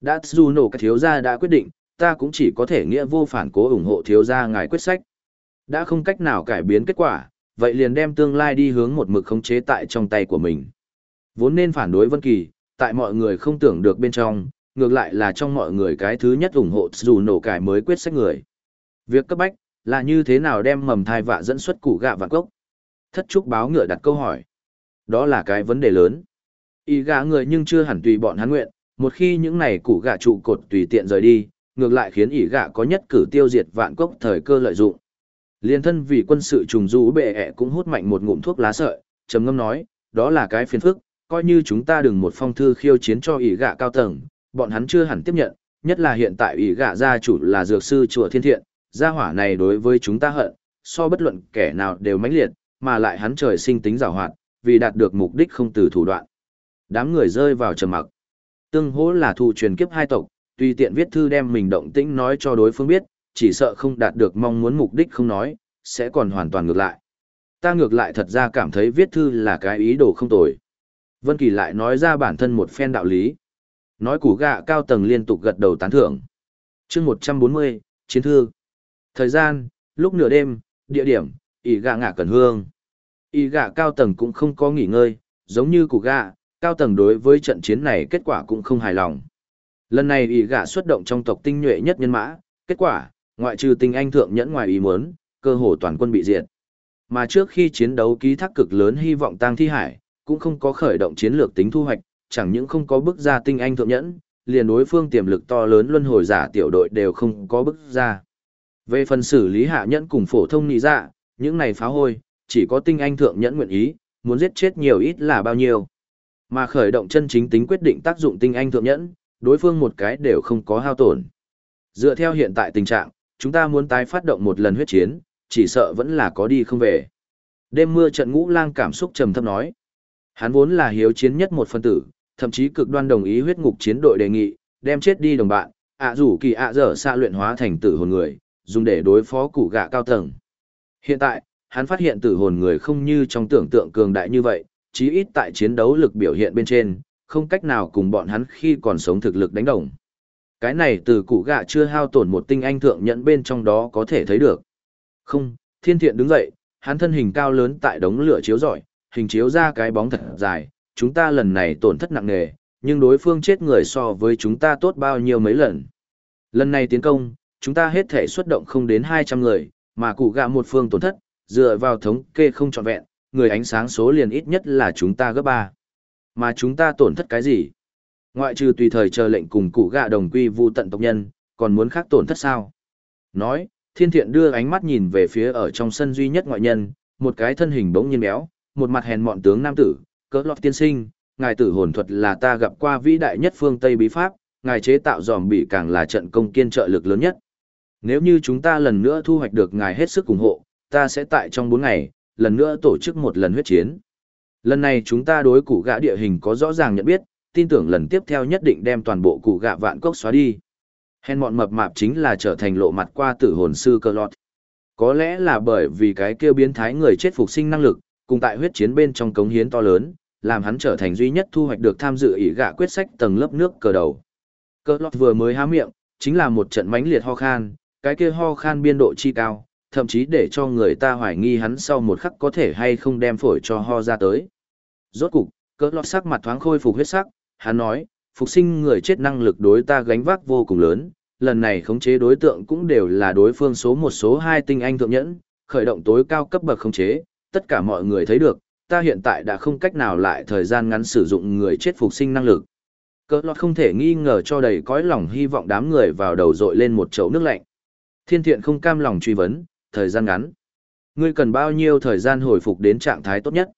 Đã dù nổ các thiếu gia đã quyết định, ta cũng chỉ có thể nghĩa vô phản cố ủng hộ thiếu gia ngài quyết sách. Đã không cách nào cải biến kết quả, vậy liền đem tương lai đi hướng một mực khống chế tại trong tay của mình. Vốn nên phản đối Vân Kỳ, tại mọi người không tưởng được bên trong, ngược lại là trong mọi người cái thứ nhất ủng hộ dù nổ cải mới quyết sách người. Việc cấp bách, là như thế nào đem mầm thai vạ dẫn xuất củ gạ vạn cốc? Thất trúc báo ngựa đặt câu hỏi. Đó là cái vấn đề lớn. Ý gạ người nhưng chưa hẳn tùy bọn hắn nguyện, một khi những này củ gạ trụ cột tùy tiện rời đi, ngược lại khiến ỷ gạ có nhất cử tiêu diệt vạn cốc thời cơ lợi dụng. Liên thân vì quân sự trùng du bệ ẹ cũng hút mạnh một ngụm thuốc lá sợi, trầm ngâm nói, đó là cái phiền phức, coi như chúng ta đừng một phong thư khiêu chiến cho ỷ gạ cao tầng, bọn hắn chưa hẳn tiếp nhận, nhất là hiện tại ỷ gạ gia chủ là dược sư chùa thiên thiện, gia hỏa này đối với chúng ta hận, so bất luận kẻ nào đều mãnh liệt, mà lại hắn trời sinh tính giàu hoạt, vì đạt được mục đích không từ thủ đoạn. Đám người rơi vào trầm mặc. Tương hỗ là thù truyền kiếp hai tộc, tùy tiện viết thư đem mình động tĩnh nói cho đối phương biết, chỉ sợ không đạt được mong muốn mục đích không nói, sẽ còn hoàn toàn ngược lại. Ta ngược lại thật ra cảm thấy viết thư là cái ý đồ không tồi. Vân Kỳ lại nói ra bản thân một phen đạo lý. Nói củ gạ cao tầng liên tục gật đầu tán thưởng. Chương 140, chiến thư. Thời gian, lúc nửa đêm, địa điểm, ỷ gạ ngạ cần hương. ỷ gạ cao tầng cũng không có nghỉ ngơi, giống như củ gạ, cao tầng đối với trận chiến này kết quả cũng không hài lòng. Lần này ỷ Gã xuất động trong tộc tinh nhuệ nhất nhân mã, kết quả, ngoại trừ tinh anh thượng nhẫn ngoài ý muốn, cơ hồ toàn quân bị diệt. Mà trước khi chiến đấu ký thác cực lớn hy vọng tăng thi hải, cũng không có khởi động chiến lược tính thu hoạch, chẳng những không có bước ra tinh anh thượng nhẫn, liền đối phương tiềm lực to lớn luân hồi giả tiểu đội đều không có bước ra. Về phần xử lý hạ nhẫn cùng phổ thông nhị dạ, những này phá hôi, chỉ có tinh anh thượng nhẫn nguyện ý, muốn giết chết nhiều ít là bao nhiêu. Mà khởi động chân chính tính quyết định tác dụng tinh anh thượng nhẫn, đối phương một cái đều không có hao tổn. Dựa theo hiện tại tình trạng, chúng ta muốn tái phát động một lần huyết chiến, chỉ sợ vẫn là có đi không về. Đêm mưa trận ngũ lang cảm xúc trầm thấp nói. Hắn vốn là hiếu chiến nhất một phân tử, thậm chí cực đoan đồng ý huyết ngục chiến đội đề nghị, đem chết đi đồng bạn, ạ rủ kỳ ạ dở xa luyện hóa thành tử hồn người, dùng để đối phó củ gạ cao tầng. Hiện tại, hắn phát hiện tử hồn người không như trong tưởng tượng cường đại như vậy, chí ít tại chiến đấu lực biểu hiện bên trên, không cách nào cùng bọn hắn khi còn sống thực lực đánh đồng. Cái này từ cụ gạ chưa hao tổn một tinh anh thượng nhẫn bên trong đó có thể thấy được. Không, thiên thiện đứng dậy, hắn thân hình cao lớn tại đống lửa chiếu rọi, hình chiếu ra cái bóng thật dài, chúng ta lần này tổn thất nặng nề, nhưng đối phương chết người so với chúng ta tốt bao nhiêu mấy lần. Lần này tiến công, chúng ta hết thể xuất động không đến 200 người, mà cụ gạ một phương tổn thất, dựa vào thống kê không trọn vẹn, người ánh sáng số liền ít nhất là chúng ta gấp ba, Mà chúng ta tổn thất cái gì? Ngoại trừ tùy thời chờ lệnh cùng cụ gạ đồng quy vu tận tộc nhân, còn muốn khác tổn thất sao? Nói, thiên thiện đưa ánh mắt nhìn về phía ở trong sân duy nhất ngoại nhân, một cái thân hình bỗng nhiên béo, một mặt hèn mọn tướng nam tử, cỡ lọt tiên sinh, ngài tử hồn thuật là ta gặp qua vĩ đại nhất phương Tây bí pháp, ngài chế tạo dòm bị càng là trận công kiên trợ lực lớn nhất. Nếu như chúng ta lần nữa thu hoạch được ngài hết sức ủng hộ, ta sẽ tại trong bốn ngày, lần nữa tổ chức một lần huyết chiến. Lần này chúng ta đối củ gạ địa hình có rõ ràng nhận biết, tin tưởng lần tiếp theo nhất định đem toàn bộ củ gạ vạn cốc xóa đi. Hèn mọn mập mạp chính là trở thành lộ mặt qua tử hồn sư cơ lọt. Có lẽ là bởi vì cái kêu biến thái người chết phục sinh năng lực, cùng tại huyết chiến bên trong cống hiến to lớn, làm hắn trở thành duy nhất thu hoạch được tham dự ý gạ quyết sách tầng lớp nước cờ đầu. Cơ lọt vừa mới há miệng, chính là một trận mãnh liệt ho khan, cái kia ho khan biên độ chi cao, thậm chí để cho người ta hoài nghi hắn sau một khắc có thể hay không đem phổi cho ho ra tới. Rốt cục, cỡ lọt sắc mặt thoáng khôi phục huyết sắc, hắn nói, phục sinh người chết năng lực đối ta gánh vác vô cùng lớn, lần này khống chế đối tượng cũng đều là đối phương số một số hai tinh anh thượng nhẫn, khởi động tối cao cấp bậc khống chế, tất cả mọi người thấy được, ta hiện tại đã không cách nào lại thời gian ngắn sử dụng người chết phục sinh năng lực. Cỡ lọt không thể nghi ngờ cho đầy cõi lòng hy vọng đám người vào đầu dội lên một chậu nước lạnh. Thiên thiện không cam lòng truy vấn, thời gian ngắn. Ngươi cần bao nhiêu thời gian hồi phục đến trạng thái tốt nhất?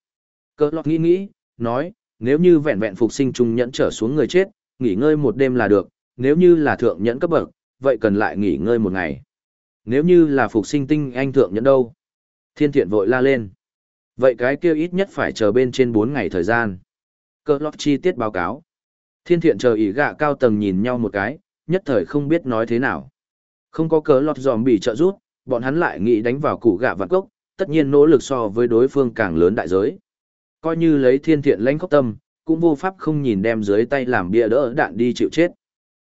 Cơ lọt nghĩ nghĩ, nói, nếu như vẹn vẹn phục sinh trung nhẫn trở xuống người chết, nghỉ ngơi một đêm là được, nếu như là thượng nhẫn cấp bậc, vậy cần lại nghỉ ngơi một ngày. Nếu như là phục sinh tinh anh thượng nhẫn đâu? Thiên thiện vội la lên. Vậy cái kia ít nhất phải chờ bên trên 4 ngày thời gian. Cơ lọc chi tiết báo cáo. Thiên thiện chờ ý gạ cao tầng nhìn nhau một cái, nhất thời không biết nói thế nào. Không có cớ lọt dòm bị trợ rút, bọn hắn lại nghĩ đánh vào củ gạ vạn cốc, tất nhiên nỗ lực so với đối phương càng lớn đại giới. Coi như lấy thiên thiện lãnh khốc tâm, cũng vô pháp không nhìn đem dưới tay làm bia đỡ đạn đi chịu chết.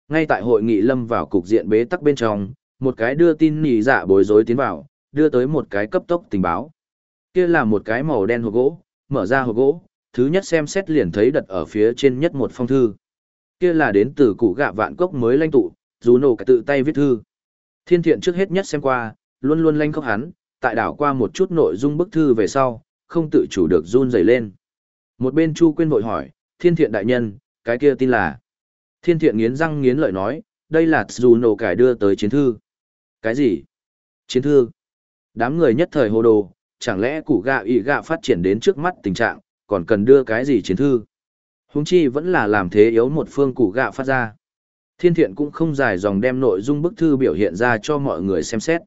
Ngay tại hội nghị lâm vào cục diện bế tắc bên trong, một cái đưa tin nhị dạ bối rối tiến vào, đưa tới một cái cấp tốc tình báo. Kia là một cái màu đen hộp gỗ, mở ra hộp gỗ, thứ nhất xem xét liền thấy đặt ở phía trên nhất một phong thư. Kia là đến từ cụ gạ vạn cốc mới lãnh tụ, Juno nổ cả tự tay viết thư. Thiên thiện trước hết nhất xem qua, luôn luôn lanh khóc hắn, tại đảo qua một chút nội dung bức thư về sau, không tự chủ được run rẩy lên. Một bên Chu Quyên vội hỏi, thiên thiện đại nhân, cái kia tin là. Thiên thiện nghiến răng nghiến lợi nói, đây là dù nổ cải đưa tới chiến thư. Cái gì? Chiến thư? Đám người nhất thời hồ đồ, chẳng lẽ củ gạ ị gạ phát triển đến trước mắt tình trạng, còn cần đưa cái gì chiến thư? Húng chi vẫn là làm thế yếu một phương củ gạ phát ra. Thiên thiện cũng không dài dòng đem nội dung bức thư biểu hiện ra cho mọi người xem xét.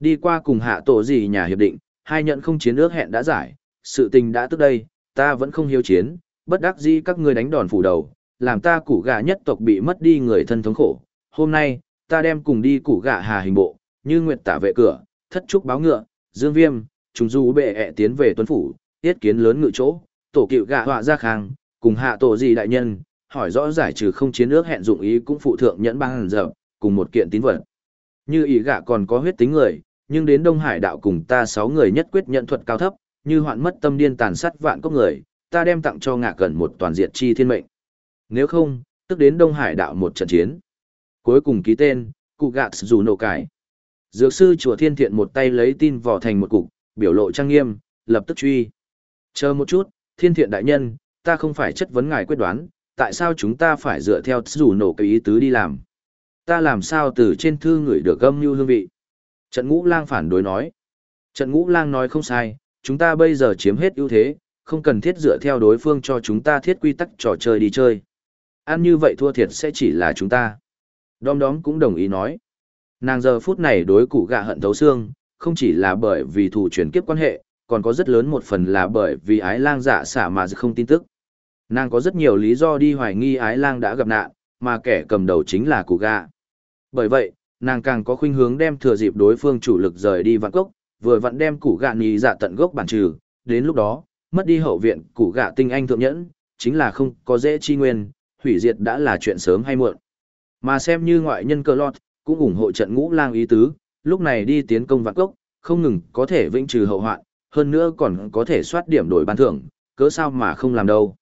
Đi qua cùng hạ tổ gì nhà hiệp định, hai nhận không chiến ước hẹn đã giải, sự tình đã tức đây, ta vẫn không hiếu chiến, bất đắc dĩ các ngươi đánh đòn phủ đầu, làm ta củ gạ nhất tộc bị mất đi người thân thống khổ. Hôm nay, ta đem cùng đi củ gạ hà hình bộ, như nguyệt tả vệ cửa, thất trúc báo ngựa, dương viêm, trùng du bệ ẹ tiến về tuấn phủ, tiết kiến lớn ngự chỗ, tổ cựu gạ họa ra khang, cùng hạ tổ gì đại nhân, hỏi rõ giải trừ không chiến ước hẹn dụng ý cũng phụ thượng nhẫn băng dập, cùng một kiện tín vật. Như ý gạ còn có huyết tính người, nhưng đến Đông Hải đạo cùng ta sáu người nhất quyết nhận thuật cao thấp, như hoạn mất tâm điên tàn sát vạn cốc người, ta đem tặng cho ngạ cần một toàn diện chi thiên mệnh. Nếu không, tức đến Đông Hải đạo một trận chiến. Cuối cùng ký tên, cụ gạ dù nổ cải. Dược sư chùa thiên thiện một tay lấy tin vỏ thành một cục, biểu lộ trang nghiêm, lập tức truy. Chờ một chút, thiên thiện đại nhân, ta không phải chất vấn ngài quyết đoán, tại sao chúng ta phải dựa theo dù nổ cái ý tứ đi làm? Ta làm sao từ trên thư ngửi được âm như hương vị? Trận ngũ lang phản đối nói. Trận ngũ lang nói không sai, chúng ta bây giờ chiếm hết ưu thế, không cần thiết dựa theo đối phương cho chúng ta thiết quy tắc trò chơi đi chơi. Ăn như vậy thua thiệt sẽ chỉ là chúng ta. Đom đóm cũng đồng ý nói. Nàng giờ phút này đối cụ gạ hận thấu xương, không chỉ là bởi vì thủ chuyển kiếp quan hệ, còn có rất lớn một phần là bởi vì ái lang giả xả mà không tin tức. Nàng có rất nhiều lý do đi hoài nghi ái lang đã gặp nạn, mà kẻ cầm đầu chính là cụ gạ. Bởi vậy, nàng càng có khuynh hướng đem thừa dịp đối phương chủ lực rời đi vạn cốc, vừa vặn đem củ gạ nhì dạ tận gốc bản trừ, đến lúc đó, mất đi hậu viện củ gạ tinh anh thượng nhẫn, chính là không có dễ chi nguyên, hủy diệt đã là chuyện sớm hay muộn. Mà xem như ngoại nhân cơ lọt, cũng ủng hộ trận ngũ lang ý tứ, lúc này đi tiến công vạn cốc, không ngừng có thể vĩnh trừ hậu hoạn, hơn nữa còn có thể soát điểm đổi ban thưởng, cớ sao mà không làm đâu.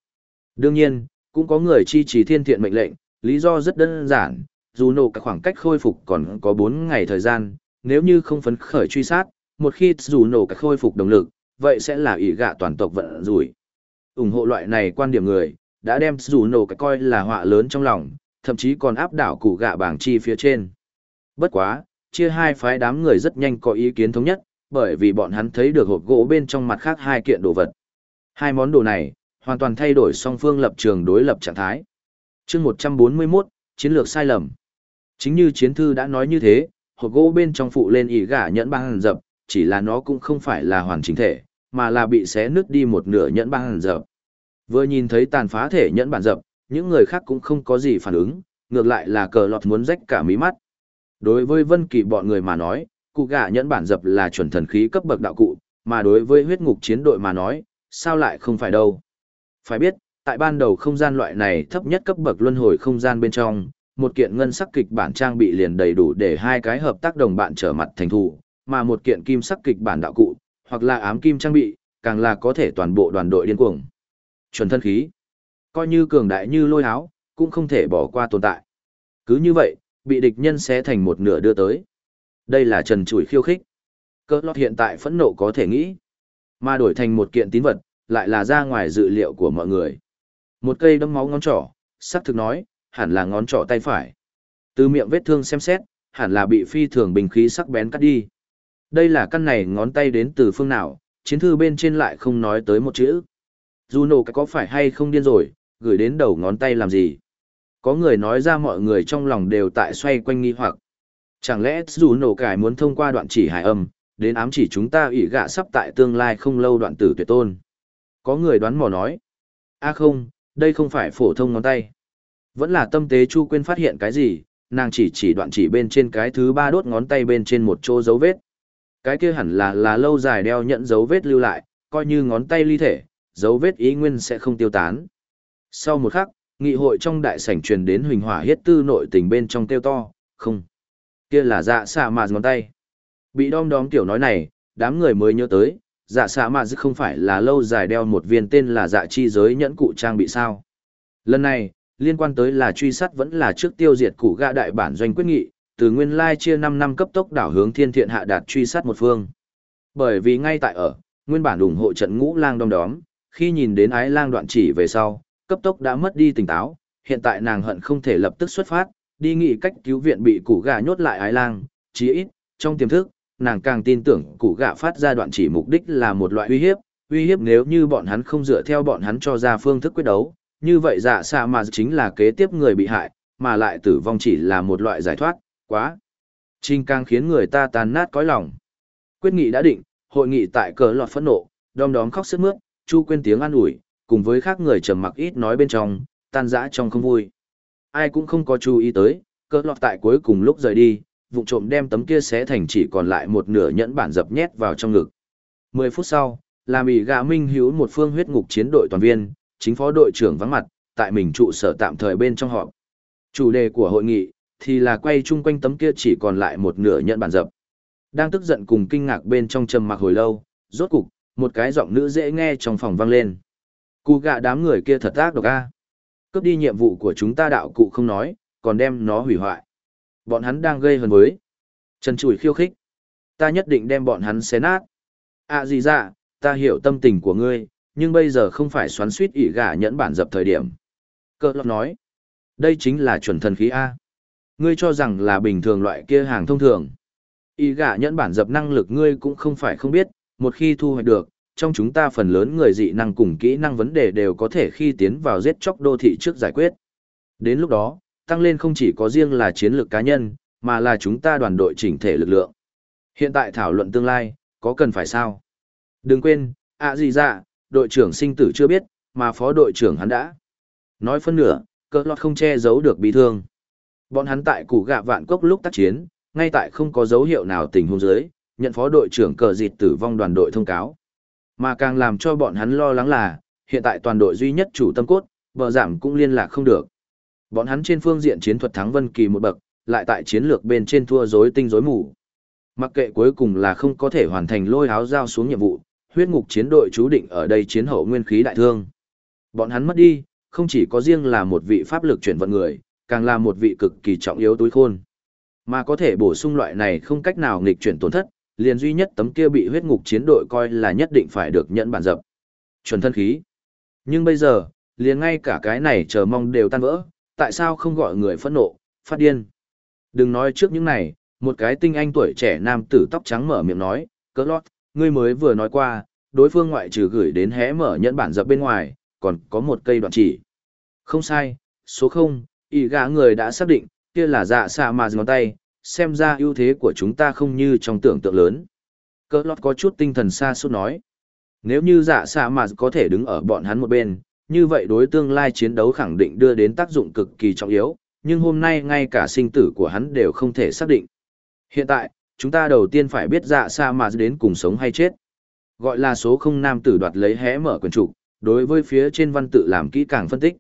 Đương nhiên, cũng có người chi trì thiên thiện mệnh lệnh, lý do rất đơn giản, dù nổ cả khoảng cách khôi phục còn có 4 ngày thời gian, nếu như không phấn khởi truy sát, một khi dù nổ cả khôi phục động lực, vậy sẽ là ỷ gạ toàn tộc vận rủi. ủng hộ loại này quan điểm người, đã đem dù nổ cả coi là họa lớn trong lòng, thậm chí còn áp đảo củ gạ bảng chi phía trên. Bất quá, chia hai phái đám người rất nhanh có ý kiến thống nhất, bởi vì bọn hắn thấy được hộp gỗ bên trong mặt khác hai kiện đồ vật. Hai món đồ này, hoàn toàn thay đổi song phương lập trường đối lập trạng thái. chương 141, chiến lược sai lầm. Chính như chiến thư đã nói như thế, hộp gỗ bên trong phụ lên ỉ gà nhẫn băng hàn dập, chỉ là nó cũng không phải là hoàn chỉnh thể, mà là bị xé nứt đi một nửa nhẫn băng hàn dập. Vừa nhìn thấy tàn phá thể nhẫn bản dập, những người khác cũng không có gì phản ứng, ngược lại là cờ lọt muốn rách cả mí mắt. Đối với Vân Kỳ bọn người mà nói, cụ gạ nhẫn bản dập là chuẩn thần khí cấp bậc đạo cụ, mà đối với huyết ngục chiến đội mà nói, sao lại không phải đâu. Phải biết, tại ban đầu không gian loại này thấp nhất cấp bậc luân hồi không gian bên trong, một kiện ngân sắc kịch bản trang bị liền đầy đủ để hai cái hợp tác đồng bạn trở mặt thành thủ, mà một kiện kim sắc kịch bản đạo cụ, hoặc là ám kim trang bị, càng là có thể toàn bộ đoàn đội điên cuồng. Chuẩn thân khí, coi như cường đại như lôi háo, cũng không thể bỏ qua tồn tại. Cứ như vậy, bị địch nhân xé thành một nửa đưa tới. Đây là trần chủi khiêu khích. Cơ lót hiện tại phẫn nộ có thể nghĩ, mà đổi thành một kiện tín vật, lại là ra ngoài dự liệu của mọi người. Một cây đâm máu ngón trỏ, sắc thực nói, hẳn là ngón trỏ tay phải. Từ miệng vết thương xem xét, hẳn là bị phi thường bình khí sắc bén cắt đi. Đây là căn này ngón tay đến từ phương nào, chiến thư bên trên lại không nói tới một chữ. Juno có phải hay không điên rồi, gửi đến đầu ngón tay làm gì? Có người nói ra mọi người trong lòng đều tại xoay quanh nghi hoặc. Chẳng lẽ Juno cải muốn thông qua đoạn chỉ hài âm, đến ám chỉ chúng ta ủy gạ sắp tại tương lai không lâu đoạn tử tuyệt tôn. Có người đoán mò nói. a không, đây không phải phổ thông ngón tay. Vẫn là tâm tế Chu Quyên phát hiện cái gì, nàng chỉ chỉ đoạn chỉ bên trên cái thứ ba đốt ngón tay bên trên một chỗ dấu vết. Cái kia hẳn là là lâu dài đeo nhận dấu vết lưu lại, coi như ngón tay ly thể, dấu vết ý nguyên sẽ không tiêu tán. Sau một khắc, nghị hội trong đại sảnh truyền đến huỳnh hỏa hiết tư nội tình bên trong tiêu to, không. Kia là dạ xạ mà ngón tay. Bị đom đóm tiểu nói này, đám người mới nhớ tới, dạ xạ mà dứt không phải là lâu dài đeo một viên tên là dạ chi giới nhẫn cụ trang bị sao. Lần này, liên quan tới là truy sát vẫn là trước tiêu diệt củ gạ đại bản doanh quyết nghị, từ nguyên lai chia 5 năm cấp tốc đảo hướng thiên thiện hạ đạt truy sát một phương. Bởi vì ngay tại ở, nguyên bản ủng hộ trận ngũ lang đom đóm, khi nhìn đến ái lang đoạn chỉ về sau, cấp tốc đã mất đi tỉnh táo, hiện tại nàng hận không thể lập tức xuất phát, đi nghị cách cứu viện bị củ gà nhốt lại ái lang, chí ít, trong tiềm thức, nàng càng tin tưởng củ gà phát ra đoạn chỉ mục đích là một loại uy hiếp, uy hiếp nếu như bọn hắn không dựa theo bọn hắn cho ra phương thức quyết đấu, như vậy dạ xạ mà chính là kế tiếp người bị hại, mà lại tử vong chỉ là một loại giải thoát, quá. Trình càng khiến người ta tàn nát cõi lòng. Quyết nghị đã định, hội nghị tại cờ lọt phẫn nộ, đom đóm khóc sức mướt, chu quên tiếng an ủi, cùng với khác người trầm mặc ít nói bên trong, tan rã trong không vui. Ai cũng không có chú ý tới, cờ lọt tại cuối cùng lúc rời đi, vụ trộm đem tấm kia xé thành chỉ còn lại một nửa nhẫn bản dập nhét vào trong ngực. Mười phút sau, làm ỷ gà minh hữu một phương huyết ngục chiến đội toàn viên, chính phó đội trưởng vắng mặt, tại mình trụ sở tạm thời bên trong họp. Chủ đề của hội nghị, thì là quay chung quanh tấm kia chỉ còn lại một nửa nhận bản dập. Đang tức giận cùng kinh ngạc bên trong trầm mặc hồi lâu, rốt cục, một cái giọng nữ dễ nghe trong phòng vang lên. Cụ gạ đám người kia thật ác độc a. Cướp đi nhiệm vụ của chúng ta đạo cụ không nói, còn đem nó hủy hoại. Bọn hắn đang gây hấn với. Trần chùi khiêu khích. Ta nhất định đem bọn hắn xé nát. À gì dạ, ta hiểu tâm tình của ngươi, nhưng bây giờ không phải xoắn suýt ỉ gà nhẫn bản dập thời điểm. Cơ lọc nói. Đây chính là chuẩn thần khí A. Ngươi cho rằng là bình thường loại kia hàng thông thường. Y gà nhẫn bản dập năng lực ngươi cũng không phải không biết, một khi thu hoạch được, trong chúng ta phần lớn người dị năng cùng kỹ năng vấn đề đều có thể khi tiến vào giết chóc đô thị trước giải quyết. Đến lúc đó, tăng lên không chỉ có riêng là chiến lược cá nhân, mà là chúng ta đoàn đội chỉnh thể lực lượng. Hiện tại thảo luận tương lai, có cần phải sao? Đừng quên, ạ gì dạ, đội trưởng sinh tử chưa biết, mà phó đội trưởng hắn đã. Nói phân nửa, cỡ lọt không che giấu được bị thương. Bọn hắn tại củ gạ vạn cốc lúc tác chiến, ngay tại không có dấu hiệu nào tình huống dưới, nhận phó đội trưởng cờ dịt tử vong đoàn đội thông cáo. Mà càng làm cho bọn hắn lo lắng là, hiện tại toàn đội duy nhất chủ tâm cốt, bờ giảm cũng liên lạc không được. Bọn hắn trên phương diện chiến thuật thắng Vân Kỳ một bậc, lại tại chiến lược bên trên thua rối tinh rối mù. Mặc kệ cuối cùng là không có thể hoàn thành lôi áo giao xuống nhiệm vụ, huyết ngục chiến đội chú định ở đây chiến hậu nguyên khí đại thương. Bọn hắn mất đi, không chỉ có riêng là một vị pháp lực chuyển vận người, càng là một vị cực kỳ trọng yếu túi khôn. Mà có thể bổ sung loại này không cách nào nghịch chuyển tổn thất, liền duy nhất tấm kia bị huyết ngục chiến đội coi là nhất định phải được nhận bản dập. Chuẩn thân khí. Nhưng bây giờ, liền ngay cả cái này chờ mong đều tan vỡ, tại sao không gọi người phẫn nộ, phát điên. Đừng nói trước những này, một cái tinh anh tuổi trẻ nam tử tóc trắng mở miệng nói, cỡ lót, ngươi mới vừa nói qua, đối phương ngoại trừ gửi đến hé mở nhẫn bản dập bên ngoài, còn có một cây đoạn chỉ. Không sai, số 0, ý gã người đã xác định, kia là dạ xạ mà ngón tay, xem ra ưu thế của chúng ta không như trong tưởng tượng lớn. Cơ lót có chút tinh thần xa suốt nói. Nếu như dạ xạ mà có thể đứng ở bọn hắn một bên, như vậy đối tương lai chiến đấu khẳng định đưa đến tác dụng cực kỳ trọng yếu, nhưng hôm nay ngay cả sinh tử của hắn đều không thể xác định. Hiện tại, chúng ta đầu tiên phải biết dạ xa mà đến cùng sống hay chết. Gọi là số không nam tử đoạt lấy hé mở quyền trục, đối với phía trên văn tự làm kỹ càng phân tích.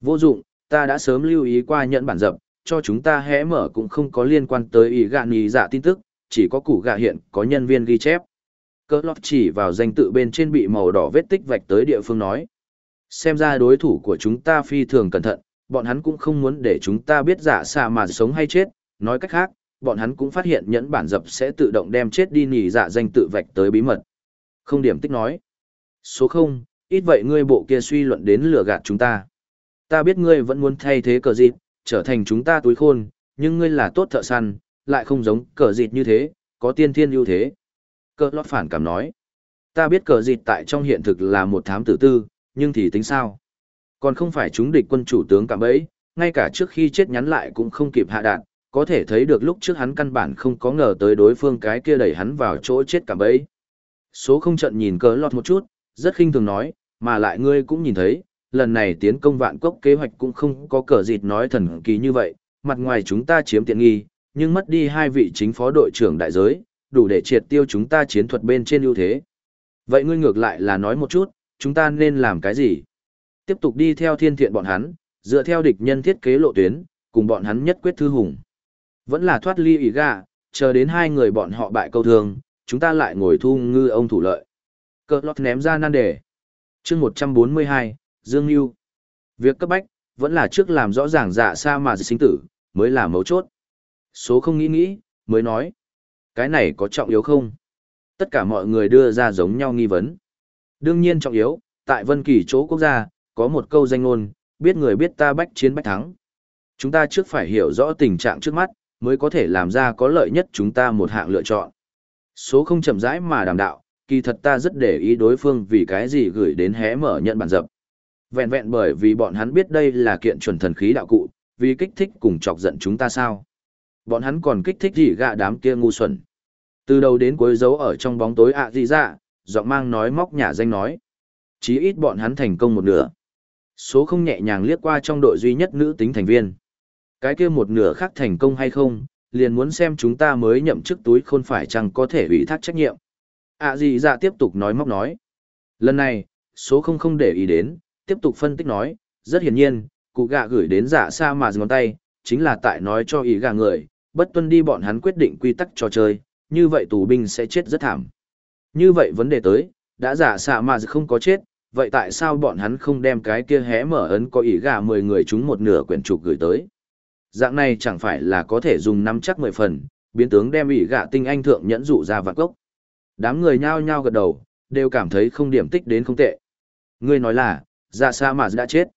Vô dụng, ta đã sớm lưu ý qua nhận bản dập, cho chúng ta hé mở cũng không có liên quan tới ý gạn ý dạ tin tức, chỉ có củ gạ hiện có nhân viên ghi chép. Cơ lót chỉ vào danh tự bên trên bị màu đỏ vết tích vạch tới địa phương nói. Xem ra đối thủ của chúng ta phi thường cẩn thận, bọn hắn cũng không muốn để chúng ta biết giả xa mà sống hay chết, nói cách khác, bọn hắn cũng phát hiện nhẫn bản dập sẽ tự động đem chết đi nhì dạ danh tự vạch tới bí mật. Không điểm tích nói. Số không, ít vậy ngươi bộ kia suy luận đến lừa gạt chúng ta. Ta biết ngươi vẫn muốn thay thế cờ dịt, trở thành chúng ta túi khôn, nhưng ngươi là tốt thợ săn, lại không giống cờ dịt như thế, có tiên thiên ưu thế. Cờ lót phản cảm nói. Ta biết cờ dịt tại trong hiện thực là một thám tử tư, nhưng thì tính sao? Còn không phải chúng địch quân chủ tướng cảm ấy, ngay cả trước khi chết nhắn lại cũng không kịp hạ đạn, có thể thấy được lúc trước hắn căn bản không có ngờ tới đối phương cái kia đẩy hắn vào chỗ chết cả bấy Số không trận nhìn cờ lọt một chút, rất khinh thường nói, mà lại ngươi cũng nhìn thấy, lần này tiến công vạn cốc kế hoạch cũng không có cờ dịt nói thần kỳ như vậy, mặt ngoài chúng ta chiếm tiện nghi, nhưng mất đi hai vị chính phó đội trưởng đại giới, đủ để triệt tiêu chúng ta chiến thuật bên trên ưu thế. Vậy ngươi ngược lại là nói một chút, chúng ta nên làm cái gì? Tiếp tục đi theo thiên thiện bọn hắn, dựa theo địch nhân thiết kế lộ tuyến, cùng bọn hắn nhất quyết thư hùng. Vẫn là thoát ly ý gà, chờ đến hai người bọn họ bại câu thương, chúng ta lại ngồi thu ngư ông thủ lợi. Cơ lót ném ra nan đề. chương 142, Dương Nhu. Việc cấp bách, vẫn là trước làm rõ ràng dạ sa mà sinh tử, mới là mấu chốt. Số không nghĩ nghĩ, mới nói. Cái này có trọng yếu không? Tất cả mọi người đưa ra giống nhau nghi vấn. Đương nhiên trọng yếu, tại Vân Kỳ chỗ quốc gia, có một câu danh ngôn, biết người biết ta bách chiến bách thắng. Chúng ta trước phải hiểu rõ tình trạng trước mắt, mới có thể làm ra có lợi nhất chúng ta một hạng lựa chọn. Số không chậm rãi mà đàm đạo, kỳ thật ta rất để ý đối phương vì cái gì gửi đến hé mở nhận bản dập. Vẹn vẹn bởi vì bọn hắn biết đây là kiện chuẩn thần khí đạo cụ, vì kích thích cùng chọc giận chúng ta sao. Bọn hắn còn kích thích gì gạ đám kia ngu xuẩn. Từ đầu đến cuối dấu ở trong bóng tối ạ à gì ra, giọng mang nói móc nhà danh nói. Chí ít bọn hắn thành công một nửa. Số không nhẹ nhàng liếc qua trong đội duy nhất nữ tính thành viên. Cái kia một nửa khác thành công hay không, liền muốn xem chúng ta mới nhậm chức túi khôn phải chăng có thể ủy thác trách nhiệm. À gì dạ tiếp tục nói móc nói. Lần này, số không không để ý đến, tiếp tục phân tích nói, rất hiển nhiên, cụ gạ gửi đến giả sa mà ngón tay, chính là tại nói cho ý gà người, bất tuân đi bọn hắn quyết định quy tắc trò chơi, như vậy tù binh sẽ chết rất thảm. Như vậy vấn đề tới, đã giả sa mà không có chết, vậy tại sao bọn hắn không đem cái kia hé mở ấn có ý gà 10 người chúng một nửa quyển trục gửi tới? Dạng này chẳng phải là có thể dùng năm chắc 10 phần, biến tướng đem ủy gạ tinh anh thượng nhẫn dụ ra vạn cốc. Đám người nhao nhao gật đầu, đều cảm thấy không điểm tích đến không tệ. Ngươi nói là, dạ sa mà đã chết.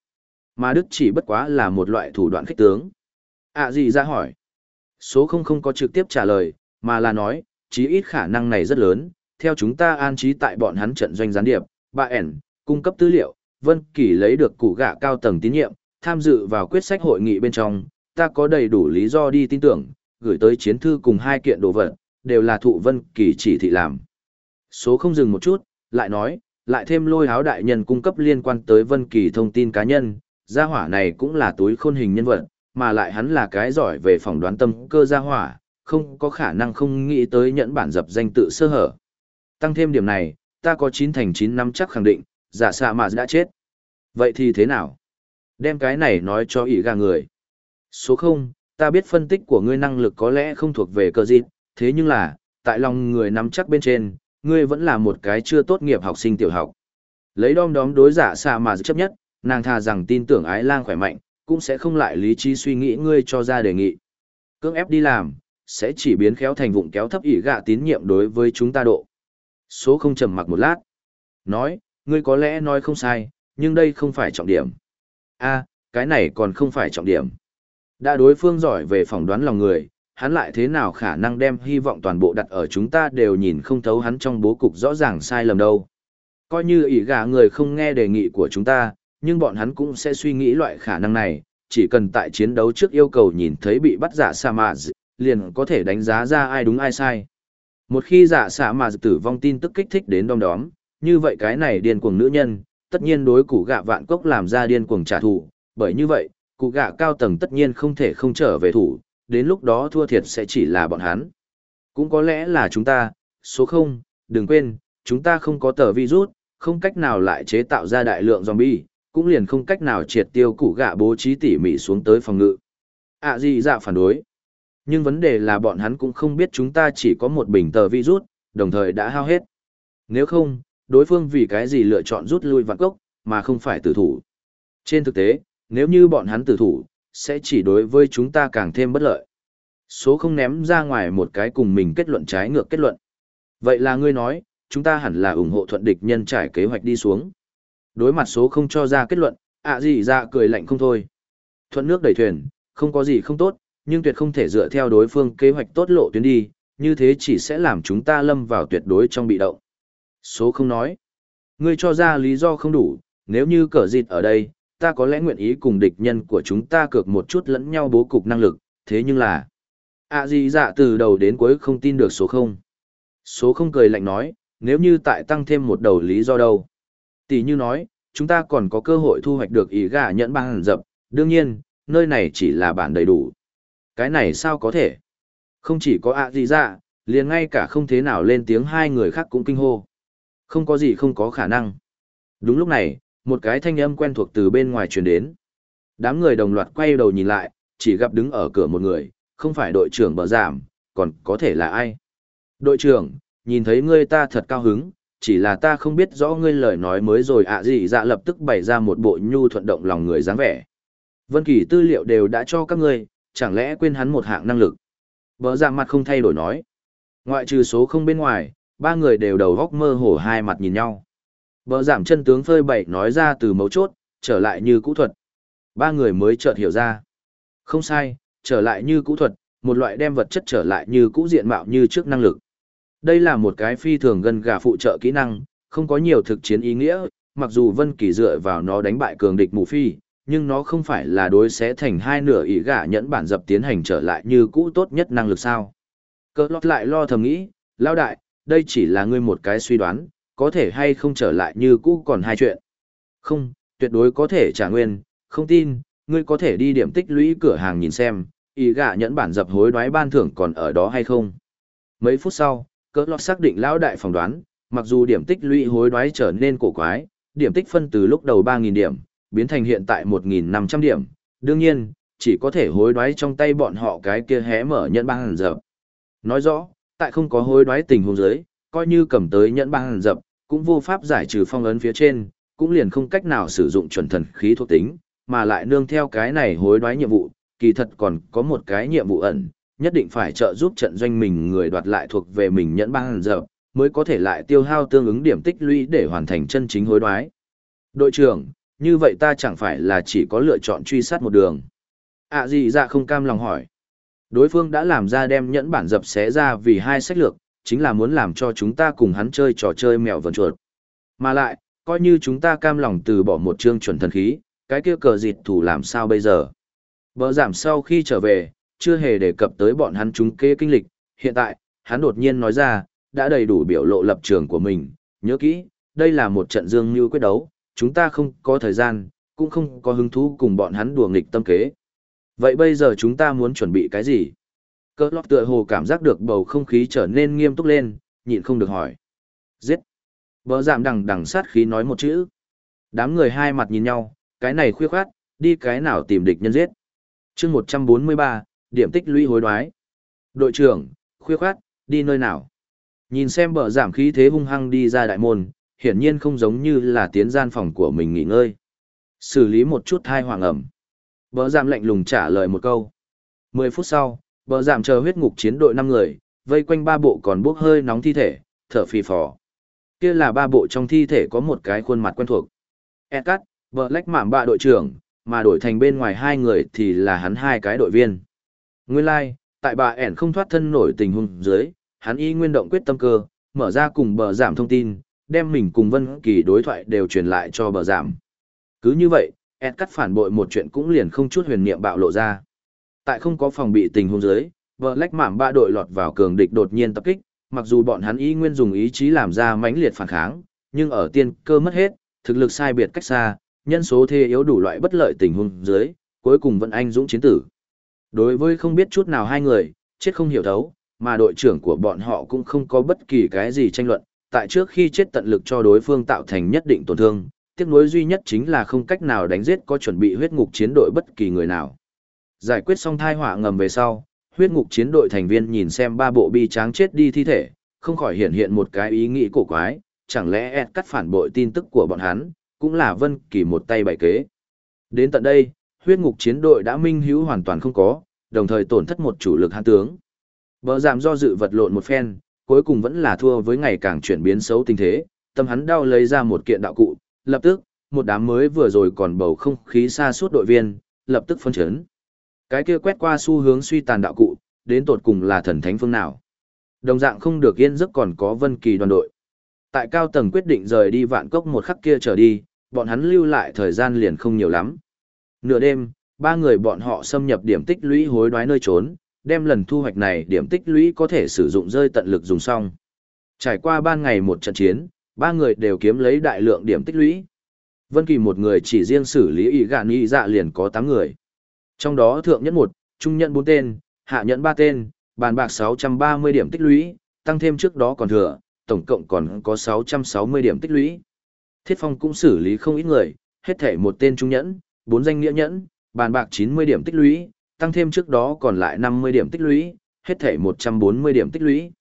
Mà Đức chỉ bất quá là một loại thủ đoạn khích tướng. À gì ra hỏi. Số không không có trực tiếp trả lời, mà là nói, chí ít khả năng này rất lớn, theo chúng ta an trí tại bọn hắn trận doanh gián điệp, bà ẻn, cung cấp tư liệu, Vân Kỳ lấy được củ gạ cao tầng tín nhiệm, tham dự vào quyết sách hội nghị bên trong, ta có đầy đủ lý do đi tin tưởng, gửi tới chiến thư cùng hai kiện đồ vật, đều là thụ Vân Kỳ chỉ thị làm. Số không dừng một chút, lại nói, lại thêm lôi háo đại nhân cung cấp liên quan tới Vân Kỳ thông tin cá nhân, gia hỏa này cũng là túi khôn hình nhân vật, mà lại hắn là cái giỏi về phỏng đoán tâm cơ gia hỏa, không có khả năng không nghĩ tới nhẫn bản dập danh tự sơ hở. Tăng thêm điểm này, ta có 9 thành 9 năm chắc khẳng định, giả xạ mà đã chết. Vậy thì thế nào? Đem cái này nói cho ý gà người. Số 0, ta biết phân tích của ngươi năng lực có lẽ không thuộc về cơ dịp, thế nhưng là, tại lòng người nắm chắc bên trên, ngươi vẫn là một cái chưa tốt nghiệp học sinh tiểu học. Lấy đom đóm đối giả xạ mà chấp nhất, nàng thà rằng tin tưởng ái lang khỏe mạnh, cũng sẽ không lại lý trí suy nghĩ ngươi cho ra đề nghị. Cưỡng ép đi làm, sẽ chỉ biến khéo thành vụng kéo thấp ỉ gạ tín nhiệm đối với chúng ta độ. Số không trầm mặc một lát. Nói, ngươi có lẽ nói không sai, nhưng đây không phải trọng điểm. a cái này còn không phải trọng điểm. Đã đối phương giỏi về phỏng đoán lòng người, hắn lại thế nào khả năng đem hy vọng toàn bộ đặt ở chúng ta đều nhìn không thấu hắn trong bố cục rõ ràng sai lầm đâu. Coi như ỷ gà người không nghe đề nghị của chúng ta, nhưng bọn hắn cũng sẽ suy nghĩ loại khả năng này, chỉ cần tại chiến đấu trước yêu cầu nhìn thấy bị bắt giả sa mạ liền có thể đánh giá ra ai đúng ai sai. Một khi giả sa mà tử vong tin tức kích thích đến đom đóm, như vậy cái này điên cuồng nữ nhân, tất nhiên đối củ gạ vạn cốc làm ra điên cuồng trả thù, bởi như vậy, Cụ gạ cao tầng tất nhiên không thể không trở về thủ, đến lúc đó thua thiệt sẽ chỉ là bọn hắn. Cũng có lẽ là chúng ta, số 0, đừng quên, chúng ta không có tờ virus, không cách nào lại chế tạo ra đại lượng zombie, cũng liền không cách nào triệt tiêu cụ gạ bố trí tỉ mỉ xuống tới phòng ngự. À gì dạ phản đối. Nhưng vấn đề là bọn hắn cũng không biết chúng ta chỉ có một bình tờ virus, đồng thời đã hao hết. Nếu không, đối phương vì cái gì lựa chọn rút lui vạn cốc, mà không phải tử thủ. Trên thực tế, nếu như bọn hắn tử thủ, sẽ chỉ đối với chúng ta càng thêm bất lợi. Số không ném ra ngoài một cái cùng mình kết luận trái ngược kết luận. Vậy là ngươi nói, chúng ta hẳn là ủng hộ thuận địch nhân trải kế hoạch đi xuống. Đối mặt số không cho ra kết luận, ạ gì ra dạ cười lạnh không thôi. Thuận nước đẩy thuyền, không có gì không tốt, nhưng tuyệt không thể dựa theo đối phương kế hoạch tốt lộ tuyến đi, như thế chỉ sẽ làm chúng ta lâm vào tuyệt đối trong bị động. Số không nói. Ngươi cho ra lý do không đủ, nếu như cờ dịt ở đây, ta có lẽ nguyện ý cùng địch nhân của chúng ta cược một chút lẫn nhau bố cục năng lực, thế nhưng là... À gì dạ từ đầu đến cuối không tin được số không. Số không cười lạnh nói, nếu như tại tăng thêm một đầu lý do đâu. Tỷ như nói, chúng ta còn có cơ hội thu hoạch được ý gà nhẫn băng hẳn dập, đương nhiên, nơi này chỉ là bản đầy đủ. Cái này sao có thể? Không chỉ có ạ gì dạ, liền ngay cả không thế nào lên tiếng hai người khác cũng kinh hô. Không có gì không có khả năng. Đúng lúc này, một cái thanh âm quen thuộc từ bên ngoài truyền đến. Đám người đồng loạt quay đầu nhìn lại, chỉ gặp đứng ở cửa một người, không phải đội trưởng bờ giảm, còn có thể là ai. Đội trưởng, nhìn thấy ngươi ta thật cao hứng, chỉ là ta không biết rõ ngươi lời nói mới rồi ạ gì dạ lập tức bày ra một bộ nhu thuận động lòng người dáng vẻ. Vân Kỳ tư liệu đều đã cho các ngươi, chẳng lẽ quên hắn một hạng năng lực. Bờ giảm mặt không thay đổi nói. Ngoại trừ số không bên ngoài, ba người đều đầu góc mơ hồ hai mặt nhìn nhau. Bờ giảm chân tướng phơi bày nói ra từ mấu chốt, trở lại như cũ thuật. Ba người mới chợt hiểu ra. Không sai, trở lại như cũ thuật, một loại đem vật chất trở lại như cũ diện mạo như trước năng lực. Đây là một cái phi thường gần gà phụ trợ kỹ năng, không có nhiều thực chiến ý nghĩa, mặc dù Vân Kỳ dựa vào nó đánh bại cường địch mù phi, nhưng nó không phải là đối xé thành hai nửa ý gả nhẫn bản dập tiến hành trở lại như cũ tốt nhất năng lực sao. Cơ lót lại lo thầm nghĩ, lao đại, đây chỉ là ngươi một cái suy đoán, có thể hay không trở lại như cũ còn hai chuyện. Không, tuyệt đối có thể trả nguyên, không tin, ngươi có thể đi điểm tích lũy cửa hàng nhìn xem, ý gạ nhẫn bản dập hối đoái ban thưởng còn ở đó hay không. Mấy phút sau, cỡ lọt xác định lão đại phỏng đoán, mặc dù điểm tích lũy hối đoái trở nên cổ quái, điểm tích phân từ lúc đầu 3.000 điểm, biến thành hiện tại 1.500 điểm, đương nhiên, chỉ có thể hối đoái trong tay bọn họ cái kia hé mở nhẫn ban dập. Nói rõ, tại không có hối đoái tình huống giới, coi như cầm tới nhẫn băng hàn dập, cũng vô pháp giải trừ phong ấn phía trên, cũng liền không cách nào sử dụng chuẩn thần khí thuộc tính, mà lại nương theo cái này hối đoái nhiệm vụ, kỳ thật còn có một cái nhiệm vụ ẩn, nhất định phải trợ giúp trận doanh mình người đoạt lại thuộc về mình nhẫn băng hàn dập mới có thể lại tiêu hao tương ứng điểm tích lũy để hoàn thành chân chính hối đoái. Đội trưởng, như vậy ta chẳng phải là chỉ có lựa chọn truy sát một đường. À gì ra không cam lòng hỏi. Đối phương đã làm ra đem nhẫn bản dập xé ra vì hai sách lược, chính là muốn làm cho chúng ta cùng hắn chơi trò chơi mèo vần chuột. Mà lại, coi như chúng ta cam lòng từ bỏ một chương chuẩn thần khí, cái kia cờ dịt thủ làm sao bây giờ? Bờ giảm sau khi trở về, chưa hề đề cập tới bọn hắn chúng kế kinh lịch, hiện tại, hắn đột nhiên nói ra, đã đầy đủ biểu lộ lập trường của mình, nhớ kỹ, đây là một trận dương như quyết đấu, chúng ta không có thời gian, cũng không có hứng thú cùng bọn hắn đùa nghịch tâm kế. Vậy bây giờ chúng ta muốn chuẩn bị cái gì? Cơ lọt tựa hồ cảm giác được bầu không khí trở nên nghiêm túc lên, nhịn không được hỏi. Giết! Bờ giảm đằng đằng sát khí nói một chữ. Đám người hai mặt nhìn nhau, cái này khuya khoát, đi cái nào tìm địch nhân giết. chương 143, điểm tích lũy hối đoái. Đội trưởng, khuya khoát, đi nơi nào? Nhìn xem bờ giảm khí thế hung hăng đi ra đại môn, hiển nhiên không giống như là tiến gian phòng của mình nghỉ ngơi. Xử lý một chút thai hoàng ẩm. Bờ giảm lạnh lùng trả lời một câu. Mười phút sau, bờ giảm chờ huyết ngục chiến đội năm người, vây quanh ba bộ còn bốc hơi nóng thi thể, thở phì phò. Kia là ba bộ trong thi thể có một cái khuôn mặt quen thuộc. Edcard, Bờ lách mạm bạ đội trưởng, mà đổi thành bên ngoài hai người thì là hắn hai cái đội viên. Nguyên lai, like, tại bà ẻn không thoát thân nổi tình huống dưới, hắn y nguyên động quyết tâm cơ, mở ra cùng bờ giảm thông tin, đem mình cùng Vân Kỳ đối thoại đều truyền lại cho bờ giảm. Cứ như vậy, Ed cắt phản bội một chuyện cũng liền không chút huyền niệm bạo lộ ra. Tại không có phòng bị tình huống dưới, vợ lách mảm ba đội lọt vào cường địch đột nhiên tập kích, mặc dù bọn hắn ý nguyên dùng ý chí làm ra mãnh liệt phản kháng, nhưng ở tiên cơ mất hết, thực lực sai biệt cách xa, nhân số thế yếu đủ loại bất lợi tình huống dưới, cuối cùng vẫn anh dũng chiến tử. Đối với không biết chút nào hai người, chết không hiểu thấu, mà đội trưởng của bọn họ cũng không có bất kỳ cái gì tranh luận, tại trước khi chết tận lực cho đối phương tạo thành nhất định tổn thương, tiếc nuối duy nhất chính là không cách nào đánh giết có chuẩn bị huyết ngục chiến đội bất kỳ người nào. Giải quyết xong thai họa ngầm về sau, huyết ngục chiến đội thành viên nhìn xem ba bộ bi tráng chết đi thi thể, không khỏi hiện hiện một cái ý nghĩ cổ quái, chẳng lẽ Ed cắt phản bội tin tức của bọn hắn, cũng là Vân Kỳ một tay bày kế. Đến tận đây, huyết ngục chiến đội đã minh hữu hoàn toàn không có, đồng thời tổn thất một chủ lực hãn tướng. Bờ giảm do dự vật lộn một phen, cuối cùng vẫn là thua với ngày càng chuyển biến xấu tình thế, tâm hắn đau lấy ra một kiện đạo cụ, lập tức, một đám mới vừa rồi còn bầu không khí xa suốt đội viên, lập tức phân chấn. Cái kia quét qua xu hướng suy tàn đạo cụ, đến tột cùng là thần thánh phương nào. Đồng dạng không được yên giấc còn có Vân Kỳ đoàn đội. Tại cao tầng quyết định rời đi vạn cốc một khắc kia trở đi, bọn hắn lưu lại thời gian liền không nhiều lắm. Nửa đêm, ba người bọn họ xâm nhập điểm tích lũy hối đoái nơi trốn, đem lần thu hoạch này điểm tích lũy có thể sử dụng rơi tận lực dùng xong. Trải qua ban ngày một trận chiến, ba người đều kiếm lấy đại lượng điểm tích lũy. Vân Kỳ một người chỉ riêng xử lý ý gạn ý dạ liền có 8 người. Trong đó thượng nhẫn một, trung nhẫn bốn tên, hạ nhẫn ba tên, bàn bạc 630 điểm tích lũy, tăng thêm trước đó còn thừa, tổng cộng còn có 660 điểm tích lũy. Thiết Phong cũng xử lý không ít người, hết thể một tên trung nhẫn, bốn danh nghĩa nhẫn, bàn bạc 90 điểm tích lũy, tăng thêm trước đó còn lại 50 điểm tích lũy, hết thể 140 điểm tích lũy.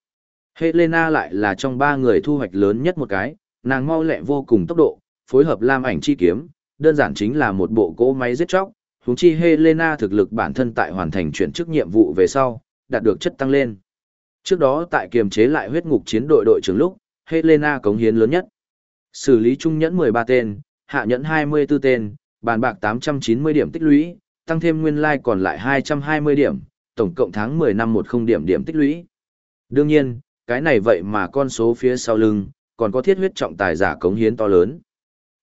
Helena lại là trong ba người thu hoạch lớn nhất một cái, nàng mau lẹ vô cùng tốc độ, phối hợp lam ảnh chi kiếm, đơn giản chính là một bộ cỗ máy giết chóc, huống chi Helena thực lực bản thân tại hoàn thành chuyển chức nhiệm vụ về sau, đạt được chất tăng lên. Trước đó tại kiềm chế lại huyết ngục chiến đội đội trưởng lúc, Helena cống hiến lớn nhất. Xử lý trung nhẫn 13 tên, hạ nhẫn 24 tên, bàn bạc 890 điểm tích lũy, tăng thêm nguyên lai like còn lại 220 điểm, tổng cộng tháng 10 năm 10 điểm điểm tích lũy. Đương nhiên, cái này vậy mà con số phía sau lưng, còn có thiết huyết trọng tài giả cống hiến to lớn.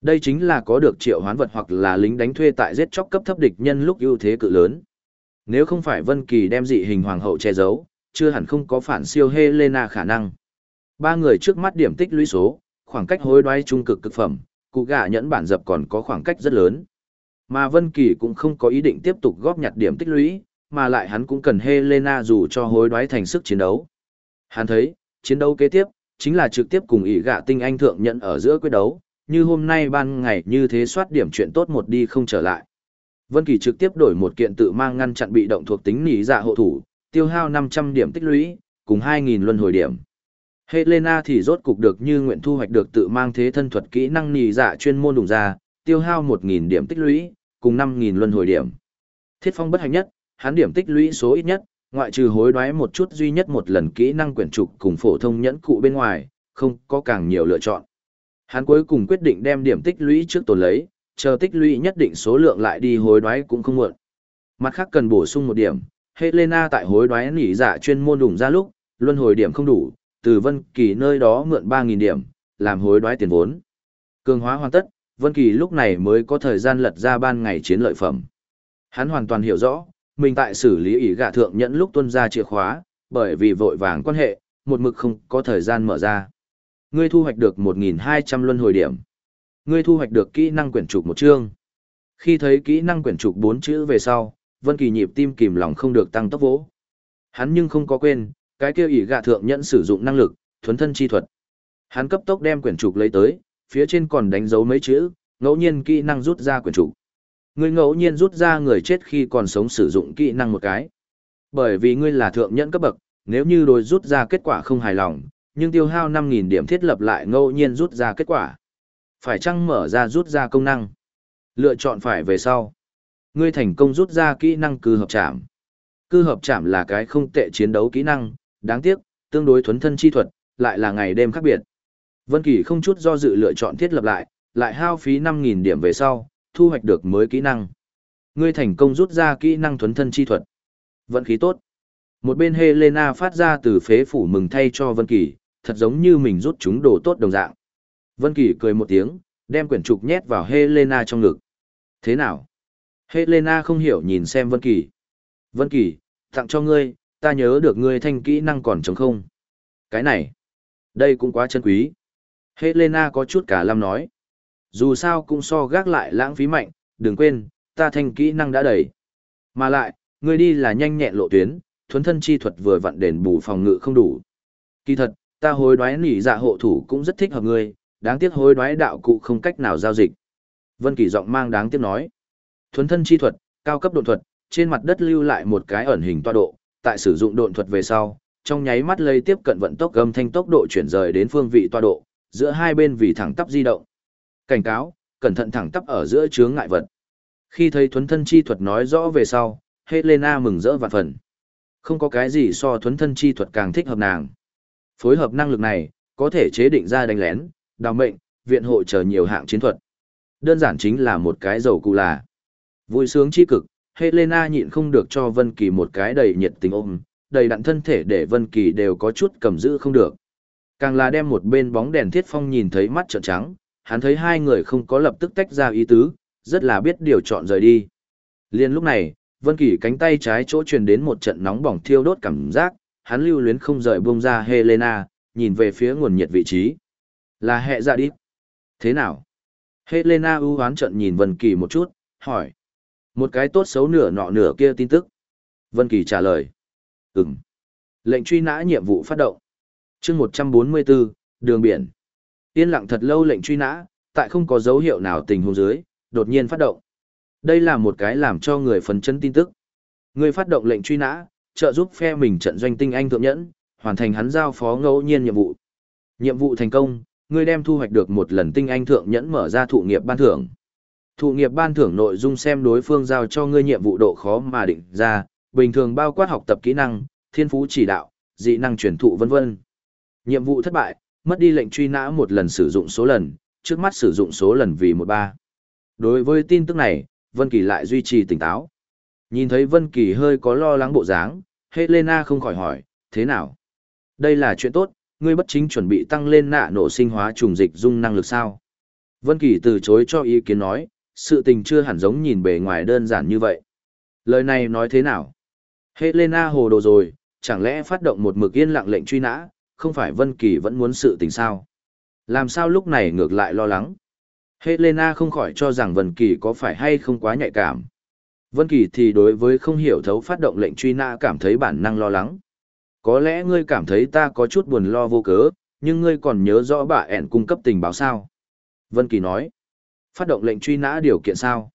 Đây chính là có được triệu hoán vật hoặc là lính đánh thuê tại giết chóc cấp thấp địch nhân lúc ưu thế cự lớn. Nếu không phải Vân Kỳ đem dị hình hoàng hậu che giấu, chưa hẳn không có phản siêu Helena khả năng. Ba người trước mắt điểm tích lũy số, khoảng cách hối đoái trung cực cực phẩm, cụ gã nhẫn bản dập còn có khoảng cách rất lớn. Mà Vân Kỳ cũng không có ý định tiếp tục góp nhặt điểm tích lũy, mà lại hắn cũng cần Helena dù cho hối đoái thành sức chiến đấu. Hắn thấy, chiến đấu kế tiếp, chính là trực tiếp cùng ỷ gạ tinh anh thượng nhận ở giữa quyết đấu, như hôm nay ban ngày như thế soát điểm chuyện tốt một đi không trở lại. Vân Kỳ trực tiếp đổi một kiện tự mang ngăn chặn bị động thuộc tính nỉ dạ hộ thủ, tiêu hao 500 điểm tích lũy, cùng 2.000 luân hồi điểm. Helena thì rốt cục được như nguyện thu hoạch được tự mang thế thân thuật kỹ năng nỉ dạ chuyên môn đủ ra, tiêu hao 1.000 điểm tích lũy, cùng 5.000 luân hồi điểm. Thiết phong bất hạnh nhất, hắn điểm tích lũy số ít nhất, ngoại trừ hối đoái một chút duy nhất một lần kỹ năng quyển trục cùng phổ thông nhẫn cụ bên ngoài, không có càng nhiều lựa chọn. Hắn cuối cùng quyết định đem điểm tích lũy trước tồn lấy, chờ tích lũy nhất định số lượng lại đi hối đoái cũng không muộn. Mặt khác cần bổ sung một điểm, Helena tại hối đoái nỉ giả chuyên môn đủng ra lúc, luân hồi điểm không đủ, từ Vân Kỳ nơi đó mượn 3.000 điểm, làm hối đoái tiền vốn. Cường hóa hoàn tất, Vân Kỳ lúc này mới có thời gian lật ra ban ngày chiến lợi phẩm. Hắn hoàn toàn hiểu rõ, mình tại xử lý ỷ gạ thượng nhẫn lúc tuân ra chìa khóa, bởi vì vội vàng quan hệ, một mực không có thời gian mở ra. Ngươi thu hoạch được 1.200 luân hồi điểm. Ngươi thu hoạch được kỹ năng quyển trục một chương. Khi thấy kỹ năng quyển trục bốn chữ về sau, Vân Kỳ nhịp tim kìm lòng không được tăng tốc vỗ. Hắn nhưng không có quên, cái kia ỷ gạ thượng nhẫn sử dụng năng lực, thuần thân chi thuật. Hắn cấp tốc đem quyển trục lấy tới, phía trên còn đánh dấu mấy chữ, ngẫu nhiên kỹ năng rút ra quyển trục. Ngươi ngẫu nhiên rút ra người chết khi còn sống sử dụng kỹ năng một cái. Bởi vì ngươi là thượng nhẫn cấp bậc, nếu như đối rút ra kết quả không hài lòng, nhưng tiêu hao 5.000 điểm thiết lập lại ngẫu nhiên rút ra kết quả. Phải chăng mở ra rút ra công năng? Lựa chọn phải về sau. Ngươi thành công rút ra kỹ năng cư hợp chạm. Cư hợp chạm là cái không tệ chiến đấu kỹ năng, đáng tiếc, tương đối thuấn thân chi thuật, lại là ngày đêm khác biệt. Vân Kỳ không chút do dự lựa chọn thiết lập lại, lại hao phí 5.000 điểm về sau, thu hoạch được mới kỹ năng. Ngươi thành công rút ra kỹ năng thuấn thân chi thuật. Vận khí tốt. Một bên Helena phát ra từ phế phủ mừng thay cho Vân Kỳ, thật giống như mình rút chúng đồ tốt đồng dạng. Vân Kỳ cười một tiếng, đem quyển trục nhét vào Helena trong ngực. Thế nào? Helena không hiểu nhìn xem Vân Kỳ. Vân Kỳ, tặng cho ngươi, ta nhớ được ngươi thanh kỹ năng còn trống không. Cái này, đây cũng quá chân quý. Helena có chút cả lâm nói. Dù sao cũng so gác lại lãng phí mạnh, đừng quên, ta thanh kỹ năng đã đầy. Mà lại, ngươi đi là nhanh nhẹn lộ tuyến, thuấn thân chi thuật vừa vặn đền bù phòng ngự không đủ. Kỳ thật, ta hối đoái nỉ dạ hộ thủ cũng rất thích hợp ngươi, đáng tiếc hối đoái đạo cụ không cách nào giao dịch. Vân Kỳ giọng mang đáng tiếc nói. Thuấn thân chi thuật, cao cấp độn thuật, trên mặt đất lưu lại một cái ẩn hình toa độ, tại sử dụng độn thuật về sau, trong nháy mắt lây tiếp cận vận tốc gầm thanh tốc độ chuyển rời đến phương vị toa độ, giữa hai bên vì thẳng tắp di động. Cảnh cáo, cẩn thận thẳng tắp ở giữa chướng ngại vật. Khi thấy thuấn thân chi thuật nói rõ về sau, Helena mừng rỡ vạn phần. Không có cái gì so thuấn thân chi thuật càng thích hợp nàng. Phối hợp năng lực này, có thể chế định ra đánh lén, đào mệnh, viện hộ chờ nhiều hạng chiến thuật. Đơn giản chính là một cái dầu cụ là. Vui sướng chi cực, Helena nhịn không được cho Vân Kỳ một cái đầy nhiệt tình ôm, đầy đặn thân thể để Vân Kỳ đều có chút cầm giữ không được. Càng là đem một bên bóng đèn thiết phong nhìn thấy mắt trợn trắng, hắn thấy hai người không có lập tức tách ra ý tứ, rất là biết điều chọn rời đi. Liên lúc này, Vân Kỳ cánh tay trái chỗ truyền đến một trận nóng bỏng thiêu đốt cảm giác, hắn lưu luyến không rời buông ra Helena, nhìn về phía nguồn nhiệt vị trí. Là hệ dạ đi. Thế nào? Helena ưu hoán trận nhìn Vân Kỳ một chút, hỏi. Một cái tốt xấu nửa nọ nửa kia tin tức. Vân Kỳ trả lời. Ừm. Lệnh truy nã nhiệm vụ phát động. Chương 144, đường biển. Yên lặng thật lâu lệnh truy nã, tại không có dấu hiệu nào tình huống dưới, đột nhiên phát động. Đây là một cái làm cho người phấn chấn tin tức. Người phát động lệnh truy nã, trợ giúp phe mình trận doanh tinh anh thượng nhẫn, hoàn thành hắn giao phó ngẫu nhiên nhiệm vụ. Nhiệm vụ thành công, ngươi đem thu hoạch được một lần tinh anh thượng nhẫn mở ra thụ nghiệp ban thưởng. Thụ nghiệp ban thưởng nội dung xem đối phương giao cho ngươi nhiệm vụ độ khó mà định ra, bình thường bao quát học tập kỹ năng, thiên phú chỉ đạo, dị năng truyền thụ vân vân. Nhiệm vụ thất bại, mất đi lệnh truy nã một lần sử dụng số lần, trước mắt sử dụng số lần vì một ba. Đối với tin tức này, Vân Kỳ lại duy trì tỉnh táo. Nhìn thấy Vân Kỳ hơi có lo lắng bộ dáng, Helena không khỏi hỏi, thế nào? Đây là chuyện tốt, ngươi bất chính chuẩn bị tăng lên nạ nổ sinh hóa trùng dịch dung năng lực sao? Vân Kỳ từ chối cho ý kiến nói, sự tình chưa hẳn giống nhìn bề ngoài đơn giản như vậy. Lời này nói thế nào? Helena hồ đồ rồi, chẳng lẽ phát động một mực yên lặng lệnh truy nã, không phải Vân Kỳ vẫn muốn sự tình sao? Làm sao lúc này ngược lại lo lắng? Helena không khỏi cho rằng Vân Kỳ có phải hay không quá nhạy cảm. Vân Kỳ thì đối với không hiểu thấu phát động lệnh truy nã cảm thấy bản năng lo lắng. Có lẽ ngươi cảm thấy ta có chút buồn lo vô cớ, nhưng ngươi còn nhớ rõ bà ẻn cung cấp tình báo sao? Vân Kỳ nói. Phát động lệnh truy nã điều kiện sao?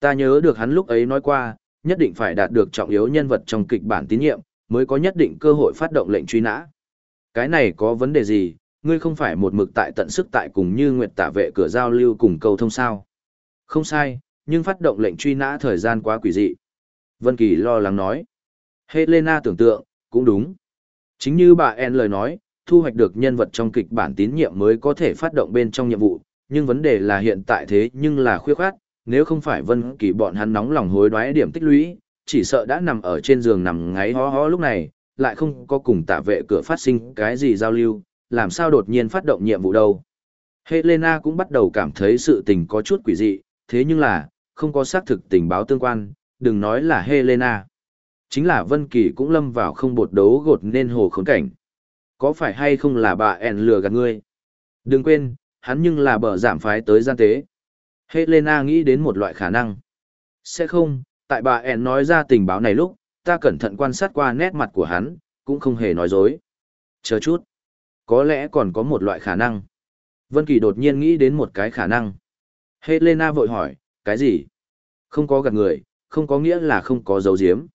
Ta nhớ được hắn lúc ấy nói qua, nhất định phải đạt được trọng yếu nhân vật trong kịch bản tín nhiệm, mới có nhất định cơ hội phát động lệnh truy nã. Cái này có vấn đề gì, ngươi không phải một mực tại tận sức tại cùng như Nguyệt Tả vệ cửa giao lưu cùng cầu thông sao? Không sai, nhưng phát động lệnh truy nã thời gian quá quỷ dị. Vân Kỳ lo lắng nói. Helena tưởng tượng, cũng đúng. Chính như bà En lời nói, thu hoạch được nhân vật trong kịch bản tín nhiệm mới có thể phát động bên trong nhiệm vụ, nhưng vấn đề là hiện tại thế nhưng là khuyết khát, nếu không phải Vân Kỳ bọn hắn nóng lòng hối đoái điểm tích lũy, chỉ sợ đã nằm ở trên giường nằm ngáy ho ho lúc này, lại không có cùng tạ vệ cửa phát sinh cái gì giao lưu, làm sao đột nhiên phát động nhiệm vụ đâu. Helena cũng bắt đầu cảm thấy sự tình có chút quỷ dị, thế nhưng là, không có xác thực tình báo tương quan, đừng nói là Helena. Chính là Vân Kỳ cũng lâm vào không bột đấu gột nên hồ khốn cảnh. Có phải hay không là bà ẻn lừa gạt ngươi? Đừng quên, hắn nhưng là bờ giảm phái tới gian tế. Helena nghĩ đến một loại khả năng. Sẽ không, tại bà ẻn nói ra tình báo này lúc, ta cẩn thận quan sát qua nét mặt của hắn, cũng không hề nói dối. Chờ chút. Có lẽ còn có một loại khả năng. Vân Kỳ đột nhiên nghĩ đến một cái khả năng. Helena vội hỏi, cái gì? Không có gạt người, không có nghĩa là không có dấu diếm.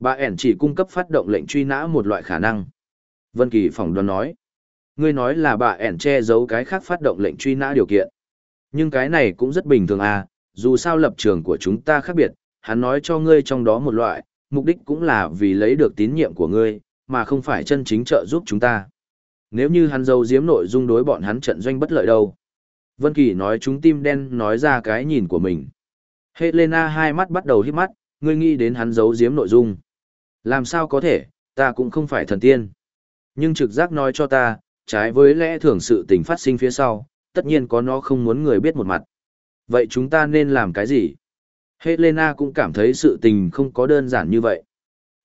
Bà ẻn chỉ cung cấp phát động lệnh truy nã một loại khả năng. Vân Kỳ phỏng đoán nói. Ngươi nói là bà ẻn che giấu cái khác phát động lệnh truy nã điều kiện. Nhưng cái này cũng rất bình thường à, dù sao lập trường của chúng ta khác biệt, hắn nói cho ngươi trong đó một loại, mục đích cũng là vì lấy được tín nhiệm của ngươi, mà không phải chân chính trợ giúp chúng ta. Nếu như hắn giấu giếm nội dung đối bọn hắn trận doanh bất lợi đâu. Vân Kỳ nói chúng tim đen nói ra cái nhìn của mình. Helena hai mắt bắt đầu híp mắt, ngươi nghĩ đến hắn giấu giếm nội dung. Làm sao có thể, ta cũng không phải thần tiên. Nhưng trực giác nói cho ta, trái với lẽ thường sự tình phát sinh phía sau, tất nhiên có nó không muốn người biết một mặt. Vậy chúng ta nên làm cái gì? Helena cũng cảm thấy sự tình không có đơn giản như vậy.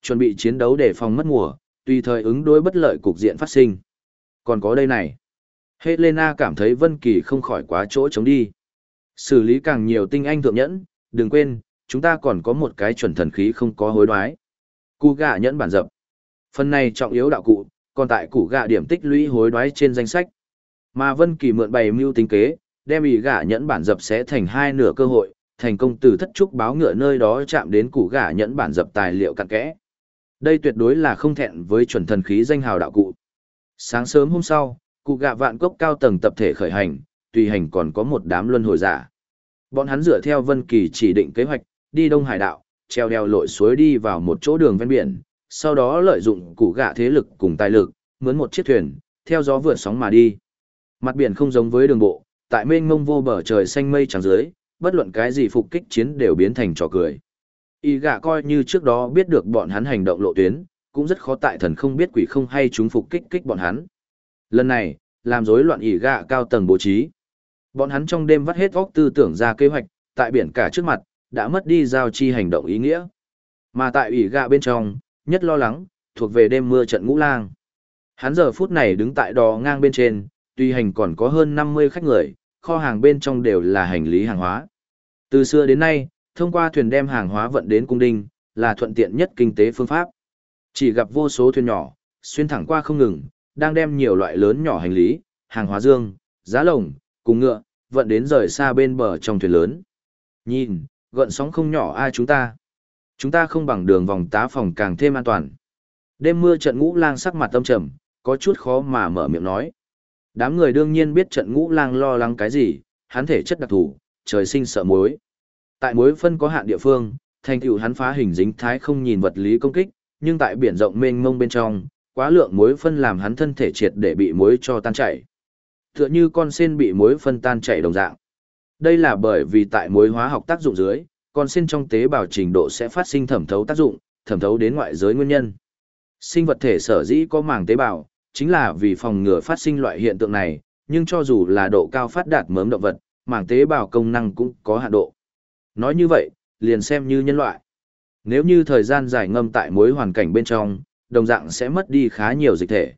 Chuẩn bị chiến đấu để phòng mất mùa, tùy thời ứng đối bất lợi cục diện phát sinh. Còn có đây này. Helena cảm thấy Vân Kỳ không khỏi quá chỗ chống đi. Xử lý càng nhiều tinh anh thượng nhẫn, đừng quên, chúng ta còn có một cái chuẩn thần khí không có hối đoái. Cụ gạ nhẫn bản dập. Phần này trọng yếu đạo cụ, còn tại cụ gạ điểm tích lũy hối đoái trên danh sách. Mà Vân Kỳ mượn bày mưu tính kế, đem ý gạ nhẫn bản dập sẽ thành hai nửa cơ hội, thành công từ thất trúc báo ngựa nơi đó chạm đến cụ gạ nhẫn bản dập tài liệu cặn kẽ. Đây tuyệt đối là không thẹn với chuẩn thần khí danh hào đạo cụ. Sáng sớm hôm sau, cụ gạ vạn cốc cao tầng tập thể khởi hành, tùy hành còn có một đám luân hồi giả. Bọn hắn dựa theo Vân Kỳ chỉ định kế hoạch, đi Đông Hải đạo, treo đeo lội suối đi vào một chỗ đường ven biển, sau đó lợi dụng cụ gạ thế lực cùng tài lực, mướn một chiếc thuyền, theo gió vượt sóng mà đi. Mặt biển không giống với đường bộ, tại mênh mông vô bờ trời xanh mây trắng dưới, bất luận cái gì phục kích chiến đều biến thành trò cười. Y gạ coi như trước đó biết được bọn hắn hành động lộ tuyến, cũng rất khó tại thần không biết quỷ không hay chúng phục kích kích bọn hắn. Lần này, làm rối loạn ỉ gạ cao tầng bố trí. Bọn hắn trong đêm vắt hết óc tư tưởng ra kế hoạch, tại biển cả trước mặt, đã mất đi giao chi hành động ý nghĩa. Mà tại ủy gạ bên trong, nhất lo lắng, thuộc về đêm mưa trận ngũ lang. Hắn giờ phút này đứng tại đò ngang bên trên, tuy hành còn có hơn 50 khách người, kho hàng bên trong đều là hành lý hàng hóa. Từ xưa đến nay, thông qua thuyền đem hàng hóa vận đến cung đinh, là thuận tiện nhất kinh tế phương pháp. Chỉ gặp vô số thuyền nhỏ, xuyên thẳng qua không ngừng, đang đem nhiều loại lớn nhỏ hành lý, hàng hóa dương, giá lồng, cùng ngựa, vận đến rời xa bên bờ trong thuyền lớn. Nhìn, gợn sóng không nhỏ ai chúng ta. Chúng ta không bằng đường vòng tá phòng càng thêm an toàn. Đêm mưa trận ngũ lang sắc mặt tâm trầm, có chút khó mà mở miệng nói. Đám người đương nhiên biết trận ngũ lang lo lắng cái gì, hắn thể chất đặc thù, trời sinh sợ muối. Tại muối phân có hạn địa phương, thành tựu hắn phá hình dính thái không nhìn vật lý công kích, nhưng tại biển rộng mênh mông bên trong, quá lượng muối phân làm hắn thân thể triệt để bị muối cho tan chảy. Tựa như con sen bị muối phân tan chảy đồng dạng. Đây là bởi vì tại muối hóa học tác dụng dưới, con sen trong tế bào trình độ sẽ phát sinh thẩm thấu tác dụng, thẩm thấu đến ngoại giới nguyên nhân. Sinh vật thể sở dĩ có màng tế bào, chính là vì phòng ngừa phát sinh loại hiện tượng này, nhưng cho dù là độ cao phát đạt mớm động vật, màng tế bào công năng cũng có hạn độ. Nói như vậy, liền xem như nhân loại. Nếu như thời gian dài ngâm tại mối hoàn cảnh bên trong, đồng dạng sẽ mất đi khá nhiều dịch thể.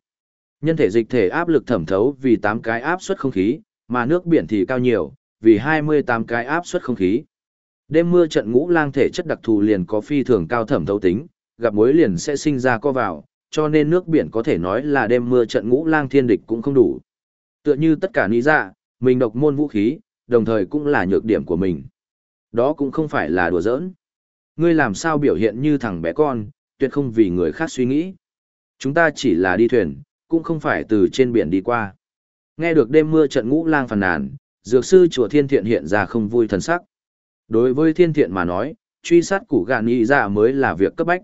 Nhân thể dịch thể áp lực thẩm thấu vì 8 cái áp suất không khí, mà nước biển thì cao nhiều, vì 28 cái áp suất không khí. Đêm mưa trận ngũ lang thể chất đặc thù liền có phi thường cao thẩm thấu tính, gặp mối liền sẽ sinh ra co vào, cho nên nước biển có thể nói là đêm mưa trận ngũ lang thiên địch cũng không đủ. Tựa như tất cả ní dạ, mình độc môn vũ khí, đồng thời cũng là nhược điểm của mình. Đó cũng không phải là đùa giỡn. Ngươi làm sao biểu hiện như thằng bé con, tuyệt không vì người khác suy nghĩ. Chúng ta chỉ là đi thuyền, cũng không phải từ trên biển đi qua. Nghe được đêm mưa trận ngũ lang phàn nàn, dược sư chùa thiên thiện hiện ra không vui thần sắc. Đối với thiên thiện mà nói, truy sát củ gạn y ra dạ mới là việc cấp bách.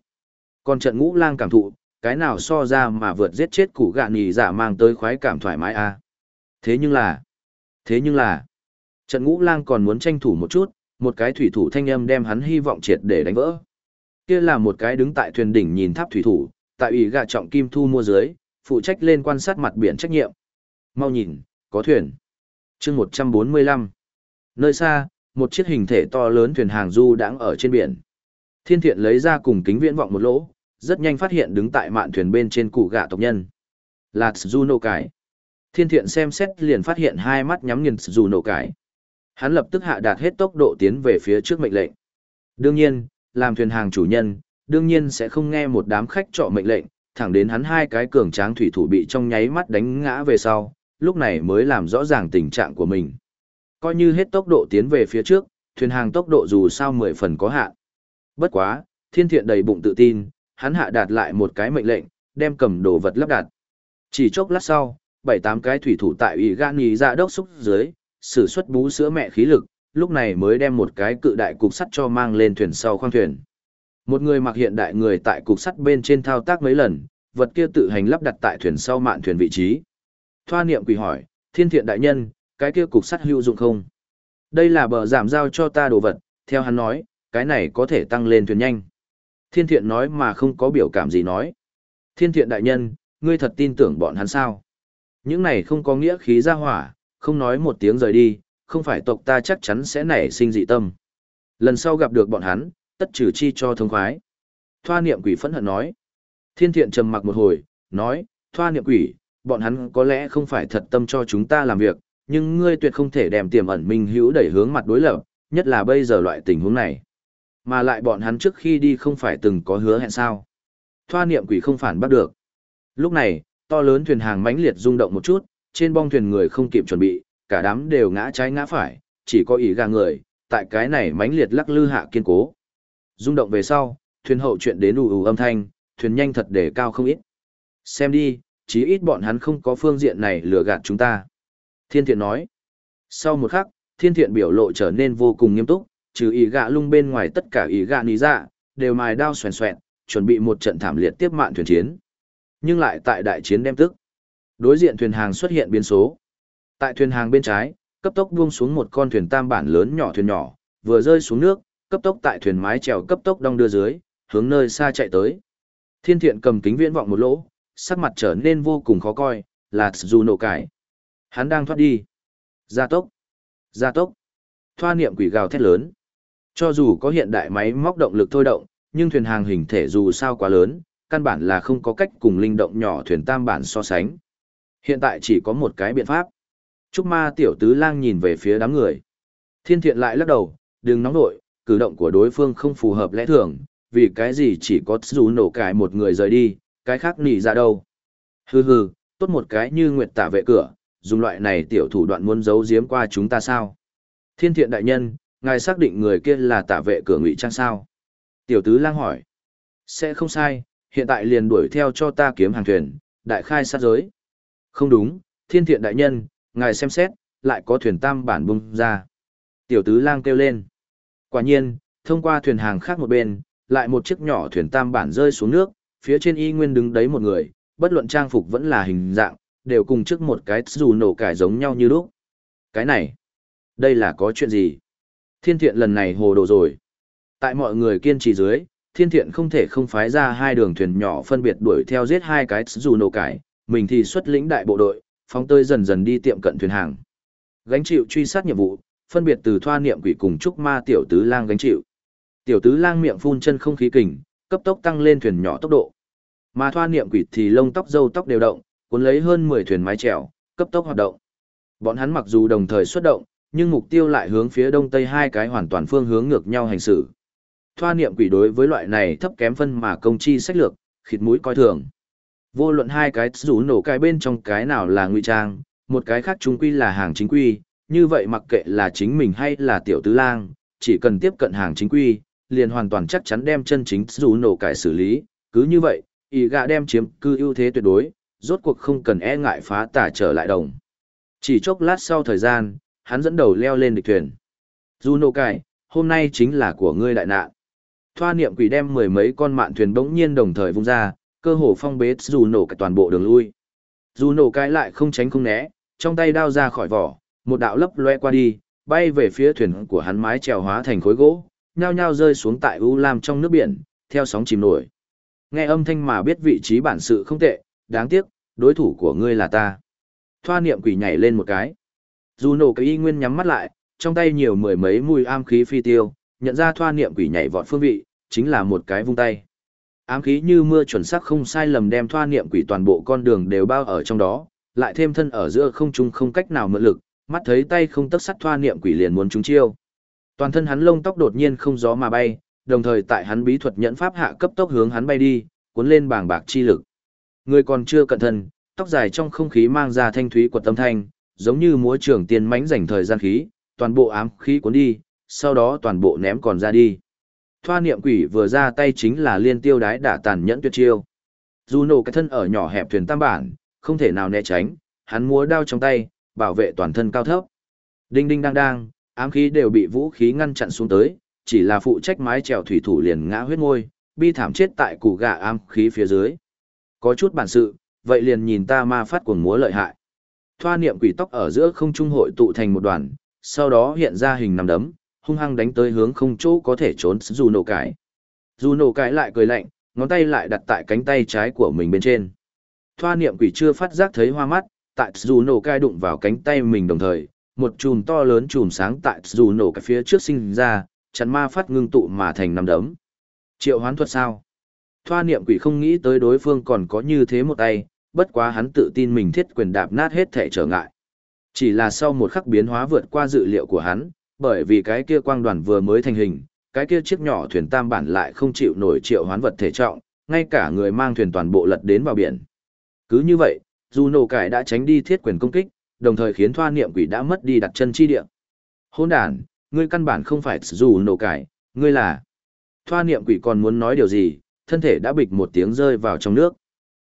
Còn trận ngũ lang cảm thụ, cái nào so ra mà vượt giết chết củ gạn y giả dạ mang tới khoái cảm thoải mái a à? thế nhưng là thế nhưng là trận ngũ lang còn muốn tranh thủ một chút một cái thủy thủ thanh âm đem hắn hy vọng triệt để đánh vỡ kia là một cái đứng tại thuyền đỉnh nhìn tháp thủy thủ tại ủy gạ trọng kim thu mua dưới phụ trách lên quan sát mặt biển trách nhiệm mau nhìn có thuyền chương một trăm bốn mươi lăm nơi xa một chiếc hình thể to lớn thuyền hàng du đang ở trên biển thiên thiện lấy ra cùng kính viễn vọng một lỗ rất nhanh phát hiện đứng tại mạn thuyền bên trên cụ gạ tộc nhân. Là Juno Cải. Thiên thiện xem xét liền phát hiện hai mắt nhắm nghiền Juno Cải. Hắn lập tức hạ đạt hết tốc độ tiến về phía trước mệnh lệnh. Đương nhiên, làm thuyền hàng chủ nhân, đương nhiên sẽ không nghe một đám khách trọ mệnh lệnh, thẳng đến hắn hai cái cường tráng thủy thủ bị trong nháy mắt đánh ngã về sau, lúc này mới làm rõ ràng tình trạng của mình. Coi như hết tốc độ tiến về phía trước, thuyền hàng tốc độ dù sao mười phần có hạn. Bất quá, thiên thiện đầy bụng tự tin, hắn hạ đạt lại một cái mệnh lệnh, đem cầm đồ vật lắp đặt. Chỉ chốc lát sau, bảy tám cái thủy thủ tại ủy gan nhì ra đốc xúc dưới, sử xuất bú sữa mẹ khí lực, lúc này mới đem một cái cự đại cục sắt cho mang lên thuyền sau khoang thuyền. Một người mặc hiện đại người tại cục sắt bên trên thao tác mấy lần, vật kia tự hành lắp đặt tại thuyền sau mạn thuyền vị trí. Thoa niệm quỷ hỏi, thiên thiện đại nhân, cái kia cục sắt hữu dụng không? Đây là bờ giảm giao cho ta đồ vật, theo hắn nói, cái này có thể tăng lên thuyền nhanh. Thiên thiện nói mà không có biểu cảm gì nói. Thiên thiện đại nhân, ngươi thật tin tưởng bọn hắn sao? Những này không có nghĩa khí ra hỏa, không nói một tiếng rời đi, không phải tộc ta chắc chắn sẽ nảy sinh dị tâm. Lần sau gặp được bọn hắn, tất trừ chi cho thông khoái. Thoa niệm quỷ phẫn hận nói. Thiên thiện trầm mặc một hồi, nói, thoa niệm quỷ, bọn hắn có lẽ không phải thật tâm cho chúng ta làm việc, nhưng ngươi tuyệt không thể đem tiềm ẩn minh hữu đẩy hướng mặt đối lập, nhất là bây giờ loại tình huống này. Mà lại bọn hắn trước khi đi không phải từng có hứa hẹn sao. Thoa niệm quỷ không phản bắt được. Lúc này, to lớn thuyền hàng mãnh liệt rung động một chút, trên bong thuyền người không kịp chuẩn bị, cả đám đều ngã trái ngã phải, chỉ có ý gà người, tại cái này mãnh liệt lắc lư hạ kiên cố. Rung động về sau, thuyền hậu chuyện đến ù ù âm thanh, thuyền nhanh thật để cao không ít. Xem đi, chí ít bọn hắn không có phương diện này lừa gạt chúng ta. Thiên thiện nói. Sau một khắc, thiên thiện biểu lộ trở nên vô cùng nghiêm túc, trừ ý gạ lung bên ngoài tất cả ý gạ ní dạ, đều mài đao xoèn xoẹn, chuẩn bị một trận thảm liệt tiếp mạn thuyền chiến. Nhưng lại tại đại chiến đem tức, đối diện thuyền hàng xuất hiện biến số. Tại thuyền hàng bên trái, cấp tốc buông xuống một con thuyền tam bản lớn nhỏ thuyền nhỏ, vừa rơi xuống nước, cấp tốc tại thuyền mái chèo cấp tốc đong đưa dưới, hướng nơi xa chạy tới. Thiên thiện cầm kính viễn vọng một lỗ, sắc mặt trở nên vô cùng khó coi, là dù nổ cải. Hắn đang thoát đi. Gia tốc. Gia tốc. Thoa niệm quỷ gào thét lớn. Cho dù có hiện đại máy móc động lực thôi động, nhưng thuyền hàng hình thể dù sao quá lớn, căn bản là không có cách cùng linh động nhỏ thuyền tam bản so sánh. Hiện tại chỉ có một cái biện pháp. Trúc ma tiểu tứ lang nhìn về phía đám người. Thiên thiện lại lắc đầu, đừng nóng nội, cử động của đối phương không phù hợp lẽ thường, vì cái gì chỉ có dù nổ cái một người rời đi, cái khác nỉ ra đâu. Hừ hừ, tốt một cái như nguyệt tả vệ cửa, dùng loại này tiểu thủ đoạn muốn giấu giếm qua chúng ta sao. Thiên thiện đại nhân, ngài xác định người kia là Tả vệ cửa ngụy trang sao? Tiểu tứ lang hỏi. Sẽ không sai, hiện tại liền đuổi theo cho ta kiếm hàng thuyền, đại khai sát giới. Không đúng, thiên thiện đại nhân, ngài xem xét, lại có thuyền tam bản bung ra. Tiểu tứ lang kêu lên. Quả nhiên, thông qua thuyền hàng khác một bên, lại một chiếc nhỏ thuyền tam bản rơi xuống nước, phía trên y nguyên đứng đấy một người, bất luận trang phục vẫn là hình dạng, đều cùng trước một cái dù nổ cải giống nhau như lúc. Cái này, đây là có chuyện gì? Thiên thiện lần này hồ đồ rồi. Tại mọi người kiên trì dưới, thiên thiện không thể không phái ra hai đường thuyền nhỏ phân biệt đuổi theo giết hai cái dù nổ cải, mình thì xuất lĩnh đại bộ đội, phóng tơi dần dần đi tiệm cận thuyền hàng. Gánh chịu truy sát nhiệm vụ, phân biệt từ thoa niệm quỷ cùng trúc ma tiểu tứ lang gánh chịu. Tiểu tứ lang miệng phun chân không khí kình, cấp tốc tăng lên thuyền nhỏ tốc độ. Mà thoa niệm quỷ thì lông tóc râu tóc đều động, cuốn lấy hơn 10 thuyền mái chèo, cấp tốc hoạt động. Bọn hắn mặc dù đồng thời xuất động, nhưng mục tiêu lại hướng phía đông tây hai cái hoàn toàn phương hướng ngược nhau hành xử. Thoa niệm quỷ đối với loại này thấp kém phân mà công chi sách lược, khịt mũi coi thường. Vô luận hai cái rủ nổ cái bên trong cái nào là ngụy trang, một cái khác chúng quy là hàng chính quy, như vậy mặc kệ là chính mình hay là tiểu tứ lang, chỉ cần tiếp cận hàng chính quy, liền hoàn toàn chắc chắn đem chân chính rủ nổ cải xử lý, cứ như vậy, ý gạ đem chiếm cư ưu thế tuyệt đối, rốt cuộc không cần e ngại phá tả trở lại đồng. Chỉ chốc lát sau thời gian, hắn dẫn đầu leo lên địch thuyền. Juno cải, hôm nay chính là của ngươi đại nạn. Thoa niệm quỷ đem mười mấy con mạn thuyền bỗng nhiên đồng thời vung ra, cơ hồ phong bế dù nổ cả toàn bộ đường lui. dù nổ cái lại không tránh không né, trong tay đao ra khỏi vỏ, một đạo lấp loe qua đi, bay về phía thuyền của hắn mái chèo hóa thành khối gỗ, nhao nhao rơi xuống tại U Lam trong nước biển, theo sóng chìm nổi. Nghe âm thanh mà biết vị trí bản sự không tệ, đáng tiếc, đối thủ của ngươi là ta. Thoa niệm quỷ nhảy lên một cái. Dù nổ cái y nguyên nhắm mắt lại, trong tay nhiều mười mấy mùi am khí phi tiêu, nhận ra thoa niệm quỷ nhảy vọt phương vị, chính là một cái vung tay. Ám khí như mưa chuẩn xác không sai lầm đem thoa niệm quỷ toàn bộ con đường đều bao ở trong đó, lại thêm thân ở giữa không trung không cách nào mượn lực, mắt thấy tay không tấc sắt thoa niệm quỷ liền muốn trúng chiêu. Toàn thân hắn lông tóc đột nhiên không gió mà bay, đồng thời tại hắn bí thuật nhẫn pháp hạ cấp tốc hướng hắn bay đi, cuốn lên bảng bạc chi lực. Người còn chưa cẩn thận, tóc dài trong không khí mang ra thanh thúy của tâm thanh, giống như múa trưởng tiên mãnh dành thời gian khí, toàn bộ ám khí cuốn đi, sau đó toàn bộ ném còn ra đi. Thoa niệm quỷ vừa ra tay chính là liên tiêu đái đả tàn nhẫn tuyệt chiêu. Dù nổ cái thân ở nhỏ hẹp thuyền tam bản, không thể nào né tránh, hắn múa đao trong tay, bảo vệ toàn thân cao thấp. Đinh đinh đang đang, ám khí đều bị vũ khí ngăn chặn xuống tới, chỉ là phụ trách mái chèo thủy thủ liền ngã huyết ngôi, bi thảm chết tại củ gà ám khí phía dưới. Có chút bản sự, vậy liền nhìn ta ma phát cuồng múa lợi hại. Thoa niệm quỷ tóc ở giữa không trung hội tụ thành một đoàn, sau đó hiện ra hình nằm đấm, hung hăng đánh tới hướng không chỗ có thể trốn dù nổ cái. Dù nổ cái lại cười lạnh, ngón tay lại đặt tại cánh tay trái của mình bên trên. Thoa niệm quỷ chưa phát giác thấy hoa mắt, tại dù nổ cái đụng vào cánh tay mình đồng thời, một chùm to lớn chùm sáng tại dù nổ cái phía trước sinh ra, chắn ma phát ngưng tụ mà thành nằm đấm. Triệu hoán thuật sao? Thoa niệm quỷ không nghĩ tới đối phương còn có như thế một tay, bất quá hắn tự tin mình thiết quyền đạp nát hết thể trở ngại. Chỉ là sau một khắc biến hóa vượt qua dự liệu của hắn, bởi vì cái kia quang đoàn vừa mới thành hình, cái kia chiếc nhỏ thuyền tam bản lại không chịu nổi triệu hoán vật thể trọng, ngay cả người mang thuyền toàn bộ lật đến vào biển. Cứ như vậy, dù nổ cải đã tránh đi thiết quyền công kích, đồng thời khiến thoa niệm quỷ đã mất đi đặt chân chi địa. Hôn đàn, ngươi căn bản không phải dù nổ cải, ngươi là... Thoa niệm quỷ còn muốn nói điều gì, thân thể đã bịch một tiếng rơi vào trong nước.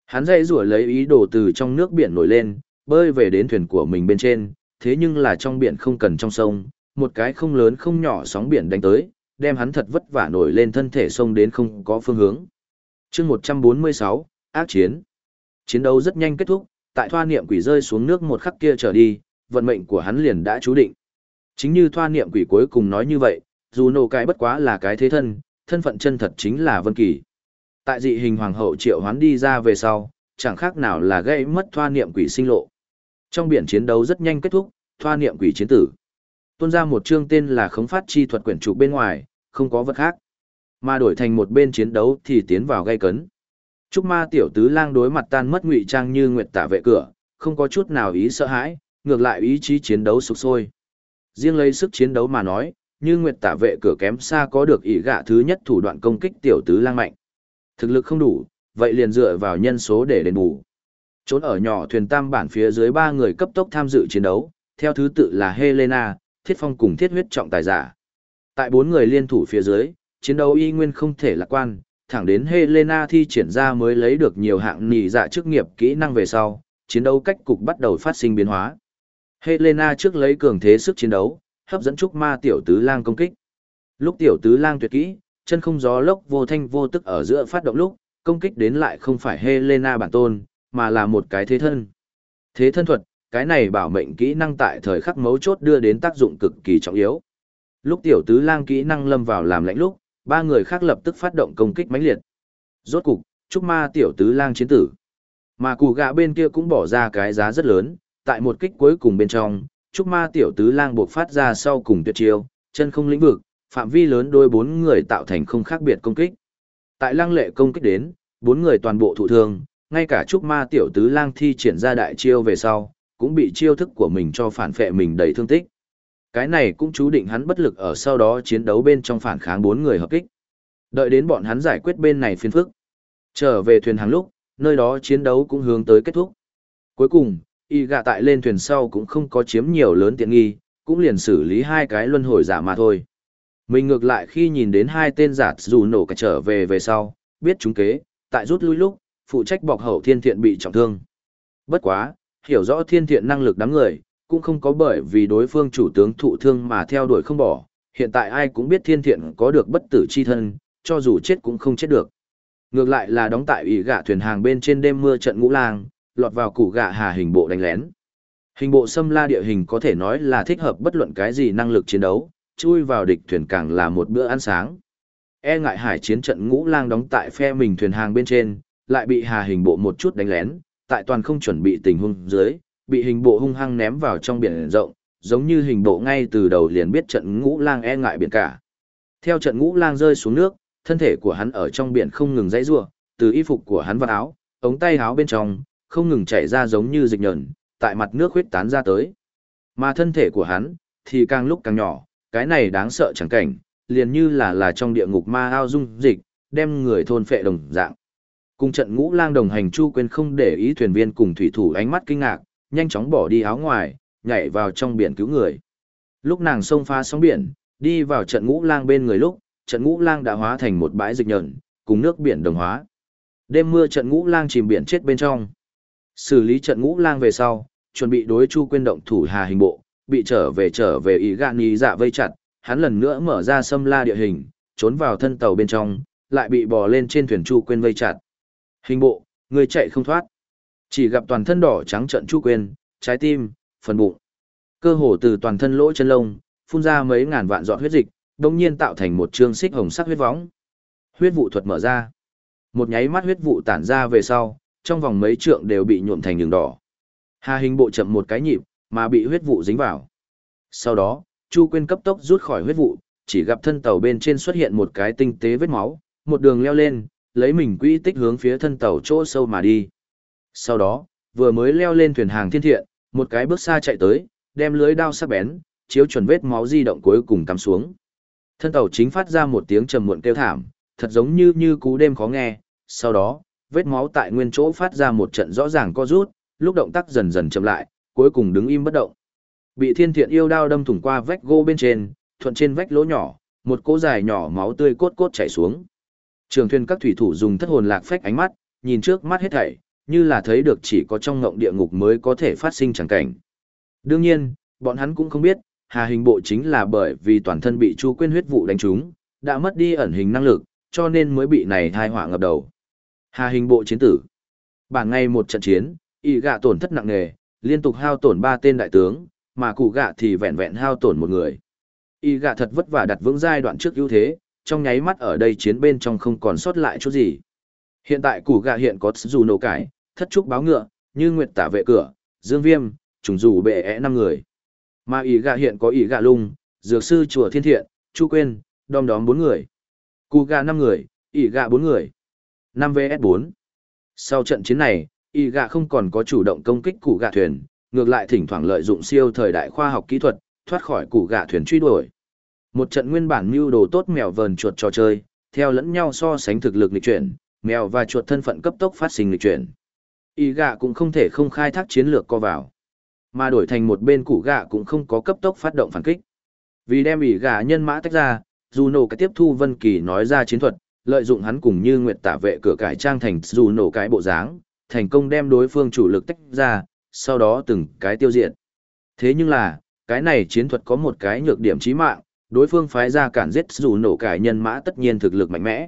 Hắn dây rủa lấy ý đồ từ trong nước biển nổi lên, bơi về đến thuyền của mình bên trên, thế nhưng là trong biển không cần trong sông, một cái không lớn không nhỏ sóng biển đánh tới, đem hắn thật vất vả nổi lên thân thể sông đến không có phương hướng. chương 146, ác chiến. Chiến đấu rất nhanh kết thúc, tại thoa niệm quỷ rơi xuống nước một khắc kia trở đi, vận mệnh của hắn liền đã chú định. Chính như thoa niệm quỷ cuối cùng nói như vậy, dù nổ cái bất quá là cái thế thân, thân phận chân thật chính là Vân Kỳ. Tại dị hình hoàng hậu triệu hoán đi ra về sau, chẳng khác nào là gây mất thoa niệm quỷ sinh lộ. Trong biển chiến đấu rất nhanh kết thúc, thoa niệm quỷ chiến tử. Tuôn ra một chương tên là khống phát chi thuật quyển trục bên ngoài, không có vật khác. Mà đổi thành một bên chiến đấu thì tiến vào gây cấn. Trúc ma tiểu tứ lang đối mặt tan mất ngụy trang như nguyệt tả vệ cửa, không có chút nào ý sợ hãi, ngược lại ý chí chiến đấu sục sôi. Riêng lấy sức chiến đấu mà nói, như nguyệt tả vệ cửa kém xa có được ý gạ thứ nhất thủ đoạn công kích tiểu tứ lang mạnh. Thực lực không đủ, vậy liền dựa vào nhân số để đền bù. Trốn ở nhỏ thuyền tam bản phía dưới ba người cấp tốc tham dự chiến đấu, theo thứ tự là Helena, Thiết Phong cùng Thiết huyết trọng tài giả. Tại bốn người liên thủ phía dưới, chiến đấu y nguyên không thể lạc quan, thẳng đến Helena thi triển ra mới lấy được nhiều hạng nỉ dạ chức nghiệp kỹ năng về sau, chiến đấu cách cục bắt đầu phát sinh biến hóa. Helena trước lấy cường thế sức chiến đấu, hấp dẫn trúc ma tiểu tứ lang công kích. Lúc tiểu tứ lang tuyệt kỹ, chân không gió lốc vô thanh vô tức ở giữa phát động lúc, công kích đến lại không phải Helena bản tôn, mà là một cái thế thân. Thế thân thuật, cái này bảo mệnh kỹ năng tại thời khắc mấu chốt đưa đến tác dụng cực kỳ trọng yếu. Lúc tiểu tứ lang kỹ năng lâm vào làm lãnh lúc, ba người khác lập tức phát động công kích mãnh liệt. Rốt cục, trúc ma tiểu tứ lang chiến tử. Mà củ gạ bên kia cũng bỏ ra cái giá rất lớn, tại một kích cuối cùng bên trong, trúc ma tiểu tứ lang buộc phát ra sau cùng tuyệt chiêu, chân không lĩnh vực, phạm vi lớn đôi bốn người tạo thành không khác biệt công kích. Tại lăng lệ công kích đến, bốn người toàn bộ thụ thương, ngay cả trúc ma tiểu tứ lang thi triển ra đại chiêu về sau, cũng bị chiêu thức của mình cho phản phệ mình đầy thương tích. Cái này cũng chú định hắn bất lực ở sau đó chiến đấu bên trong phản kháng bốn người hợp kích. Đợi đến bọn hắn giải quyết bên này phiên phức. Trở về thuyền hàng lúc, nơi đó chiến đấu cũng hướng tới kết thúc. Cuối cùng, y gạ tại lên thuyền sau cũng không có chiếm nhiều lớn tiện nghi, cũng liền xử lý hai cái luân hồi giả mà thôi. Mình ngược lại khi nhìn đến hai tên giả dù nổ cả trở về về sau, biết chúng kế, tại rút lui lúc, phụ trách bọc hậu thiên thiện bị trọng thương. Bất quá, hiểu rõ thiên thiện năng lực đám người, cũng không có bởi vì đối phương chủ tướng thụ thương mà theo đuổi không bỏ. Hiện tại ai cũng biết thiên thiện có được bất tử chi thân, cho dù chết cũng không chết được. Ngược lại là đóng tại ủy gạ thuyền hàng bên trên đêm mưa trận ngũ lang, lọt vào củ gạ hà hình bộ đánh lén. Hình bộ xâm la địa hình có thể nói là thích hợp bất luận cái gì năng lực chiến đấu, chui vào địch thuyền càng là một bữa ăn sáng. E ngại hải chiến trận ngũ lang đóng tại phe mình thuyền hàng bên trên, lại bị hà hình bộ một chút đánh lén, tại toàn không chuẩn bị tình huống dưới, bị hình bộ hung hăng ném vào trong biển rộng, giống như hình bộ ngay từ đầu liền biết trận ngũ lang e ngại biển cả. Theo trận ngũ lang rơi xuống nước, thân thể của hắn ở trong biển không ngừng dãy rủa, từ y phục của hắn vào áo, ống tay áo bên trong, không ngừng chảy ra giống như dịch nhờn, tại mặt nước huyết tán ra tới. Mà thân thể của hắn, thì càng lúc càng nhỏ, cái này đáng sợ chẳng cảnh, liền như là là trong địa ngục ma ao dung dịch, đem người thôn phệ đồng dạng. Cùng trận ngũ lang đồng hành Chu quên không để ý thuyền viên cùng thủy thủ ánh mắt kinh ngạc, nhanh chóng bỏ đi áo ngoài, nhảy vào trong biển cứu người. Lúc nàng xông pha sóng biển, đi vào trận ngũ lang bên người lúc, trận ngũ lang đã hóa thành một bãi dịch nhẫn, cùng nước biển đồng hóa. Đêm mưa trận ngũ lang chìm biển chết bên trong. Xử lý trận ngũ lang về sau, chuẩn bị đối Chu quên động thủ hà hình bộ, bị trở về trở về ý gạn ý dạ vây chặt, hắn lần nữa mở ra xâm la địa hình, trốn vào thân tàu bên trong, lại bị bò lên trên thuyền Chu quên vây chặt. Hình bộ, người chạy không thoát. Chỉ gặp toàn thân đỏ trắng trận chu quyền, trái tim, phần bụng. Cơ hồ từ toàn thân lỗ chân lông, phun ra mấy ngàn vạn giọt huyết dịch, đồng nhiên tạo thành một trương xích hồng sắc huyết võng. Huyết vụ thuật mở ra. Một nháy mắt huyết vụ tản ra về sau, trong vòng mấy trượng đều bị nhuộm thành đường đỏ. Hà hình bộ chậm một cái nhịp, mà bị huyết vụ dính vào. Sau đó, Chu Quyên cấp tốc rút khỏi huyết vụ, chỉ gặp thân tàu bên trên xuất hiện một cái tinh tế vết máu, một đường leo lên, lấy mình quỹ tích hướng phía thân tàu chỗ sâu mà đi. Sau đó, vừa mới leo lên thuyền hàng thiên thiện, một cái bước xa chạy tới, đem lưới đao sắc bén, chiếu chuẩn vết máu di động cuối cùng cắm xuống. Thân tàu chính phát ra một tiếng trầm muộn kêu thảm, thật giống như như cú đêm khó nghe, sau đó, vết máu tại nguyên chỗ phát ra một trận rõ ràng co rút, lúc động tác dần dần chậm lại, cuối cùng đứng im bất động. Bị thiên thiện yêu đao đâm thủng qua vách gỗ bên trên, thuận trên vách lỗ nhỏ, một cỗ dài nhỏ máu tươi cốt cốt chảy xuống. Trường thuyền các thủy thủ dùng thất hồn lạc phách ánh mắt, nhìn trước mắt hết thảy, như là thấy được chỉ có trong ngộng địa ngục mới có thể phát sinh chẳng cảnh. Đương nhiên, bọn hắn cũng không biết, Hà Hình Bộ chính là bởi vì toàn thân bị Chu Quyên huyết vụ đánh trúng, đã mất đi ẩn hình năng lực, cho nên mới bị này thai họa ngập đầu. Hà Hình Bộ chiến tử. Bản ngay một trận chiến, y gạ tổn thất nặng nề, liên tục hao tổn ba tên đại tướng, mà cụ gạ thì vẹn vẹn hao tổn một người. Y gạ thật vất vả đặt vững giai đoạn trước ưu thế, trong nháy mắt ở đây chiến bên trong không còn sót lại chút gì. Hiện tại củ gạ hiện có dù nổ cải, thất trúc báo ngựa, như nguyệt tả vệ cửa, dương viêm, trùng dù bệ ẽ năm người. Mà ý gạ hiện có ý gạ lung, dược sư chùa thiên thiện, chu quên, đom đóm bốn người. củ gạ năm người, ý gạ bốn người. 5 vs 4. Sau trận chiến này, ý gạ không còn có chủ động công kích củ gạ thuyền, ngược lại thỉnh thoảng lợi dụng siêu thời đại khoa học kỹ thuật, thoát khỏi củ gạ thuyền truy đuổi. Một trận nguyên bản mưu đồ tốt mèo vờn chuột trò chơi, theo lẫn nhau so sánh thực lực lịch chuyển, mèo và chuột thân phận cấp tốc phát sinh lịch chuyển. Y gạ cũng không thể không khai thác chiến lược co vào. Mà đổi thành một bên củ gạ cũng không có cấp tốc phát động phản kích. Vì đem ỉ gạ nhân mã tách ra, Juno cái tiếp thu Vân Kỳ nói ra chiến thuật, lợi dụng hắn cùng như nguyệt tả vệ cửa cải trang thành Juno cái bộ dáng, thành công đem đối phương chủ lực tách ra, sau đó từng cái tiêu diệt. Thế nhưng là, cái này chiến thuật có một cái nhược điểm chí mạng, đối phương phái ra cản giết dù nổ cải nhân mã tất nhiên thực lực mạnh mẽ.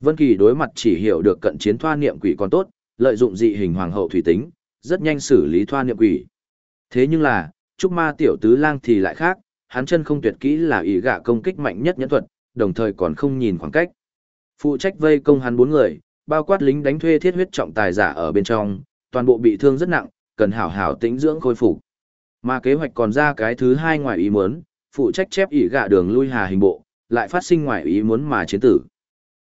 Vân Kỳ đối mặt chỉ hiểu được cận chiến thoa niệm quỷ còn tốt, lợi dụng dị hình hoàng hậu thủy tính, rất nhanh xử lý thoa niệm quỷ. Thế nhưng là, trúc ma tiểu tứ lang thì lại khác, hắn chân không tuyệt kỹ là ý gạ công kích mạnh nhất nhẫn thuật, đồng thời còn không nhìn khoảng cách. Phụ trách vây công hắn bốn người, bao quát lính đánh thuê thiết huyết trọng tài giả ở bên trong, toàn bộ bị thương rất nặng, cần hảo hảo tĩnh dưỡng khôi phục. Mà kế hoạch còn ra cái thứ hai ngoài ý muốn, phụ trách chép ỉ gạ đường lui hà hình bộ, lại phát sinh ngoài ý muốn mà chiến tử.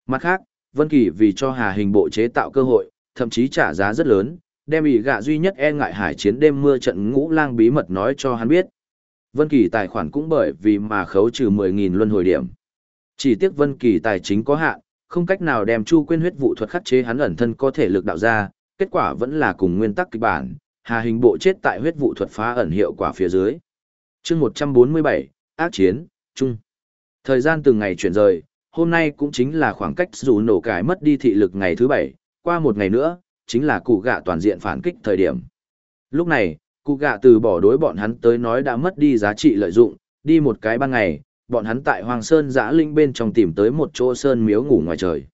Mặt khác, Vân Kỳ vì cho hà hình bộ chế tạo cơ hội, thậm chí trả giá rất lớn, đem ỉ gạ duy nhất e ngại hải chiến đêm mưa trận ngũ lang bí mật nói cho hắn biết. Vân Kỳ tài khoản cũng bởi vì mà khấu trừ mười nghìn luân hồi điểm. Chỉ tiếc Vân Kỳ tài chính có hạn, không cách nào đem Chu Quyên huyết vụ thuật khắc chế hắn ẩn thân có thể lực đạo ra, kết quả vẫn là cùng nguyên tắc kịch bản, Hà Hình Bộ chết tại huyết vụ thuật phá ẩn hiệu quả phía dưới. Chương 147, ác chiến, chung. Thời gian từng ngày chuyển rời, hôm nay cũng chính là khoảng cách dù nổ cải mất đi thị lực ngày thứ bảy, qua một ngày nữa, chính là cụ gạ toàn diện phản kích thời điểm. Lúc này, cụ gạ từ bỏ đối bọn hắn tới nói đã mất đi giá trị lợi dụng, đi một cái ban ngày, bọn hắn tại Hoàng Sơn giã linh bên trong tìm tới một chỗ sơn miếu ngủ ngoài trời.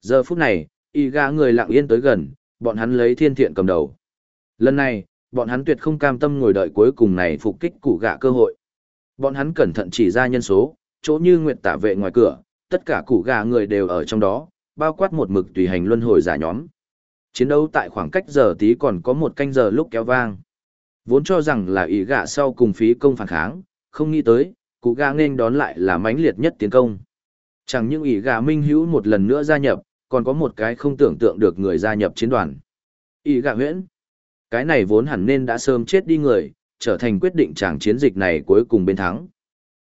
Giờ phút này, y gã người lặng yên tới gần, bọn hắn lấy thiên thiện cầm đầu. Lần này, bọn hắn tuyệt không cam tâm ngồi đợi cuối cùng này phục kích cụ gạ cơ hội. Bọn hắn cẩn thận chỉ ra nhân số, chỗ như nguyệt tả vệ ngoài cửa, tất cả cụ gà người đều ở trong đó, bao quát một mực tùy hành luân hồi giả nhóm. Chiến đấu tại khoảng cách giờ tí còn có một canh giờ lúc kéo vang. Vốn cho rằng là ý gạ sau cùng phí công phản kháng, không nghĩ tới, cụ gà nên đón lại là mãnh liệt nhất tiến công. Chẳng những ý gà minh hữu một lần nữa gia nhập, còn có một cái không tưởng tượng được người gia nhập chiến đoàn. Ý gà huyễn. Cái này vốn hẳn nên đã sớm chết đi người, trở thành quyết định tràng chiến dịch này cuối cùng bên thắng.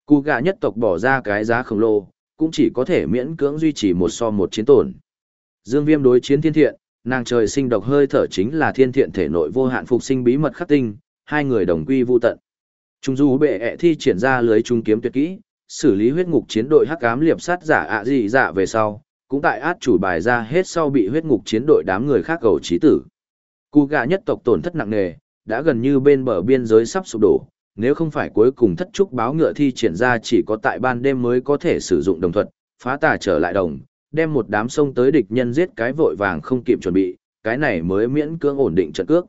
Cú gạ nhất tộc bỏ ra cái giá khổng lồ, cũng chỉ có thể miễn cưỡng duy trì một so một chiến tổn. Dương Viêm đối chiến thiên thiện, nàng trời sinh độc hơi thở chính là thiên thiện thể nội vô hạn phục sinh bí mật khắc tinh, hai người đồng quy vu tận. Trung du bệ ẹ thi triển ra lưới trung kiếm tuyệt kỹ, xử lý huyết ngục chiến đội hắc ám liệp sát giả ạ dị dạ về sau, cũng tại át chủ bài ra hết sau bị huyết ngục chiến đội đám người khác cầu trí tử. Cú gà nhất tộc tổn thất nặng nề, đã gần như bên bờ biên giới sắp sụp đổ, nếu không phải cuối cùng thất trúc báo ngựa thi triển ra chỉ có tại ban đêm mới có thể sử dụng đồng thuật, phá tà trở lại đồng, đem một đám sông tới địch nhân giết cái vội vàng không kịp chuẩn bị, cái này mới miễn cưỡng ổn định trận cước.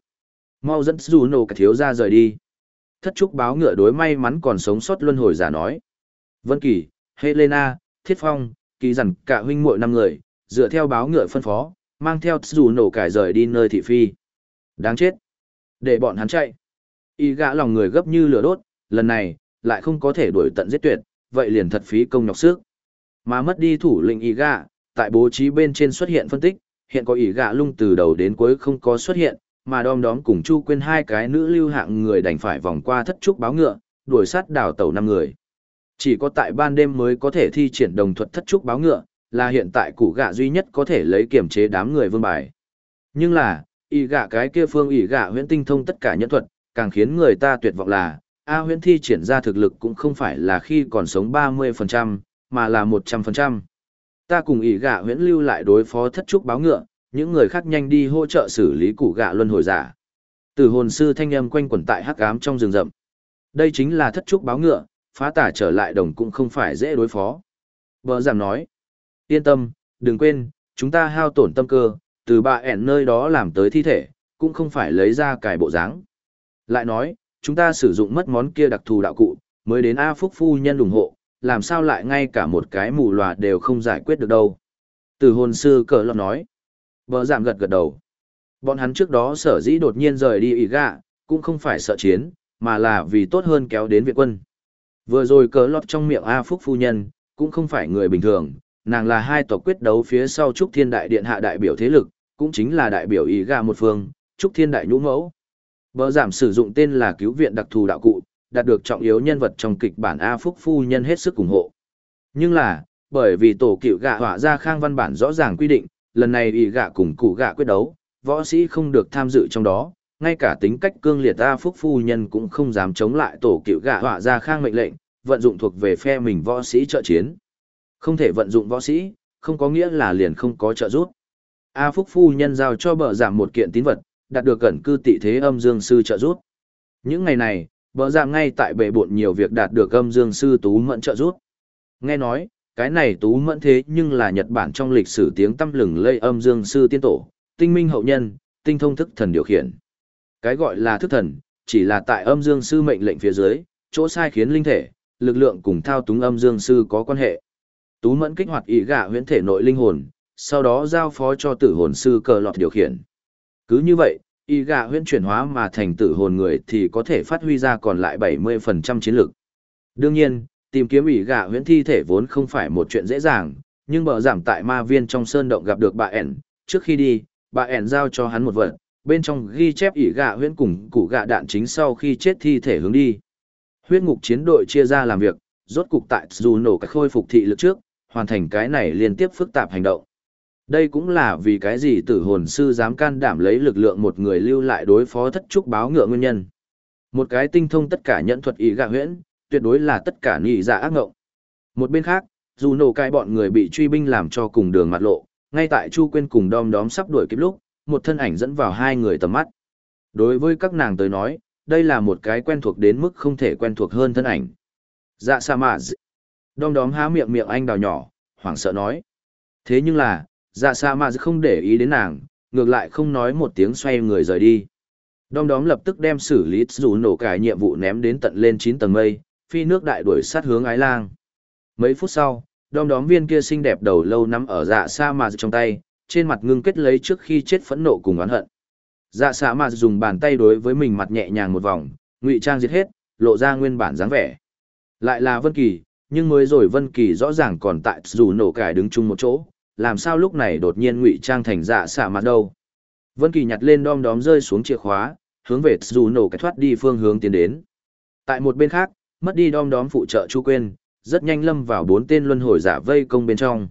Mau dẫn dù nổ cả thiếu ra rời đi. Thất trúc báo ngựa đối may mắn còn sống sót luân hồi giả nói. Vân Kỳ, Helena, Thiết Phong, kỳ dằn cả huynh muội năm người, dựa theo báo ngựa phân phó, mang theo dù nổ cải rời đi nơi thị phi. Đáng chết. Để bọn hắn chạy. Y gã lòng người gấp như lửa đốt, lần này, lại không có thể đuổi tận giết tuyệt, vậy liền thật phí công nhọc sức. Mà mất đi thủ lĩnh Y gã, tại bố trí bên trên xuất hiện phân tích, hiện có Y gã lung từ đầu đến cuối không có xuất hiện, mà đom đóm cùng Chu quên hai cái nữ lưu hạng người đành phải vòng qua thất trúc báo ngựa, đuổi sát đảo tàu năm người. Chỉ có tại ban đêm mới có thể thi triển đồng thuật thất trúc báo ngựa, là hiện tại củ gạ duy nhất có thể lấy kiểm chế đám người vương bài. Nhưng là, y gạ cái kia phương y gạ huyễn tinh thông tất cả nhân thuật, càng khiến người ta tuyệt vọng là, A huyễn thi triển ra thực lực cũng không phải là khi còn sống 30%, mà là 100%. Ta cùng y gạ huyễn lưu lại đối phó thất trúc báo ngựa, những người khác nhanh đi hỗ trợ xử lý củ gạ luân hồi giả. Từ hồn sư thanh âm quanh quẩn tại hắc ám trong rừng rậm. Đây chính là thất trúc báo ngựa, phá tả trở lại đồng cũng không phải dễ đối phó. Bờ giảm nói, yên tâm, đừng quên, chúng ta hao tổn tâm cơ, từ bà ẻn nơi đó làm tới thi thể, cũng không phải lấy ra cải bộ dáng. Lại nói, chúng ta sử dụng mất món kia đặc thù đạo cụ, mới đến A Phúc Phu nhân ủng hộ, làm sao lại ngay cả một cái mù loà đều không giải quyết được đâu. Từ hồn sư cờ lọt nói, vợ giảm gật gật đầu. Bọn hắn trước đó sở dĩ đột nhiên rời đi ý gạ, cũng không phải sợ chiến, mà là vì tốt hơn kéo đến viện quân. Vừa rồi cờ lọt trong miệng A Phúc Phu Nhân, cũng không phải người bình thường, nàng là hai tộc quyết đấu phía sau Trúc Thiên Đại Điện hạ đại biểu thế lực, cũng chính là đại biểu ý gà một phương, Trúc Thiên Đại Nhũ Mẫu. Bờ giảm sử dụng tên là cứu viện đặc thù đạo cụ, đạt được trọng yếu nhân vật trong kịch bản A Phúc Phu Nhân hết sức ủng hộ. Nhưng là, bởi vì tổ cựu gạ hỏa ra khang văn bản rõ ràng quy định, lần này ý gạ cùng cụ gạ quyết đấu, võ sĩ không được tham dự trong đó, ngay cả tính cách cương liệt A Phúc Phu Nhân cũng không dám chống lại tổ cựu gạ hỏa ra khang mệnh lệnh, vận dụng thuộc về phe mình võ sĩ trợ chiến. Không thể vận dụng võ sĩ, không có nghĩa là liền không có trợ giúp. A Phúc Phu nhân giao cho bờ giảm một kiện tín vật, đạt được cẩn cư tị thế âm dương sư trợ giúp. Những ngày này, bờ giảm ngay tại bể bộn nhiều việc đạt được âm dương sư Tú Mẫn trợ giúp. Nghe nói, cái này Tú Mẫn thế nhưng là Nhật Bản trong lịch sử tiếng tăm lừng lây âm dương sư tiên tổ, tinh minh hậu nhân, tinh thông thức thần điều khiển. Cái gọi là thức thần, chỉ là tại âm dương sư mệnh lệnh phía dưới, chỗ sai khiến linh thể, lực lượng cùng thao túng âm dương sư có quan hệ. Tú Mẫn kích hoạt ý gạ huyễn thể nội linh hồn, sau đó giao phó cho tử hồn sư cờ lọt điều khiển. Cứ như vậy, y gạ huyễn chuyển hóa mà thành tử hồn người thì có thể phát huy ra còn lại 70% chiến lực. Đương nhiên, tìm kiếm y gạ huyễn thi thể vốn không phải một chuyện dễ dàng, nhưng bờ giảm tại ma viên trong sơn động gặp được bà ẻn, trước khi đi, bà ẻn giao cho hắn một vật, bên trong ghi chép ỉ gạ huyễn cùng củ gạ đạn chính sau khi chết thi thể hướng đi. Huyết ngục chiến đội chia ra làm việc, rốt cục tại dù nổ cái khôi phục thị lực trước, hoàn thành cái này liên tiếp phức tạp hành động. Đây cũng là vì cái gì tử hồn sư dám can đảm lấy lực lượng một người lưu lại đối phó thất trúc báo ngựa nguyên nhân. Một cái tinh thông tất cả nhẫn thuật ý gạ huyễn, tuyệt đối là tất cả nhị dạ ác ngộng. Một bên khác, dù nổ cái bọn người bị truy binh làm cho cùng đường mặt lộ, ngay tại Chu Quyên cùng đom đóm sắp đuổi kịp lúc, một thân ảnh dẫn vào hai người tầm mắt. Đối với các nàng tới nói, đây là một cái quen thuộc đến mức không thể quen thuộc hơn thân ảnh. Dạ sa mạ Đom đóm há miệng miệng anh đào nhỏ, hoảng sợ nói. Thế nhưng là, dạ sa mạ không để ý đến nàng, ngược lại không nói một tiếng xoay người rời đi. Đom đóm lập tức đem xử lý dù nổ cải nhiệm vụ ném đến tận lên chín tầng mây, phi nước đại đuổi sát hướng ái lang. Mấy phút sau, đom đóm viên kia xinh đẹp đầu lâu nắm ở dạ sa mạ trong tay, trên mặt ngưng kết lấy trước khi chết phẫn nộ cùng oán hận. Dạ sa mạ dùng bàn tay đối với mình mặt nhẹ nhàng một vòng, ngụy trang diệt hết, lộ ra nguyên bản dáng vẻ. Lại là Vân Kỳ, nhưng mới rồi Vân Kỳ rõ ràng còn tại dù nổ cải đứng chung một chỗ, làm sao lúc này đột nhiên ngụy trang thành dạ xạ mặt đâu. Vân Kỳ nhặt lên đom đóm rơi xuống chìa khóa, hướng về dù nổ cái thoát đi phương hướng tiến đến. Tại một bên khác, mất đi đom đóm phụ trợ Chu Quyên, rất nhanh lâm vào bốn tên luân hồi giả vây công bên trong.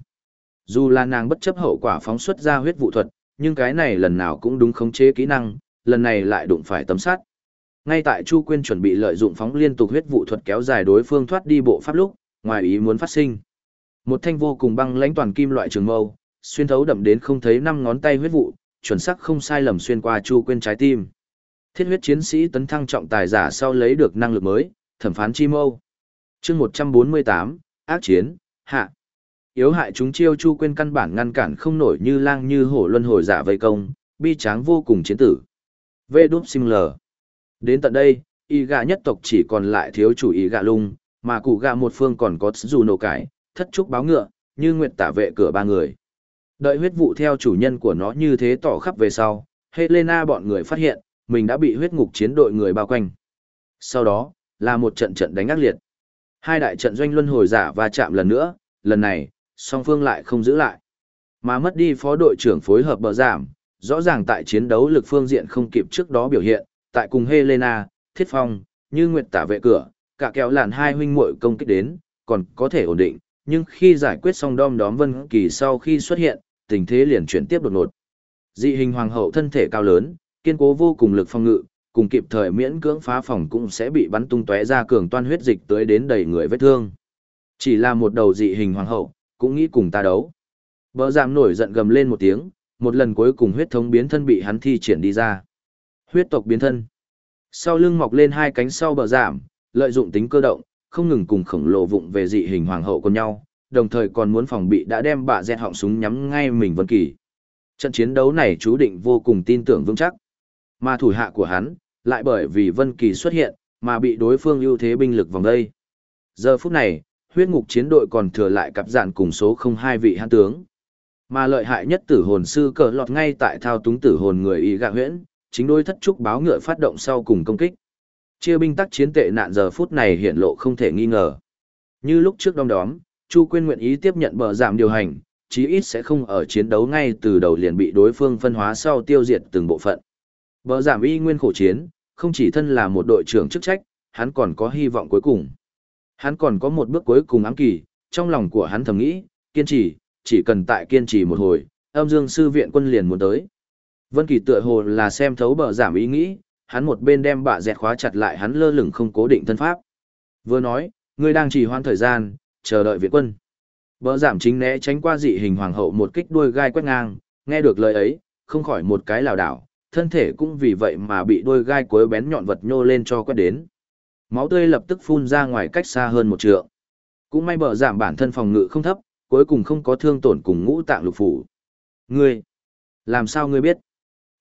Dù là nàng bất chấp hậu quả phóng xuất ra huyết vụ thuật, nhưng cái này lần nào cũng đúng khống chế kỹ năng, lần này lại đụng phải tấm sắt. Ngay tại Chu Quyên chuẩn bị lợi dụng phóng liên tục huyết vụ thuật kéo dài đối phương thoát đi bộ pháp lúc, ngoài ý muốn phát sinh. Một thanh vô cùng băng lãnh toàn kim loại trường mâu, xuyên thấu đậm đến không thấy năm ngón tay huyết vụ, chuẩn xác không sai lầm xuyên qua Chu Quyên trái tim. Thiết huyết chiến sĩ tấn thăng trọng tài giả sau lấy được năng lực mới, thẩm phán chi mâu. Chương 148, ác chiến, hạ. Yếu hại chúng chiêu Chu Quyên căn bản ngăn cản không nổi như lang như hổ luân hồi giả vây công, bi tráng vô cùng chiến tử. Vê đúp sim lờ. Đến tận đây, y gạ nhất tộc chỉ còn lại thiếu chủ y gạ lung, mà cụ gạ một phương còn có dù nổ cải, thất trúc báo ngựa, như nguyệt tả vệ cửa ba người. Đợi huyết vụ theo chủ nhân của nó như thế tỏ khắp về sau, Helena bọn người phát hiện, mình đã bị huyết ngục chiến đội người bao quanh. Sau đó, là một trận trận đánh ác liệt. Hai đại trận doanh luân hồi giả va chạm lần nữa, lần này, song phương lại không giữ lại. Mà mất đi phó đội trưởng phối hợp bờ giảm, rõ ràng tại chiến đấu lực phương diện không kịp trước đó biểu hiện, tại cùng Helena, Thiết Phong, như Nguyệt tả vệ cửa, cả kéo làn hai huynh muội công kích đến, còn có thể ổn định, nhưng khi giải quyết xong đom đóm Vân Kỳ sau khi xuất hiện, tình thế liền chuyển tiếp đột ngột. Dị hình hoàng hậu thân thể cao lớn, kiên cố vô cùng lực phòng ngự, cùng kịp thời miễn cưỡng phá phòng cũng sẽ bị bắn tung tóe ra cường toan huyết dịch tới đến đầy người vết thương. Chỉ là một đầu dị hình hoàng hậu, cũng nghĩ cùng ta đấu. Bỡ giảm nổi giận gầm lên một tiếng, một lần cuối cùng huyết thống biến thân bị hắn thi triển đi ra. Huyết tộc biến thân. Sau lưng mọc lên hai cánh sau bờ giảm, lợi dụng tính cơ động, không ngừng cùng khổng lồ vụng về dị hình hoàng hậu con nhau, đồng thời còn muốn phòng bị đã đem bạ dẹt họng súng nhắm ngay mình Vân Kỳ. Trận chiến đấu này chú định vô cùng tin tưởng vững chắc. Mà thủ hạ của hắn, lại bởi vì Vân Kỳ xuất hiện, mà bị đối phương ưu thế binh lực vòng đây. Giờ phút này, huyết ngục chiến đội còn thừa lại cặp dạn cùng số không hai vị hãn tướng. Mà lợi hại nhất tử hồn sư cờ lọt ngay tại thao túng tử hồn người y gạ huyễn, chính đối thất trúc báo ngựa phát động sau cùng công kích. Chia binh tác chiến tệ nạn giờ phút này hiện lộ không thể nghi ngờ. Như lúc trước đom đóm, Chu Quyên nguyện ý tiếp nhận bờ giảm điều hành, chí ít sẽ không ở chiến đấu ngay từ đầu liền bị đối phương phân hóa sau tiêu diệt từng bộ phận. Bờ giảm y nguyên khổ chiến, không chỉ thân là một đội trưởng chức trách, hắn còn có hy vọng cuối cùng. Hắn còn có một bước cuối cùng ám kỳ, trong lòng của hắn thầm nghĩ, kiên trì, chỉ cần tại kiên trì một hồi, âm dương sư viện quân liền muốn tới. Vân Kỳ tựa hồ là xem thấu bờ giảm ý nghĩ, hắn một bên đem bạ dẹt khóa chặt lại hắn lơ lửng không cố định thân pháp. Vừa nói, ngươi đang trì hoãn thời gian, chờ đợi viện quân. Bờ giảm chính né tránh qua dị hình hoàng hậu một kích đuôi gai quét ngang, nghe được lời ấy, không khỏi một cái lảo đảo, thân thể cũng vì vậy mà bị đuôi gai cuối bén nhọn vật nhô lên cho quét đến. Máu tươi lập tức phun ra ngoài cách xa hơn một trượng. Cũng may bờ giảm bản thân phòng ngự không thấp, cuối cùng không có thương tổn cùng ngũ tạng lục phủ. Ngươi, làm sao ngươi biết?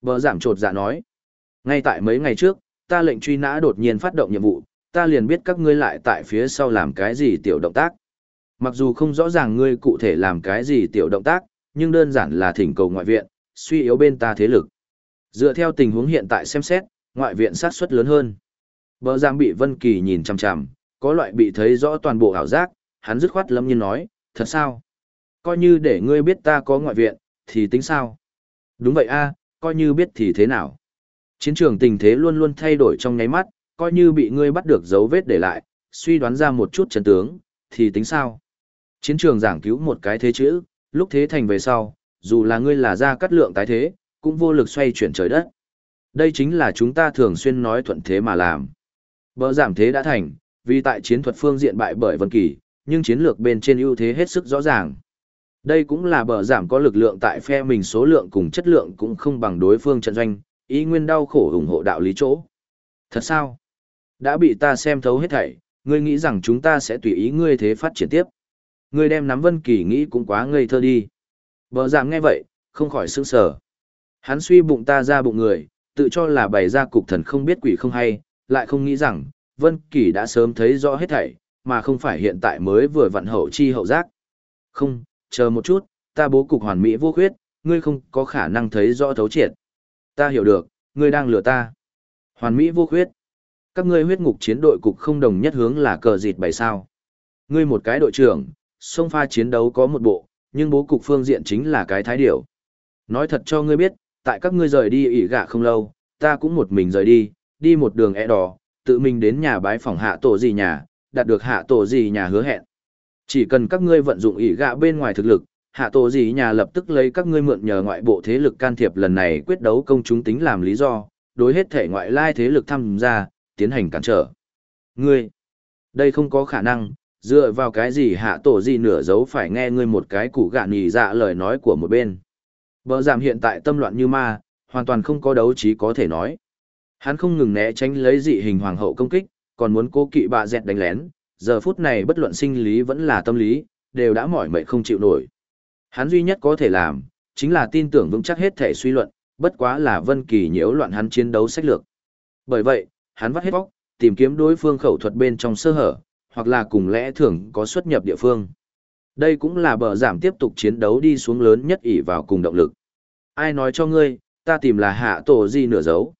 Bờ giảm trột dạ nói. Ngay tại mấy ngày trước, ta lệnh truy nã đột nhiên phát động nhiệm vụ, ta liền biết các ngươi lại tại phía sau làm cái gì tiểu động tác. Mặc dù không rõ ràng ngươi cụ thể làm cái gì tiểu động tác, nhưng đơn giản là thỉnh cầu ngoại viện, suy yếu bên ta thế lực. Dựa theo tình huống hiện tại xem xét, ngoại viện sát suất lớn hơn. Bờ Giang bị Vân Kỳ nhìn chằm chằm, có loại bị thấy rõ toàn bộ ảo giác, hắn dứt khoát lâm nhiên nói, thật sao? Coi như để ngươi biết ta có ngoại viện, thì tính sao? Đúng vậy a, coi như biết thì thế nào? Chiến trường tình thế luôn luôn thay đổi trong nháy mắt, coi như bị ngươi bắt được dấu vết để lại, suy đoán ra một chút chân tướng, thì tính sao? Chiến trường giảng cứu một cái thế chữ, lúc thế thành về sau, dù là ngươi là ra cắt lượng tái thế, cũng vô lực xoay chuyển trời đất. Đây chính là chúng ta thường xuyên nói thuận thế mà làm. Bỡ giảm thế đã thành, vì tại chiến thuật phương diện bại bởi Vân Kỳ, nhưng chiến lược bên trên ưu thế hết sức rõ ràng. Đây cũng là bờ giảm có lực lượng tại phe mình số lượng cùng chất lượng cũng không bằng đối phương trận doanh, ý nguyên đau khổ ủng hộ đạo lý chỗ. Thật sao? Đã bị ta xem thấu hết thảy, ngươi nghĩ rằng chúng ta sẽ tùy ý ngươi thế phát triển tiếp. Ngươi đem nắm Vân Kỳ nghĩ cũng quá ngây thơ đi. Bờ giảm nghe vậy, không khỏi sững sờ. Hắn suy bụng ta ra bụng người, tự cho là bày ra cục thần không biết quỷ không hay, lại không nghĩ rằng, Vân Kỳ đã sớm thấy rõ hết thảy, mà không phải hiện tại mới vừa vặn hậu chi hậu giác. Không, chờ một chút, ta bố cục hoàn mỹ vô khuyết, ngươi không có khả năng thấy rõ thấu triệt. Ta hiểu được, ngươi đang lừa ta. Hoàn mỹ vô khuyết. Các ngươi huyết ngục chiến đội cục không đồng nhất hướng là cờ dịt bảy sao. Ngươi một cái đội trưởng, sông pha chiến đấu có một bộ, nhưng bố cục phương diện chính là cái thái điểu. Nói thật cho ngươi biết, tại các ngươi rời đi ỉ gạ không lâu, ta cũng một mình rời đi, đi một đường e đỏ, tự mình đến nhà bái phòng hạ tổ gì nhà, đạt được hạ tổ gì nhà hứa hẹn. Chỉ cần các ngươi vận dụng ỉ gạ bên ngoài thực lực, hạ tổ gì nhà lập tức lấy các ngươi mượn nhờ ngoại bộ thế lực can thiệp lần này quyết đấu công chúng tính làm lý do, đối hết thể ngoại lai thế lực tham gia, tiến hành cản trở. Ngươi, đây không có khả năng, dựa vào cái gì hạ tổ gì nửa dấu phải nghe ngươi một cái củ gạn nhì dạ lời nói của một bên. Bờ giảm hiện tại tâm loạn như ma, hoàn toàn không có đấu trí có thể nói. Hắn không ngừng né tránh lấy dị hình hoàng hậu công kích, còn muốn cố kỵ bạ dẹt đánh lén, giờ phút này bất luận sinh lý vẫn là tâm lý, đều đã mỏi mệt không chịu nổi. Hắn duy nhất có thể làm, chính là tin tưởng vững chắc hết thể suy luận, bất quá là Vân Kỳ nhiễu loạn hắn chiến đấu sách lược. Bởi vậy, hắn vắt hết óc, tìm kiếm đối phương khẩu thuật bên trong sơ hở, hoặc là cùng lẽ thường có xuất nhập địa phương. Đây cũng là bờ giảm tiếp tục chiến đấu đi xuống lớn nhất ỷ vào cùng động lực. Ai nói cho ngươi, ta tìm là hạ tổ gì nửa dấu.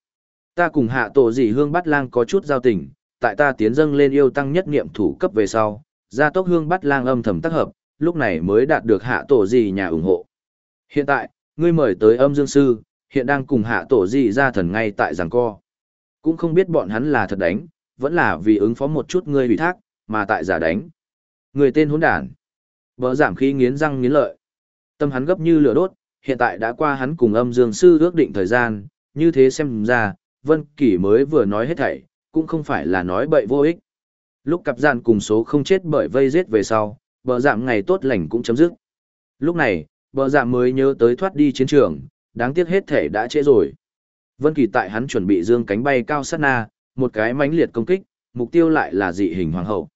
Ta cùng hạ tổ gì hương bắt lang có chút giao tình, tại ta tiến dâng lên yêu tăng nhất niệm thủ cấp về sau, gia tốc hương bắt lang âm thầm tác hợp, lúc này mới đạt được hạ tổ gì nhà ủng hộ. Hiện tại, ngươi mời tới âm dương sư, hiện đang cùng hạ tổ gì ra thần ngay tại giảng co. Cũng không biết bọn hắn là thật đánh, vẫn là vì ứng phó một chút ngươi bị thác, mà tại giả đánh. Người tên hỗn đản. Bỡ giảm khi nghiến răng nghiến lợi. Tâm hắn gấp như lửa đốt, hiện tại đã qua hắn cùng âm dương sư ước định thời gian, như thế xem ra, Vân Kỳ mới vừa nói hết thảy, cũng không phải là nói bậy vô ích. Lúc cặp dàn cùng số không chết bởi vây giết về sau, bờ giảm ngày tốt lành cũng chấm dứt. Lúc này, bờ giảm mới nhớ tới thoát đi chiến trường, đáng tiếc hết thể đã trễ rồi. Vân Kỳ tại hắn chuẩn bị dương cánh bay cao sát na, một cái mãnh liệt công kích, mục tiêu lại là dị hình hoàng hậu.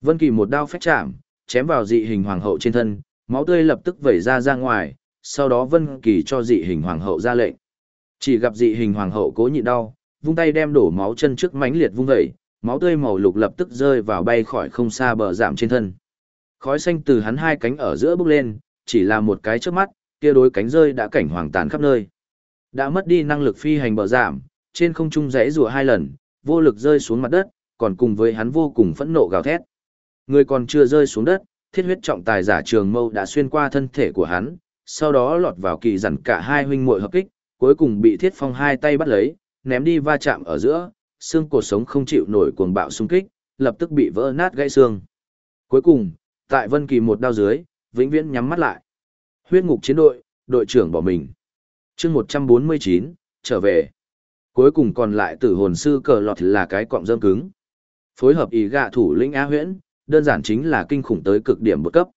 Vân Kỳ một đao phách chạm, chém vào dị hình hoàng hậu trên thân, máu tươi lập tức vẩy ra ra ngoài, sau đó Vân Kỳ cho dị hình hoàng hậu ra lệnh. Chỉ gặp dị hình hoàng hậu cố nhịn đau, vung tay đem đổ máu chân trước mãnh liệt vung dậy, máu tươi màu lục lập tức rơi vào bay khỏi không xa bờ giảm trên thân. Khói xanh từ hắn hai cánh ở giữa bốc lên, chỉ là một cái trước mắt, kia đối cánh rơi đã cảnh hoàng tàn khắp nơi. Đã mất đi năng lực phi hành bờ giảm, trên không trung rẽ rùa hai lần, vô lực rơi xuống mặt đất, còn cùng với hắn vô cùng phẫn nộ gào thét. Người còn chưa rơi xuống đất, thiết huyết trọng tài giả trường mâu đã xuyên qua thân thể của hắn, sau đó lọt vào kỳ dằn cả hai huynh muội hợp kích, cuối cùng bị thiết phong hai tay bắt lấy, ném đi va chạm ở giữa, xương cột sống không chịu nổi cuồng bạo xung kích, lập tức bị vỡ nát gãy xương. Cuối cùng, tại Vân Kỳ một đao dưới, vĩnh viễn nhắm mắt lại. Huyết ngục chiến đội, đội trưởng bỏ mình. Chương 149, trở về. Cuối cùng còn lại tử hồn sư cờ lọt là cái cọng rơm cứng. Phối hợp ý gạ thủ lĩnh Á Huyễn, đơn giản chính là kinh khủng tới cực điểm bậc cấp.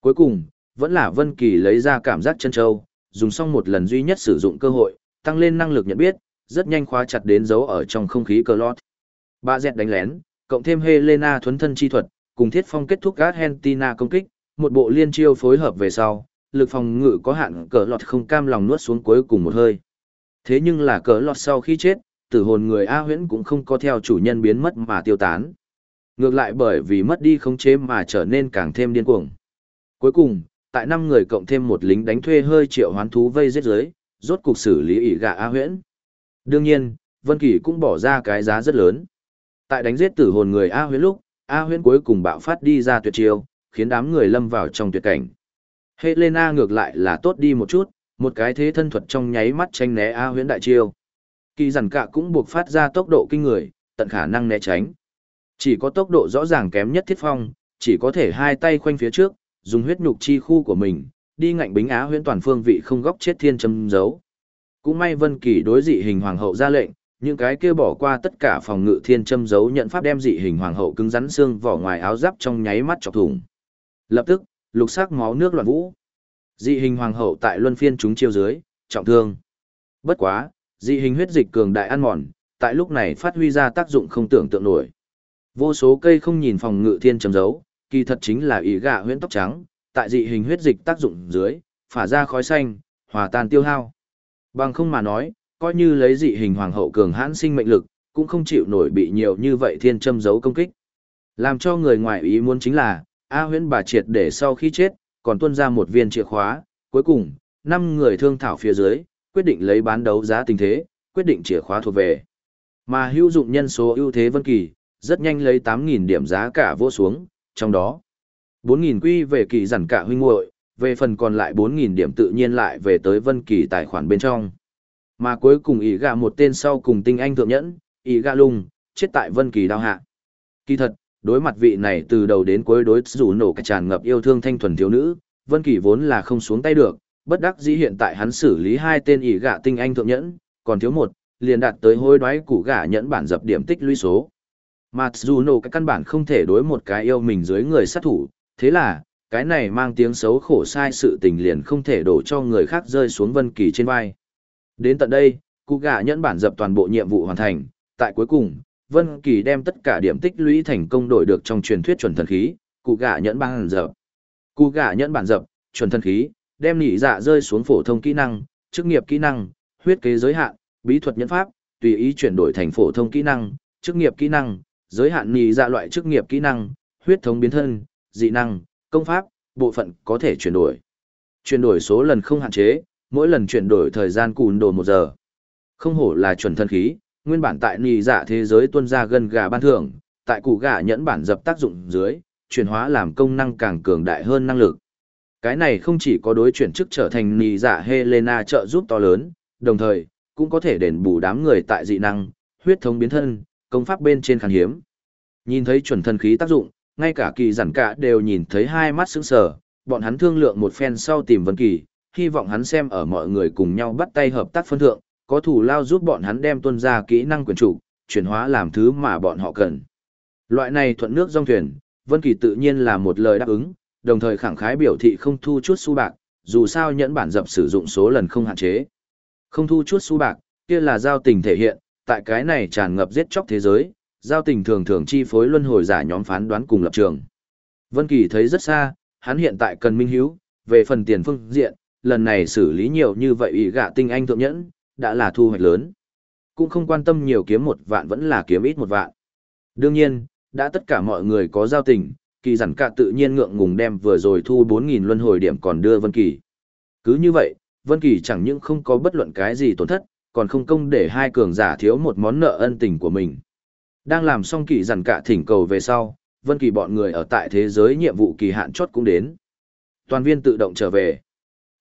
Cuối cùng, vẫn là Vân Kỳ lấy ra cảm giác chân châu, dùng xong một lần duy nhất sử dụng cơ hội, tăng lên năng lực nhận biết, rất nhanh khóa chặt đến dấu ở trong không khí cờ lót. Ba dẹt đánh lén, cộng thêm Helena thuấn thân chi thuật, cùng thiết phong kết thúc Argentina công kích, một bộ liên chiêu phối hợp về sau, lực phòng ngự có hạn cỡ lọt không cam lòng nuốt xuống cuối cùng một hơi. Thế nhưng là cỡ lọt sau khi chết, tử hồn người A huyễn cũng không có theo chủ nhân biến mất mà tiêu tán. Ngược lại bởi vì mất đi khống chế mà trở nên càng thêm điên cuồng. Cuối cùng, tại năm người cộng thêm một lính đánh thuê hơi triệu hoán thú vây giết giới, rốt cục xử lý ỷ gạ A huyễn. Đương nhiên, Vân Kỳ cũng bỏ ra cái giá rất lớn. Tại đánh giết tử hồn người A huyễn lúc, A huyễn cuối cùng bạo phát đi ra tuyệt chiêu, khiến đám người lâm vào trong tuyệt cảnh. Helena ngược lại là tốt đi một chút, một cái thế thân thuật trong nháy mắt tranh né A huyễn đại chiêu. Kỳ giản cạ cũng buộc phát ra tốc độ kinh người, tận khả năng né tránh. Chỉ có tốc độ rõ ràng kém nhất thiết phong, chỉ có thể hai tay khoanh phía trước, dùng huyết nhục chi khu của mình, đi ngạnh bính á huyễn toàn phương vị không góc chết thiên châm giấu. Cũng may Vân Kỳ đối dị hình hoàng hậu ra lệnh, những cái kia bỏ qua tất cả phòng ngự thiên châm giấu nhận pháp đem dị hình hoàng hậu cứng rắn xương vỏ ngoài áo giáp trong nháy mắt chọc thủng. Lập tức, lục sắc máu nước loạn vũ. Dị hình hoàng hậu tại luân phiên chúng chiêu dưới, trọng thương. Bất quá, dị hình huyết dịch cường đại ăn mòn, tại lúc này phát huy ra tác dụng không tưởng tượng nổi. Vô số cây không nhìn phòng ngự thiên châm dấu, kỳ thật chính là ý gạ huyễn tóc trắng, tại dị hình huyết dịch tác dụng dưới, phả ra khói xanh, hòa tan tiêu hao. Bằng không mà nói, coi như lấy dị hình hoàng hậu cường hãn sinh mệnh lực, cũng không chịu nổi bị nhiều như vậy thiên châm giấu công kích. Làm cho người ngoài ý muốn chính là, A huyễn bà triệt để sau khi chết, còn tuân ra một viên chìa khóa, cuối cùng, năm người thương thảo phía dưới, quyết định lấy bán đấu giá tình thế, quyết định chìa khóa thuộc về. Mà hữu dụng nhân số ưu thế Vân Kỳ, rất nhanh lấy 8.000 điểm giá cả vô xuống, trong đó 4.000 quy về kỳ giản cả huynh muội, về phần còn lại 4.000 điểm tự nhiên lại về tới Vân Kỳ tài khoản bên trong. Mà cuối cùng ý gạ một tên sau cùng tinh anh thượng nhẫn, ý gạ lung, chết tại Vân Kỳ đao hạ. Kỳ thật, đối mặt vị này từ đầu đến cuối đối dù nổ cả tràn ngập yêu thương thanh thuần thiếu nữ, Vân Kỳ vốn là không xuống tay được, bất đắc dĩ hiện tại hắn xử lý hai tên ỷ gạ tinh anh thượng nhẫn, còn thiếu một, liền đạt tới hối đoái củ gạ nhẫn bản dập điểm tích lũy số. Mặc dù nổ cái căn bản không thể đối một cái yêu mình dưới người sát thủ, thế là, cái này mang tiếng xấu khổ sai sự tình liền không thể đổ cho người khác rơi xuống Vân Kỳ trên vai. Đến tận đây, cụ gạ nhẫn bản dập toàn bộ nhiệm vụ hoàn thành, tại cuối cùng, Vân Kỳ đem tất cả điểm tích lũy thành công đổi được trong truyền thuyết chuẩn thần khí, cụ gạ nhẫn bản dập. Cụ gạ nhẫn bản dập, chuẩn thần khí, đem nỉ dạ rơi xuống phổ thông kỹ năng, chức nghiệp kỹ năng, huyết kế giới hạn, bí thuật nhẫn pháp, tùy ý chuyển đổi thành phổ thông kỹ năng, chức nghiệp kỹ năng, giới hạn nỉ dạ loại chức nghiệp kỹ năng, huyết thống biến thân, dị năng, công pháp, bộ phận có thể chuyển đổi. Chuyển đổi số lần không hạn chế, mỗi lần chuyển đổi thời gian cùn đồ một giờ. Không hổ là chuẩn thân khí, nguyên bản tại nì dạ thế giới tuân ra gần gà ban thưởng, tại củ gà nhẫn bản dập tác dụng dưới, chuyển hóa làm công năng càng cường đại hơn năng lực. Cái này không chỉ có đối chuyển chức trở thành nì dạ Helena trợ giúp to lớn, đồng thời, cũng có thể đền bù đám người tại dị năng, huyết thống biến thân, công pháp bên trên khan hiếm. Nhìn thấy chuẩn thân khí tác dụng, ngay cả kỳ giản cả đều nhìn thấy hai mắt sững sờ, bọn hắn thương lượng một phen sau tìm Vân Kỳ, hy vọng hắn xem ở mọi người cùng nhau bắt tay hợp tác phân thượng, có thủ lao giúp bọn hắn đem tuân ra kỹ năng quyền chủ, chuyển hóa làm thứ mà bọn họ cần. Loại này thuận nước dòng thuyền, Vân Kỳ tự nhiên là một lời đáp ứng, đồng thời khẳng khái biểu thị không thu chút xu bạc, dù sao nhẫn bản dập sử dụng số lần không hạn chế. Không thu chút xu bạc, kia là giao tình thể hiện, tại cái này tràn ngập giết chóc thế giới, giao tình thường thường chi phối luân hồi giả nhóm phán đoán cùng lập trường. Vân Kỳ thấy rất xa, hắn hiện tại cần minh hiếu, về phần tiền phương diện, lần này xử lý nhiều như vậy ý gạ tinh anh thượng nhẫn, đã là thu hoạch lớn. Cũng không quan tâm nhiều kiếm một vạn vẫn là kiếm ít một vạn. Đương nhiên, đã tất cả mọi người có giao tình, kỳ giản cả tự nhiên ngượng ngùng đem vừa rồi thu 4.000 luân hồi điểm còn đưa Vân Kỳ. Cứ như vậy, Vân Kỳ chẳng những không có bất luận cái gì tổn thất, còn không công để hai cường giả thiếu một món nợ ân tình của mình. Đang làm xong kỳ giản cả thỉnh cầu về sau, Vân Kỳ bọn người ở tại thế giới nhiệm vụ kỳ hạn chót cũng đến. Toàn viên tự động trở về.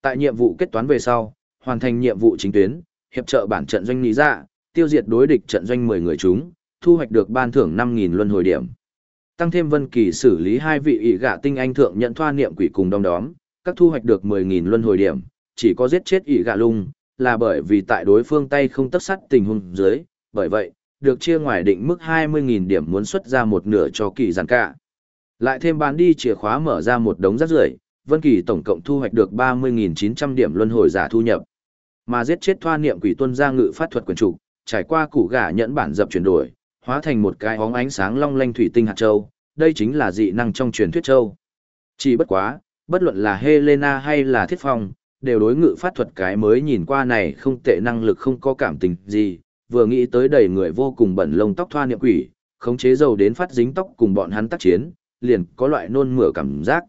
Tại nhiệm vụ kết toán về sau, hoàn thành nhiệm vụ chính tuyến, hiệp trợ bản trận doanh lý dạ, tiêu diệt đối địch trận doanh 10 người chúng, thu hoạch được ban thưởng 5.000 luân hồi điểm. Tăng thêm Vân Kỳ xử lý hai vị ỷ gạ tinh anh thượng nhận thoa niệm quỷ cùng đông đóm, các thu hoạch được 10.000 luân hồi điểm, chỉ có giết chết ỷ gạ lung, là bởi vì tại đối phương tay không tất sắt tình huống dưới, bởi vậy, được chia ngoài định mức 20.000 điểm muốn xuất ra một nửa cho kỳ giàn cả. Lại thêm bán đi chìa khóa mở ra một đống rác rưởi, Vân Kỳ tổng cộng thu hoạch được 30.900 điểm luân hồi giả thu nhập. Mà giết chết thoa niệm quỷ tuân ra ngự phát thuật quyền chủ, trải qua củ gà nhẫn bản dập chuyển đổi, hóa thành một cái óng ánh sáng long lanh thủy tinh hạt châu, đây chính là dị năng trong truyền thuyết châu. Chỉ bất quá, bất luận là Helena hay là Thiết Phong, đều đối ngự phát thuật cái mới nhìn qua này không tệ năng lực không có cảm tình gì, vừa nghĩ tới đầy người vô cùng bẩn lông tóc thoa niệm quỷ, khống chế dầu đến phát dính tóc cùng bọn hắn tác chiến, liền có loại nôn mửa cảm giác.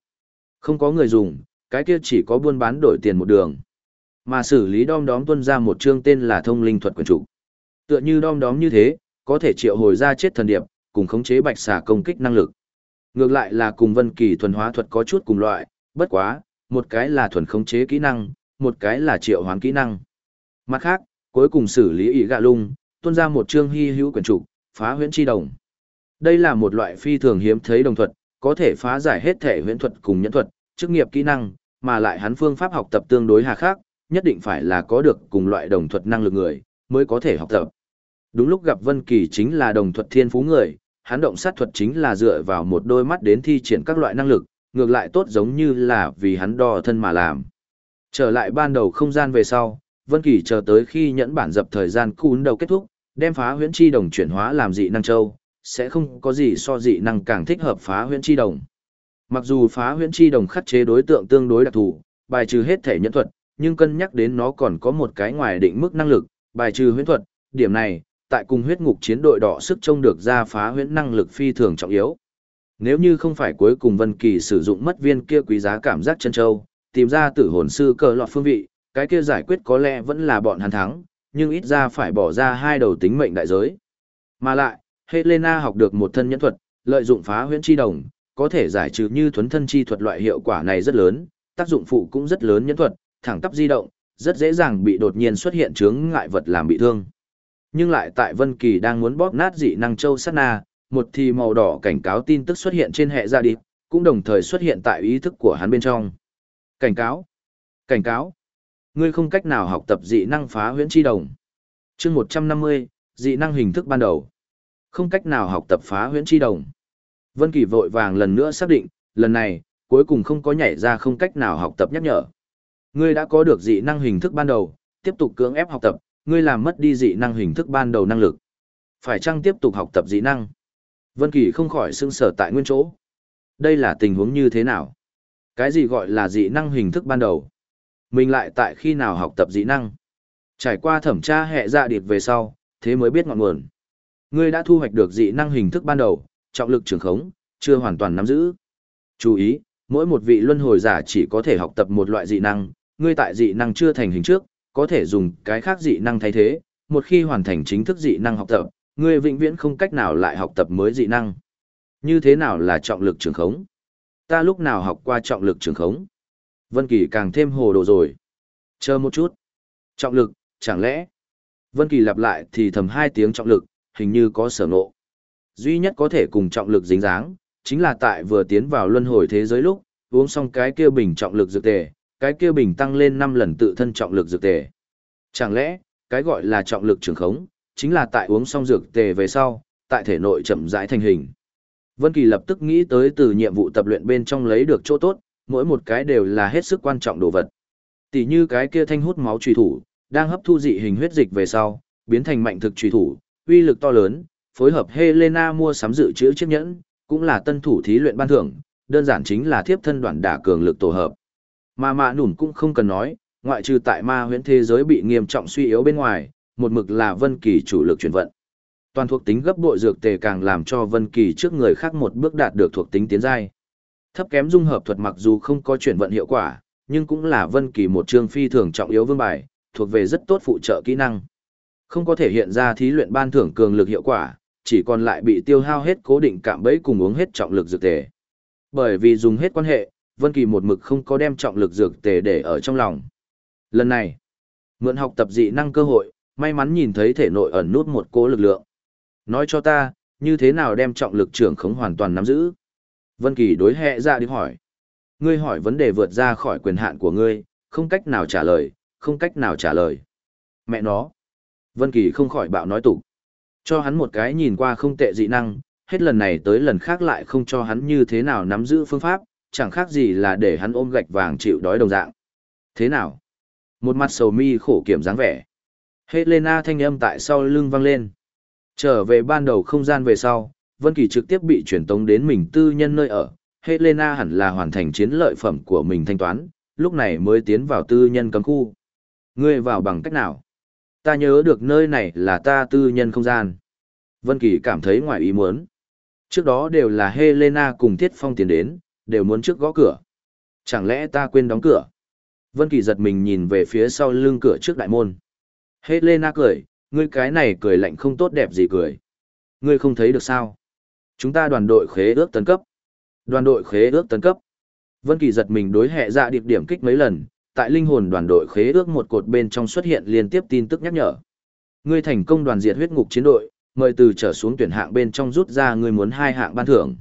Không có người dùng, cái kia chỉ có buôn bán đổi tiền một đường. Mà xử lý đom đóm tuân ra một chương tên là thông linh thuật quyền chủ. Tựa như đom đóm như thế, có thể triệu hồi ra chết thần điệp, cùng khống chế bạch xà công kích năng lực. Ngược lại là cùng vân kỳ thuần hóa thuật có chút cùng loại, bất quá, một cái là thuần khống chế kỹ năng, một cái là triệu hoán kỹ năng. Mặt khác, cuối cùng xử lý ý gạ lung, tuân ra một chương hy hữu quyền chủ, phá huyễn chi đồng. Đây là một loại phi thường hiếm thấy đồng thuật, có thể phá giải hết thể huyễn thuật cùng nhẫn thuật, chức nghiệp kỹ năng, mà lại hắn phương pháp học tập tương đối hà khắc, nhất định phải là có được cùng loại đồng thuật năng lực người, mới có thể học tập. Đúng lúc gặp Vân Kỳ chính là đồng thuật thiên phú người, hắn động sát thuật chính là dựa vào một đôi mắt đến thi triển các loại năng lực, ngược lại tốt giống như là vì hắn đo thân mà làm. Trở lại ban đầu không gian về sau, Vân Kỳ chờ tới khi nhẫn bản dập thời gian cuốn đầu kết thúc, đem phá huyễn chi đồng chuyển hóa làm dị năng châu, sẽ không có gì so dị năng càng thích hợp phá huyễn chi đồng. Mặc dù phá huyễn chi đồng khắc chế đối tượng tương đối đặc thù, bài trừ hết thể nhân thuật, nhưng cân nhắc đến nó còn có một cái ngoài định mức năng lực, bài trừ huyễn thuật, điểm này, tại cùng huyết ngục chiến đội đỏ sức trông được ra phá huyễn năng lực phi thường trọng yếu. Nếu như không phải cuối cùng Vân Kỳ sử dụng mất viên kia quý giá cảm giác chân châu, tìm ra tử hồn sư cờ lọt phương vị, cái kia giải quyết có lẽ vẫn là bọn hắn thắng, nhưng ít ra phải bỏ ra hai đầu tính mệnh đại giới. Mà lại, Helena học được một thân nhẫn thuật, lợi dụng phá huyễn chi đồng, có thể giải trừ như thuấn thân chi thuật loại hiệu quả này rất lớn, tác dụng phụ cũng rất lớn nhẫn thuật, thẳng tắp di động, rất dễ dàng bị đột nhiên xuất hiện chướng ngại vật làm bị thương. Nhưng lại tại Vân Kỳ đang muốn bóp nát dị năng châu sát na, một thì màu đỏ cảnh cáo tin tức xuất hiện trên hệ gia đi, cũng đồng thời xuất hiện tại ý thức của hắn bên trong. Cảnh cáo! Cảnh cáo! Ngươi không cách nào học tập dị năng phá huyễn chi đồng. Chương 150, dị năng hình thức ban đầu. Không cách nào học tập phá huyễn chi đồng. Vân Kỳ vội vàng lần nữa xác định, lần này, cuối cùng không có nhảy ra không cách nào học tập nhắc nhở. Ngươi đã có được dị năng hình thức ban đầu, tiếp tục cưỡng ép học tập, ngươi làm mất đi dị năng hình thức ban đầu năng lực. Phải chăng tiếp tục học tập dị năng? Vân Kỳ không khỏi sững sờ tại nguyên chỗ. Đây là tình huống như thế nào? Cái gì gọi là dị năng hình thức ban đầu? Mình lại tại khi nào học tập dị năng? Trải qua thẩm tra hệ dạ điệt về sau, thế mới biết ngọn nguồn. Ngươi đã thu hoạch được dị năng hình thức ban đầu, trọng lực trường khống, chưa hoàn toàn nắm giữ. Chú ý, mỗi một vị luân hồi giả chỉ có thể học tập một loại dị năng, ngươi tại dị năng chưa thành hình trước, có thể dùng cái khác dị năng thay thế, một khi hoàn thành chính thức dị năng học tập, ngươi vĩnh viễn không cách nào lại học tập mới dị năng. Như thế nào là trọng lực trường khống? Ta lúc nào học qua trọng lực trường khống? Vân Kỳ càng thêm hồ đồ rồi. Chờ một chút. Trọng lực, chẳng lẽ? Vân Kỳ lặp lại thì thầm hai tiếng trọng lực, hình như có sở ngộ. Duy nhất có thể cùng trọng lực dính dáng, chính là tại vừa tiến vào luân hồi thế giới lúc, uống xong cái kia bình trọng lực dược tề, cái kia bình tăng lên 5 lần tự thân trọng lực dược tề. Chẳng lẽ, cái gọi là trọng lực trường khống, chính là tại uống xong dược tề về sau, tại thể nội chậm rãi thành hình. Vân Kỳ lập tức nghĩ tới từ nhiệm vụ tập luyện bên trong lấy được chỗ tốt, mỗi một cái đều là hết sức quan trọng đồ vật. Tỷ như cái kia thanh hút máu truy thủ, đang hấp thu dị hình huyết dịch về sau, biến thành mạnh thực truy thủ, uy lực to lớn, phối hợp Helena mua sắm dự trữ chiếc nhẫn, cũng là tân thủ thí luyện ban thưởng, đơn giản chính là thiếp thân đoàn đả cường lực tổ hợp. Mà mạ nủn cũng không cần nói, ngoại trừ tại ma huyễn thế giới bị nghiêm trọng suy yếu bên ngoài, một mực là Vân Kỳ chủ lực chuyển vận. Toàn thuộc tính gấp bội dược tề càng làm cho Vân Kỳ trước người khác một bước đạt được thuộc tính tiến giai. Thấp kém dung hợp thuật mặc dù không có chuyển vận hiệu quả, nhưng cũng là Vân Kỳ một chương phi thường trọng yếu vương bài, thuộc về rất tốt phụ trợ kỹ năng. Không có thể hiện ra thí luyện ban thưởng cường lực hiệu quả, chỉ còn lại bị tiêu hao hết cố định cạm bẫy cùng uống hết trọng lực dược tề. Bởi vì dùng hết quan hệ, Vân Kỳ một mực không có đem trọng lực dược tề để ở trong lòng. Lần này, mượn học tập dị năng cơ hội, may mắn nhìn thấy thể nội ẩn nút một cố lực lượng. Nói cho ta, như thế nào đem trọng lực trưởng khống hoàn toàn nắm giữ? Vân Kỳ đối hệ ra dạ đi hỏi. Ngươi hỏi vấn đề vượt ra khỏi quyền hạn của ngươi, không cách nào trả lời, không cách nào trả lời. Mẹ nó. Vân Kỳ không khỏi bạo nói tục. Cho hắn một cái nhìn qua không tệ dị năng, hết lần này tới lần khác lại không cho hắn như thế nào nắm giữ phương pháp, chẳng khác gì là để hắn ôm gạch vàng chịu đói đồng dạng. Thế nào? Một mặt sầu mi khổ kiểm dáng vẻ. Helena thanh âm tại sau lưng vang lên. Trở về ban đầu không gian về sau, Vân Kỳ trực tiếp bị chuyển tống đến mình tư nhân nơi ở. Helena hẳn là hoàn thành chiến lợi phẩm của mình thanh toán, lúc này mới tiến vào tư nhân cấm khu. Ngươi vào bằng cách nào? Ta nhớ được nơi này là ta tư nhân không gian. Vân Kỳ cảm thấy ngoài ý muốn. Trước đó đều là Helena cùng Thiết Phong tiến đến, đều muốn trước gõ cửa. Chẳng lẽ ta quên đóng cửa? Vân Kỳ giật mình nhìn về phía sau lưng cửa trước đại môn. Helena cười, ngươi cái này cười lạnh không tốt đẹp gì cười. Ngươi không thấy được sao? Chúng ta đoàn đội khế ước tấn cấp. Đoàn đội khế ước tấn cấp. Vân Kỳ giật mình đối hệ dạ điệp điểm kích mấy lần, tại linh hồn đoàn đội khế ước một cột bên trong xuất hiện liên tiếp tin tức nhắc nhở. Ngươi thành công đoàn diệt huyết ngục chiến đội, mời từ trở xuống tuyển hạng bên trong rút ra ngươi muốn hai hạng ban thưởng.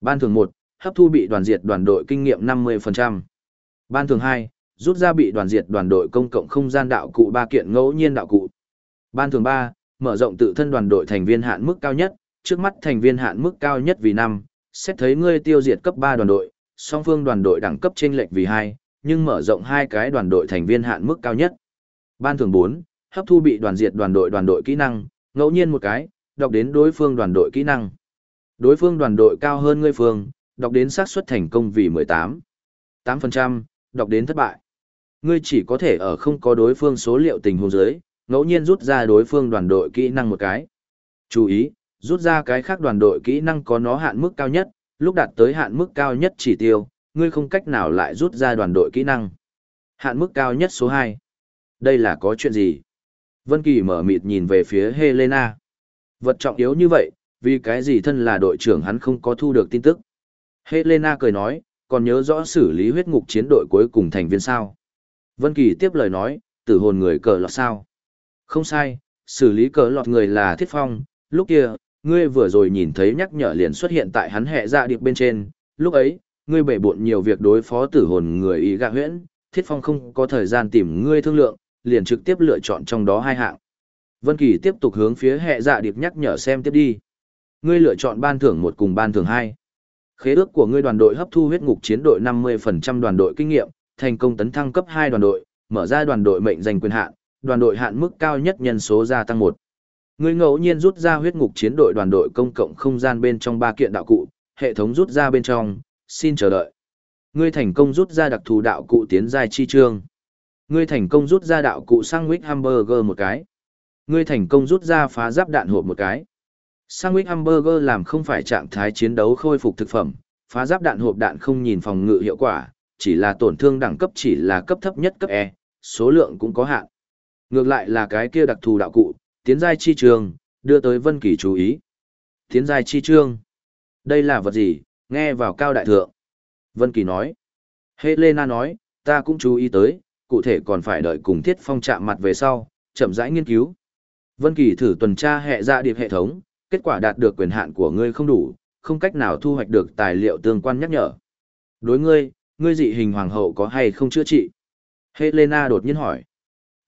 Ban thưởng một, hấp thu bị đoàn diệt đoàn đội kinh nghiệm 50%. Ban thưởng hai, rút ra bị đoàn diệt đoàn đội công cộng không gian đạo cụ ba kiện ngẫu nhiên đạo cụ. Ban thưởng ba, mở rộng tự thân đoàn đội thành viên hạn mức cao nhất, trước mắt thành viên hạn mức cao nhất vì năm, xét thấy ngươi tiêu diệt cấp 3 đoàn đội, song phương đoàn đội đẳng cấp chênh lệch vì 2, nhưng mở rộng hai cái đoàn đội thành viên hạn mức cao nhất. Ban thưởng 4, hấp thu bị đoàn diệt đoàn đội đoàn đội kỹ năng, ngẫu nhiên một cái, đọc đến đối phương đoàn đội kỹ năng. Đối phương đoàn đội cao hơn ngươi phương, đọc đến xác suất thành công vì 18. 8%, đọc đến thất bại. Ngươi chỉ có thể ở không có đối phương số liệu tình huống dưới, ngẫu nhiên rút ra đối phương đoàn đội kỹ năng một cái. Chú ý, rút ra cái khác đoàn đội kỹ năng có nó hạn mức cao nhất, lúc đạt tới hạn mức cao nhất chỉ tiêu, ngươi không cách nào lại rút ra đoàn đội kỹ năng. Hạn mức cao nhất số 2. Đây là có chuyện gì? Vân Kỳ mở mịt nhìn về phía Helena. Vật trọng yếu như vậy, vì cái gì thân là đội trưởng hắn không có thu được tin tức. Helena cười nói, còn nhớ rõ xử lý huyết ngục chiến đội cuối cùng thành viên sao. Vân Kỳ tiếp lời nói, tử hồn người cờ lọt sao. Không sai, xử lý cờ lọt người là Thiết Phong, lúc kia, ngươi vừa rồi nhìn thấy nhắc nhở liền xuất hiện tại hắn hệ dạ điệp bên trên, lúc ấy, ngươi bể bộn nhiều việc đối phó tử hồn người ý gạ huyễn, Thiết Phong không có thời gian tìm ngươi thương lượng, liền trực tiếp lựa chọn trong đó hai hạng. Vân Kỳ tiếp tục hướng phía hệ dạ điệp nhắc nhở xem tiếp đi. Ngươi lựa chọn ban thưởng một cùng ban thưởng hai. Khế ước của ngươi đoàn đội hấp thu huyết ngục chiến đội 50% đoàn đội kinh nghiệm, thành công tấn thăng cấp 2 đoàn đội, mở ra đoàn đội mệnh danh quyền hạn, đoàn đội hạn mức cao nhất nhân số gia tăng 1. Ngươi ngẫu nhiên rút ra huyết ngục chiến đội đoàn đội công cộng không gian bên trong ba kiện đạo cụ, hệ thống rút ra bên trong, xin chờ đợi. Ngươi thành công rút ra đặc thù đạo cụ tiến giai chi trương. Ngươi thành công rút ra đạo cụ sandwich hamburger một cái. Ngươi thành công rút ra phá giáp đạn hộp một cái. Sandwich hamburger làm không phải trạng thái chiến đấu khôi phục thực phẩm, phá giáp đạn hộp đạn không nhìn phòng ngự hiệu quả, chỉ là tổn thương đẳng cấp chỉ là cấp thấp nhất cấp E, số lượng cũng có hạn. Ngược lại là cái kia đặc thù đạo cụ, tiến giai chi trường, đưa tới Vân Kỳ chú ý. Tiến giai chi trương. Đây là vật gì, nghe vào cao đại thượng. Vân Kỳ nói. Helena nói, ta cũng chú ý tới, cụ thể còn phải đợi cùng Thiết Phong chạm mặt về sau, chậm rãi nghiên cứu. Vân Kỳ thử tuần tra hệ dạ điệp hệ thống, kết quả đạt được quyền hạn của ngươi không đủ, không cách nào thu hoạch được tài liệu tương quan nhắc nhở. Đối ngươi, ngươi dị hình hoàng hậu có hay không chữa trị? Helena đột nhiên hỏi.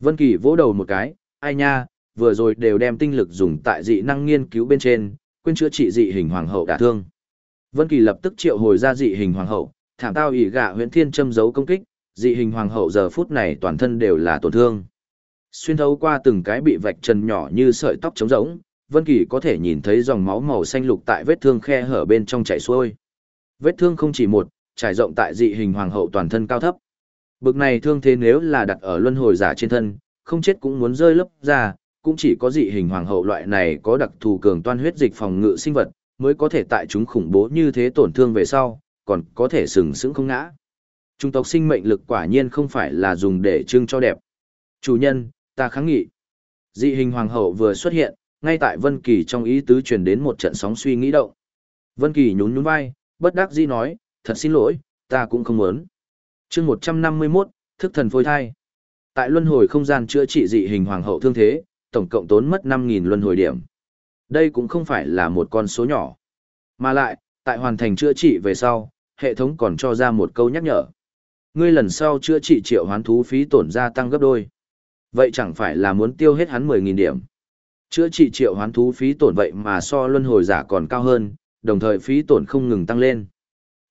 Vân Kỳ vỗ đầu một cái, ai nha, vừa rồi đều đem tinh lực dùng tại dị năng nghiên cứu bên trên, quên chữa trị dị hình hoàng hậu đả thương. Vân Kỳ lập tức triệu hồi ra dị hình hoàng hậu, thảm tao ỷ gạ huyễn thiên châm giấu công kích, dị hình hoàng hậu giờ phút này toàn thân đều là tổn thương. Xuyên thấu qua từng cái bị vạch trần nhỏ như sợi tóc trống rỗng, Vân Kỳ có thể nhìn thấy dòng máu màu xanh lục tại vết thương khe hở bên trong chảy xuôi. Vết thương không chỉ một, trải rộng tại dị hình hoàng hậu toàn thân cao thấp. Bực này thương thế nếu là đặt ở luân hồi giả trên thân, không chết cũng muốn rơi lấp ra, cũng chỉ có dị hình hoàng hậu loại này có đặc thù cường toan huyết dịch phòng ngự sinh vật, mới có thể tại chúng khủng bố như thế tổn thương về sau, còn có thể sừng sững không ngã. Trung tộc sinh mệnh lực quả nhiên không phải là dùng để trưng cho đẹp. Chủ nhân, ta kháng nghị. Dị hình hoàng hậu vừa xuất hiện, ngay tại Vân Kỳ trong ý tứ truyền đến một trận sóng suy nghĩ động. Vân Kỳ nhún nhún vai, bất đắc dĩ nói, thật xin lỗi, ta cũng không muốn. Chương 151, thức thần phôi thai. Tại luân hồi không gian chữa trị dị hình hoàng hậu thương thế, tổng cộng tốn mất 5.000 luân hồi điểm. Đây cũng không phải là một con số nhỏ. Mà lại, tại hoàn thành chữa trị về sau, hệ thống còn cho ra một câu nhắc nhở. Ngươi lần sau chữa trị triệu hoán thú phí tổn gia tăng gấp đôi. Vậy chẳng phải là muốn tiêu hết hắn 10.000 điểm. Chữa trị triệu hoán thú phí tổn vậy mà so luân hồi giả còn cao hơn, đồng thời phí tổn không ngừng tăng lên.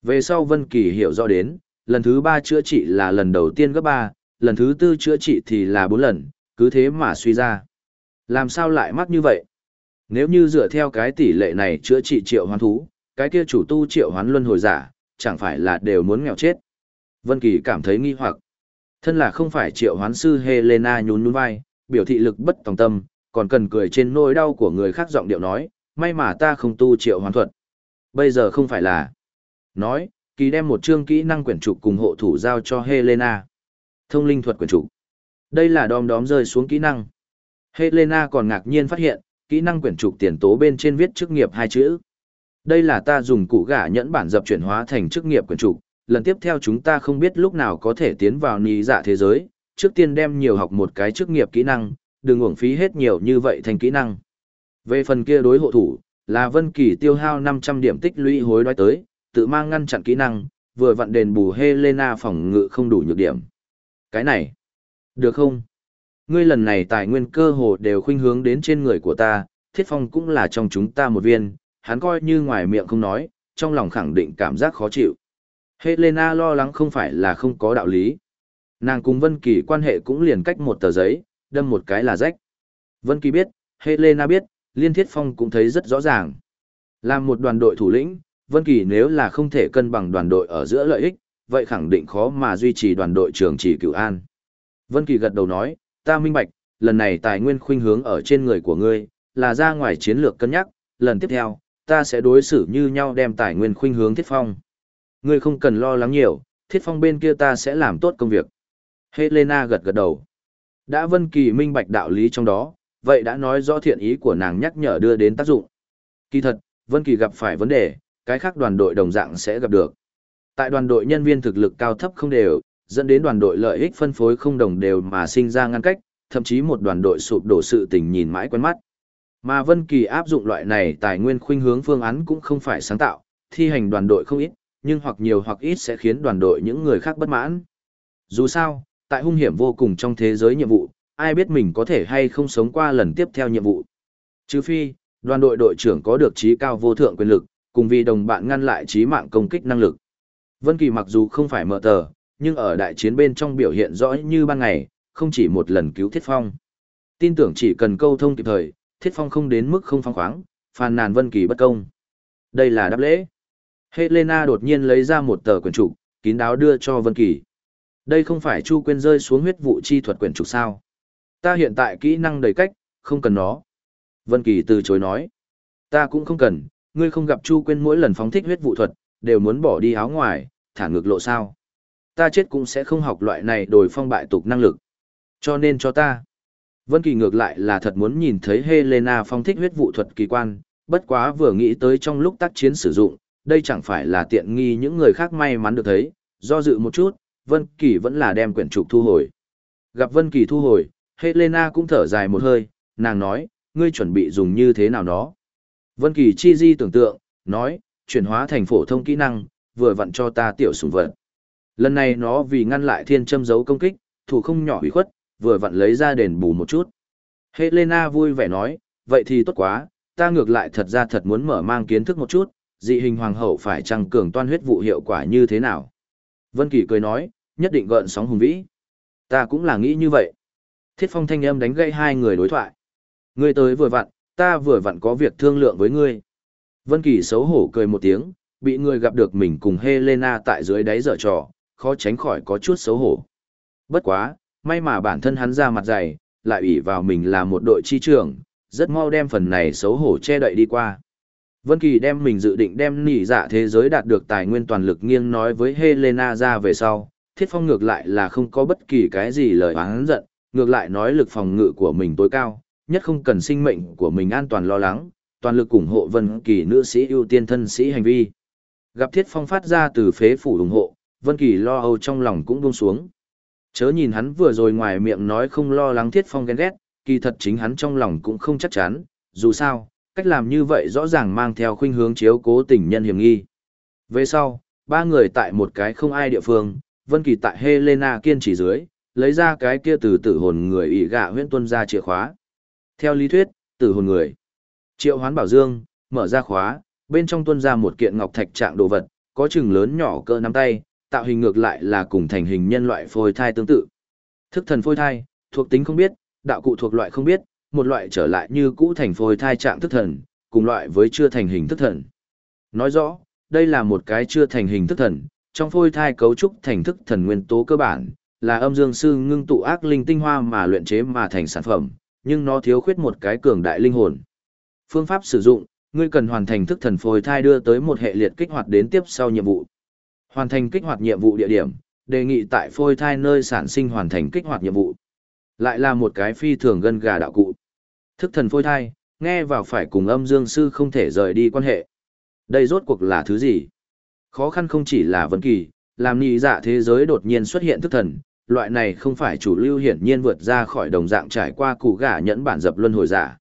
Về sau Vân Kỳ hiểu rõ đến, lần thứ ba chữa trị là lần đầu tiên gấp ba, lần thứ tư chữa trị thì là bốn lần, cứ thế mà suy ra. Làm sao lại mắc như vậy? Nếu như dựa theo cái tỷ lệ này chữa trị triệu hoán thú, cái kia chủ tu triệu hoán luân hồi giả, chẳng phải là đều muốn nghèo chết. Vân Kỳ cảm thấy nghi hoặc. Thân là không phải triệu hoán sư Helena nhún nhún vai, biểu thị lực bất tòng tâm, còn cần cười trên nỗi đau của người khác giọng điệu nói, may mà ta không tu triệu hoán thuật. Bây giờ không phải là. Nói, kỳ đem một chương kỹ năng quyển trục cùng hộ thủ giao cho Helena. Thông linh thuật quyển trục. Đây là đom đóm rơi xuống kỹ năng. Helena còn ngạc nhiên phát hiện, kỹ năng quyển trục tiền tố bên trên viết chức nghiệp hai chữ. Đây là ta dùng cụ gã nhẫn bản dập chuyển hóa thành chức nghiệp quyển trục, lần tiếp theo chúng ta không biết lúc nào có thể tiến vào ní dạ thế giới, trước tiên đem nhiều học một cái chức nghiệp kỹ năng, đừng uổng phí hết nhiều như vậy thành kỹ năng. Về phần kia đối hộ thủ, là Vân Kỳ tiêu hao 500 điểm tích lũy hối đoái tới, tự mang ngăn chặn kỹ năng, vừa vặn đền bù Helena phòng ngự không đủ nhược điểm. Cái này, được không? Ngươi lần này tài nguyên cơ hồ đều khuynh hướng đến trên người của ta, Thiết Phong cũng là trong chúng ta một viên, hắn coi như ngoài miệng không nói, trong lòng khẳng định cảm giác khó chịu. Helena lo lắng không phải là không có đạo lý. Nàng cùng Vân Kỳ quan hệ cũng liền cách một tờ giấy, đâm một cái là rách. Vân Kỳ biết, Helena biết, Liên Thiết Phong cũng thấy rất rõ ràng. Làm một đoàn đội thủ lĩnh, Vân Kỳ nếu là không thể cân bằng đoàn đội ở giữa lợi ích, vậy khẳng định khó mà duy trì đoàn đội trưởng trì cửu an. Vân Kỳ gật đầu nói, ta minh bạch, lần này tài nguyên khuynh hướng ở trên người của ngươi, là ra ngoài chiến lược cân nhắc, lần tiếp theo, ta sẽ đối xử như nhau đem tài nguyên khuynh hướng Thiết Phong. Ngươi không cần lo lắng nhiều, Thiết Phong bên kia ta sẽ làm tốt công việc. Helena gật gật đầu. Đã Vân Kỳ minh bạch đạo lý trong đó, vậy đã nói rõ thiện ý của nàng nhắc nhở đưa đến tác dụng. Kỳ thật, Vân Kỳ gặp phải vấn đề, cái khác đoàn đội đồng dạng sẽ gặp được. Tại đoàn đội nhân viên thực lực cao thấp không đều, dẫn đến đoàn đội lợi ích phân phối không đồng đều mà sinh ra ngăn cách, thậm chí một đoàn đội sụp đổ sự tình nhìn mãi quen mắt. Mà Vân Kỳ áp dụng loại này tài nguyên khuynh hướng phương án cũng không phải sáng tạo, thi hành đoàn đội không ít, nhưng hoặc nhiều hoặc ít sẽ khiến đoàn đội những người khác bất mãn. Dù sao, tại hung hiểm vô cùng trong thế giới nhiệm vụ, ai biết mình có thể hay không sống qua lần tiếp theo nhiệm vụ. Trừ phi, đoàn đội đội trưởng có được trí cao vô thượng quyền lực, cùng vì đồng bạn ngăn lại trí mạng công kích năng lực. Vân Kỳ mặc dù không phải mở tờ, nhưng ở đại chiến bên trong biểu hiện rõ như ban ngày, không chỉ một lần cứu Thiết Phong. Tin tưởng chỉ cần câu thông kịp thời, Thiết Phong không đến mức không phong khoáng, phàn nàn Vân Kỳ bất công. Đây là đáp lễ. Helena đột nhiên lấy ra một tờ quyển trục, kín đáo đưa cho Vân Kỳ. Đây không phải Chu Quyên rơi xuống huyết vụ chi thuật quyển trục sao? Ta hiện tại kỹ năng đầy cách, không cần nó. Vân Kỳ từ chối nói. Ta cũng không cần, ngươi không gặp Chu Quyên mỗi lần phóng thích huyết vụ thuật, đều muốn bỏ đi áo ngoài, thả ngược lộ sao. Ta chết cũng sẽ không học loại này đổi phong bại tục năng lực. Cho nên cho ta. Vân Kỳ ngược lại là thật muốn nhìn thấy Helena phong thích huyết vụ thuật kỳ quan, bất quá vừa nghĩ tới trong lúc tác chiến sử dụng, đây chẳng phải là tiện nghi những người khác may mắn được thấy, do dự một chút, Vân Kỳ vẫn là đem quyển trục thu hồi. Gặp Vân Kỳ thu hồi, Helena cũng thở dài một hơi, nàng nói, ngươi chuẩn bị dùng như thế nào đó? Vân Kỳ chi di tưởng tượng, nói, chuyển hóa thành phổ thông kỹ năng, vừa vặn cho ta tiểu sủng vật. Lần này nó vì ngăn lại thiên châm giấu công kích, thủ không nhỏ hủy khuất, vừa vặn lấy ra đền bù một chút. Helena vui vẻ nói, vậy thì tốt quá, ta ngược lại thật ra thật muốn mở mang kiến thức một chút, dị hình hoàng hậu phải chăng cường toan huyết vụ hiệu quả như thế nào. Vân Kỳ cười nói, nhất định gợn sóng hùng vĩ. Ta cũng là nghĩ như vậy. Thiết Phong thanh âm đánh gãy hai người đối thoại. Ngươi tới vừa vặn, ta vừa vặn có việc thương lượng với ngươi. Vân Kỳ xấu hổ cười một tiếng, bị người gặp được mình cùng Helena tại dưới đáy giở trò, khó tránh khỏi có chút xấu hổ. Bất quá, may mà bản thân hắn ra mặt dày, lại ủy vào mình là một đội chi trưởng, rất mau đem phần này xấu hổ che đậy đi qua. Vân Kỳ đem mình dự định đem nỉ dạ thế giới đạt được tài nguyên toàn lực nghiêng nói với Helena ra về sau, Thiết Phong ngược lại là không có bất kỳ cái gì lời oán giận, ngược lại nói lực phòng ngự của mình tối cao, nhất không cần sinh mệnh của mình an toàn lo lắng, toàn lực ủng hộ Vân Kỳ nữ sĩ ưu tiên thân sĩ hành vi. Gặp Thiết Phong phát ra từ phế phủ ủng hộ, Vân Kỳ lo âu trong lòng cũng buông xuống. Chớ nhìn hắn vừa rồi ngoài miệng nói không lo lắng Thiết Phong ghen ghét, kỳ thật chính hắn trong lòng cũng không chắc chắn, dù sao, cách làm như vậy rõ ràng mang theo khuynh hướng chiếu cố tình nhân hiểm nghi. Về sau, ba người tại một cái không ai địa phương, Vân Kỳ tại Helena kiên trì dưới, lấy ra cái kia từ tử hồn người ỷ gạ huyễn tuân ra chìa khóa. Theo lý thuyết, tử hồn người. Triệu Hoán Bảo Dương mở ra khóa, bên trong tuân ra một kiện ngọc thạch trạng đồ vật, có chừng lớn nhỏ cỡ nắm tay, tạo hình ngược lại là cùng thành hình nhân loại phôi thai tương tự. Thức thần phôi thai, thuộc tính không biết, đạo cụ thuộc loại không biết, một loại trở lại như cũ thành phôi thai trạng thức thần, cùng loại với chưa thành hình thức thần. Nói rõ, đây là một cái chưa thành hình thức thần, trong phôi thai cấu trúc thành thức thần nguyên tố cơ bản, là âm dương sư ngưng tụ ác linh tinh hoa mà luyện chế mà thành sản phẩm, nhưng nó thiếu khuyết một cái cường đại linh hồn. Phương pháp sử dụng, ngươi cần hoàn thành thức thần phôi thai đưa tới một hệ liệt kích hoạt đến tiếp sau nhiệm vụ. Hoàn thành kích hoạt nhiệm vụ địa điểm, đề nghị tại phôi thai nơi sản sinh hoàn thành kích hoạt nhiệm vụ. Lại là một cái phi thường gân gà đạo cụ. Thức thần phôi thai, nghe vào phải cùng âm dương sư không thể rời đi quan hệ. Đây rốt cuộc là thứ gì? Khó khăn không chỉ là vấn kỳ, làm nhị dạ thế giới đột nhiên xuất hiện thức thần, loại này không phải chủ lưu hiển nhiên vượt ra khỏi đồng dạng trải qua củ gả nhẫn bản dập luân hồi giả.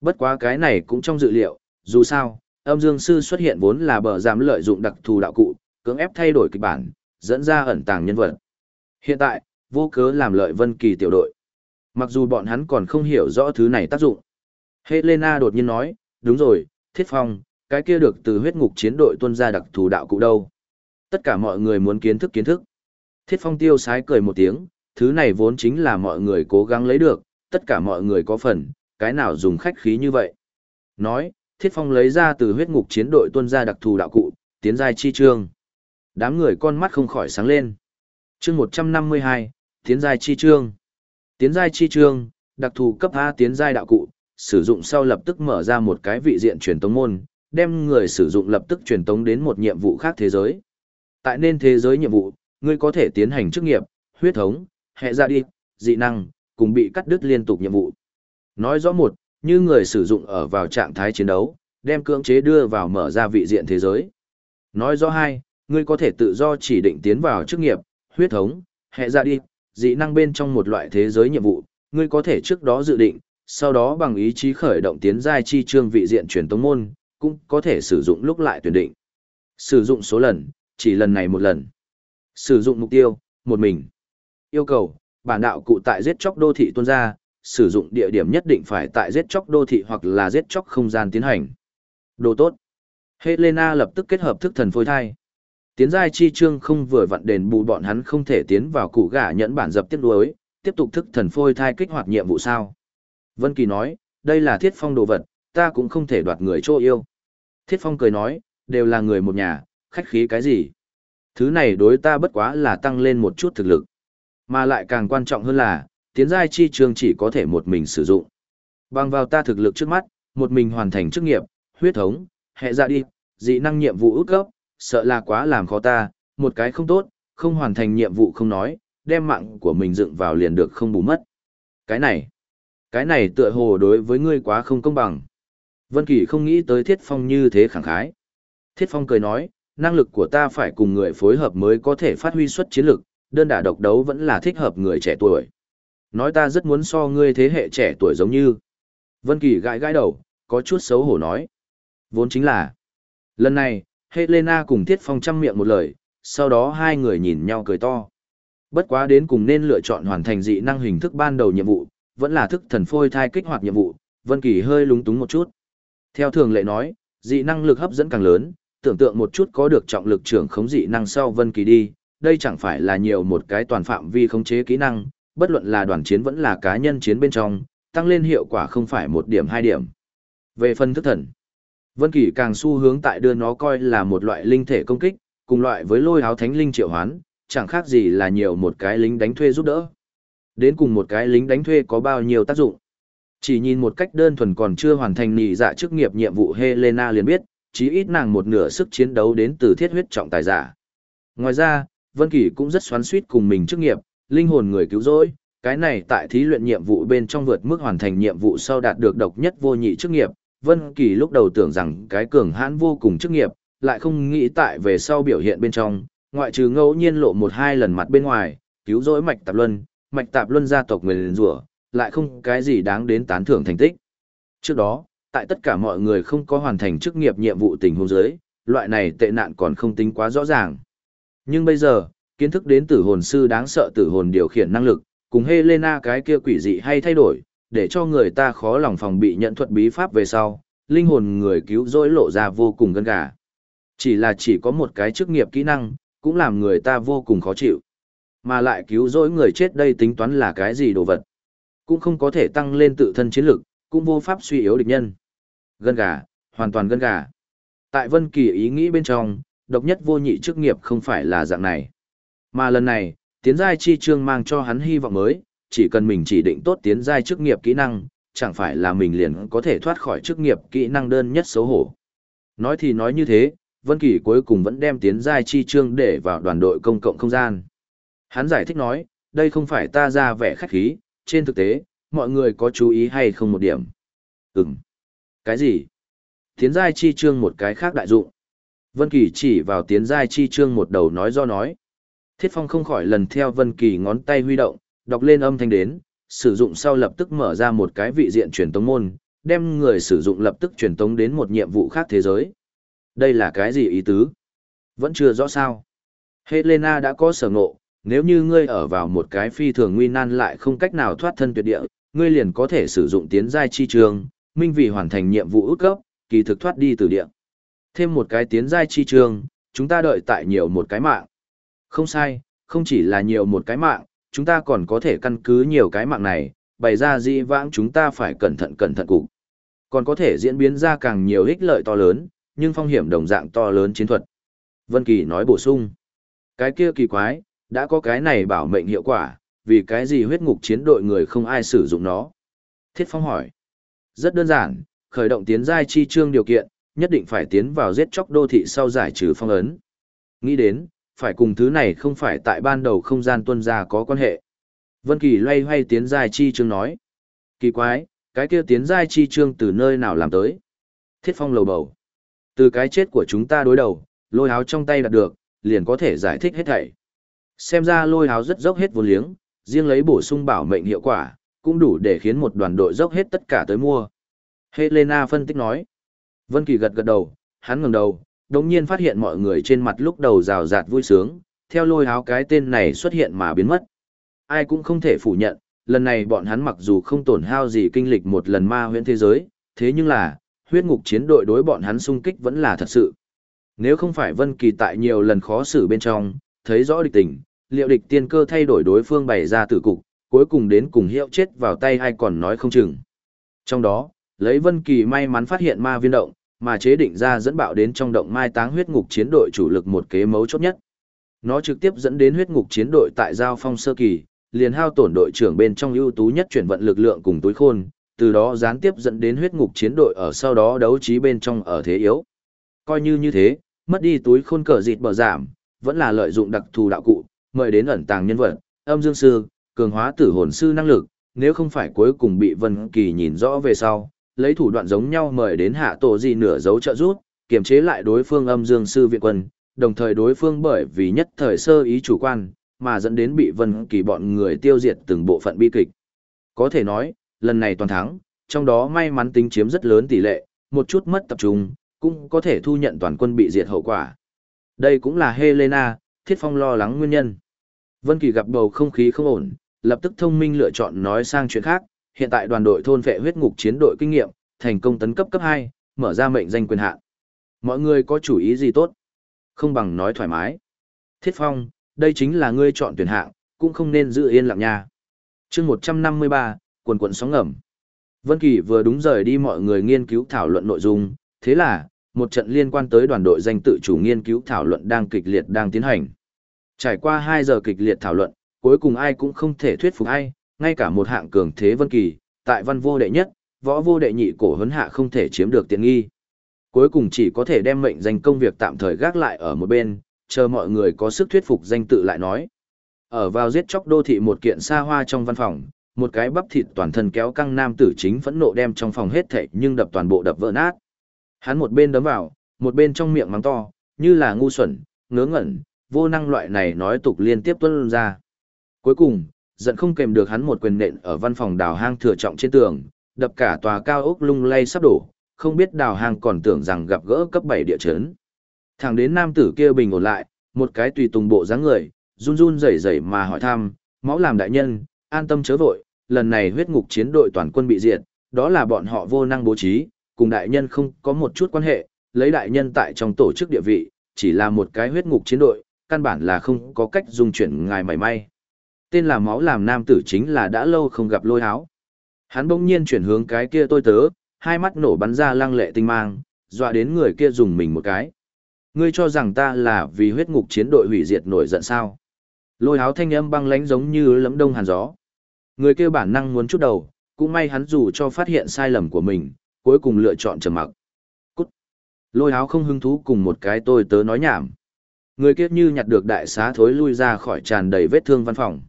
Bất quá cái này cũng trong dự liệu, dù sao, âm dương sư xuất hiện vốn là bờ giảm lợi dụng đặc thù đạo cụ, cưỡng ép thay đổi kịch bản, dẫn ra ẩn tàng nhân vật. Hiện tại, vô cớ làm lợi vân kỳ tiểu đội. Mặc dù bọn hắn còn không hiểu rõ thứ này tác dụng. Helena đột nhiên nói, đúng rồi, thiết phong, cái kia được từ huyết ngục chiến đội tuân ra đặc thù đạo cụ đâu. Tất cả mọi người muốn kiến thức kiến thức. Thiết phong tiêu sái cười một tiếng, thứ này vốn chính là mọi người cố gắng lấy được, tất cả mọi người có phần, cái nào dùng khách khí như vậy. Nói, thiết phong lấy ra từ huyết ngục chiến đội tuân ra đặc thù đạo cụ, tiến giai chi trương. Đám người con mắt không khỏi sáng lên. chương 152, tiến giai chi trương. Tiến giai chi trương, đặc thù cấp A tiến giai đạo cụ, sử dụng sau lập tức mở ra một cái vị diện truyền tống môn, đem người sử dụng lập tức truyền tống đến một nhiệm vụ khác thế giới. Tại nên thế giới nhiệm vụ, ngươi có thể tiến hành chức nghiệp, huyết thống, hệ ra đi, dị năng, cùng bị cắt đứt liên tục nhiệm vụ. Nói rõ một, như người sử dụng ở vào trạng thái chiến đấu, đem cưỡng chế đưa vào mở ra vị diện thế giới. Nói rõ hai, ngươi có thể tự do chỉ định tiến vào chức nghiệp, huyết thống, hệ ra đi, dị năng bên trong một loại thế giới nhiệm vụ, ngươi có thể trước đó dự định, sau đó bằng ý chí khởi động tiến giai chi trương vị diện truyền tống môn, cũng có thể sử dụng lúc lại tuyển định. Sử dụng số lần, chỉ lần này một lần. Sử dụng mục tiêu, một mình. Yêu cầu, bản đạo cụ tại giết chóc đô thị tuôn ra, sử dụng địa điểm nhất định phải tại giết chóc đô thị hoặc là giết chóc không gian tiến hành. Đồ tốt. Helena lập tức kết hợp thức thần phôi thai. Tiến giai chi trương không vừa vặn đền bù bọn hắn không thể tiến vào cụ gã nhẫn bản dập tiếp đối, tiếp tục thức thần phôi thai kích hoạt nhiệm vụ sao. Vân Kỳ nói, đây là thiết phong đồ vật, ta cũng không thể đoạt người chỗ yêu. Thiết phong cười nói, đều là người một nhà, khách khí cái gì. Thứ này đối ta bất quá là tăng lên một chút thực lực. Mà lại càng quan trọng hơn là, tiến giai chi trường chỉ có thể một mình sử dụng. Bằng vào ta thực lực trước mắt, một mình hoàn thành chức nghiệp, huyết thống, hệ dạ đi, dị năng nhiệm vụ ước cấp, sợ là quá làm khó ta, một cái không tốt, không hoàn thành nhiệm vụ không nói, đem mạng của mình dựng vào liền được không bù mất. Cái này, cái này tựa hồ đối với ngươi quá không công bằng. Vân Kỳ không nghĩ tới Thiết Phong như thế khẳng khái. Thiết Phong cười nói, năng lực của ta phải cùng người phối hợp mới có thể phát huy xuất chiến lực, đơn đả độc đấu vẫn là thích hợp người trẻ tuổi. Nói ta rất muốn so ngươi thế hệ trẻ tuổi giống như. Vân Kỳ gãi gãi đầu, có chút xấu hổ nói. Vốn chính là. Lần này, Helena cùng Thiết Phong chăm miệng một lời, sau đó hai người nhìn nhau cười to. Bất quá đến cùng nên lựa chọn hoàn thành dị năng hình thức ban đầu nhiệm vụ, vẫn là thức thần phôi thai kích hoạt nhiệm vụ, Vân Kỳ hơi lúng túng một chút. Theo thường lệ nói, dị năng lực hấp dẫn càng lớn, tưởng tượng một chút có được trọng lực trưởng khống dị năng sau Vân Kỳ đi, đây chẳng phải là nhiều một cái toàn phạm vi khống chế kỹ năng, bất luận là đoàn chiến vẫn là cá nhân chiến bên trong, tăng lên hiệu quả không phải một điểm hai điểm. Về phân thức thần, Vân Kỳ càng xu hướng tại đưa nó coi là một loại linh thể công kích, cùng loại với lôi áo thánh linh triệu hoán, chẳng khác gì là nhiều một cái lính đánh thuê giúp đỡ. Đến cùng một cái lính đánh thuê có bao nhiêu tác dụng. Chỉ nhìn một cách đơn thuần còn chưa hoàn thành nị dạ chức nghiệp nhiệm vụ Helena liền biết, chí ít nàng một nửa sức chiến đấu đến từ thiết huyết trọng tài giả. Ngoài ra, Vân Kỳ cũng rất xoắn xuýt cùng mình chức nghiệp, linh hồn người cứu rỗi, cái này tại thí luyện nhiệm vụ bên trong vượt mức hoàn thành nhiệm vụ sau đạt được độc nhất vô nhị chức nghiệp. Vân Kỳ lúc đầu tưởng rằng cái cường hãn vô cùng chức nghiệp, lại không nghĩ tại về sau biểu hiện bên trong, ngoại trừ ngẫu nhiên lộ một hai lần mặt bên ngoài, cứu rỗi mạch tạp luân, mạch tạp luân gia tộc người rủa, lại không cái gì đáng đến tán thưởng thành tích. Trước đó, tại tất cả mọi người không có hoàn thành chức nghiệp nhiệm vụ tình huống dưới, loại này tệ nạn còn không tính quá rõ ràng. Nhưng bây giờ, kiến thức đến tử hồn sư đáng sợ tử hồn điều khiển năng lực, cùng Helena cái kia quỷ dị hay thay đổi, để cho người ta khó lòng phòng bị nhận thuật bí pháp về sau, linh hồn người cứu rỗi lộ ra vô cùng gân gà. Chỉ là chỉ có một cái chức nghiệp kỹ năng, cũng làm người ta vô cùng khó chịu. Mà lại cứu rỗi người chết đây tính toán là cái gì đồ vật. Cũng không có thể tăng lên tự thân chiến lực, cũng vô pháp suy yếu địch nhân. Gân gà, hoàn toàn gân gà. Tại Vân Kỳ ý nghĩ bên trong, độc nhất vô nhị chức nghiệp không phải là dạng này. Mà lần này, tiến giai chi chương mang cho hắn hy vọng mới, chỉ cần mình chỉ định tốt tiến giai chức nghiệp kỹ năng, chẳng phải là mình liền có thể thoát khỏi chức nghiệp kỹ năng đơn nhất xấu hổ. Nói thì nói như thế, Vân Kỳ cuối cùng vẫn đem tiến giai chi chương để vào đoàn đội công cộng không gian. Hắn giải thích nói, đây không phải ta ra vẻ khách khí, trên thực tế, mọi người có chú ý hay không một điểm. Ừm. Cái gì? Tiến giai chi chương một cái khác đại dụng. Vân Kỳ chỉ vào tiến giai chi chương một đầu nói do nói. Thiết Phong không khỏi lần theo Vân Kỳ ngón tay huy động, đọc lên âm thanh đến, sử dụng sau lập tức mở ra một cái vị diện truyền tống môn, đem người sử dụng lập tức truyền tống đến một nhiệm vụ khác thế giới. Đây là cái gì ý tứ? Vẫn chưa rõ sao. Helena đã có sở ngộ, nếu như ngươi ở vào một cái phi thường nguy nan lại không cách nào thoát thân tuyệt địa, ngươi liền có thể sử dụng tiến giai chi trường, minh vì hoàn thành nhiệm vụ ước cấp, kỳ thực thoát đi từ địa. Thêm một cái tiến giai chi trường, chúng ta đợi tại nhiều một cái mạng. Không sai, không chỉ là nhiều một cái mạng, chúng ta còn có thể căn cứ nhiều cái mạng này, bày ra di vãng chúng ta phải cẩn thận cẩn thận cục. Còn có thể diễn biến ra càng nhiều ích lợi to lớn, nhưng phong hiểm đồng dạng to lớn chiến thuật. Vân Kỳ nói bổ sung. Cái kia kỳ quái, đã có cái này bảo mệnh hiệu quả, vì cái gì huyết ngục chiến đội người không ai sử dụng nó? Thiết Phong hỏi. Rất đơn giản, khởi động tiến giai chi chương điều kiện, nhất định phải tiến vào giết chóc đô thị sau giải trừ phong ấn. Nghĩ đến, phải cùng thứ này không phải tại ban đầu không gian tuân ra có quan hệ. Vân Kỳ loay hoay tiến giai chi chương nói. Kỳ quái, cái kia tiến giai chi chương từ nơi nào làm tới? Thiết Phong lầu bầu. Từ cái chết của chúng ta đối đầu, lôi áo trong tay đạt được, liền có thể giải thích hết thảy. Xem ra lôi áo rất dốc hết vô liếng, riêng lấy bổ sung bảo mệnh hiệu quả, cũng đủ để khiến một đoàn đội dốc hết tất cả tới mua. Helena phân tích nói. Vân Kỳ gật gật đầu, hắn ngẩng đầu, đồng nhiên phát hiện mọi người trên mặt lúc đầu rào rạt vui sướng, theo lôi háo cái tên này xuất hiện mà biến mất. Ai cũng không thể phủ nhận, lần này bọn hắn mặc dù không tổn hao gì kinh lịch một lần ma huyễn thế giới, thế nhưng là, huyết ngục chiến đội đối bọn hắn xung kích vẫn là thật sự. Nếu không phải Vân Kỳ tại nhiều lần khó xử bên trong, thấy rõ địch tình, liệu địch tiên cơ thay đổi đối phương bày ra tử cục, cuối cùng đến cùng hiệu chết vào tay ai còn nói không chừng. Trong đó, lấy Vân Kỳ may mắn phát hiện ma viên động, mà chế định ra dẫn bạo đến trong động mai táng huyết ngục chiến đội chủ lực một kế mấu chốt nhất. Nó trực tiếp dẫn đến huyết ngục chiến đội tại giao phong sơ kỳ, liền hao tổn đội trưởng bên trong ưu tú nhất chuyển vận lực lượng cùng túi khôn, từ đó gián tiếp dẫn đến huyết ngục chiến đội ở sau đó đấu trí bên trong ở thế yếu. Coi như như thế, mất đi túi khôn cờ dịt bờ giảm, vẫn là lợi dụng đặc thù đạo cụ, mời đến ẩn tàng nhân vật, âm dương sư, cường hóa tử hồn sư năng lực, nếu không phải cuối cùng bị Vân Kỳ nhìn rõ về sau, lấy thủ đoạn giống nhau mời đến hạ tổ gì nửa dấu trợ rút, kiềm chế lại đối phương âm dương sư viện quân, đồng thời đối phương bởi vì nhất thời sơ ý chủ quan, mà dẫn đến bị Vân Kỳ bọn người tiêu diệt từng bộ phận bi kịch. Có thể nói, lần này toàn thắng, trong đó may mắn tính chiếm rất lớn tỷ lệ, một chút mất tập trung, cũng có thể thu nhận toàn quân bị diệt hậu quả. Đây cũng là Helena, Thiết Phong lo lắng nguyên nhân. Vân Kỳ gặp bầu không khí không ổn, lập tức thông minh lựa chọn nói sang chuyện khác, hiện tại đoàn đội thôn vệ huyết ngục chiến đội kinh nghiệm, thành công tấn cấp cấp 2, mở ra mệnh danh quyền hạn. Mọi người có chủ ý gì tốt? Không bằng nói thoải mái. Thiết Phong, đây chính là ngươi chọn tuyển hạng, cũng không nên giữ yên lặng nha. Chương 153, quần quần sóng ngầm. Vân Kỳ vừa đúng rời đi mọi người nghiên cứu thảo luận nội dung, thế là, một trận liên quan tới đoàn đội danh tự chủ nghiên cứu thảo luận đang kịch liệt đang tiến hành. Trải qua 2 giờ kịch liệt thảo luận, cuối cùng ai cũng không thể thuyết phục ai, ngay cả một hạng cường thế Vân Kỳ, tại văn vô đệ nhất, võ vô đệ nhị cổ huấn hạ không thể chiếm được tiện nghi. Cuối cùng chỉ có thể đem mệnh danh công việc tạm thời gác lại ở một bên, chờ mọi người có sức thuyết phục danh tự lại nói. Ở vào giết chóc đô thị một kiện xa hoa trong văn phòng, một cái bắp thịt toàn thân kéo căng nam tử chính phẫn nộ đem trong phòng hết thảy nhưng đập toàn bộ đập vỡ nát. Hắn một bên đấm vào, một bên trong miệng mắng to, như là ngu xuẩn, ngớ ngẩn, vô năng loại này nói tục liên tiếp tuân ra. Cuối cùng, giận không kèm được hắn một quyền nện ở văn phòng đào hang thừa trọng trên tường, đập cả tòa cao ốc lung lay sắp đổ, không biết đào hang còn tưởng rằng gặp gỡ cấp 7 địa chấn. Thẳng đến nam tử kia bình ổn lại, một cái tùy tùng bộ dáng người, run run rẩy rẩy mà hỏi thăm, máu làm đại nhân, an tâm chớ vội, lần này huyết ngục chiến đội toàn quân bị diệt, đó là bọn họ vô năng bố trí, cùng đại nhân không có một chút quan hệ, lấy đại nhân tại trong tổ chức địa vị, chỉ là một cái huyết ngục chiến đội, căn bản là không có cách dung chuyển ngài mảy may. Tên là máu làm nam tử chính là đã lâu không gặp lôi háo. Hắn bỗng nhiên chuyển hướng cái kia tôi tớ, hai mắt nổ bắn ra lăng lệ tinh mang, dọa đến người kia dùng mình một cái. Ngươi cho rằng ta là vì huyết ngục chiến đội hủy diệt nổi giận sao? Lôi háo thanh âm băng lánh giống như lấm đông hàn gió. Người kia bản năng muốn chút đầu, cũng may hắn dù cho phát hiện sai lầm của mình, cuối cùng lựa chọn trầm mặc. Cút. Lôi háo không hứng thú cùng một cái tôi tớ nói nhảm. Người kia như nhặt được đại xá thối lui ra khỏi tràn đầy vết thương văn phòng.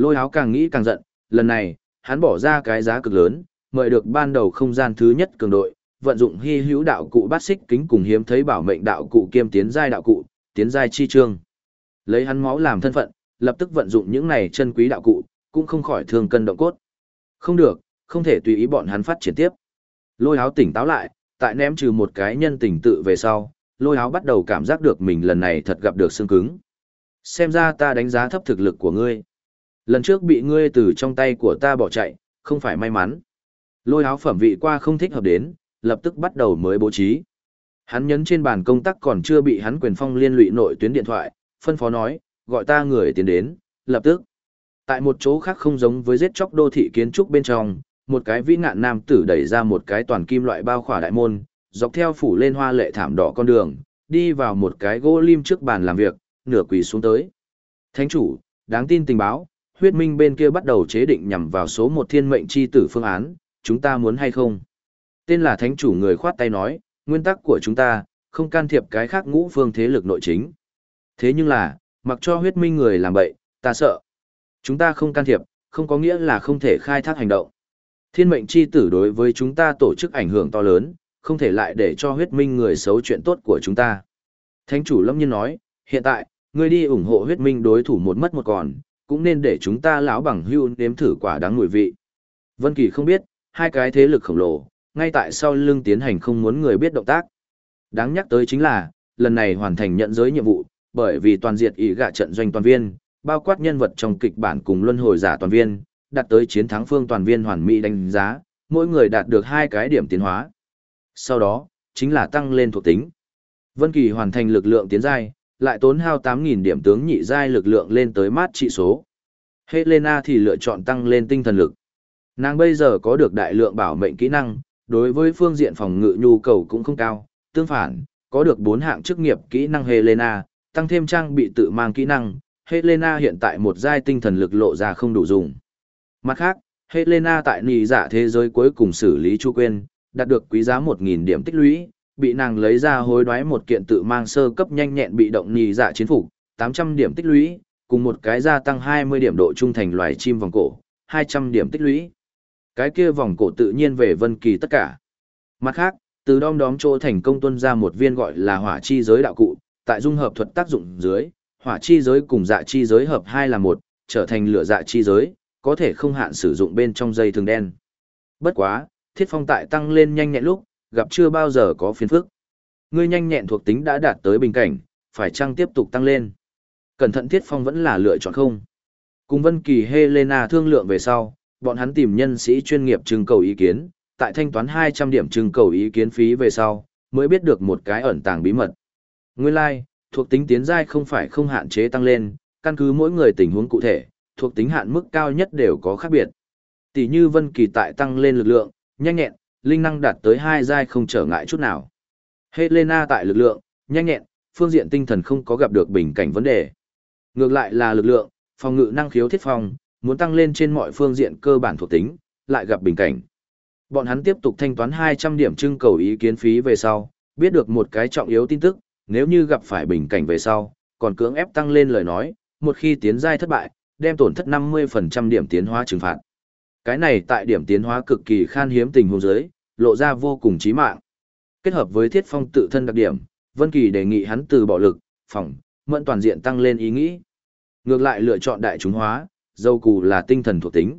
Lôi háo càng nghĩ càng giận, lần này, hắn bỏ ra cái giá cực lớn, mời được ban đầu không gian thứ nhất cường đội, vận dụng hy hữu đạo cụ bát xích kính cùng hiếm thấy bảo mệnh đạo cụ kiêm tiến giai đạo cụ, tiến giai chi trương. Lấy hắn máu làm thân phận, lập tức vận dụng những này chân quý đạo cụ, cũng không khỏi thương cân động cốt. Không được, không thể tùy ý bọn hắn phát triển tiếp. Lôi áo tỉnh táo lại, tại ném trừ một cái nhân tình tự về sau, lôi áo bắt đầu cảm giác được mình lần này thật gặp được xương cứng. Xem ra ta đánh giá thấp thực lực của ngươi. Lần trước bị ngươi từ trong tay của ta bỏ chạy, không phải may mắn. Lôi áo phẩm vị qua không thích hợp đến, lập tức bắt đầu mới bố trí. Hắn nhấn trên bàn công tác còn chưa bị hắn quyền phong liên lụy nội tuyến điện thoại, phân phó nói, gọi ta người tiến đến, lập tức. Tại một chỗ khác không giống với giết chóc đô thị kiến trúc bên trong, một cái vĩ ngạn nam tử đẩy ra một cái toàn kim loại bao khỏa đại môn, dọc theo phủ lên hoa lệ thảm đỏ con đường, đi vào một cái gỗ lim trước bàn làm việc, nửa quỳ xuống tới. Thánh chủ, đáng tin tình báo, huyết minh bên kia bắt đầu chế định nhằm vào số một thiên mệnh chi tử phương án, chúng ta muốn hay không? Tên là thánh chủ người khoát tay nói, nguyên tắc của chúng ta, không can thiệp cái khác ngũ phương thế lực nội chính. Thế nhưng là, mặc cho huyết minh người làm bậy, ta sợ. Chúng ta không can thiệp, không có nghĩa là không thể khai thác hành động. Thiên mệnh chi tử đối với chúng ta tổ chức ảnh hưởng to lớn, không thể lại để cho huyết minh người xấu chuyện tốt của chúng ta. Thánh chủ lâm nhiên nói, hiện tại, ngươi đi ủng hộ huyết minh đối thủ một mất một còn, cũng nên để chúng ta lão bằng hưu nếm thử quả đáng mùi vị. Vân Kỳ không biết, hai cái thế lực khổng lồ, ngay tại sau lưng tiến hành không muốn người biết động tác. Đáng nhắc tới chính là, lần này hoàn thành nhận giới nhiệm vụ, bởi vì toàn diệt ý gạ trận doanh toàn viên, bao quát nhân vật trong kịch bản cùng luân hồi giả toàn viên, đạt tới chiến thắng phương toàn viên hoàn mỹ đánh giá, mỗi người đạt được hai cái điểm tiến hóa. Sau đó, chính là tăng lên thuộc tính. Vân Kỳ hoàn thành lực lượng tiến giai, lại tốn hao 8.000 điểm tướng nhị giai lực lượng lên tới mát trị số. Helena thì lựa chọn tăng lên tinh thần lực. Nàng bây giờ có được đại lượng bảo mệnh kỹ năng, đối với phương diện phòng ngự nhu cầu cũng không cao, tương phản, có được 4 hạng chức nghiệp kỹ năng Helena, tăng thêm trang bị tự mang kỹ năng, Helena hiện tại một giai tinh thần lực lộ ra không đủ dùng. Mặt khác, Helena tại nì giả thế giới cuối cùng xử lý chu quên, đạt được quý giá 1.000 điểm tích lũy, bị nàng lấy ra hối đoái một kiện tự mang sơ cấp nhanh nhẹn bị động nhì dạ chiến phục, 800 điểm tích lũy, cùng một cái gia tăng 20 điểm độ trung thành loài chim vòng cổ, 200 điểm tích lũy. Cái kia vòng cổ tự nhiên về Vân Kỳ tất cả. Mặt khác, từ đom đóm chỗ thành công tuân ra một viên gọi là hỏa chi giới đạo cụ, tại dung hợp thuật tác dụng dưới, hỏa chi giới cùng dạ chi giới hợp hai là một, trở thành lửa dạ chi giới, có thể không hạn sử dụng bên trong dây thường đen. Bất quá, thiết phong tại tăng lên nhanh nhẹn lúc, gặp chưa bao giờ có phiền phức. Ngươi nhanh nhẹn thuộc tính đã đạt tới bình cảnh, phải chăng tiếp tục tăng lên. Cẩn thận thiết phong vẫn là lựa chọn không. Cùng Vân Kỳ Helena thương lượng về sau, bọn hắn tìm nhân sĩ chuyên nghiệp trưng cầu ý kiến, tại thanh toán 200 điểm trưng cầu ý kiến phí về sau, mới biết được một cái ẩn tàng bí mật. Nguyên lai, like, thuộc tính tiến giai không phải không hạn chế tăng lên, căn cứ mỗi người tình huống cụ thể, thuộc tính hạn mức cao nhất đều có khác biệt. Tỷ như Vân Kỳ tại tăng lên lực lượng, nhanh nhẹn, linh năng đạt tới hai giai không trở ngại chút nào. Helena tại lực lượng, nhanh nhẹn, phương diện tinh thần không có gặp được bình cảnh vấn đề. Ngược lại là lực lượng, phòng ngự năng khiếu thiết phòng, muốn tăng lên trên mọi phương diện cơ bản thuộc tính, lại gặp bình cảnh. Bọn hắn tiếp tục thanh toán 200 điểm trưng cầu ý kiến phí về sau, biết được một cái trọng yếu tin tức, nếu như gặp phải bình cảnh về sau, còn cưỡng ép tăng lên lời nói, một khi tiến giai thất bại, đem tổn thất 50% điểm tiến hóa trừng phạt. Cái này tại điểm tiến hóa cực kỳ khan hiếm tình huống giới, lộ ra vô cùng chí mạng. Kết hợp với thiết phong tự thân đặc điểm, Vân Kỳ đề nghị hắn từ bỏ lực, phòng, mẫn toàn diện tăng lên ý nghĩ. Ngược lại lựa chọn đại chúng hóa, dâu cù là tinh thần thuộc tính.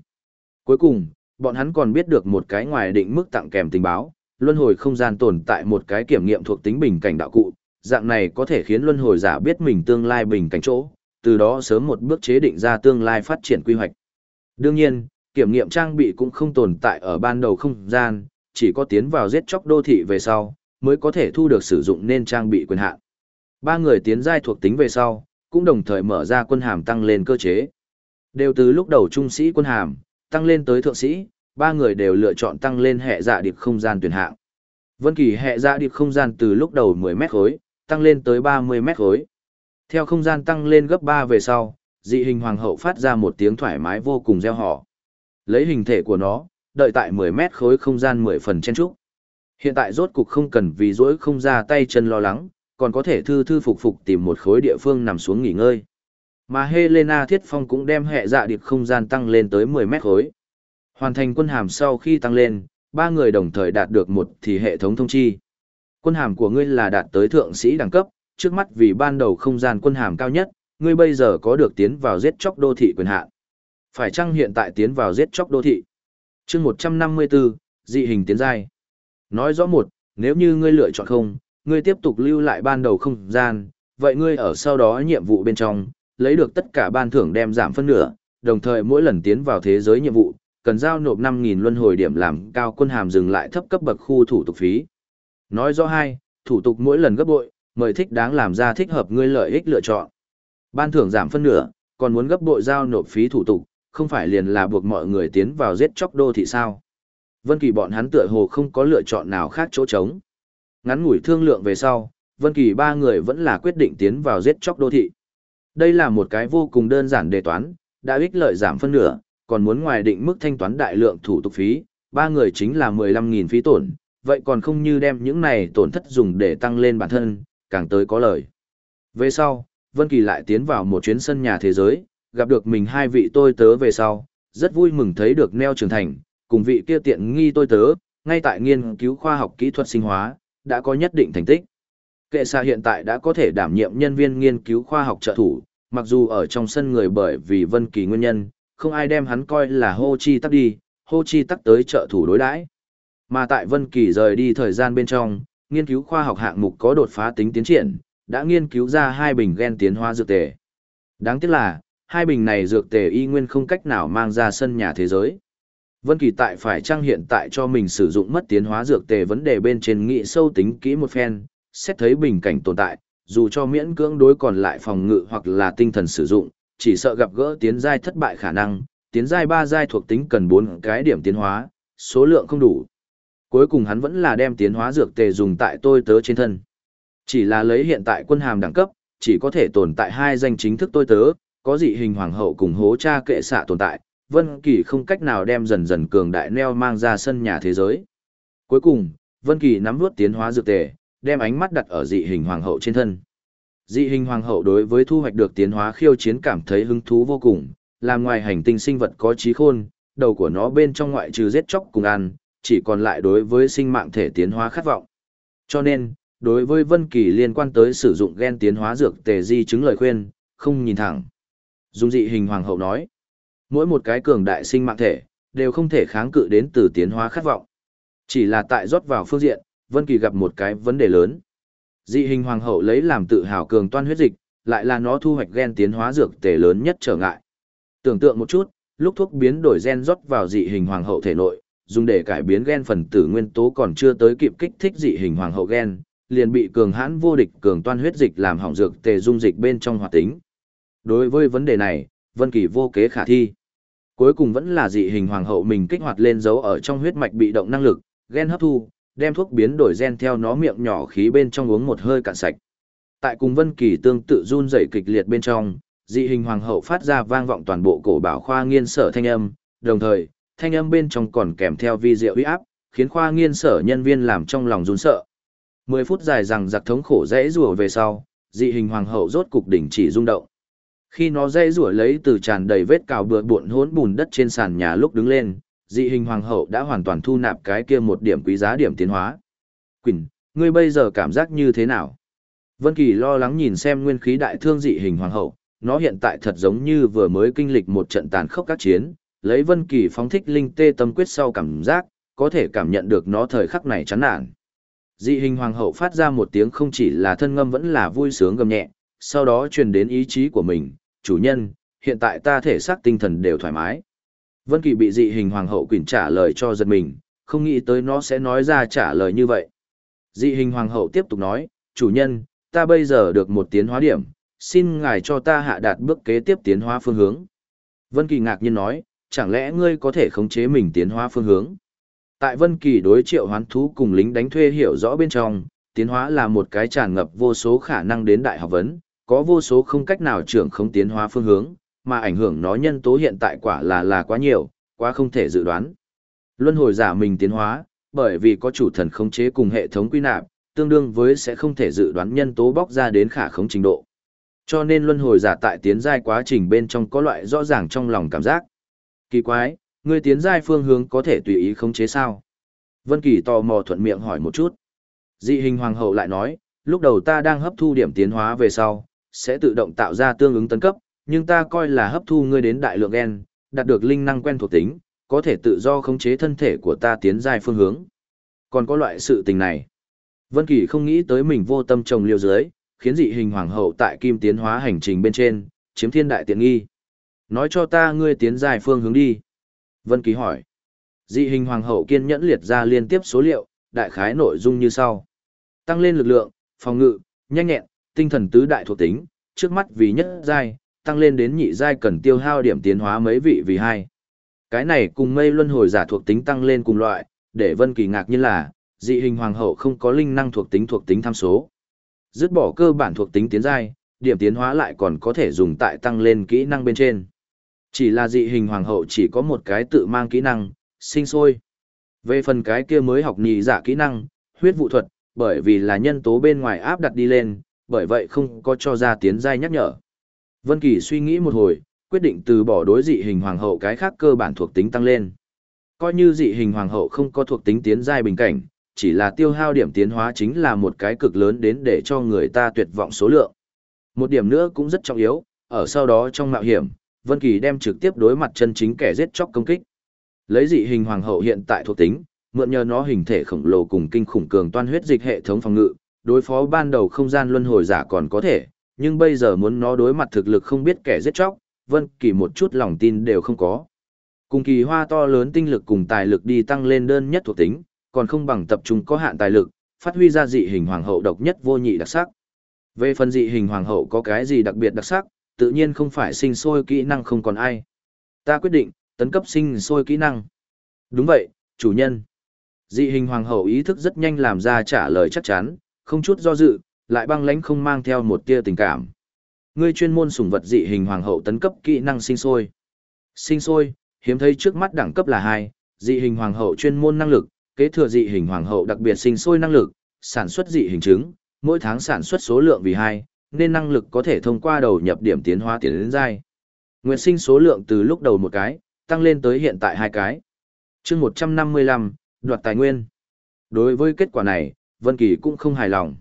Cuối cùng, bọn hắn còn biết được một cái ngoài định mức tặng kèm tình báo, luân hồi không gian tồn tại một cái kiểm nghiệm thuộc tính bình cảnh đạo cụ, dạng này có thể khiến luân hồi giả biết mình tương lai bình cảnh chỗ, từ đó sớm một bước chế định ra tương lai phát triển quy hoạch. Đương nhiên, kiểm nghiệm trang bị cũng không tồn tại ở ban đầu không gian, chỉ có tiến vào giết chóc đô thị về sau, mới có thể thu được sử dụng nên trang bị quyền hạn. Ba người tiến giai thuộc tính về sau, cũng đồng thời mở ra quân hàm tăng lên cơ chế. Đều từ lúc đầu trung sĩ quân hàm, tăng lên tới thượng sĩ, ba người đều lựa chọn tăng lên hệ dạ điệp không gian tuyển hạng. Vân Kỳ hệ dạ điệp không gian từ lúc đầu 10 mét khối, tăng lên tới 30 mét khối. Theo không gian tăng lên gấp 3 về sau, dị hình hoàng hậu phát ra một tiếng thoải mái vô cùng reo hò. Lấy hình thể của nó, đợi tại 10 mét khối không gian 10 phần chen trúc. Hiện tại rốt cục không cần vì rỗi không ra tay chân lo lắng, còn có thể thư thư phục phục tìm một khối địa phương nằm xuống nghỉ ngơi. Mà Helena Thiết Phong cũng đem hệ dạ điệp không gian tăng lên tới 10 mét khối. Hoàn thành quân hàm sau khi tăng lên, ba người đồng thời đạt được một thì hệ thống thông chi. Quân hàm của ngươi là đạt tới thượng sĩ đẳng cấp, trước mắt vì ban đầu không gian quân hàm cao nhất, ngươi bây giờ có được tiến vào giết chóc đô thị quyền hạn. Phải chăng hiện tại tiến vào giết chóc đô thị? chương 154, dị hình tiến giai. Nói rõ một, nếu như ngươi lựa chọn không, ngươi tiếp tục lưu lại ban đầu không gian, vậy ngươi ở sau đó nhiệm vụ bên trong, lấy được tất cả ban thưởng đem giảm phân nửa, đồng thời mỗi lần tiến vào thế giới nhiệm vụ, cần giao nộp 5.000 luân hồi điểm làm cao quân hàm dừng lại thấp cấp bậc khu thủ tục phí. Nói rõ hai, thủ tục mỗi lần gấp bội, mời thích đáng làm ra thích hợp ngươi lợi ích lựa chọn. Ban thưởng giảm phân nửa, còn muốn gấp bội giao nộp phí thủ tục, không phải liền là buộc mọi người tiến vào giết chóc đô thị sao. Vân Kỳ bọn hắn tựa hồ không có lựa chọn nào khác chỗ trống. Ngắn ngủi thương lượng về sau, Vân Kỳ ba người vẫn là quyết định tiến vào giết chóc đô thị. Đây là một cái vô cùng đơn giản đề toán, đã ích lợi giảm phân nửa, còn muốn ngoài định mức thanh toán đại lượng thủ tục phí, ba người chính là 15.000 phí tổn, vậy còn không như đem những này tổn thất dùng để tăng lên bản thân, càng tới có lời. Về sau, Vân Kỳ lại tiến vào một chuyến sân nhà thế giới, gặp được mình hai vị tôi tớ về sau, rất vui mừng thấy được neo trưởng thành, cùng vị kia tiện nghi tôi tớ, ngay tại nghiên cứu khoa học kỹ thuật sinh hóa, đã có nhất định thành tích. Kệ xạ hiện tại đã có thể đảm nhiệm nhân viên nghiên cứu khoa học trợ thủ, mặc dù ở trong sân người bởi vì Vân Kỳ nguyên nhân, không ai đem hắn coi là hô chi tắc đi, hô chi tắc tới trợ thủ đối đãi. Mà tại Vân Kỳ rời đi thời gian bên trong, nghiên cứu khoa học hạng mục có đột phá tính tiến triển, đã nghiên cứu ra hai bình gen tiến hóa dược tề. Đáng tiếc là, hai bình này dược tề y nguyên không cách nào mang ra sân nhà thế giới. Vân Kỳ tại phải trang hiện tại cho mình sử dụng mất tiến hóa dược tề vấn đề bên trên nghị sâu tính kỹ một phen, xét thấy bình cảnh tồn tại, dù cho miễn cưỡng đối còn lại phòng ngự hoặc là tinh thần sử dụng, chỉ sợ gặp gỡ tiến giai thất bại khả năng, tiến giai ba giai thuộc tính cần bốn cái điểm tiến hóa, số lượng không đủ. Cuối cùng hắn vẫn là đem tiến hóa dược tề dùng tại tôi tớ trên thân. Chỉ là lấy hiện tại quân hàm đẳng cấp, chỉ có thể tồn tại hai danh chính thức tôi tớ, có dị hình hoàng hậu cùng hố cha kệ xạ tồn tại, Vân Kỳ không cách nào đem dần dần cường đại neo mang ra sân nhà thế giới. Cuối cùng, Vân Kỳ nắm nuốt tiến hóa dược tề, đem ánh mắt đặt ở dị hình hoàng hậu trên thân. Dị hình hoàng hậu đối với thu hoạch được tiến hóa khiêu chiến cảm thấy hứng thú vô cùng, là ngoài hành tinh sinh vật có trí khôn, đầu của nó bên trong ngoại trừ giết chóc cùng ăn, chỉ còn lại đối với sinh mạng thể tiến hóa khát vọng. Cho nên, đối với Vân Kỳ liên quan tới sử dụng gen tiến hóa dược tề di chứng lời khuyên, không nhìn thẳng. Dung dị hình hoàng hậu nói, mỗi một cái cường đại sinh mạng thể, đều không thể kháng cự đến từ tiến hóa khát vọng. Chỉ là tại rót vào phương diện, Vân Kỳ gặp một cái vấn đề lớn. Dị hình hoàng hậu lấy làm tự hào cường toan huyết dịch, lại là nó thu hoạch gen tiến hóa dược tề lớn nhất trở ngại. Tưởng tượng một chút, lúc thuốc biến đổi gen rót vào dị hình hoàng hậu thể nội, dùng để cải biến gen phần tử nguyên tố còn chưa tới kịp kích thích dị hình hoàng hậu gen, liền bị cường hãn vô địch cường toan huyết dịch làm hỏng dược tề dung dịch bên trong hoạt tính. Đối với vấn đề này, Vân Kỳ vô kế khả thi. Cuối cùng vẫn là dị hình hoàng hậu mình kích hoạt lên dấu ở trong huyết mạch bị động năng lực, gen hấp thu, đem thuốc biến đổi gen theo nó miệng nhỏ khí bên trong uống một hơi cạn sạch. Tại cùng Vân Kỳ tương tự run rẩy kịch liệt bên trong, dị hình hoàng hậu phát ra vang vọng toàn bộ cổ bảo khoa nghiên sở thanh âm, đồng thời, thanh âm bên trong còn kèm theo vi diệu uy áp, khiến khoa nghiên sở nhân viên làm trong lòng run sợ. Mười phút dài rằng giặc thống khổ dễ rùa về sau, dị hình hoàng hậu rốt cục đỉnh chỉ rung động. Khi nó dễ rủa lấy từ tràn đầy vết cào bừa bộn hỗn bùn đất trên sàn nhà lúc đứng lên, dị hình hoàng hậu đã hoàn toàn thu nạp cái kia một điểm quý giá điểm tiến hóa. Quỳnh, ngươi bây giờ cảm giác như thế nào? Vân Kỳ lo lắng nhìn xem nguyên khí đại thương dị hình hoàng hậu, nó hiện tại thật giống như vừa mới kinh lịch một trận tàn khốc các chiến, lấy Vân Kỳ phóng thích linh tê tâm quyết sau cảm giác, có thể cảm nhận được nó thời khắc này chán nản. Dị hình hoàng hậu phát ra một tiếng không chỉ là thân ngâm vẫn là vui sướng gầm nhẹ, sau đó truyền đến ý chí của mình, chủ nhân, hiện tại ta thể xác tinh thần đều thoải mái. Vân Kỳ bị dị hình hoàng hậu quỷ trả lời cho giật mình, không nghĩ tới nó sẽ nói ra trả lời như vậy. Dị hình hoàng hậu tiếp tục nói, chủ nhân, ta bây giờ được một tiến hóa điểm, xin ngài cho ta hạ đạt bước kế tiếp tiến hóa phương hướng. Vân Kỳ ngạc nhiên nói, chẳng lẽ ngươi có thể khống chế mình tiến hóa phương hướng? Tại Vân Kỳ đối triệu hoán thú cùng lính đánh thuê hiểu rõ bên trong, tiến hóa là một cái tràn ngập vô số khả năng đến đại học vấn, có vô số không cách nào trưởng không tiến hóa phương hướng, mà ảnh hưởng nó nhân tố hiện tại quả là là quá nhiều, quá không thể dự đoán. Luân hồi giả mình tiến hóa, bởi vì có chủ thần khống chế cùng hệ thống quy nạp, tương đương với sẽ không thể dự đoán nhân tố bóc ra đến khả khống trình độ. Cho nên luân hồi giả tại tiến giai quá trình bên trong có loại rõ ràng trong lòng cảm giác. Kỳ quái, người tiến giai phương hướng có thể tùy ý khống chế sao? Vân Kỳ tò mò thuận miệng hỏi một chút. Dị hình hoàng hậu lại nói, lúc đầu ta đang hấp thu điểm tiến hóa về sau, sẽ tự động tạo ra tương ứng tấn cấp, nhưng ta coi là hấp thu ngươi đến đại lượng gen, đạt được linh năng quen thuộc tính, có thể tự do khống chế thân thể của ta tiến dài phương hướng. Còn có loại sự tình này. Vân Kỳ không nghĩ tới mình vô tâm trồng liêu dưới, khiến dị hình hoàng hậu tại kim tiến hóa hành trình bên trên, chiếm thiên đại tiện nghi. Nói cho ta ngươi tiến dài phương hướng đi. Vân Kỳ hỏi. Dị hình hoàng hậu kiên nhẫn liệt ra liên tiếp số liệu, đại khái nội dung như sau. Tăng lên lực lượng, phòng ngự, nhanh nhẹn, tinh thần tứ đại thuộc tính, trước mắt vì nhất giai, tăng lên đến nhị giai cần tiêu hao điểm tiến hóa mấy vị vì hai. Cái này cùng mây luân hồi giả thuộc tính tăng lên cùng loại, để Vân Kỳ ngạc nhiên là, dị hình hoàng hậu không có linh năng thuộc tính thuộc tính tham số. Dứt bỏ cơ bản thuộc tính tiến giai, điểm tiến hóa lại còn có thể dùng tại tăng lên kỹ năng bên trên. Chỉ là dị hình hoàng hậu chỉ có một cái tự mang kỹ năng, sinh sôi. Về phần cái kia mới học nhị giả kỹ năng, huyết vụ thuật, bởi vì là nhân tố bên ngoài áp đặt đi lên, bởi vậy không có cho ra tiến giai nhắc nhở. Vân Kỳ suy nghĩ một hồi, quyết định từ bỏ đối dị hình hoàng hậu cái khác cơ bản thuộc tính tăng lên. Coi như dị hình hoàng hậu không có thuộc tính tiến giai bình cảnh, chỉ là tiêu hao điểm tiến hóa chính là một cái cực lớn đến để cho người ta tuyệt vọng số lượng. Một điểm nữa cũng rất trọng yếu, ở sau đó trong mạo hiểm, Vân Kỳ đem trực tiếp đối mặt chân chính kẻ giết chóc công kích. Lấy dị hình hoàng hậu hiện tại thuộc tính, mượn nhờ nó hình thể khổng lồ cùng kinh khủng cường toan huyết dịch hệ thống phòng ngự, đối phó ban đầu không gian luân hồi giả còn có thể, nhưng bây giờ muốn nó đối mặt thực lực không biết kẻ giết chóc, Vân Kỳ một chút lòng tin đều không có. Cùng kỳ hoa to lớn tinh lực cùng tài lực đi tăng lên đơn nhất thuộc tính, còn không bằng tập trung có hạn tài lực, phát huy ra dị hình hoàng hậu độc nhất vô nhị đặc sắc. Về phần dị hình hoàng hậu có cái gì đặc biệt đặc sắc, tự nhiên không phải sinh sôi kỹ năng không còn ai. Ta quyết định, tấn cấp sinh sôi kỹ năng. Đúng vậy, chủ nhân. Dị hình hoàng hậu ý thức rất nhanh làm ra trả lời chắc chắn, không chút do dự, lại băng lãnh không mang theo một tia tình cảm. Ngươi chuyên môn sủng vật dị hình hoàng hậu tấn cấp kỹ năng sinh sôi. Sinh sôi, hiếm thấy trước mắt đẳng cấp là hai, dị hình hoàng hậu chuyên môn năng lực, kế thừa dị hình hoàng hậu đặc biệt sinh sôi năng lực, sản xuất dị hình trứng, mỗi tháng sản xuất số lượng vì hai, nên năng lực có thể thông qua đầu nhập điểm tiến hóa tiến đến giai. Nguyện sinh số lượng từ lúc đầu một cái, tăng lên tới hiện tại hai cái. chương 155, đoạt tài nguyên. Đối với kết quả này, Vân Kỳ cũng không hài lòng.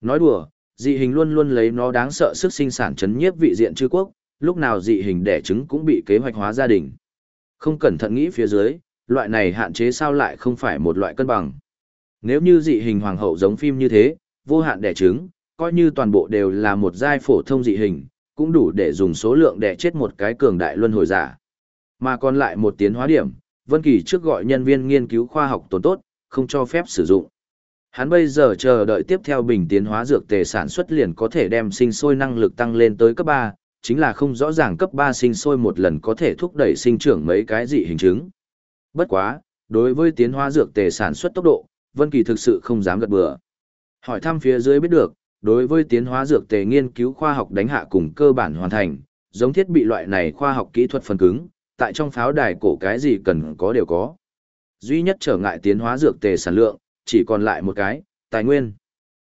Nói đùa, dị hình luôn luôn lấy nó đáng sợ sức sinh sản chấn nhiếp vị diện chư quốc, lúc nào dị hình đẻ trứng cũng bị kế hoạch hóa gia đình. Không cẩn thận nghĩ phía dưới, loại này hạn chế sao lại không phải một loại cân bằng. Nếu như dị hình hoàng hậu giống phim như thế, vô hạn đẻ trứng, coi như toàn bộ đều là một giai phổ thông dị hình, cũng đủ để dùng số lượng đẻ chết một cái cường đại luân hồi giả. Mà còn lại một tiến hóa điểm, Vân Kỳ trước gọi nhân viên nghiên cứu khoa học tồn tốt, không cho phép sử dụng. Hắn bây giờ chờ đợi tiếp theo bình tiến hóa dược tề sản xuất liền có thể đem sinh sôi năng lực tăng lên tới cấp 3, chính là không rõ ràng cấp 3 sinh sôi một lần có thể thúc đẩy sinh trưởng mấy cái dị hình chứng. Bất quá, đối với tiến hóa dược tề sản xuất tốc độ, Vân Kỳ thực sự không dám gật bừa. Hỏi thăm phía dưới biết được, đối với tiến hóa dược tề nghiên cứu khoa học đánh hạ cùng cơ bản hoàn thành, giống thiết bị loại này khoa học kỹ thuật phần cứng, tại trong pháo đài cổ cái gì cần có đều có. Duy nhất trở ngại tiến hóa dược tề sản lượng, chỉ còn lại một cái, tài nguyên.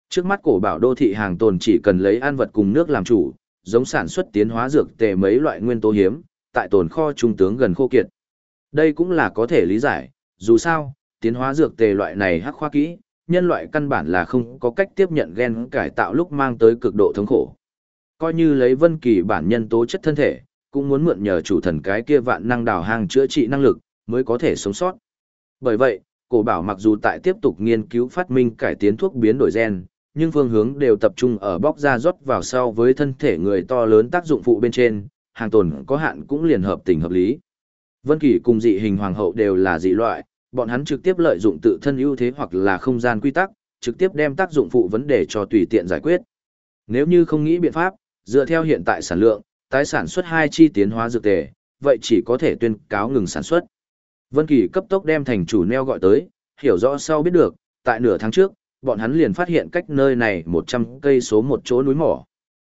Trước mắt cổ bảo đô thị hàng tồn chỉ cần lấy ăn vật cùng nước làm chủ, giống sản xuất tiến hóa dược tề mấy loại nguyên tố hiếm, tại tồn kho trung tướng gần khô kiệt. Đây cũng là có thể lý giải, dù sao, tiến hóa dược tề loại này hắc khoa kỹ, nhân loại căn bản là không có cách tiếp nhận gen cải tạo lúc mang tới cực độ thống khổ. Coi như lấy vân kỳ bản nhân tố chất thân thể, cũng muốn mượn nhờ chủ thần cái kia vạn năng đào hàng chữa trị năng lực, mới có thể sống sót. Bởi vậy, cổ bảo mặc dù tại tiếp tục nghiên cứu phát minh cải tiến thuốc biến đổi gen, nhưng phương hướng đều tập trung ở bóc ra rót vào sau với thân thể người to lớn tác dụng phụ bên trên, hàng tồn có hạn cũng liền hợp tình hợp lý. Vân Kỳ cùng dị hình hoàng hậu đều là dị loại, bọn hắn trực tiếp lợi dụng tự thân ưu thế hoặc là không gian quy tắc, trực tiếp đem tác dụng phụ vấn đề cho tùy tiện giải quyết. Nếu như không nghĩ biện pháp, dựa theo hiện tại sản lượng, tái sản xuất hai chi tiến hóa dược tề, vậy chỉ có thể tuyên cáo ngừng sản xuất. Vân Kỳ cấp tốc đem thành chủ neo gọi tới, hiểu rõ sau biết được, tại nửa tháng trước, bọn hắn liền phát hiện cách nơi này 100 cây số một chỗ núi mỏ.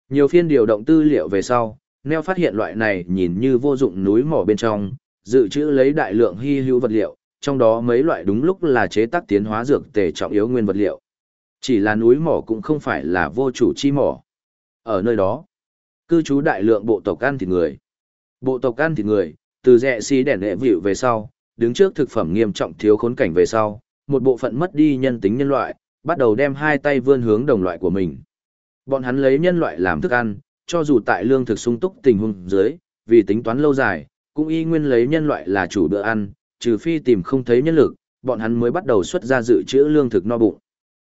Nhiều phiên điều động tư liệu về sau, neo phát hiện loại này nhìn như vô dụng núi mỏ bên trong, dự trữ lấy đại lượng hy hữu vật liệu, trong đó mấy loại đúng lúc là chế tác tiến hóa dược tề trọng yếu nguyên vật liệu. Chỉ là núi mỏ cũng không phải là vô chủ chi mỏ. Ở nơi đó, cư trú đại lượng bộ tộc ăn thịt người. Bộ tộc ăn thịt người, từ rẻ xí đèn đệ vịu về sau, đứng trước thực phẩm nghiêm trọng thiếu khốn cảnh về sau, một bộ phận mất đi nhân tính nhân loại, bắt đầu đem hai tay vươn hướng đồng loại của mình. Bọn hắn lấy nhân loại làm thức ăn, cho dù tại lương thực sung túc tình huống dưới, vì tính toán lâu dài, cũng y nguyên lấy nhân loại là chủ bữa ăn, trừ phi tìm không thấy nhân lực, bọn hắn mới bắt đầu xuất ra dự trữ lương thực no bụng.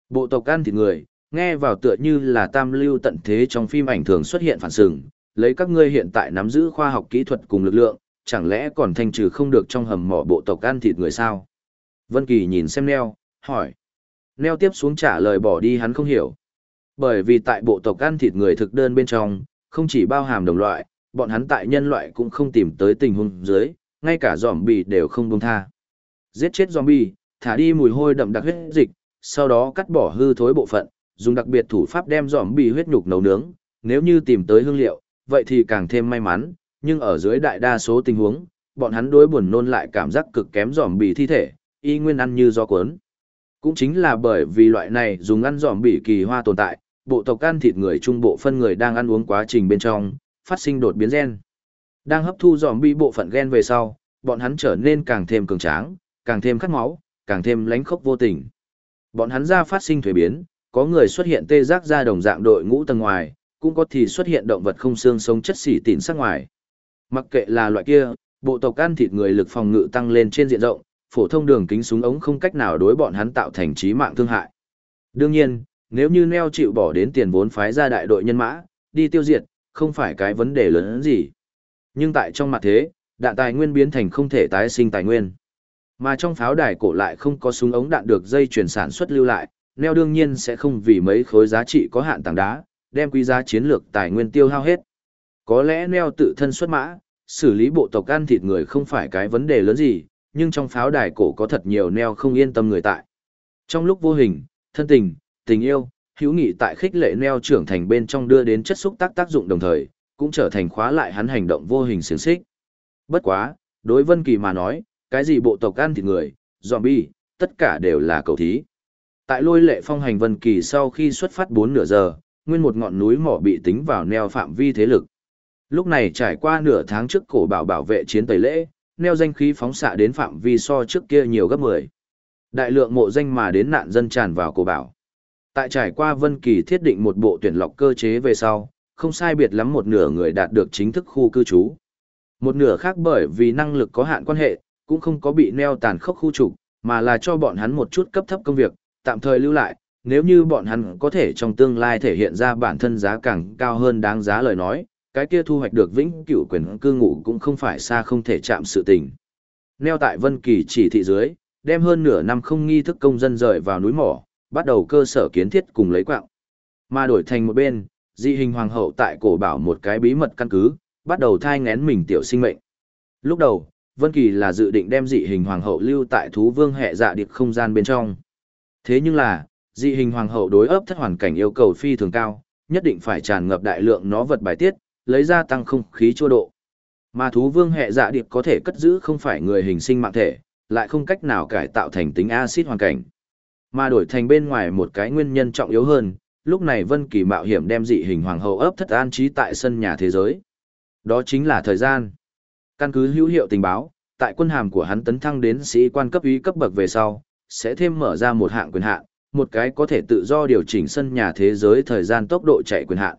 Bộ tộc ăn thịt người, nghe vào tựa như là tam lưu tận thế trong phim ảnh thường xuất hiện phản sừng, lấy các ngươi hiện tại nắm giữ khoa học kỹ thuật cùng lực lượng, chẳng lẽ còn thanh trừ không được trong hầm mỏ bộ tộc ăn thịt người sao? Vân Kỳ nhìn xem Neo, hỏi. Neo tiếp xuống trả lời bỏ đi hắn không hiểu. Bởi vì tại bộ tộc ăn thịt người thực đơn bên trong, không chỉ bao hàm đồng loại, bọn hắn tại nhân loại cũng không tìm tới tình huống dưới, ngay cả zombie đều không buông tha. Giết chết zombie, thả đi mùi hôi đậm đặc huyết dịch, sau đó cắt bỏ hư thối bộ phận, dùng đặc biệt thủ pháp đem zombie huyết nhục nấu nướng, nếu như tìm tới hương liệu, vậy thì càng thêm may mắn, nhưng ở dưới đại đa số tình huống, bọn hắn đối buồn nôn lại cảm giác cực kém zombie thi thể, y nguyên ăn như do cuốn. Cũng chính là bởi vì loại này dùng ăn zombie kỳ hoa tồn tại, bộ tộc ăn thịt người trung bộ phân người đang ăn uống quá trình bên trong, phát sinh đột biến gen. Đang hấp thu dòm bị bộ phận gen về sau, bọn hắn trở nên càng thêm cường tráng, càng thêm khát máu, càng thêm lánh khốc vô tình. Bọn hắn ra phát sinh thuế biến, có người xuất hiện tê giác ra đồng dạng đội ngũ tầng ngoài, cũng có thì xuất hiện động vật không xương sống chất xỉ tịn sắc ngoài. Mặc kệ là loại kia, bộ tộc ăn thịt người lực phòng ngự tăng lên trên diện rộng, phổ thông đường kính súng ống không cách nào đối bọn hắn tạo thành trí mạng thương hại. Đương nhiên, nếu như neo chịu bỏ đến tiền vốn phái ra đại đội nhân mã, đi tiêu diệt, không phải cái vấn đề lớn gì. Nhưng tại trong mặt thế, đạn tài nguyên biến thành không thể tái sinh tài nguyên. Mà trong pháo đài cổ lại không có súng ống đạn được dây chuyển sản xuất lưu lại, neo đương nhiên sẽ không vì mấy khối giá trị có hạn tảng đá, đem quý giá chiến lược tài nguyên tiêu hao hết. Có lẽ neo tự thân xuất mã, xử lý bộ tộc ăn thịt người không phải cái vấn đề lớn gì, nhưng trong pháo đài cổ có thật nhiều neo không yên tâm người tại. Trong lúc vô hình, thân tình, tình yêu, hữu nghị tại khích lệ neo trưởng thành bên trong đưa đến chất xúc tác tác dụng đồng thời, cũng trở thành khóa lại hắn hành động vô hình xiềng xích. Bất quá, đối Vân Kỳ mà nói, cái gì bộ tộc ăn thịt người, zombie, tất cả đều là cầu thí. Tại lôi lệ phong hành Vân Kỳ sau khi xuất phát 4 nửa giờ, nguyên một ngọn núi mỏ bị tính vào neo phạm vi thế lực. Lúc này trải qua nửa tháng trước cổ bảo bảo vệ chiến tẩy lễ, neo danh khí phóng xạ đến phạm vi so trước kia nhiều gấp 10. Đại lượng mộ danh mà đến nạn dân tràn vào cổ bảo. Tại trải qua Vân Kỳ thiết định một bộ tuyển lọc cơ chế về sau, không sai biệt lắm một nửa người đạt được chính thức khu cư trú. Một nửa khác bởi vì năng lực có hạn quan hệ, cũng không có bị neo tàn khốc khu trục, mà là cho bọn hắn một chút cấp thấp công việc, tạm thời lưu lại, nếu như bọn hắn có thể trong tương lai thể hiện ra bản thân giá càng cao hơn đáng giá lời nói, cái kia thu hoạch được vĩnh cửu quyền cư ngụ cũng không phải xa không thể chạm sự tình. Neo tại Vân Kỳ chỉ thị dưới, đem hơn nửa năm không nghi thức công dân rời vào núi mỏ, bắt đầu cơ sở kiến thiết cùng lấy quạng. Mà đổi thành một bên, dị hình hoàng hậu tại cổ bảo một cái bí mật căn cứ, bắt đầu thai ngén mình tiểu sinh mệnh. Lúc đầu, Vân Kỳ là dự định đem dị hình hoàng hậu lưu tại thú vương hệ dạ điệp không gian bên trong. Thế nhưng là, dị hình hoàng hậu đối ấp thất hoàn cảnh yêu cầu phi thường cao, nhất định phải tràn ngập đại lượng nó vật bài tiết, lấy ra tăng không khí chua độ. Mà thú vương hệ dạ điệp có thể cất giữ không phải người hình sinh mạng thể, lại không cách nào cải tạo thành tính axit hoàn cảnh. Mà đổi thành bên ngoài một cái nguyên nhân trọng yếu hơn, lúc này Vân Kỳ mạo hiểm đem dị hình hoàng hậu ấp thất an trí tại sân nhà thế giới. Đó chính là thời gian. Căn cứ hữu hiệu tình báo, tại quân hàm của hắn tấn thăng đến sĩ quan cấp úy cấp bậc về sau, sẽ thêm mở ra một hạng quyền hạn, một cái có thể tự do điều chỉnh sân nhà thế giới thời gian tốc độ chạy quyền hạn.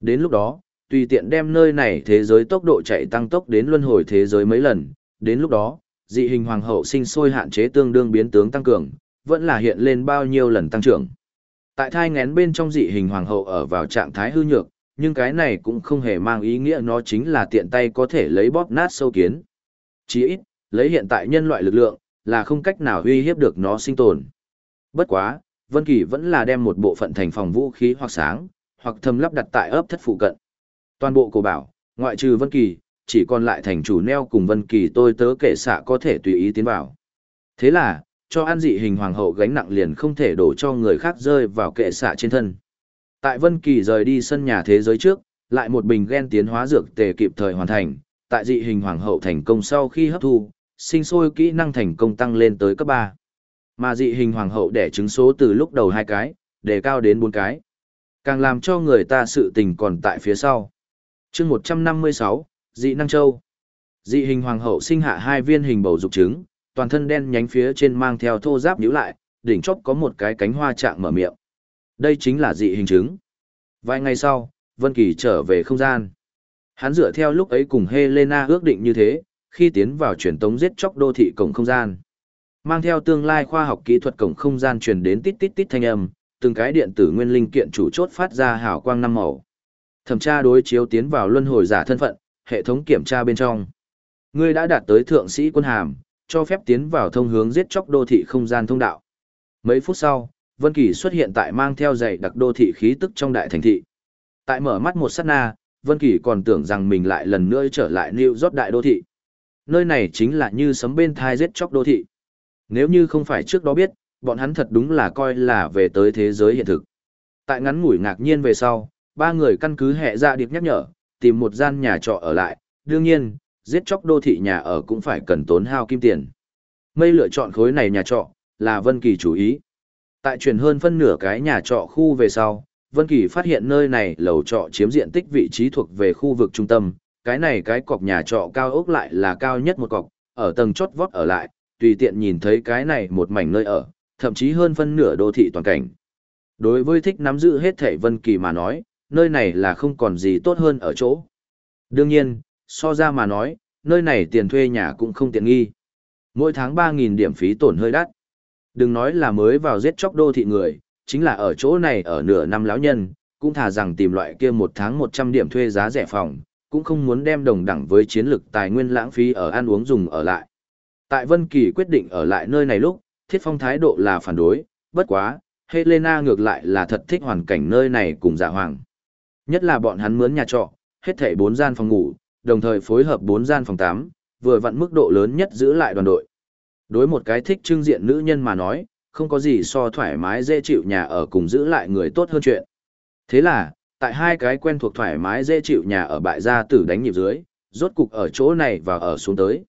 Đến lúc đó, tùy tiện đem nơi này thế giới tốc độ chạy tăng tốc đến luân hồi thế giới mấy lần, đến lúc đó, dị hình hoàng hậu sinh sôi hạn chế tương đương biến tướng tăng cường, vẫn là hiện lên bao nhiêu lần tăng trưởng. Tại thai ngén bên trong dị hình hoàng hậu ở vào trạng thái hư nhược, nhưng cái này cũng không hề mang ý nghĩa nó chính là tiện tay có thể lấy bóp nát sâu kiến. Chỉ ít, lấy hiện tại nhân loại lực lượng, là không cách nào uy hiếp được nó sinh tồn. Bất quá, Vân Kỳ vẫn là đem một bộ phận thành phòng vũ khí hoặc sáng, hoặc thâm lắp đặt tại ấp thất phụ cận. Toàn bộ cổ bảo, ngoại trừ Vân Kỳ, chỉ còn lại thành chủ neo cùng Vân Kỳ tôi tớ kệ xạ có thể tùy ý tiến vào. Thế là, cho an dị hình hoàng hậu gánh nặng liền không thể đổ cho người khác rơi vào kệ xạ trên thân. Tại Vân Kỳ rời đi sân nhà thế giới trước, lại một bình gen tiến hóa dược tề kịp thời hoàn thành, tại dị hình hoàng hậu thành công sau khi hấp thu, sinh sôi kỹ năng thành công tăng lên tới cấp 3. Mà dị hình hoàng hậu đẻ trứng số từ lúc đầu hai cái, để cao đến 4 cái. Càng làm cho người ta sự tình còn tại phía sau chương 156, dị năng châu. Dị hình hoàng hậu sinh hạ hai viên hình bầu dục trứng, toàn thân đen nhánh phía trên mang theo thô giáp nhíu lại, đỉnh chóp có một cái cánh hoa trạng mở miệng. Đây chính là dị hình trứng. Vài ngày sau, Vân Kỳ trở về không gian. Hắn dựa theo lúc ấy cùng Helena ước định như thế, khi tiến vào truyền tống giết chóc đô thị cổng không gian. Mang theo tương lai khoa học kỹ thuật cổng không gian truyền đến tít tít tít thanh âm, từng cái điện tử nguyên linh kiện chủ chốt phát ra hào quang năm màu. Thẩm tra đối chiếu tiến vào luân hồi giả thân phận, hệ thống kiểm tra bên trong. Ngươi đã đạt tới thượng sĩ quân hàm, cho phép tiến vào thông hướng giết chóc đô thị không gian thông đạo. Mấy phút sau, Vân Kỳ xuất hiện tại mang theo dày đặc đô thị khí tức trong đại thành thị. Tại mở mắt một sát na, Vân Kỳ còn tưởng rằng mình lại lần nữa trở lại New York đại đô thị. Nơi này chính là như sấm bên thai giết chóc đô thị. Nếu như không phải trước đó biết, bọn hắn thật đúng là coi là về tới thế giới hiện thực. Tại ngắn ngủi ngạc nhiên về sau, ba người căn cứ hệ ra dạ điệp nhắc nhở, tìm một gian nhà trọ ở lại, đương nhiên, giết chóc đô thị nhà ở cũng phải cần tốn hao kim tiền. Mây lựa chọn khối này nhà trọ, là Vân Kỳ chủ ý. Tại chuyển hơn phân nửa cái nhà trọ khu về sau, Vân Kỳ phát hiện nơi này lầu trọ chiếm diện tích vị trí thuộc về khu vực trung tâm, cái này cái cọc nhà trọ cao ốc lại là cao nhất một cọc, ở tầng chót vót ở lại, tùy tiện nhìn thấy cái này một mảnh nơi ở, thậm chí hơn phân nửa đô thị toàn cảnh. Đối với thích nắm giữ hết thảy Vân Kỳ mà nói, nơi này là không còn gì tốt hơn ở chỗ. Đương nhiên, so ra mà nói, nơi này tiền thuê nhà cũng không tiện nghi. Mỗi tháng 3.000 điểm phí tổn hơi đắt. Đừng nói là mới vào giết chóc đô thị người, chính là ở chỗ này ở nửa năm lão nhân, cũng thà rằng tìm loại kia một tháng 100 điểm thuê giá rẻ phòng, cũng không muốn đem đồng đẳng với chiến lực tài nguyên lãng phí ở ăn uống dùng ở lại. Tại Vân Kỳ quyết định ở lại nơi này lúc, Thiết Phong thái độ là phản đối, bất quá, Helena ngược lại là thật thích hoàn cảnh nơi này cùng dạ hoàng. Nhất là bọn hắn mướn nhà trọ, hết thảy 4 gian phòng ngủ, đồng thời phối hợp 4 gian phòng 8, vừa vặn mức độ lớn nhất giữ lại đoàn đội. Đối một cái thích trưng diện nữ nhân mà nói, không có gì so thoải mái dễ chịu nhà ở cùng giữ lại người tốt hơn chuyện. Thế là, tại hai cái quen thuộc thoải mái dễ chịu nhà ở bại gia tử đánh nhịp dưới, rốt cục ở chỗ này và ở xuống tới.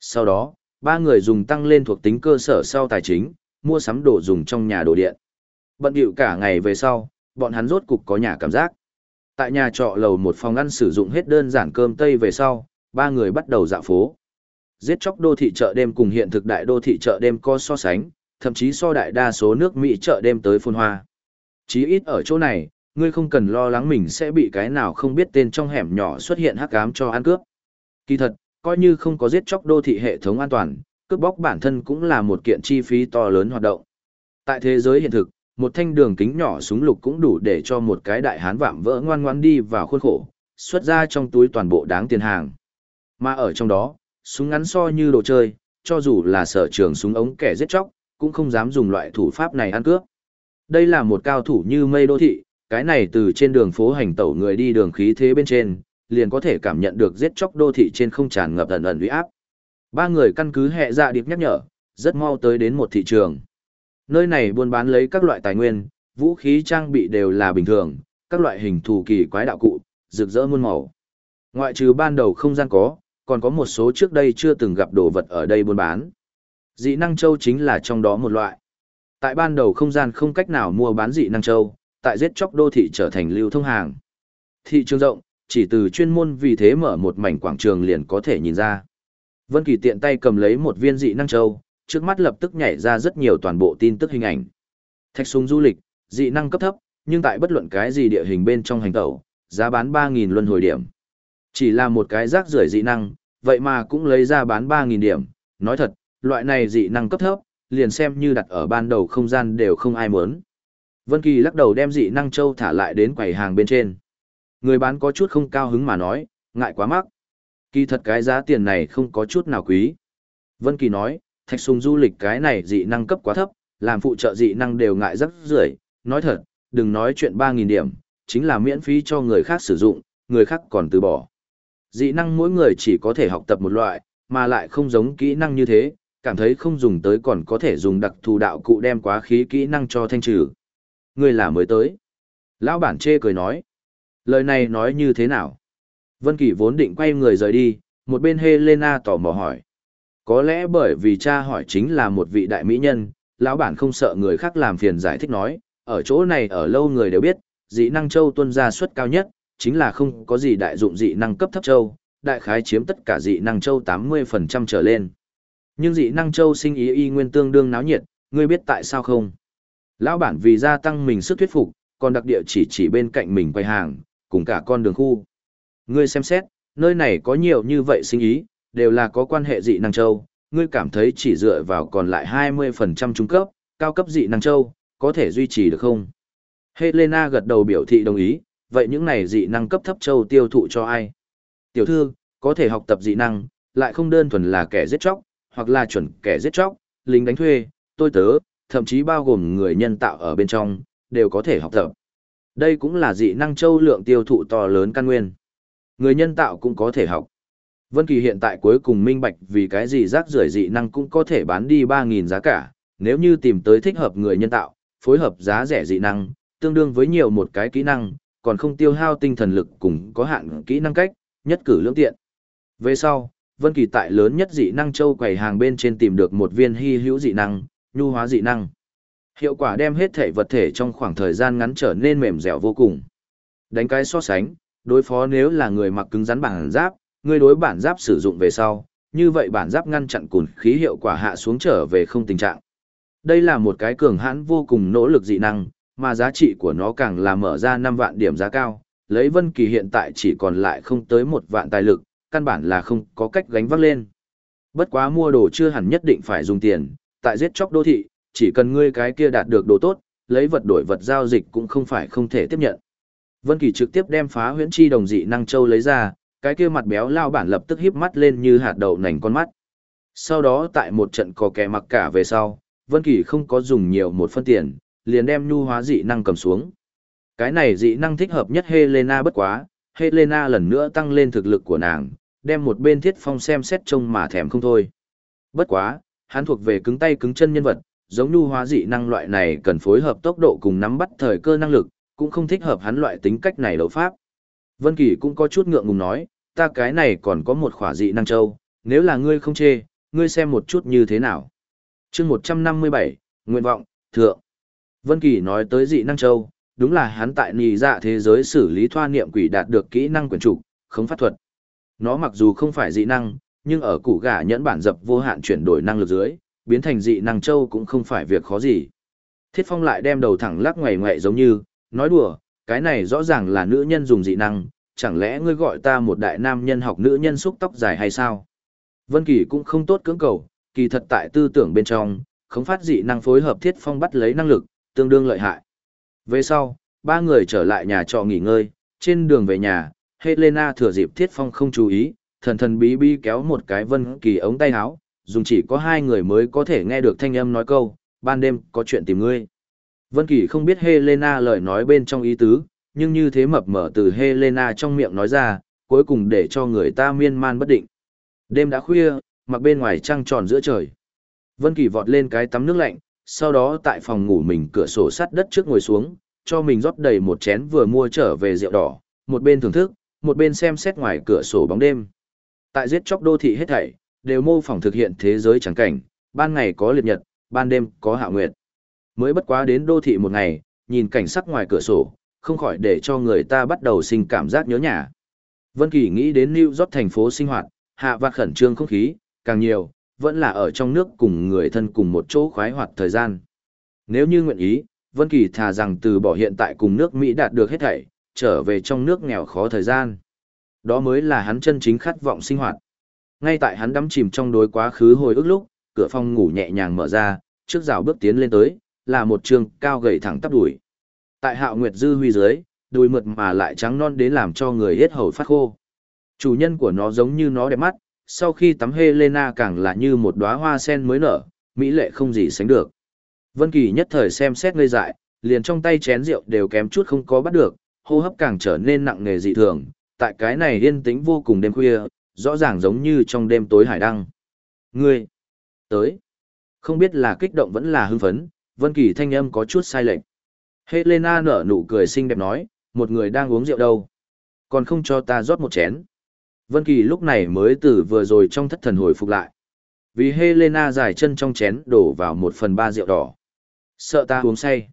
Sau đó, ba người dùng tăng lên thuộc tính cơ sở sau tài chính, mua sắm đồ dùng trong nhà đồ điện. Bận điệu cả ngày về sau, bọn hắn rốt cục có nhà cảm giác. Tại nhà trọ lầu một phòng ăn sử dụng hết đơn giản cơm tây về sau, ba người bắt đầu dạo phố. Giết chóc đô thị chợ đêm cùng hiện thực đại đô thị chợ đêm có so sánh, thậm chí so đại đa số nước Mỹ chợ đêm tới phôn hoa. Chí ít ở chỗ này, ngươi không cần lo lắng mình sẽ bị cái nào không biết tên trong hẻm nhỏ xuất hiện hắc ám cho ăn cướp. Kỳ thật, coi như không có giết chóc đô thị hệ thống an toàn, cướp bóc bản thân cũng là một kiện chi phí to lớn hoạt động. Tại thế giới hiện thực, một thanh đường kính nhỏ súng lục cũng đủ để cho một cái đại hán vạm vỡ ngoan ngoan đi vào khuôn khổ, xuất ra trong túi toàn bộ đáng tiền hàng. Mà ở trong đó, súng ngắn so như đồ chơi, cho dù là sở trường súng ống kẻ giết chóc, cũng không dám dùng loại thủ pháp này ăn cướp. Đây là một cao thủ như mây đô thị, cái này từ trên đường phố hành tẩu người đi đường khí thế bên trên, liền có thể cảm nhận được giết chóc đô thị trên không tràn ngập ẩn ẩn uy áp. Ba người căn cứ hệ dạ điệp nhắc nhở, rất mau tới đến một thị trường. Nơi này buôn bán lấy các loại tài nguyên, vũ khí trang bị đều là bình thường, các loại hình thù kỳ quái đạo cụ, rực rỡ muôn màu. Ngoại trừ ban đầu không gian có, còn có một số trước đây chưa từng gặp đồ vật ở đây buôn bán. Dị năng châu chính là trong đó một loại. Tại ban đầu không gian không cách nào mua bán dị năng châu, tại giết chóc đô thị trở thành lưu thông hàng. Thị trường rộng, chỉ từ chuyên môn vì thế mở một mảnh quảng trường liền có thể nhìn ra. Vân Kỳ tiện tay cầm lấy một viên dị năng châu, trước mắt lập tức nhảy ra rất nhiều toàn bộ tin tức hình ảnh. Thạch súng du lịch, dị năng cấp thấp, nhưng tại bất luận cái gì địa hình bên trong hành tẩu, giá bán 3.000 luân hồi điểm. Chỉ là một cái rác rưởi dị năng, vậy mà cũng lấy ra bán 3.000 điểm. Nói thật, loại này dị năng cấp thấp, liền xem như đặt ở ban đầu không gian đều không ai muốn. Vân Kỳ lắc đầu đem dị năng châu thả lại đến quầy hàng bên trên. Người bán có chút không cao hứng mà nói, ngại quá mắc. Kỳ thật cái giá tiền này không có chút nào quý. Vân Kỳ nói, thạch sùng du lịch cái này dị năng cấp quá thấp, làm phụ trợ dị năng đều ngại rất rưởi, nói thật, đừng nói chuyện 3.000 điểm, chính là miễn phí cho người khác sử dụng, người khác còn từ bỏ. Dị năng mỗi người chỉ có thể học tập một loại, mà lại không giống kỹ năng như thế, cảm thấy không dùng tới còn có thể dùng đặc thù đạo cụ đem quá khí kỹ năng cho thanh trừ. Người là mới tới. Lão bản chê cười nói. Lời này nói như thế nào? Vân Kỳ vốn định quay người rời đi, một bên Helena tò mò hỏi. Có lẽ bởi vì cha hỏi chính là một vị đại mỹ nhân, lão bản không sợ người khác làm phiền giải thích nói, ở chỗ này ở lâu người đều biết, dị năng châu tuân ra suất cao nhất, chính là không có gì đại dụng dị năng cấp thấp châu, đại khái chiếm tất cả dị năng châu 80% trở lên. Nhưng dị năng châu sinh ý y nguyên tương đương náo nhiệt, ngươi biết tại sao không? Lão bản vì gia tăng mình sức thuyết phục, còn đặc địa chỉ chỉ bên cạnh mình quay hàng, cùng cả con đường khu. Ngươi xem xét, nơi này có nhiều như vậy sinh ý, đều là có quan hệ dị năng châu, ngươi cảm thấy chỉ dựa vào còn lại 20% trung cấp, cao cấp dị năng châu, có thể duy trì được không? Helena gật đầu biểu thị đồng ý, vậy những này dị năng cấp thấp châu tiêu thụ cho ai? Tiểu thư, có thể học tập dị năng, lại không đơn thuần là kẻ giết chóc, hoặc là chuẩn kẻ giết chóc, lính đánh thuê, tôi tớ, thậm chí bao gồm người nhân tạo ở bên trong, đều có thể học tập. Đây cũng là dị năng châu lượng tiêu thụ to lớn căn nguyên. Người nhân tạo cũng có thể học. Vân Kỳ hiện tại cuối cùng minh bạch vì cái gì rác rưởi dị năng cũng có thể bán đi 3.000 giá cả, nếu như tìm tới thích hợp người nhân tạo, phối hợp giá rẻ dị năng, tương đương với nhiều một cái kỹ năng, còn không tiêu hao tinh thần lực cùng có hạn kỹ năng cách, nhất cử lưỡng tiện. Về sau, Vân Kỳ tại lớn nhất dị năng châu quầy hàng bên trên tìm được một viên hy hữu dị năng, nhu hóa dị năng. Hiệu quả đem hết thể vật thể trong khoảng thời gian ngắn trở nên mềm dẻo vô cùng. Đánh cái so sánh, đối phó nếu là người mặc cứng rắn bằng giáp, Ngươi đối bản giáp sử dụng về sau, như vậy bản giáp ngăn chặn cùn khí hiệu quả hạ xuống trở về không tình trạng. Đây là một cái cường hãn vô cùng nỗ lực dị năng, mà giá trị của nó càng là mở ra 5 vạn điểm giá cao, lấy Vân Kỳ hiện tại chỉ còn lại không tới một vạn tài lực, căn bản là không có cách gánh vác lên. Bất quá mua đồ chưa hẳn nhất định phải dùng tiền, tại giết chóc đô thị, chỉ cần ngươi cái kia đạt được đồ tốt, lấy vật đổi vật giao dịch cũng không phải không thể tiếp nhận. Vân Kỳ trực tiếp đem phá huyễn chi đồng dị năng châu lấy ra, cái kia mặt béo lao bản lập tức híp mắt lên như hạt đậu nành con mắt. Sau đó tại một trận cò kè mặc cả về sau, Vân Kỳ không có dùng nhiều một phân tiền, liền đem nhu hóa dị năng cầm xuống. Cái này dị năng thích hợp nhất Helena bất quá, Helena lần nữa tăng lên thực lực của nàng, đem một bên thiết phong xem xét trông mà thèm không thôi. Bất quá, hắn thuộc về cứng tay cứng chân nhân vật, giống nhu hóa dị năng loại này cần phối hợp tốc độ cùng nắm bắt thời cơ năng lực, cũng không thích hợp hắn loại tính cách này đấu pháp. Vân Kỳ cũng có chút ngượng ngùng nói, ta cái này còn có một khỏa dị năng châu, nếu là ngươi không chê, ngươi xem một chút như thế nào. Chương 157, nguyện vọng, thượng. Vân Kỳ nói tới dị năng châu, đúng là hắn tại nhị dạ thế giới xử lý thoa niệm quỷ đạt được kỹ năng quyền trục, không phát thuật. Nó mặc dù không phải dị năng, nhưng ở củ gà nhẫn bản dập vô hạn chuyển đổi năng lực dưới, biến thành dị năng châu cũng không phải việc khó gì. Thiết Phong lại đem đầu thẳng lắc ngoài ngoại giống như, nói đùa, cái này rõ ràng là nữ nhân dùng dị năng, chẳng lẽ ngươi gọi ta một đại nam nhân học nữ nhân xúc tóc dài hay sao? Vân Kỳ cũng không tốt cưỡng cầu, kỳ thật tại tư tưởng bên trong, khống phát dị năng phối hợp Thiết Phong bắt lấy năng lực, tương đương lợi hại. Về sau, ba người trở lại nhà trọ nghỉ ngơi, trên đường về nhà, Helena thừa dịp Thiết Phong không chú ý, thần thần bí bí kéo một cái Vân Kỳ ống tay áo, dùng chỉ có hai người mới có thể nghe được thanh âm nói câu, ban đêm có chuyện tìm ngươi. Vân Kỳ không biết Helena lời nói bên trong ý tứ, nhưng như thế mập mờ từ Helena trong miệng nói ra, cuối cùng để cho người ta miên man bất định. Đêm đã khuya, mặc bên ngoài trăng tròn giữa trời. Vân Kỳ vọt lên cái tắm nước lạnh, sau đó tại phòng ngủ mình cửa sổ sắt đất trước ngồi xuống, cho mình rót đầy một chén vừa mua trở về rượu đỏ, một bên thưởng thức, một bên xem xét ngoài cửa sổ bóng đêm. Tại giết chóc đô thị hết thảy, đều mô phỏng thực hiện thế giới chẳng cảnh, ban ngày có liệt nhật, ban đêm có hạ nguyệt. Mới bất quá đến đô thị một ngày, nhìn cảnh sắc ngoài cửa sổ, không khỏi để cho người ta bắt đầu sinh cảm giác nhớ nhà. Vân Kỳ nghĩ đến New York thành phố sinh hoạt, hạ và khẩn trương không khí, càng nhiều, vẫn là ở trong nước cùng người thân cùng một chỗ khoái hoạt thời gian. Nếu như nguyện ý, Vân Kỳ thà rằng từ bỏ hiện tại cùng nước Mỹ đạt được hết thảy, trở về trong nước nghèo khó thời gian. Đó mới là hắn chân chính khát vọng sinh hoạt. Ngay tại hắn đắm chìm trong đối quá khứ hồi ức lúc, cửa phòng ngủ nhẹ nhàng mở ra, trước rào bước tiến lên tới, là một trường cao gầy thẳng tắp đùi. Tại Hạo Nguyệt dư huy dưới, đùi mượt mà lại trắng non đến làm cho người hết hầu phát khô. Chủ nhân của nó giống như nó đẹp mắt, sau khi tắm Helena càng là như một đóa hoa sen mới nở, mỹ lệ không gì sánh được. Vân Kỳ nhất thời xem xét ngây dại, liền trong tay chén rượu đều kém chút không có bắt được, hô hấp càng trở nên nặng nề dị thường, tại cái này yên tĩnh vô cùng đêm khuya, rõ ràng giống như trong đêm tối hải đăng. Ngươi, tới. Không biết là kích động vẫn là hưng phấn, Vân Kỳ thanh âm có chút sai lệch. Helena nở nụ cười xinh đẹp nói, một người đang uống rượu đâu. Còn không cho ta rót một chén. Vân Kỳ lúc này mới từ vừa rồi trong thất thần hồi phục lại. Vì Helena giải chân trong chén đổ vào một phần ba rượu đỏ. Sợ ta uống say.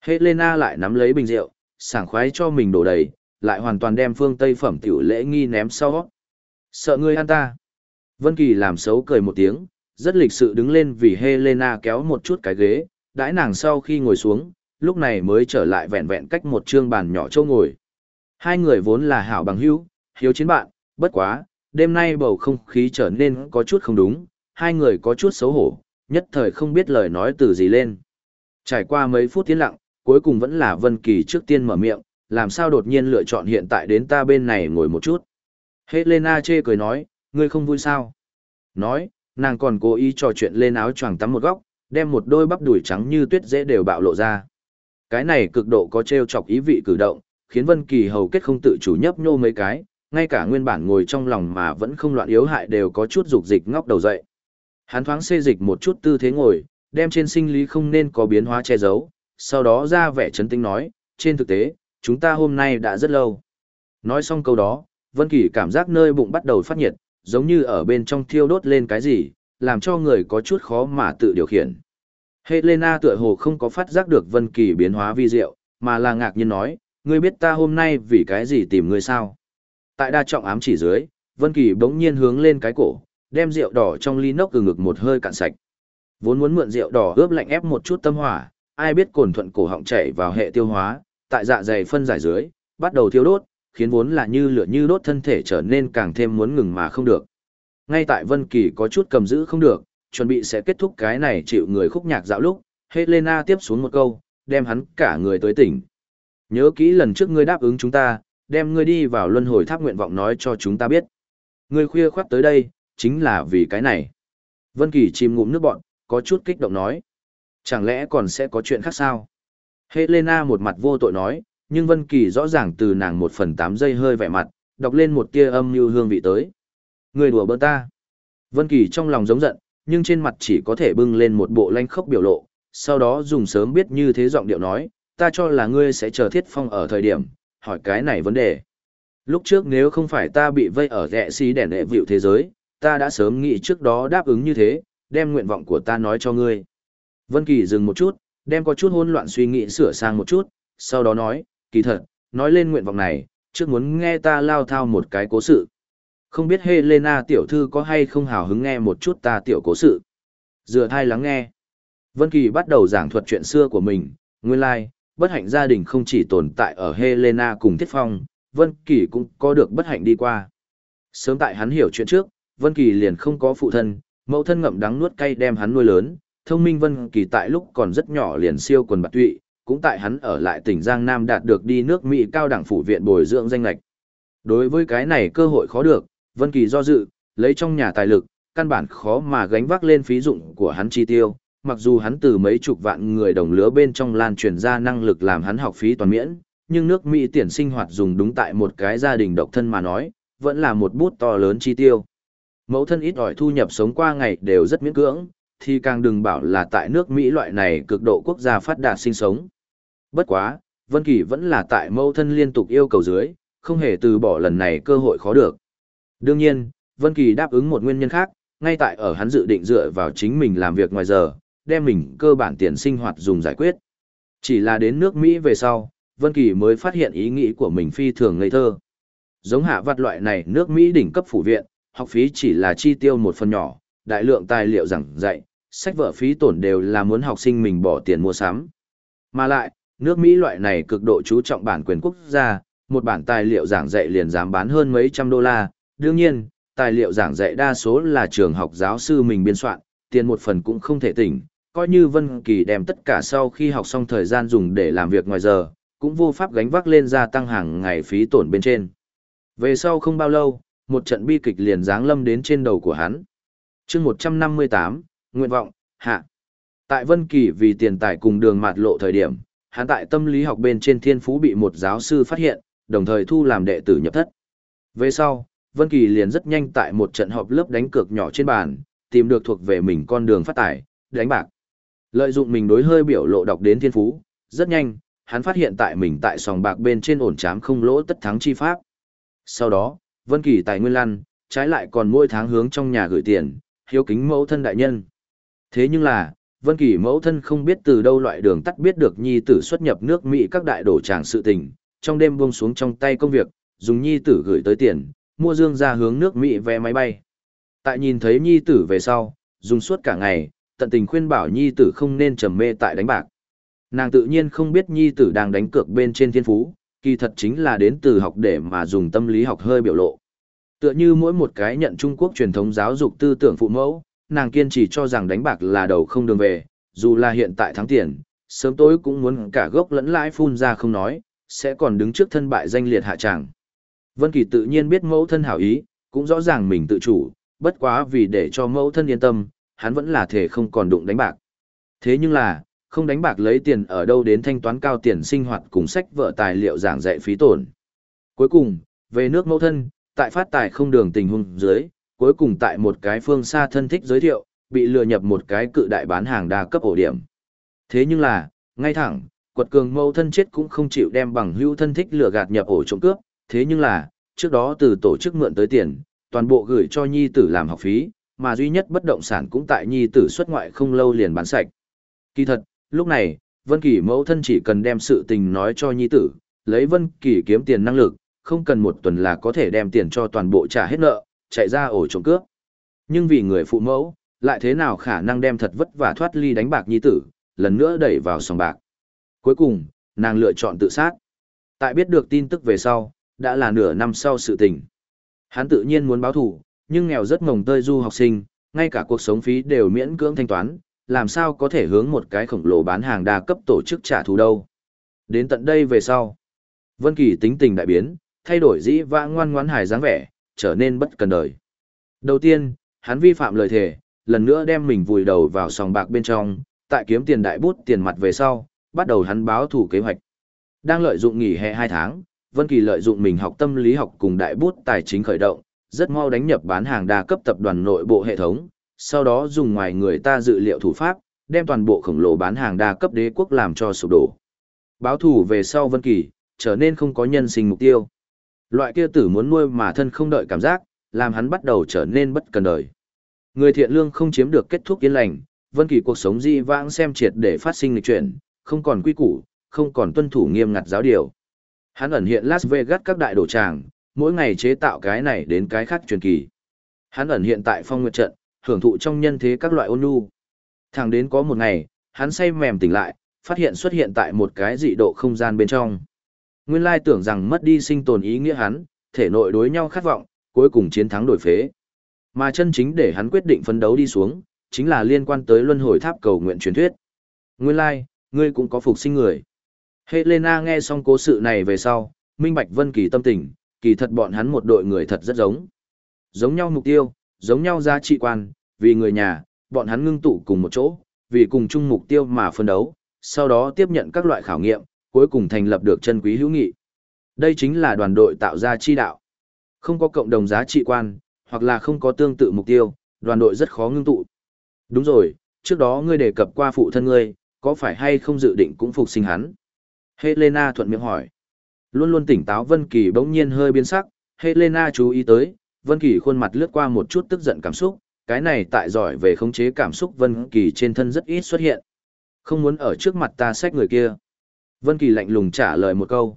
Helena lại nắm lấy bình rượu, sảng khoái cho mình đổ đầy, lại hoàn toàn đem phương Tây phẩm tiểu lễ nghi ném sau. Sợ ngươi ăn ta. Vân Kỳ làm xấu cười một tiếng, rất lịch sự đứng lên vì Helena kéo một chút cái ghế, đãi nàng sau khi ngồi xuống, lúc này mới trở lại vẹn vẹn cách một trương bàn nhỏ châu ngồi. Hai người vốn là hảo bằng hữu, hiếu chiến bạn, bất quá, đêm nay bầu không khí trở nên có chút không đúng, hai người có chút xấu hổ, nhất thời không biết lời nói từ gì lên. Trải qua mấy phút tiến lặng, cuối cùng vẫn là Vân Kỳ trước tiên mở miệng, làm sao đột nhiên lựa chọn hiện tại đến ta bên này ngồi một chút. Helena chê cười nói, ngươi không vui sao? Nói, nàng còn cố ý trò chuyện lên áo choàng tắm một góc, đem một đôi bắp đùi trắng như tuyết dễ đều bạo lộ ra. Cái này cực độ có trêu chọc ý vị cử động, khiến Vân Kỳ hầu kết không tự chủ nhấp nhô mấy cái, ngay cả nguyên bản ngồi trong lòng mà vẫn không loạn yếu hại đều có chút dục dịch ngóc đầu dậy. Hắn thoáng xê dịch một chút tư thế ngồi, đem trên sinh lý không nên có biến hóa che giấu, sau đó ra vẻ chấn tĩnh nói, trên thực tế, chúng ta hôm nay đã rất lâu. Nói xong câu đó, Vân Kỳ cảm giác nơi bụng bắt đầu phát nhiệt, giống như ở bên trong thiêu đốt lên cái gì, làm cho người có chút khó mà tự điều khiển. Helena tựa hồ không có phát giác được Vân Kỳ biến hóa vi diệu, mà là ngạc nhiên nói, ngươi biết ta hôm nay vì cái gì tìm ngươi sao? Tại đa trọng ám chỉ dưới, Vân Kỳ bỗng nhiên hướng lên cái cổ, đem rượu đỏ trong ly nốc từ ngực một hơi cạn sạch. Vốn muốn mượn rượu đỏ ướp lạnh ép một chút tâm hỏa, ai biết cồn thuận cổ họng chảy vào hệ tiêu hóa, tại dạ dày phân giải dưới, bắt đầu thiêu đốt, khiến vốn là như lửa như đốt thân thể trở nên càng thêm muốn ngừng mà không được. Ngay tại Vân Kỳ có chút cầm giữ không được, chuẩn bị sẽ kết thúc cái này chịu người khúc nhạc dạo lúc, Helena tiếp xuống một câu, đem hắn cả người tới tỉnh. Nhớ kỹ lần trước ngươi đáp ứng chúng ta, đem ngươi đi vào luân hồi tháp nguyện vọng nói cho chúng ta biết. Ngươi khuya khoắt tới đây, chính là vì cái này. Vân Kỳ chìm ngụm nước bọn, có chút kích động nói. Chẳng lẽ còn sẽ có chuyện khác sao? Helena một mặt vô tội nói, nhưng Vân Kỳ rõ ràng từ nàng một phần tám giây hơi vẻ mặt, đọc lên một tia âm như hương vị tới. Người đùa bỡn ta. Vân Kỳ trong lòng giống giận, nhưng trên mặt chỉ có thể bưng lên một bộ lanh khốc biểu lộ, sau đó dùng sớm biết như thế giọng điệu nói, ta cho là ngươi sẽ chờ thiết phong ở thời điểm, hỏi cái này vấn đề. Lúc trước nếu không phải ta bị vây ở rẽ xí đèn đệ vịu thế giới, ta đã sớm nghĩ trước đó đáp ứng như thế, đem nguyện vọng của ta nói cho ngươi. Vân Kỳ dừng một chút, đem có chút hỗn loạn suy nghĩ sửa sang một chút, sau đó nói, kỳ thật, nói lên nguyện vọng này, trước muốn nghe ta lao thao một cái cố sự. Không biết Helena tiểu thư có hay không hào hứng nghe một chút ta tiểu cố sự. Dựa thai lắng nghe. Vân Kỳ bắt đầu giảng thuật chuyện xưa của mình, nguyên lai, like, bất hạnh gia đình không chỉ tồn tại ở Helena cùng Thiết Phong, Vân Kỳ cũng có được bất hạnh đi qua. Sớm tại hắn hiểu chuyện trước, Vân Kỳ liền không có phụ thân, mẫu thân ngậm đắng nuốt cay đem hắn nuôi lớn, thông minh Vân Kỳ tại lúc còn rất nhỏ liền siêu quần bạc tụy, cũng tại hắn ở lại tỉnh Giang Nam đạt được đi nước Mỹ cao đẳng phủ viện bồi dưỡng danh lệch. Đối với cái này cơ hội khó được, Vân Kỳ do dự, lấy trong nhà tài lực, căn bản khó mà gánh vác lên phí dụng của hắn chi tiêu, mặc dù hắn từ mấy chục vạn người đồng lứa bên trong lan truyền ra năng lực làm hắn học phí toàn miễn, nhưng nước Mỹ tiền sinh hoạt dùng đúng tại một cái gia đình độc thân mà nói, vẫn là một bút to lớn chi tiêu. Mẫu thân ít ỏi thu nhập sống qua ngày đều rất miễn cưỡng, thì càng đừng bảo là tại nước Mỹ loại này cực độ quốc gia phát đạt sinh sống. Bất quá, Vân Kỳ vẫn là tại mẫu thân liên tục yêu cầu dưới, không hề từ bỏ lần này cơ hội khó được. Đương nhiên, Vân Kỳ đáp ứng một nguyên nhân khác, ngay tại ở hắn dự định dựa vào chính mình làm việc ngoài giờ, đem mình cơ bản tiền sinh hoạt dùng giải quyết. Chỉ là đến nước Mỹ về sau, Vân Kỳ mới phát hiện ý nghĩ của mình phi thường ngây thơ. Giống hạ vặt loại này nước Mỹ đỉnh cấp phủ viện, học phí chỉ là chi tiêu một phần nhỏ, đại lượng tài liệu giảng dạy, sách vở phí tổn đều là muốn học sinh mình bỏ tiền mua sắm. Mà lại, nước Mỹ loại này cực độ chú trọng bản quyền quốc gia, một bản tài liệu giảng dạy liền dám bán hơn mấy trăm đô la. Đương nhiên, tài liệu giảng dạy đa số là trường học giáo sư mình biên soạn, tiền một phần cũng không thể tỉnh, coi như Vân Kỳ đem tất cả sau khi học xong thời gian dùng để làm việc ngoài giờ, cũng vô pháp gánh vác lên gia tăng hàng ngày phí tổn bên trên. Về sau không bao lâu, một trận bi kịch liền giáng lâm đến trên đầu của hắn. Chương 158, nguyện vọng, hạ. Tại Vân Kỳ vì tiền tài cùng đường mạt lộ thời điểm, hắn tại tâm lý học bên trên thiên phú bị một giáo sư phát hiện, đồng thời thu làm đệ tử nhập thất. Về sau, Vân Kỳ liền rất nhanh tại một trận họp lớp đánh cược nhỏ trên bàn, tìm được thuộc về mình con đường phát tài, đánh bạc. Lợi dụng mình đối hơi biểu lộ đọc đến thiên phú, rất nhanh, hắn phát hiện tại mình tại sòng bạc bên trên ổn chám không lỗ tất thắng chi pháp. Sau đó, Vân Kỳ tài nguyên lăn, trái lại còn mỗi tháng hướng trong nhà gửi tiền, hiếu kính mẫu thân đại nhân. Thế nhưng là, Vân Kỳ mẫu thân không biết từ đâu loại đường tắt biết được nhi tử xuất nhập nước Mỹ các đại đổ tràng sự tình, trong đêm buông xuống trong tay công việc, dùng nhi tử gửi tới tiền, mua dương ra hướng nước Mỹ vé máy bay. Tại nhìn thấy nhi tử về sau, dùng suốt cả ngày, tận tình khuyên bảo nhi tử không nên trầm mê tại đánh bạc. Nàng tự nhiên không biết nhi tử đang đánh cược bên trên thiên phú, kỳ thật chính là đến từ học để mà dùng tâm lý học hơi biểu lộ. Tựa như mỗi một cái nhận Trung Quốc truyền thống giáo dục tư tưởng phụ mẫu, nàng kiên trì cho rằng đánh bạc là đầu không đường về, dù là hiện tại thắng tiền, sớm tối cũng muốn cả gốc lẫn lãi phun ra không nói, sẽ còn đứng trước thân bại danh liệt hạ tràng. Vân Kỳ tự nhiên biết mẫu thân hảo ý, cũng rõ ràng mình tự chủ, bất quá vì để cho mẫu thân yên tâm, hắn vẫn là thể không còn đụng đánh bạc. Thế nhưng là, không đánh bạc lấy tiền ở đâu đến thanh toán cao tiền sinh hoạt cùng sách vợ tài liệu giảng dạy phí tổn. Cuối cùng, về nước mẫu thân, tại phát tài không đường tình huống dưới, cuối cùng tại một cái phương xa thân thích giới thiệu, bị lừa nhập một cái cự đại bán hàng đa cấp ổ điểm. Thế nhưng là, ngay thẳng, quật cường mẫu thân chết cũng không chịu đem bằng hữu thân thích lừa gạt nhập ổ trộm cướp, thế nhưng là, trước đó từ tổ chức mượn tới tiền, toàn bộ gửi cho nhi tử làm học phí, mà duy nhất bất động sản cũng tại nhi tử xuất ngoại không lâu liền bán sạch. Kỳ thật, lúc này, Vân Kỳ mẫu thân chỉ cần đem sự tình nói cho nhi tử, lấy Vân Kỳ kiếm tiền năng lực, không cần một tuần là có thể đem tiền cho toàn bộ trả hết nợ, chạy ra ổ trộm cướp. Nhưng vì người phụ mẫu, lại thế nào khả năng đem thật vất vả thoát ly đánh bạc nhi tử, lần nữa đẩy vào sòng bạc. Cuối cùng, nàng lựa chọn tự sát. Tại biết được tin tức về sau, đã là nửa năm sau sự tình. Hắn tự nhiên muốn báo thù, nhưng nghèo rất mồng tơi du học sinh, ngay cả cuộc sống phí đều miễn cưỡng thanh toán, làm sao có thể hướng một cái khổng lồ bán hàng đa cấp tổ chức trả thù đâu. Đến tận đây về sau, Vân Kỳ tính tình đại biến, thay đổi dĩ vãng ngoan ngoãn hài dáng vẻ, trở nên bất cần đời. Đầu tiên, hắn vi phạm lời thề, lần nữa đem mình vùi đầu vào sòng bạc bên trong, tại kiếm tiền đại bút tiền mặt về sau, bắt đầu hắn báo thủ kế hoạch. Đang lợi dụng nghỉ hè 2 tháng, Vân Kỳ lợi dụng mình học tâm lý học cùng đại bút tài chính khởi động, rất mau đánh nhập bán hàng đa cấp tập đoàn nội bộ hệ thống, sau đó dùng ngoài người ta dự liệu thủ pháp, đem toàn bộ khổng lồ bán hàng đa cấp đế quốc làm cho sụp đổ. Báo thủ về sau Vân Kỳ, trở nên không có nhân sinh mục tiêu. Loại kia tử muốn nuôi mà thân không đợi cảm giác, làm hắn bắt đầu trở nên bất cần đời. Người thiện lương không chiếm được kết thúc yên lành, Vân Kỳ cuộc sống di vãng xem triệt để phát sinh lịch chuyển, không còn quy củ, không còn tuân thủ nghiêm ngặt giáo điều. Hắn ẩn hiện Las Vegas các đại đồ tràng, mỗi ngày chế tạo cái này đến cái khác truyền kỳ. Hắn ẩn hiện tại phong nguyệt trận, hưởng thụ trong nhân thế các loại ôn nhu. Thẳng đến có một ngày, hắn say mềm tỉnh lại, phát hiện xuất hiện tại một cái dị độ không gian bên trong. Nguyên lai tưởng rằng mất đi sinh tồn ý nghĩa hắn, thể nội đối nhau khát vọng, cuối cùng chiến thắng đổi phế. Mà chân chính để hắn quyết định phấn đấu đi xuống, chính là liên quan tới luân hồi tháp cầu nguyện truyền thuyết. Nguyên lai, ngươi cũng có phục sinh người. Helena nghe xong cố sự này về sau, minh bạch Vân Kỳ tâm tình, kỳ thật bọn hắn một đội người thật rất giống. Giống nhau mục tiêu, giống nhau giá trị quan, vì người nhà, bọn hắn ngưng tụ cùng một chỗ, vì cùng chung mục tiêu mà phân đấu, sau đó tiếp nhận các loại khảo nghiệm, cuối cùng thành lập được chân quý hữu nghị. Đây chính là đoàn đội tạo ra chi đạo. Không có cộng đồng giá trị quan, hoặc là không có tương tự mục tiêu, đoàn đội rất khó ngưng tụ. Đúng rồi, trước đó ngươi đề cập qua phụ thân ngươi, có phải hay không dự định cũng phục sinh hắn? Helena thuận miệng hỏi. Luôn luôn tỉnh táo Vân Kỳ bỗng nhiên hơi biến sắc, Helena chú ý tới, Vân Kỳ khuôn mặt lướt qua một chút tức giận cảm xúc, cái này tại giỏi về khống chế cảm xúc Vân Kỳ trên thân rất ít xuất hiện. Không muốn ở trước mặt ta xách người kia. Vân Kỳ lạnh lùng trả lời một câu.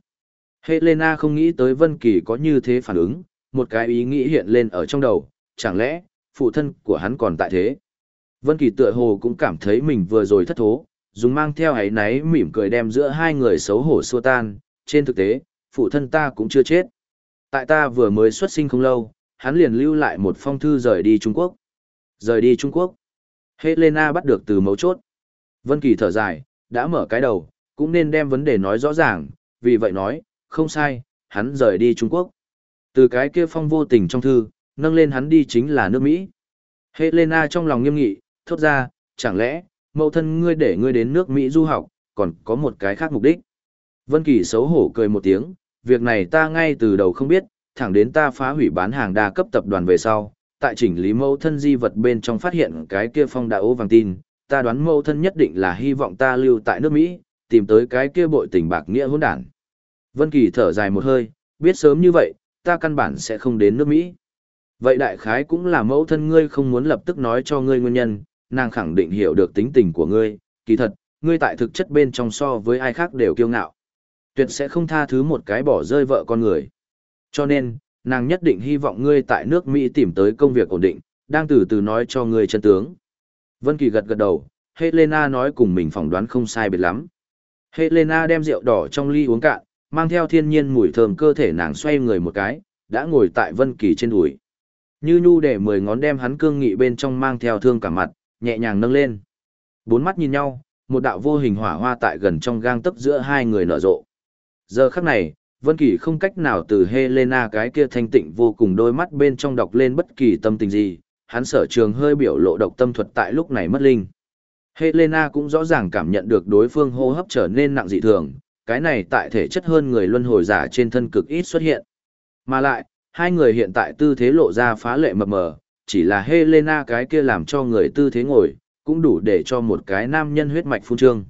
Helena không nghĩ tới Vân Kỳ có như thế phản ứng, một cái ý nghĩ hiện lên ở trong đầu, chẳng lẽ, phụ thân của hắn còn tại thế. Vân Kỳ tựa hồ cũng cảm thấy mình vừa rồi thất thố, dùng mang theo ấy náy mỉm cười đem giữa hai người xấu hổ xua tan, trên thực tế, phụ thân ta cũng chưa chết. Tại ta vừa mới xuất sinh không lâu, hắn liền lưu lại một phong thư rời đi Trung Quốc. Rời đi Trung Quốc. Helena bắt được từ mấu chốt. Vân Kỳ thở dài, đã mở cái đầu, cũng nên đem vấn đề nói rõ ràng, vì vậy nói, không sai, hắn rời đi Trung Quốc. Từ cái kia phong vô tình trong thư, nâng lên hắn đi chính là nước Mỹ. Helena trong lòng nghiêm nghị, thốt ra, chẳng lẽ, mẫu thân ngươi để ngươi đến nước Mỹ du học, còn có một cái khác mục đích. Vân Kỳ xấu hổ cười một tiếng, việc này ta ngay từ đầu không biết, thẳng đến ta phá hủy bán hàng đa cấp tập đoàn về sau, tại chỉnh lý mẫu thân di vật bên trong phát hiện cái kia phong đạo vàng tin, ta đoán mẫu thân nhất định là hy vọng ta lưu tại nước Mỹ, tìm tới cái kia bội tình bạc nghĩa hỗn đản. Vân Kỳ thở dài một hơi, biết sớm như vậy, ta căn bản sẽ không đến nước Mỹ. Vậy đại khái cũng là mẫu thân ngươi không muốn lập tức nói cho ngươi nguyên nhân, nàng khẳng định hiểu được tính tình của ngươi, kỳ thật, ngươi tại thực chất bên trong so với ai khác đều kiêu ngạo. Tuyệt sẽ không tha thứ một cái bỏ rơi vợ con người. Cho nên, nàng nhất định hy vọng ngươi tại nước Mỹ tìm tới công việc ổn định, đang từ từ nói cho ngươi chân tướng. Vân Kỳ gật gật đầu, Helena nói cùng mình phỏng đoán không sai biệt lắm. Helena đem rượu đỏ trong ly uống cạn, mang theo thiên nhiên mùi thơm cơ thể nàng xoay người một cái, đã ngồi tại Vân Kỳ trên đùi. Như nhu để mười ngón đem hắn cương nghị bên trong mang theo thương cả mặt, nhẹ nhàng nâng lên. Bốn mắt nhìn nhau, một đạo vô hình hỏa hoa tại gần trong gang tấc giữa hai người nở rộ. Giờ khắc này, Vân Kỳ không cách nào từ Helena cái kia thanh tịnh vô cùng đôi mắt bên trong đọc lên bất kỳ tâm tình gì, hắn sở trường hơi biểu lộ độc tâm thuật tại lúc này mất linh. Helena cũng rõ ràng cảm nhận được đối phương hô hấp trở nên nặng dị thường, cái này tại thể chất hơn người luân hồi giả trên thân cực ít xuất hiện. Mà lại, hai người hiện tại tư thế lộ ra phá lệ mập mờ, chỉ là Helena cái kia làm cho người tư thế ngồi, cũng đủ để cho một cái nam nhân huyết mạch phun trương.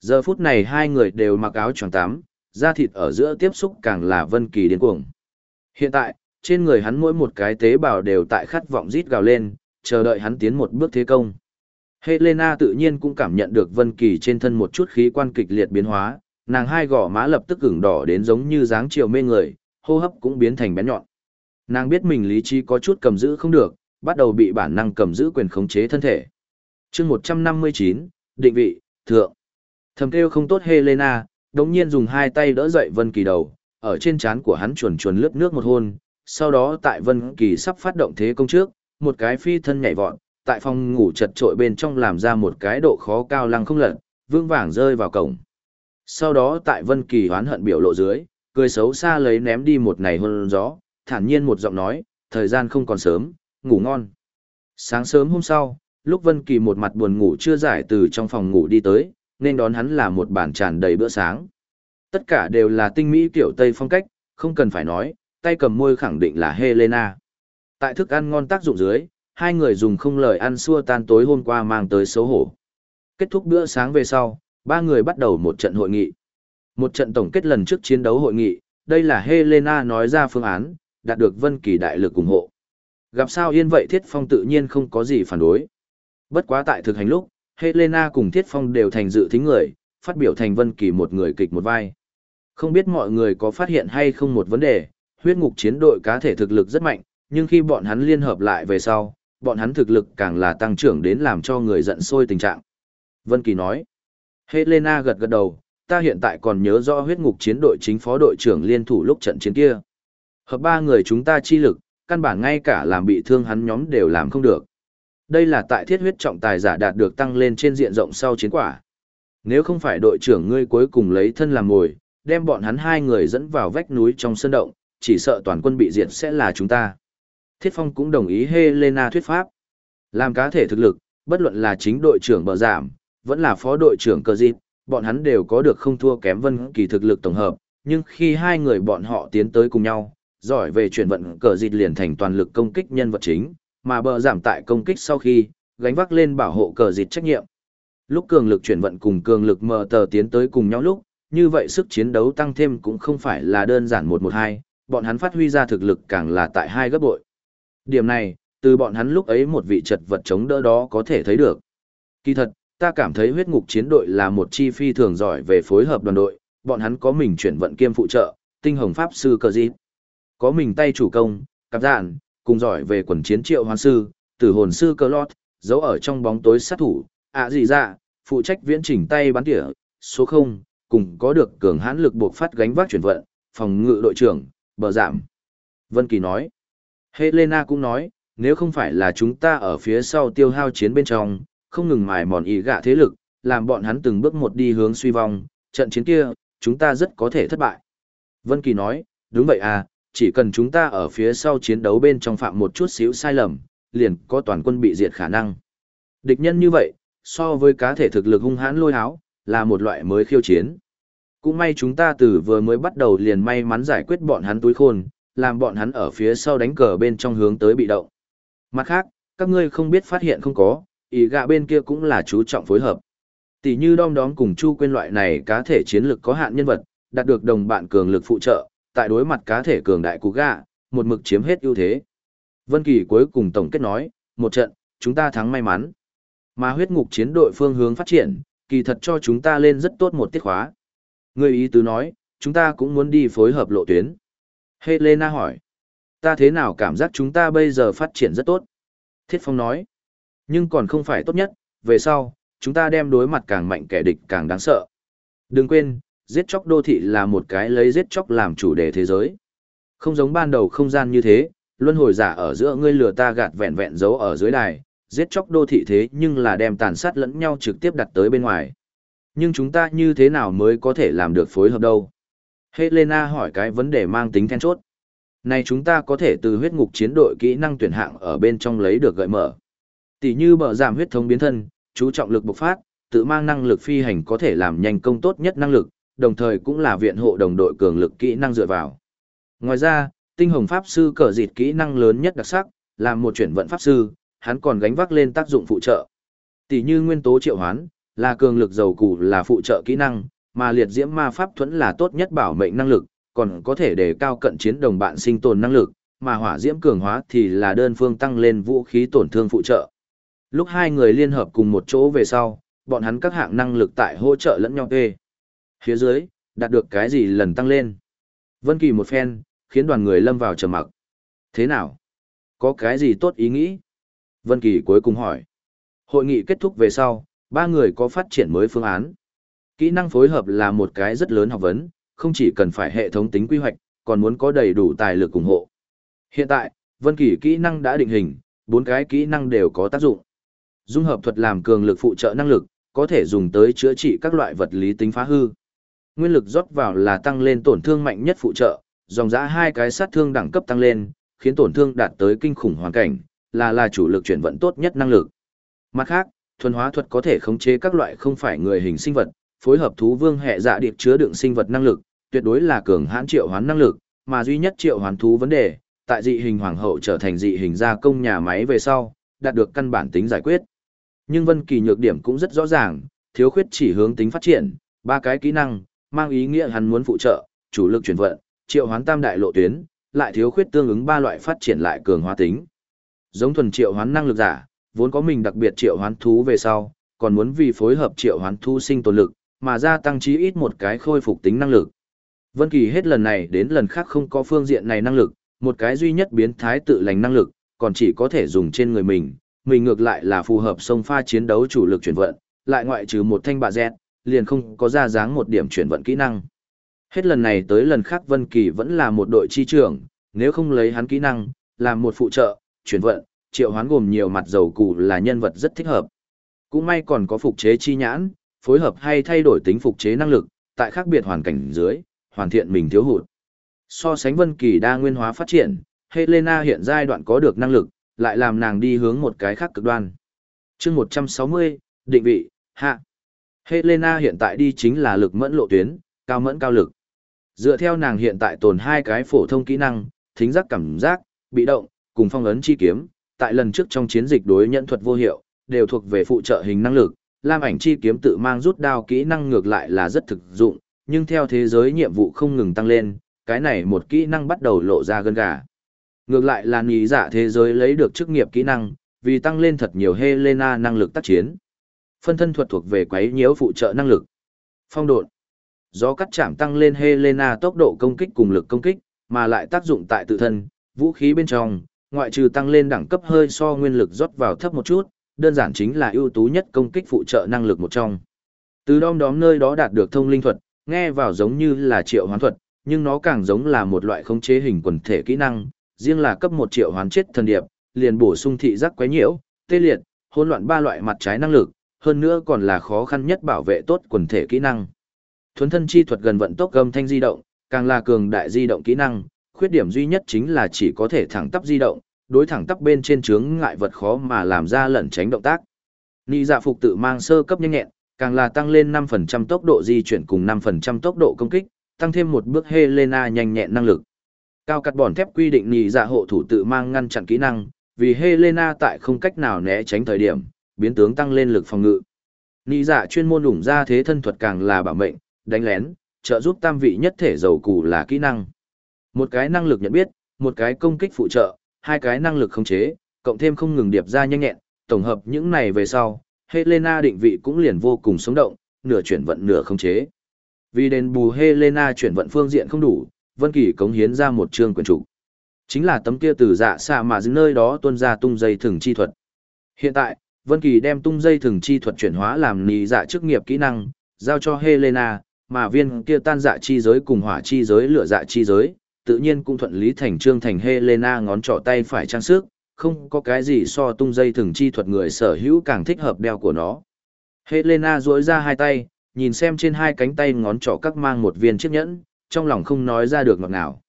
Giờ phút này hai người đều mặc áo choàng tắm, da thịt ở giữa tiếp xúc càng là vân kỳ điên cuồng. Hiện tại, trên người hắn mỗi một cái tế bào đều tại khát vọng rít gào lên, chờ đợi hắn tiến một bước thế công. Helena tự nhiên cũng cảm nhận được Vân Kỳ trên thân một chút khí quan kịch liệt biến hóa, nàng hai gò má lập tức ửng đỏ đến giống như dáng chiều mê người, hô hấp cũng biến thành bén nhọn. Nàng biết mình lý trí có chút cầm giữ không được, bắt đầu bị bản năng cầm giữ quyền khống chế thân thể. Chương 159, định vị, thượng. Thầm kêu không tốt Helena, đống nhiên dùng hai tay đỡ dậy Vân Kỳ đầu, ở trên trán của hắn chuồn chuồn lướt nước một hôn, sau đó tại Vân Kỳ sắp phát động thế công trước, một cái phi thân nhảy vọt, tại phòng ngủ chật trội bên trong làm ra một cái độ khó cao lăng không lật, vương vàng rơi vào cổng. Sau đó tại Vân Kỳ hoán hận biểu lộ dưới, cười xấu xa lấy ném đi một này hôn gió, thản nhiên một giọng nói, thời gian không còn sớm, ngủ ngon. Sáng sớm hôm sau, lúc Vân Kỳ một mặt buồn ngủ chưa giải từ trong phòng ngủ đi tới, nên đón hắn là một bàn tràn đầy bữa sáng. Tất cả đều là tinh mỹ kiểu Tây phong cách, không cần phải nói, tay cầm môi khẳng định là Helena. Tại thức ăn ngon tác dụng dưới, hai người dùng không lời ăn xua tan tối hôm qua mang tới xấu hổ. Kết thúc bữa sáng về sau, ba người bắt đầu một trận hội nghị. Một trận tổng kết lần trước chiến đấu hội nghị, đây là Helena nói ra phương án, đạt được Vân Kỳ đại lực ủng hộ. Gặp sao yên vậy Thiết Phong tự nhiên không có gì phản đối. Bất quá tại thực hành lúc, Helena cùng Thiết Phong đều thành dự thính người, phát biểu thành Vân Kỳ một người kịch một vai. Không biết mọi người có phát hiện hay không một vấn đề, huyết ngục chiến đội cá thể thực lực rất mạnh, nhưng khi bọn hắn liên hợp lại về sau, bọn hắn thực lực càng là tăng trưởng đến làm cho người giận sôi tình trạng. Vân Kỳ nói. Helena gật gật đầu, ta hiện tại còn nhớ rõ huyết ngục chiến đội chính phó đội trưởng liên thủ lúc trận chiến kia. Hợp ba người chúng ta chi lực, căn bản ngay cả làm bị thương hắn nhóm đều làm không được. Đây là tại thiết huyết trọng tài giả đạt được tăng lên trên diện rộng sau chiến quả. Nếu không phải đội trưởng ngươi cuối cùng lấy thân làm ngồi, đem bọn hắn hai người dẫn vào vách núi trong sân động, chỉ sợ toàn quân bị diệt sẽ là chúng ta. Thiết Phong cũng đồng ý Helena thuyết pháp. Làm cá thể thực lực, bất luận là chính đội trưởng bờ giảm, vẫn là phó đội trưởng cơ dịp, bọn hắn đều có được không thua kém vân kỳ thực lực tổng hợp, nhưng khi hai người bọn họ tiến tới cùng nhau, giỏi về chuyển vận cờ dịt liền thành toàn lực công kích nhân vật chính, mà bờ giảm tại công kích sau khi, gánh vác lên bảo hộ cờ dịt trách nhiệm. Lúc cường lực chuyển vận cùng cường lực mờ tờ tiến tới cùng nhau lúc, như vậy sức chiến đấu tăng thêm cũng không phải là đơn giản một một hai, bọn hắn phát huy ra thực lực càng là tại hai gấp bội. Điểm này, từ bọn hắn lúc ấy một vị trật vật chống đỡ đó có thể thấy được. Kỳ thật, ta cảm thấy huyết ngục chiến đội là một chi phi thường giỏi về phối hợp đoàn đội, bọn hắn có mình chuyển vận kiêm phụ trợ, tinh hồng pháp sư cờ dịt. Có mình tay chủ công, cặp dạn, cùng giỏi về quần chiến triệu hoán sư, tử hồn sư cơ lót, giấu ở trong bóng tối sát thủ, ạ gì ra, dạ, phụ trách viễn chỉnh tay bắn tỉa, số 0, cùng có được cường hãn lực buộc phát gánh vác chuyển vận, phòng ngự đội trưởng, bờ giảm. Vân Kỳ nói, Helena cũng nói, nếu không phải là chúng ta ở phía sau tiêu hao chiến bên trong, không ngừng mài mòn ý gạ thế lực, làm bọn hắn từng bước một đi hướng suy vong, trận chiến kia, chúng ta rất có thể thất bại. Vân Kỳ nói, đúng vậy à, chỉ cần chúng ta ở phía sau chiến đấu bên trong phạm một chút xíu sai lầm, liền có toàn quân bị diệt khả năng. Địch nhân như vậy, so với cá thể thực lực hung hãn lôi háo, là một loại mới khiêu chiến. Cũng may chúng ta từ vừa mới bắt đầu liền may mắn giải quyết bọn hắn túi khôn, làm bọn hắn ở phía sau đánh cờ bên trong hướng tới bị động. Mặt khác, các ngươi không biết phát hiện không có, ý gạ bên kia cũng là chú trọng phối hợp. Tỷ như đom đóm cùng Chu quên loại này cá thể chiến lực có hạn nhân vật, đạt được đồng bạn cường lực phụ trợ, tại đối mặt cá thể cường đại của gạ, một mực chiếm hết ưu thế. Vân Kỳ cuối cùng tổng kết nói, một trận, chúng ta thắng may mắn. Mà huyết ngục chiến đội phương hướng phát triển, kỳ thật cho chúng ta lên rất tốt một tiết khóa. Người ý tứ nói, chúng ta cũng muốn đi phối hợp lộ tuyến. Helena hỏi, ta thế nào cảm giác chúng ta bây giờ phát triển rất tốt? Thiết Phong nói, nhưng còn không phải tốt nhất, về sau, chúng ta đem đối mặt càng mạnh kẻ địch càng đáng sợ. Đừng quên, giết chóc đô thị là một cái lấy giết chóc làm chủ đề thế giới. Không giống ban đầu không gian như thế, luân hồi giả ở giữa ngươi lừa ta gạt vẹn vẹn giấu ở dưới đài, giết chóc đô thị thế nhưng là đem tàn sát lẫn nhau trực tiếp đặt tới bên ngoài. Nhưng chúng ta như thế nào mới có thể làm được phối hợp đâu? Helena hỏi cái vấn đề mang tính then chốt. Này chúng ta có thể từ huyết ngục chiến đội kỹ năng tuyển hạng ở bên trong lấy được gợi mở. Tỷ như bờ giảm huyết thống biến thân, chú trọng lực bộc phát, tự mang năng lực phi hành có thể làm nhanh công tốt nhất năng lực, đồng thời cũng là viện hộ đồng đội cường lực kỹ năng dựa vào. Ngoài ra, tinh hồng pháp sư cờ dịt kỹ năng lớn nhất đặc sắc, là một chuyển vận pháp sư, hắn còn gánh vác lên tác dụng phụ trợ. Tỷ như nguyên tố triệu hoán, là cường lực dầu củ là phụ trợ kỹ năng, mà liệt diễm ma pháp thuẫn là tốt nhất bảo mệnh năng lực, còn có thể đề cao cận chiến đồng bạn sinh tồn năng lực, mà hỏa diễm cường hóa thì là đơn phương tăng lên vũ khí tổn thương phụ trợ. Lúc hai người liên hợp cùng một chỗ về sau, bọn hắn các hạng năng lực tại hỗ trợ lẫn nhau kê. Phía dưới, đạt được cái gì lần tăng lên. Vân Kỳ một phen, khiến đoàn người lâm vào trầm mặc. Thế nào? Có cái gì tốt ý nghĩ? Vân Kỳ cuối cùng hỏi. Hội nghị kết thúc về sau, ba người có phát triển mới phương án. Kỹ năng phối hợp là một cái rất lớn học vấn, không chỉ cần phải hệ thống tính quy hoạch, còn muốn có đầy đủ tài lực ủng hộ. Hiện tại, Vân Kỳ kỹ năng đã định hình, bốn cái kỹ năng đều có tác dụng. Dung hợp thuật làm cường lực phụ trợ năng lực, có thể dùng tới chữa trị các loại vật lý tính phá hư. Nguyên lực rót vào là tăng lên tổn thương mạnh nhất phụ trợ, dòng dã hai cái sát thương đẳng cấp tăng lên, khiến tổn thương đạt tới kinh khủng hoàn cảnh, là là chủ lực chuyển vận tốt nhất năng lực. Mặt khác, thuần hóa thuật có thể khống chế các loại không phải người hình sinh vật, phối hợp thú vương hệ dạ điệp chứa đựng sinh vật năng lực, tuyệt đối là cường hãn triệu hoán năng lực, mà duy nhất triệu hoán thú vấn đề, tại dị hình hoàng hậu trở thành dị hình gia công nhà máy về sau, đạt được căn bản tính giải quyết. Nhưng Vân Kỳ nhược điểm cũng rất rõ ràng, thiếu khuyết chỉ hướng tính phát triển, ba cái kỹ năng, mang ý nghĩa hắn muốn phụ trợ, chủ lực chuyển vận, triệu hoán tam đại lộ tuyến, lại thiếu khuyết tương ứng ba loại phát triển lại cường hóa tính. Giống thuần triệu hoán năng lực giả, vốn có mình đặc biệt triệu hoán thú về sau, còn muốn vì phối hợp triệu hoán thú sinh tồn lực, mà gia tăng chí ít một cái khôi phục tính năng lực. Vân Kỳ hết lần này đến lần khác không có phương diện này năng lực, một cái duy nhất biến thái tự lành năng lực, còn chỉ có thể dùng trên người mình, mình ngược lại là phù hợp sông pha chiến đấu chủ lực chuyển vận, lại ngoại trừ một thanh bạ dẹt, liền không có ra dáng một điểm chuyển vận kỹ năng. Hết lần này tới lần khác Vân Kỳ vẫn là một đội chi trưởng, nếu không lấy hắn kỹ năng, làm một phụ trợ, chuyển vận, triệu hoán gồm nhiều mặt dầu cụ là nhân vật rất thích hợp. Cũng may còn có phục chế chi nhãn, phối hợp hay thay đổi tính phục chế năng lực, tại khác biệt hoàn cảnh dưới, hoàn thiện mình thiếu hụt. So sánh Vân Kỳ đa nguyên hóa phát triển, Helena hiện giai đoạn có được năng lực, lại làm nàng đi hướng một cái khác cực đoan. Chương 160, định vị, hạ. Helena hiện tại đi chính là lực mẫn lộ tuyến, cao mẫn cao lực. Dựa theo nàng hiện tại tồn hai cái phổ thông kỹ năng, thính giác cảm giác, bị động, cùng phong ấn chi kiếm, tại lần trước trong chiến dịch đối nhận thuật vô hiệu, đều thuộc về phụ trợ hình năng lực, Lam ảnh chi kiếm tự mang rút đao kỹ năng ngược lại là rất thực dụng, nhưng theo thế giới nhiệm vụ không ngừng tăng lên, cái này một kỹ năng bắt đầu lộ ra gân gà. Ngược lại là nghĩ giả dạ thế giới lấy được chức nghiệp kỹ năng, vì tăng lên thật nhiều Helena năng lực tác chiến. Phân thân thuật thuộc về quấy nhiễu phụ trợ năng lực. Phong độn. Gió cắt chạm tăng lên Helena tốc độ công kích cùng lực công kích, mà lại tác dụng tại tự thân, vũ khí bên trong, ngoại trừ tăng lên đẳng cấp hơi so nguyên lực rót vào thấp một chút, đơn giản chính là ưu tú nhất công kích phụ trợ năng lực một trong. Từ đom đóm nơi đó đạt được thông linh thuật, nghe vào giống như là triệu hoán thuật, nhưng nó càng giống là một loại khống chế hình quần thể kỹ năng, riêng là cấp một triệu hoán chết thần điệp, liền bổ sung thị giác quấy nhiễu, tê liệt, hỗn loạn ba loại mặt trái năng lực, hơn nữa còn là khó khăn nhất bảo vệ tốt quần thể kỹ năng. Thuấn thân chi thuật gần vận tốc gầm thanh di động, càng là cường đại di động kỹ năng, khuyết điểm duy nhất chính là chỉ có thể thẳng tắp di động, đối thẳng tắp bên trên chướng ngại vật khó mà làm ra lẩn tránh động tác. Nị dạ phục tự mang sơ cấp nhanh nhẹn, càng là tăng lên 5% tốc độ di chuyển cùng 5% tốc độ công kích, tăng thêm một bước Helena nhanh nhẹn năng lực. Cao cắt bòn thép quy định nị dạ hộ thủ tự mang ngăn chặn kỹ năng, vì Helena tại không cách nào né tránh thời điểm, biến tướng tăng lên lực phòng ngự. Nị dạ chuyên môn ủng ra thế thân thuật càng là bảo mệnh, đánh lén, trợ giúp tam vị nhất thể dầu củ là kỹ năng. Một cái năng lực nhận biết, một cái công kích phụ trợ, hai cái năng lực khống chế, cộng thêm không ngừng điệp ra nhanh nhẹn, tổng hợp những này về sau, Helena định vị cũng liền vô cùng sống động, nửa chuyển vận nửa khống chế. Vì đền bù Helena chuyển vận phương diện không đủ, Vân Kỳ cống hiến ra một chương quyền chủ. Chính là tấm kia từ dạ xạ mà dưới nơi đó tuôn ra tung dây thường chi thuật. Hiện tại, Vân Kỳ đem tung dây thường chi thuật chuyển hóa làm nì dạ chức nghiệp kỹ năng, giao cho Helena, mà viên kia tan dạ chi giới cùng hỏa chi giới lửa dạ chi giới, tự nhiên cũng thuận lý thành trương thành Helena ngón trỏ tay phải trang sức, không có cái gì so tung dây thường chi thuật người sở hữu càng thích hợp đeo của nó. Helena duỗi ra hai tay, nhìn xem trên hai cánh tay ngón trỏ các mang một viên chiếc nhẫn, trong lòng không nói ra được ngọt nào.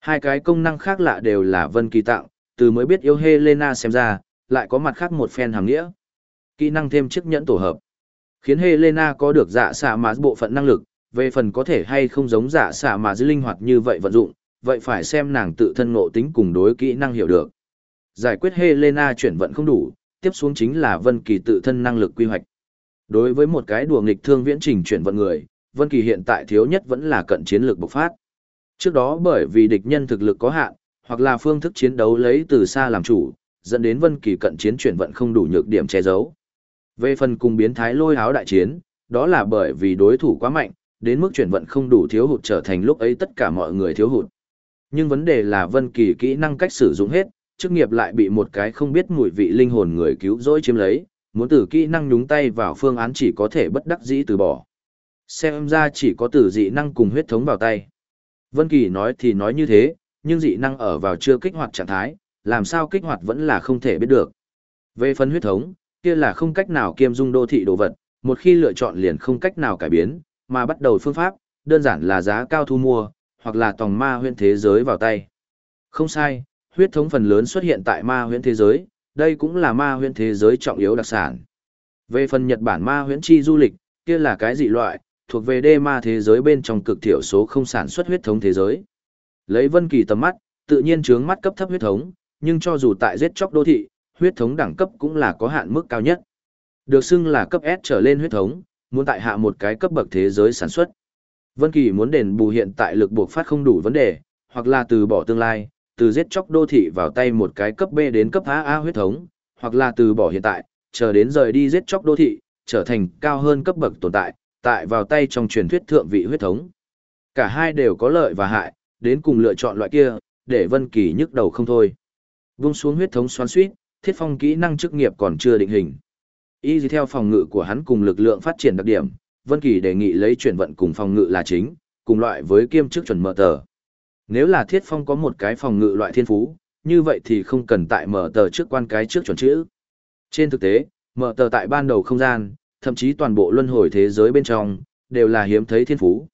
Hai cái công năng khác lạ đều là Vân Kỳ tặng, từ mới biết yêu Helena xem ra, lại có mặt khác một phen hàng nghĩa. Kỹ năng thêm chiếc nhẫn tổ hợp, khiến Helena có được dạ xạ mà bộ phận năng lực, về phần có thể hay không giống dạ xạ mà dư linh hoạt như vậy vận dụng, vậy phải xem nàng tự thân ngộ tính cùng đối kỹ năng hiểu được. Giải quyết Helena chuyển vận không đủ, tiếp xuống chính là Vân Kỳ tự thân năng lực quy hoạch. Đối với một cái đùa nghịch thương viễn trình chuyển vận người, Vân Kỳ hiện tại thiếu nhất vẫn là cận chiến lược bộc phát. Trước đó bởi vì địch nhân thực lực có hạn, hoặc là phương thức chiến đấu lấy từ xa làm chủ, dẫn đến Vân Kỳ cận chiến chuyển vận không đủ nhược điểm che giấu. Về phần cùng biến thái lôi háo đại chiến, đó là bởi vì đối thủ quá mạnh, đến mức chuyển vận không đủ thiếu hụt trở thành lúc ấy tất cả mọi người thiếu hụt. Nhưng vấn đề là Vân Kỳ kỹ năng cách sử dụng hết, chức nghiệp lại bị một cái không biết mùi vị linh hồn người cứu rỗi chiếm lấy, muốn từ kỹ năng nhúng tay vào phương án chỉ có thể bất đắc dĩ từ bỏ. Xem ra chỉ có từ dị năng cùng huyết thống vào tay. Vân Kỳ nói thì nói như thế, nhưng dị năng ở vào chưa kích hoạt trạng thái, làm sao kích hoạt vẫn là không thể biết được. Về phần huyết thống, kia là không cách nào kiêm dung đô thị đồ vật, một khi lựa chọn liền không cách nào cải biến, mà bắt đầu phương pháp, đơn giản là giá cao thu mua, hoặc là tòng ma huyễn thế giới vào tay. Không sai, huyết thống phần lớn xuất hiện tại ma huyễn thế giới, đây cũng là ma huyễn thế giới trọng yếu đặc sản. Về phần Nhật Bản ma huyễn chi du lịch, kia là cái dị loại, thuộc về đê ma thế giới bên trong cực thiểu số không sản xuất huyết thống thế giới. Lấy Vân Kỳ tầm mắt, tự nhiên chướng mắt cấp thấp huyết thống, nhưng cho dù tại giết chóc đô thị, huyết thống đẳng cấp cũng là có hạn mức cao nhất. Được xưng là cấp S trở lên huyết thống, muốn tại hạ một cái cấp bậc thế giới sản xuất. Vân Kỳ muốn đền bù hiện tại lực buộc phát không đủ vấn đề, hoặc là từ bỏ tương lai, từ giết chóc đô thị vào tay một cái cấp B đến cấp AA huyết thống, hoặc là từ bỏ hiện tại, chờ đến rời đi giết chóc đô thị, trở thành cao hơn cấp bậc tồn tại, tại vào tay trong truyền thuyết thượng vị huyết thống. Cả hai đều có lợi và hại, đến cùng lựa chọn loại kia, để Vân Kỳ nhức đầu không thôi. Vung xuống huyết thống xoắn suýt, Thiết Phong kỹ năng chức nghiệp còn chưa định hình. Y theo phòng ngự của hắn cùng lực lượng phát triển đặc điểm, Vân Kỳ đề nghị lấy chuyển vận cùng phòng ngự là chính, cùng loại với kiêm chức chuẩn mở tờ. Nếu là Thiết Phong có một cái phòng ngự loại thiên phú, như vậy thì không cần tại mở tờ trước quan cái trước chuẩn chữ. Trên thực tế, mở tờ tại ban đầu không gian, thậm chí toàn bộ luân hồi thế giới bên trong, đều là hiếm thấy thiên phú.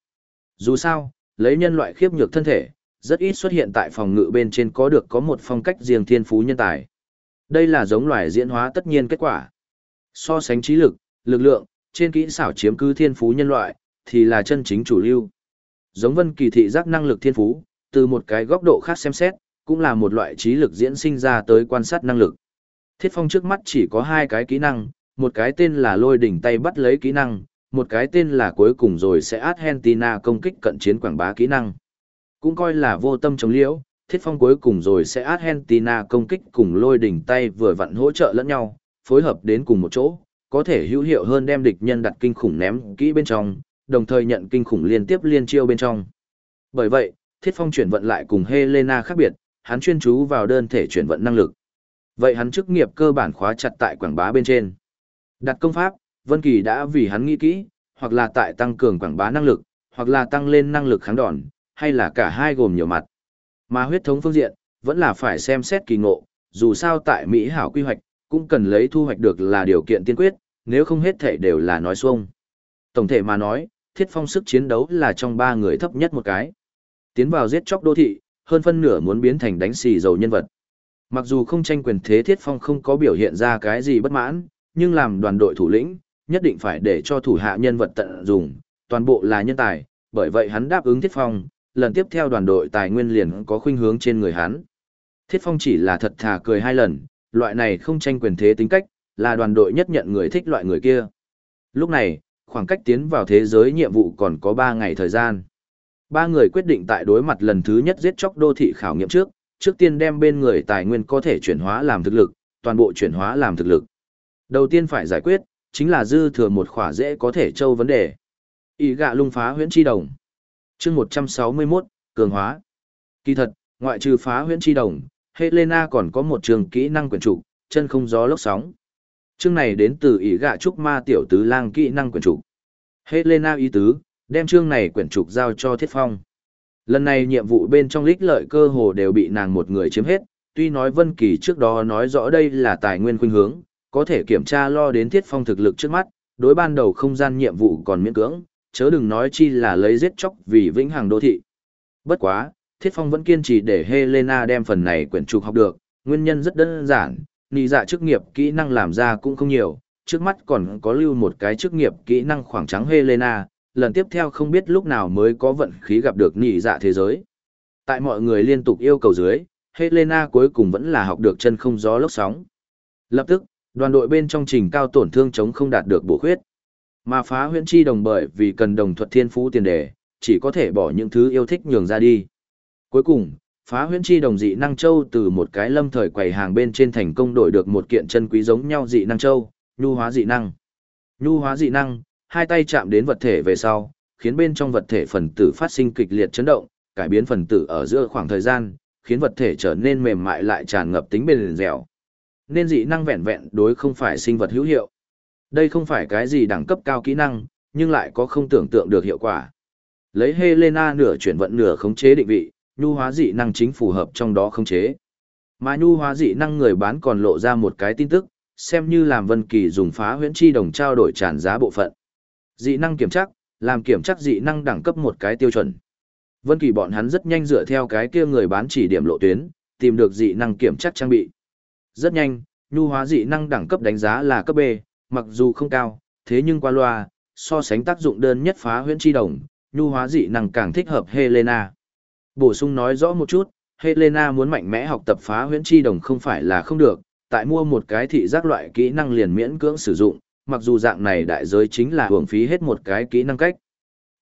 Dù sao, lấy nhân loại khiếp nhược thân thể, rất ít xuất hiện tại phòng ngự bên trên có được có một phong cách riêng thiên phú nhân tài. Đây là giống loài diễn hóa tất nhiên kết quả. So sánh trí lực, lực lượng, trên kỹ xảo chiếm cứ thiên phú nhân loại, thì là chân chính chủ lưu. Giống vân kỳ thị giác năng lực thiên phú, từ một cái góc độ khác xem xét, cũng là một loại trí lực diễn sinh ra tới quan sát năng lực. Thiết phong trước mắt chỉ có hai cái kỹ năng, một cái tên là lôi đỉnh tay bắt lấy kỹ năng, một cái tên là cuối cùng rồi sẽ Argentina công kích cận chiến quảng bá kỹ năng. Cũng coi là vô tâm chống liễu, thiết phong cuối cùng rồi sẽ Argentina công kích cùng lôi đỉnh tay vừa vặn hỗ trợ lẫn nhau, phối hợp đến cùng một chỗ, có thể hữu hiệu hơn đem địch nhân đặt kinh khủng ném kỹ bên trong, đồng thời nhận kinh khủng liên tiếp liên chiêu bên trong. Bởi vậy, thiết phong chuyển vận lại cùng Helena khác biệt, hắn chuyên chú vào đơn thể chuyển vận năng lực. Vậy hắn chức nghiệp cơ bản khóa chặt tại quảng bá bên trên. Đặt công pháp, Vân Kỳ đã vì hắn nghĩ kỹ, hoặc là tại tăng cường quảng bá năng lực, hoặc là tăng lên năng lực kháng đòn, hay là cả hai gồm nhiều mặt. Mà huyết thống phương diện, vẫn là phải xem xét kỳ ngộ, dù sao tại Mỹ hảo quy hoạch, cũng cần lấy thu hoạch được là điều kiện tiên quyết, nếu không hết thể đều là nói xuông. Tổng thể mà nói, thiết phong sức chiến đấu là trong ba người thấp nhất một cái. Tiến vào giết chóc đô thị, hơn phân nửa muốn biến thành đánh xì dầu nhân vật. Mặc dù không tranh quyền thế thiết phong không có biểu hiện ra cái gì bất mãn, nhưng làm đoàn đội thủ lĩnh, nhất định phải để cho thủ hạ nhân vật tận dụng, toàn bộ là nhân tài, bởi vậy hắn đáp ứng Thiết Phong, lần tiếp theo đoàn đội tài nguyên liền có khuynh hướng trên người hắn. Thiết Phong chỉ là thật thà cười hai lần, loại này không tranh quyền thế tính cách, là đoàn đội nhất nhận người thích loại người kia. Lúc này, khoảng cách tiến vào thế giới nhiệm vụ còn có 3 ngày thời gian. Ba người quyết định tại đối mặt lần thứ nhất giết chóc đô thị khảo nghiệm trước, trước tiên đem bên người tài nguyên có thể chuyển hóa làm thực lực, toàn bộ chuyển hóa làm thực lực. Đầu tiên phải giải quyết, chính là dư thừa một khỏa dễ có thể châu vấn đề. Ý gạ lung phá huyễn chi đồng chương 161, cường hóa. Kỳ thật, ngoại trừ phá huyễn chi đồng, Helena còn có một trường kỹ năng quyền trục, chân không gió lốc sóng. Chương này đến từ ý gạ trúc ma tiểu tứ lang kỹ năng quyền trục. Helena ý tứ, đem chương này quyển trục giao cho Thiết Phong. Lần này nhiệm vụ bên trong lích lợi cơ hồ đều bị nàng một người chiếm hết, tuy nói Vân Kỳ trước đó nói rõ đây là tài nguyên khuynh hướng, có thể kiểm tra lo đến Thiết Phong thực lực trước mắt, đối ban đầu không gian nhiệm vụ còn miễn cưỡng, chớ đừng nói chi là lấy giết chóc vì vĩnh hằng đô thị. Bất quá, Thiết Phong vẫn kiên trì để Helena đem phần này quyển trục học được, nguyên nhân rất đơn giản, nị dạ chức nghiệp kỹ năng làm ra cũng không nhiều, trước mắt còn có lưu một cái chức nghiệp kỹ năng khoảng trắng Helena, lần tiếp theo không biết lúc nào mới có vận khí gặp được nị dạ thế giới. Tại mọi người liên tục yêu cầu dưới, Helena cuối cùng vẫn là học được chân không gió lốc sóng. Lập tức, đoàn đội bên trong trình cao tổn thương chống không đạt được bổ khuyết. Mà phá huyễn chi đồng bởi vì cần đồng thuật thiên phú tiền đề, chỉ có thể bỏ những thứ yêu thích nhường ra đi. Cuối cùng, phá huyễn chi đồng dị năng châu từ một cái lâm thời quầy hàng bên trên thành công đổi được một kiện chân quý giống nhau dị năng châu, nhu hóa dị năng. Nhu hóa dị năng, hai tay chạm đến vật thể về sau, khiến bên trong vật thể phần tử phát sinh kịch liệt chấn động, cải biến phần tử ở giữa khoảng thời gian, khiến vật thể trở nên mềm mại lại tràn ngập tính bền dẻo. Nên dị năng vẹn vẹn đối không phải sinh vật hữu hiệu. Đây không phải cái gì đẳng cấp cao kỹ năng, nhưng lại có không tưởng tượng được hiệu quả. Lấy Helena nửa chuyển vận nửa khống chế định vị, nhu hóa dị năng chính phù hợp trong đó khống chế. Mà nhu hóa dị năng người bán còn lộ ra một cái tin tức, xem như làm Vân Kỳ dùng phá huyễn chi đồng trao đổi tràn giá bộ phận. Dị năng kiểm tra, làm kiểm tra dị năng đẳng cấp một cái tiêu chuẩn. Vân Kỳ bọn hắn rất nhanh dựa theo cái kia người bán chỉ điểm lộ tuyến, tìm được dị năng kiểm tra trang bị. Rất nhanh, nhu hóa dị năng đẳng cấp đánh giá là cấp B, mặc dù không cao, thế nhưng qua loa, so sánh tác dụng đơn nhất phá huyễn chi đồng, nhu hóa dị năng càng thích hợp Helena. Bổ sung nói rõ một chút, Helena muốn mạnh mẽ học tập phá huyễn chi đồng không phải là không được, tại mua một cái thị giác loại kỹ năng liền miễn cưỡng sử dụng, mặc dù dạng này đại giới chính là hưởng phí hết một cái kỹ năng cách.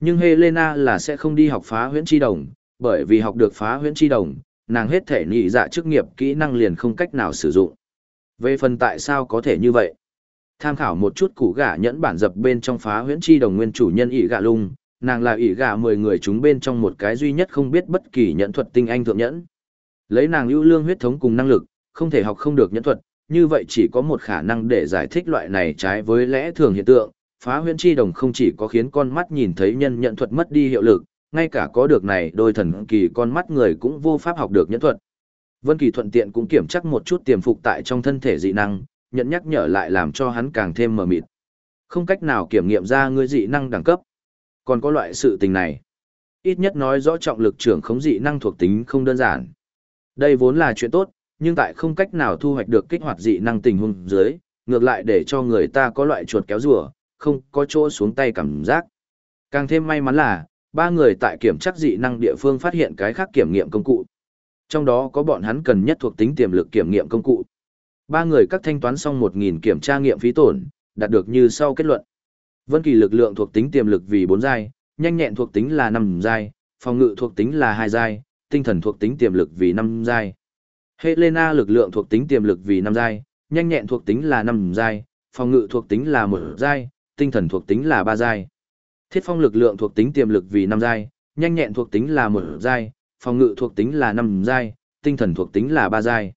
Nhưng Helena là sẽ không đi học phá huyễn chi đồng, bởi vì học được phá huyễn chi đồng, nàng hết thể nhị dạ chức nghiệp kỹ năng liền không cách nào sử dụng. Về phần tại sao có thể như vậy? Tham khảo một chút củ gà nhẫn bản dập bên trong phá huyễn chi đồng nguyên chủ nhân ỷ gà lung, nàng là ỷ gà 10 người chúng bên trong một cái duy nhất không biết bất kỳ nhẫn thuật tinh anh thượng nhẫn. Lấy nàng ưu lương huyết thống cùng năng lực, không thể học không được nhẫn thuật, như vậy chỉ có một khả năng để giải thích loại này trái với lẽ thường hiện tượng, phá huyễn chi đồng không chỉ có khiến con mắt nhìn thấy nhân nhận thuật mất đi hiệu lực, ngay cả có được này đôi thần kỳ con mắt người cũng vô pháp học được nhẫn thuật. Vân Kỳ thuận tiện cũng kiểm tra một chút tiềm phục tại trong thân thể dị năng, nhận nhắc nhở lại làm cho hắn càng thêm mờ mịt. Không cách nào kiểm nghiệm ra ngươi dị năng đẳng cấp. Còn có loại sự tình này. Ít nhất nói rõ trọng lực trưởng khống dị năng thuộc tính không đơn giản. Đây vốn là chuyện tốt, nhưng tại không cách nào thu hoạch được kích hoạt dị năng tình huống dưới, ngược lại để cho người ta có loại chuột kéo rùa, không có chỗ xuống tay cảm giác. Càng thêm may mắn là, ba người tại kiểm chắc dị năng địa phương phát hiện cái khác kiểm nghiệm công cụ. Trong đó có bọn hắn cần nhất thuộc tính tiềm lực kiểm nghiệm công cụ. Ba người các thanh toán xong 1.000 kiểm tra nghiệm phí tổn, đạt được như sau kết luận. Vân Kỳ lực lượng thuộc tính tiềm lực vì 4 giai, nhanh nhẹn thuộc tính là 5 giai, phòng ngự thuộc tính là 2 giai, tinh thần thuộc tính tiềm lực vì 5 giai. Helena lực lượng thuộc tính tiềm lực vì 5 giai, nhanh nhẹn thuộc tính là 5 giai, phòng ngự thuộc tính là 1 giai, tinh thần thuộc tính là 3 giai. Thiết Phong lực lượng thuộc tính tiềm lực vì 5 giai, nhanh nhẹn thuộc tính là 1 giai, phòng ngự thuộc tính là 5 giai, tinh thần thuộc tính là 3 giai.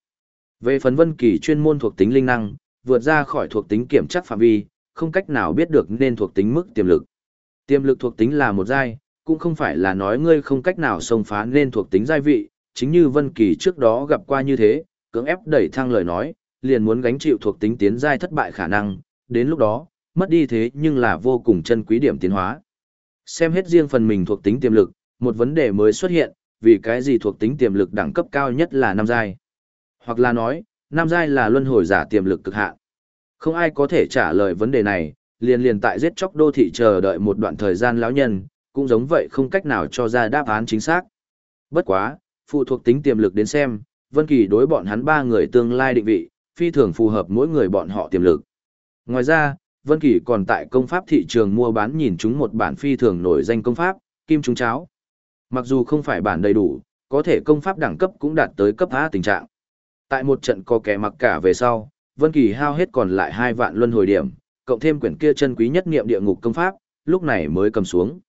Về phần Vân Kỳ chuyên môn thuộc tính linh năng, vượt ra khỏi thuộc tính kiểm tra phạm vi, không cách nào biết được nên thuộc tính mức tiềm lực. Tiềm lực thuộc tính là một giai, cũng không phải là nói ngươi không cách nào xông phá nên thuộc tính giai vị, chính như Vân Kỳ trước đó gặp qua như thế, cưỡng ép đẩy thăng lời nói, liền muốn gánh chịu thuộc tính tiến giai thất bại khả năng, đến lúc đó, mất đi thế nhưng là vô cùng chân quý điểm tiến hóa. Xem hết riêng phần mình thuộc tính tiềm lực, một vấn đề mới xuất hiện, vì cái gì thuộc tính tiềm lực đẳng cấp cao nhất là năm giai? Hoặc là nói, Nam giai là luân hồi giả tiềm lực cực hạn. Không ai có thể trả lời vấn đề này, liền liền tại giết chóc đô thị chờ đợi một đoạn thời gian lão nhân, cũng giống vậy không cách nào cho ra đáp án chính xác. Bất quá, phụ thuộc tính tiềm lực đến xem, Vân Kỳ đối bọn hắn ba người tương lai định vị, phi thường phù hợp mỗi người bọn họ tiềm lực. Ngoài ra, Vân Kỳ còn tại công pháp thị trường mua bán nhìn chúng một bản phi thường nổi danh công pháp, Kim Trung Cháo. Mặc dù không phải bản đầy đủ, có thể công pháp đẳng cấp cũng đạt tới cấp A tình trạng. Tại một trận có kẻ mặc cả về sau, Vân Kỳ hao hết còn lại hai vạn luân hồi điểm, cộng thêm quyển kia chân quý nhất niệm địa ngục công pháp, lúc này mới cầm xuống.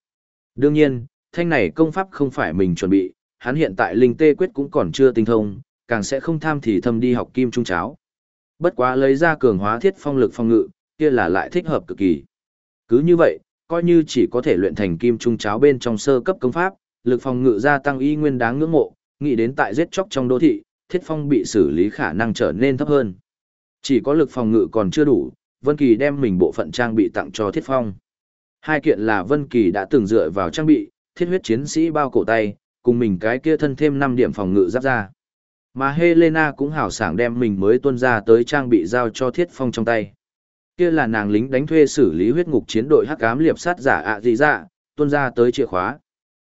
Đương nhiên, thanh này công pháp không phải mình chuẩn bị, hắn hiện tại linh tê quyết cũng còn chưa tinh thông, càng sẽ không tham thì thâm đi học kim trung cháo. Bất quá lấy ra cường hóa thiết phong lực phong ngự, kia là lại thích hợp cực kỳ. Cứ như vậy, coi như chỉ có thể luyện thành kim trung cháo bên trong sơ cấp công pháp, lực phòng ngự gia tăng y nguyên đáng ngưỡng mộ, nghĩ đến tại giết chóc trong đô thị, thiết phong bị xử lý khả năng trở nên thấp hơn. Chỉ có lực phòng ngự còn chưa đủ, Vân Kỳ đem mình bộ phận trang bị tặng cho thiết phong. Hai kiện là Vân Kỳ đã từng dựa vào trang bị, thiết huyết chiến sĩ bao cổ tay, cùng mình cái kia thân thêm 5 điểm phòng ngự giáp ra. Mà Helena cũng hào sảng đem mình mới tuân ra tới trang bị giao cho thiết phong trong tay. Kia là nàng lính đánh thuê xử lý huyết ngục chiến đội hắc ám liệp sát giả ạ gì dạ, tuân ra tới chìa khóa.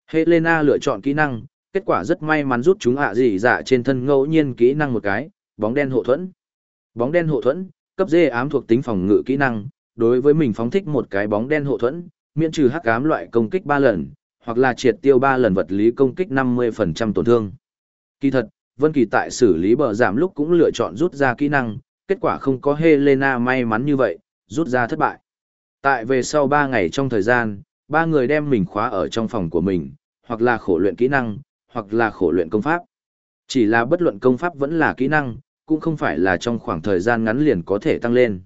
Helena lựa chọn kỹ năng, kết quả rất may mắn rút chúng ạ dị dạ trên thân ngẫu nhiên kỹ năng một cái, bóng đen hộ thuẫn. Bóng đen hộ thuẫn, cấp dê ám thuộc tính phòng ngự kỹ năng, đối với mình phóng thích một cái bóng đen hộ thuẫn, miễn trừ hắc ám loại công kích ba lần, hoặc là triệt tiêu ba lần vật lý công kích 50% tổn thương. Kỳ thật, Vân Kỳ tại xử lý bờ giảm lúc cũng lựa chọn rút ra kỹ năng, kết quả không có Helena may mắn như vậy, rút ra thất bại. Tại về sau ba ngày trong thời gian, ba người đem mình khóa ở trong phòng của mình, hoặc là khổ luyện kỹ năng, hoặc là khổ luyện công pháp. Chỉ là bất luận công pháp vẫn là kỹ năng, cũng không phải là trong khoảng thời gian ngắn liền có thể tăng lên.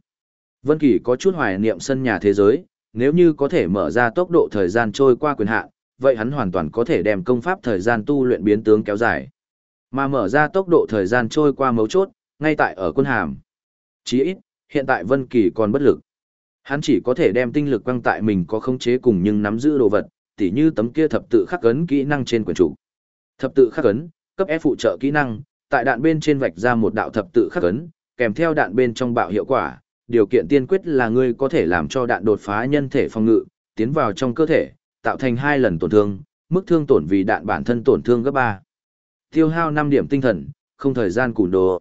Vân Kỳ có chút hoài niệm sân nhà thế giới, nếu như có thể mở ra tốc độ thời gian trôi qua quyền hạn, vậy hắn hoàn toàn có thể đem công pháp thời gian tu luyện biến tướng kéo dài. Mà mở ra tốc độ thời gian trôi qua mấu chốt, ngay tại ở quân hàm. chí ít, hiện tại Vân Kỳ còn bất lực. Hắn chỉ có thể đem tinh lực quăng tại mình có khống chế cùng nhưng nắm giữ đồ vật, tỉ như tấm kia thập tự khắc ấn kỹ năng trên quyển chủ. Thập tự khắc ấn, cấp F phụ trợ kỹ năng, tại đạn bên trên vạch ra một đạo thập tự khắc ấn, kèm theo đạn bên trong bạo hiệu quả, điều kiện tiên quyết là ngươi có thể làm cho đạn đột phá nhân thể phòng ngự, tiến vào trong cơ thể, tạo thành hai lần tổn thương, mức thương tổn vì đạn bản thân tổn thương gấp 3. Tiêu hao 5 điểm tinh thần, không thời gian cùn đồ.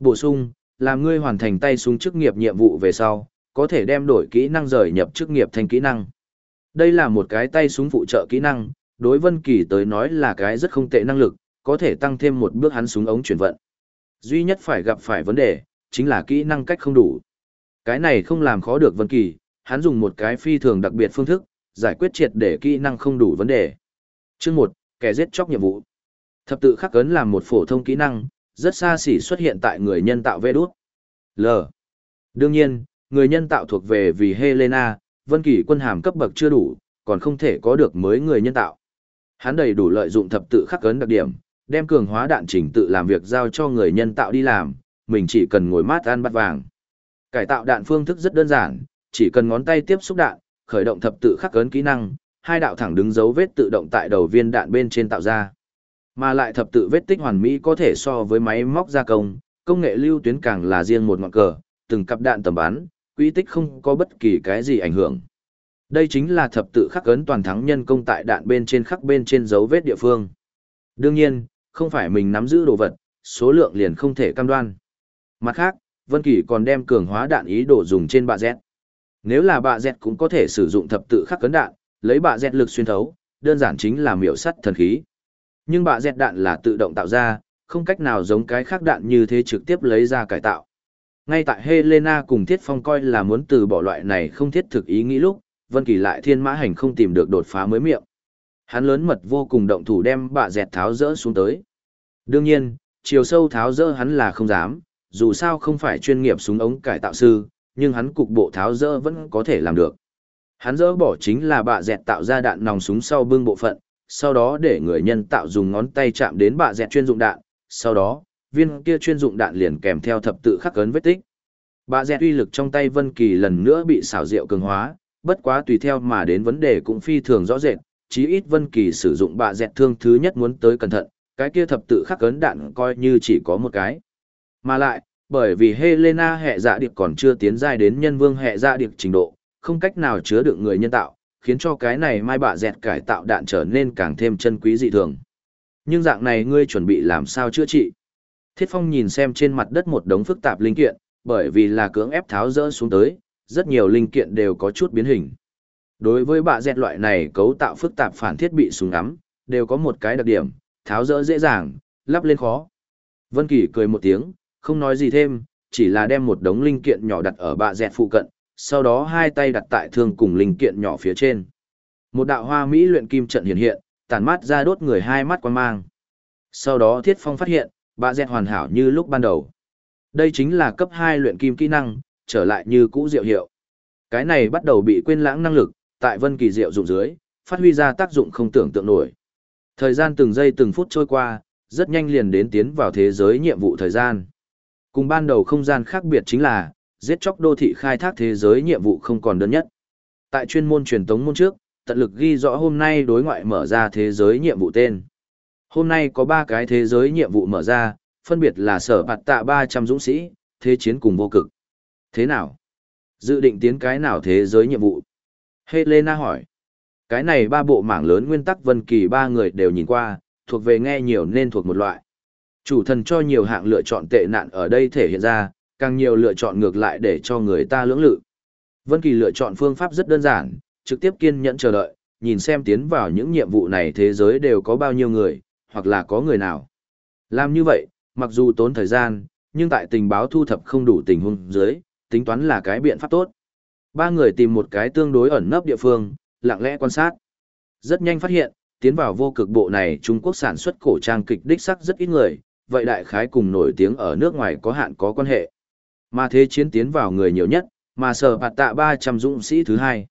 Bổ sung, làm ngươi hoàn thành tay súng chức nghiệp nhiệm vụ về sau, có thể đem đổi kỹ năng rời nhập chức nghiệp thành kỹ năng. Đây là một cái tay súng phụ trợ kỹ năng, đối Vân Kỳ tới nói là cái rất không tệ năng lực, có thể tăng thêm một bước hắn súng ống chuyển vận. Duy nhất phải gặp phải vấn đề, chính là kỹ năng cách không đủ. Cái này không làm khó được Vân Kỳ, hắn dùng một cái phi thường đặc biệt phương thức, giải quyết triệt để kỹ năng không đủ vấn đề. Chương 1, kẻ giết chóc nhiệm vụ. Thập tự khắc ấn làm một phổ thông kỹ năng, rất xa xỉ xuất hiện tại người nhân tạo vê đút. L. Đương nhiên, người nhân tạo thuộc về vì Helena, Vân Kỳ quân hàm cấp bậc chưa đủ, còn không thể có được mới người nhân tạo. Hắn đầy đủ lợi dụng thập tự khắc ấn đặc điểm, đem cường hóa đạn chỉnh tự làm việc giao cho người nhân tạo đi làm, mình chỉ cần ngồi mát ăn bát vàng. Cải tạo đạn phương thức rất đơn giản, chỉ cần ngón tay tiếp xúc đạn, khởi động thập tự khắc ấn kỹ năng, hai đạo thẳng đứng dấu vết tự động tại đầu viên đạn bên trên tạo ra. Mà lại thập tự vết tích hoàn mỹ có thể so với máy móc gia công, công nghệ lưu tuyến càng là riêng một ngọn cờ, từng cặp đạn tầm bắn, quy tích không có bất kỳ cái gì ảnh hưởng. Đây chính là thập tự khắc ấn toàn thắng nhân công tại đạn bên trên khắc bên trên dấu vết địa phương. Đương nhiên, không phải mình nắm giữ đồ vật, số lượng liền không thể cam đoan. Mặt khác, Vân Kỳ còn đem cường hóa đạn ý đồ dùng trên bạ dẹt. Nếu là bạ dẹt cũng có thể sử dụng thập tự khắc cấn đạn, lấy bạ dẹt lực xuyên thấu, đơn giản chính là miểu sắt thần khí. Nhưng bạ dẹt đạn là tự động tạo ra, không cách nào giống cái khác đạn như thế trực tiếp lấy ra cải tạo. Ngay tại Helena cùng Thiết Phong coi là muốn từ bỏ loại này không thiết thực ý nghĩ lúc, Vân Kỳ lại thiên mã hành không tìm được đột phá mới miệng. Hắn lớn mật vô cùng động thủ đem bạ dẹt tháo rỡ xuống tới. Đương nhiên, chiều sâu tháo rỡ hắn là không dám, dù sao không phải chuyên nghiệp súng ống cải tạo sư, nhưng hắn cục bộ tháo rỡ vẫn có thể làm được. Hắn dỡ bỏ chính là bạ dẹt tạo ra đạn nòng súng sau bưng bộ phận, sau đó để người nhân tạo dùng ngón tay chạm đến bạ dẹt chuyên dụng đạn, sau đó, viên kia chuyên dụng đạn liền kèm theo thập tự khắc ấn vết tích. Bạ dẹt uy lực trong tay Vân Kỳ lần nữa bị xảo diệu cường hóa, bất quá tùy theo mà đến vấn đề cũng phi thường rõ rệt, chí ít Vân Kỳ sử dụng bạ dẹt thương thứ nhất muốn tới cẩn thận, cái kia thập tự khắc ấn đạn coi như chỉ có một cái. Mà lại, bởi vì Helena hệ dạ điệp còn chưa tiến giai đến nhân vương hệ dạ điệp trình độ, không cách nào chứa đựng người nhân tạo, khiến cho cái này mai bạ dẹt cải tạo đạn trở nên càng thêm chân quý dị thường. Nhưng dạng này ngươi chuẩn bị làm sao chữa trị? Thiết Phong nhìn xem trên mặt đất một đống phức tạp linh kiện, bởi vì là cưỡng ép tháo dỡ xuống tới, rất nhiều linh kiện đều có chút biến hình. Đối với bạ dẹt loại này cấu tạo phức tạp phản thiết bị súng ngắm, đều có một cái đặc điểm, tháo rỡ dễ dàng, lắp lên khó. Vân Kỳ cười một tiếng, không nói gì thêm, chỉ là đem một đống linh kiện nhỏ đặt ở bạ dẹt phụ cận, sau đó hai tay đặt tại thương cùng linh kiện nhỏ phía trên. Một đạo hoa mỹ luyện kim trận hiện hiện, tàn mát ra đốt người hai mắt quan mang. Sau đó Thiết Phong phát hiện, bạ dẹt hoàn hảo như lúc ban đầu. Đây chính là cấp 2 luyện kim kỹ năng, trở lại như cũ diệu hiệu. Cái này bắt đầu bị quên lãng năng lực, tại Vân Kỳ diệu dụng dưới, phát huy ra tác dụng không tưởng tượng nổi. Thời gian từng giây từng phút trôi qua, rất nhanh liền đến tiến vào thế giới nhiệm vụ thời gian. Cùng ban đầu không gian khác biệt chính là, giết chóc đô thị khai thác thế giới nhiệm vụ không còn đơn nhất. Tại chuyên môn truyền tống môn trước, tận lực ghi rõ hôm nay đối ngoại mở ra thế giới nhiệm vụ tên. Hôm nay có 3 cái thế giới nhiệm vụ mở ra, phân biệt là sở bạt tạ 300 dũng sĩ, thế chiến cùng vô cực. Thế nào? Dự định tiến cái nào thế giới nhiệm vụ? Helena hỏi. Cái này ba bộ mảng lớn nguyên tắc vân kỳ ba người đều nhìn qua, thuộc về nghe nhiều nên thuộc một loại. Chủ thần cho nhiều hạng lựa chọn tệ nạn ở đây thể hiện ra, càng nhiều lựa chọn ngược lại để cho người ta lưỡng lự. Vân Kỳ lựa chọn phương pháp rất đơn giản, trực tiếp kiên nhẫn chờ đợi, nhìn xem tiến vào những nhiệm vụ này thế giới đều có bao nhiêu người, hoặc là có người nào. Làm như vậy, mặc dù tốn thời gian, nhưng tại tình báo thu thập không đủ tình huống dưới, tính toán là cái biện pháp tốt. Ba người tìm một cái tương đối ẩn nấp địa phương, lặng lẽ quan sát. Rất nhanh phát hiện, tiến vào vô cực bộ này Trung Quốc sản xuất cổ trang kịch đích sắc rất ít người, vậy đại khái cùng nổi tiếng ở nước ngoài có hạn có quan hệ. Mà thế chiến tiến vào người nhiều nhất, mà sở bạt tạ 300 dũng sĩ thứ hai.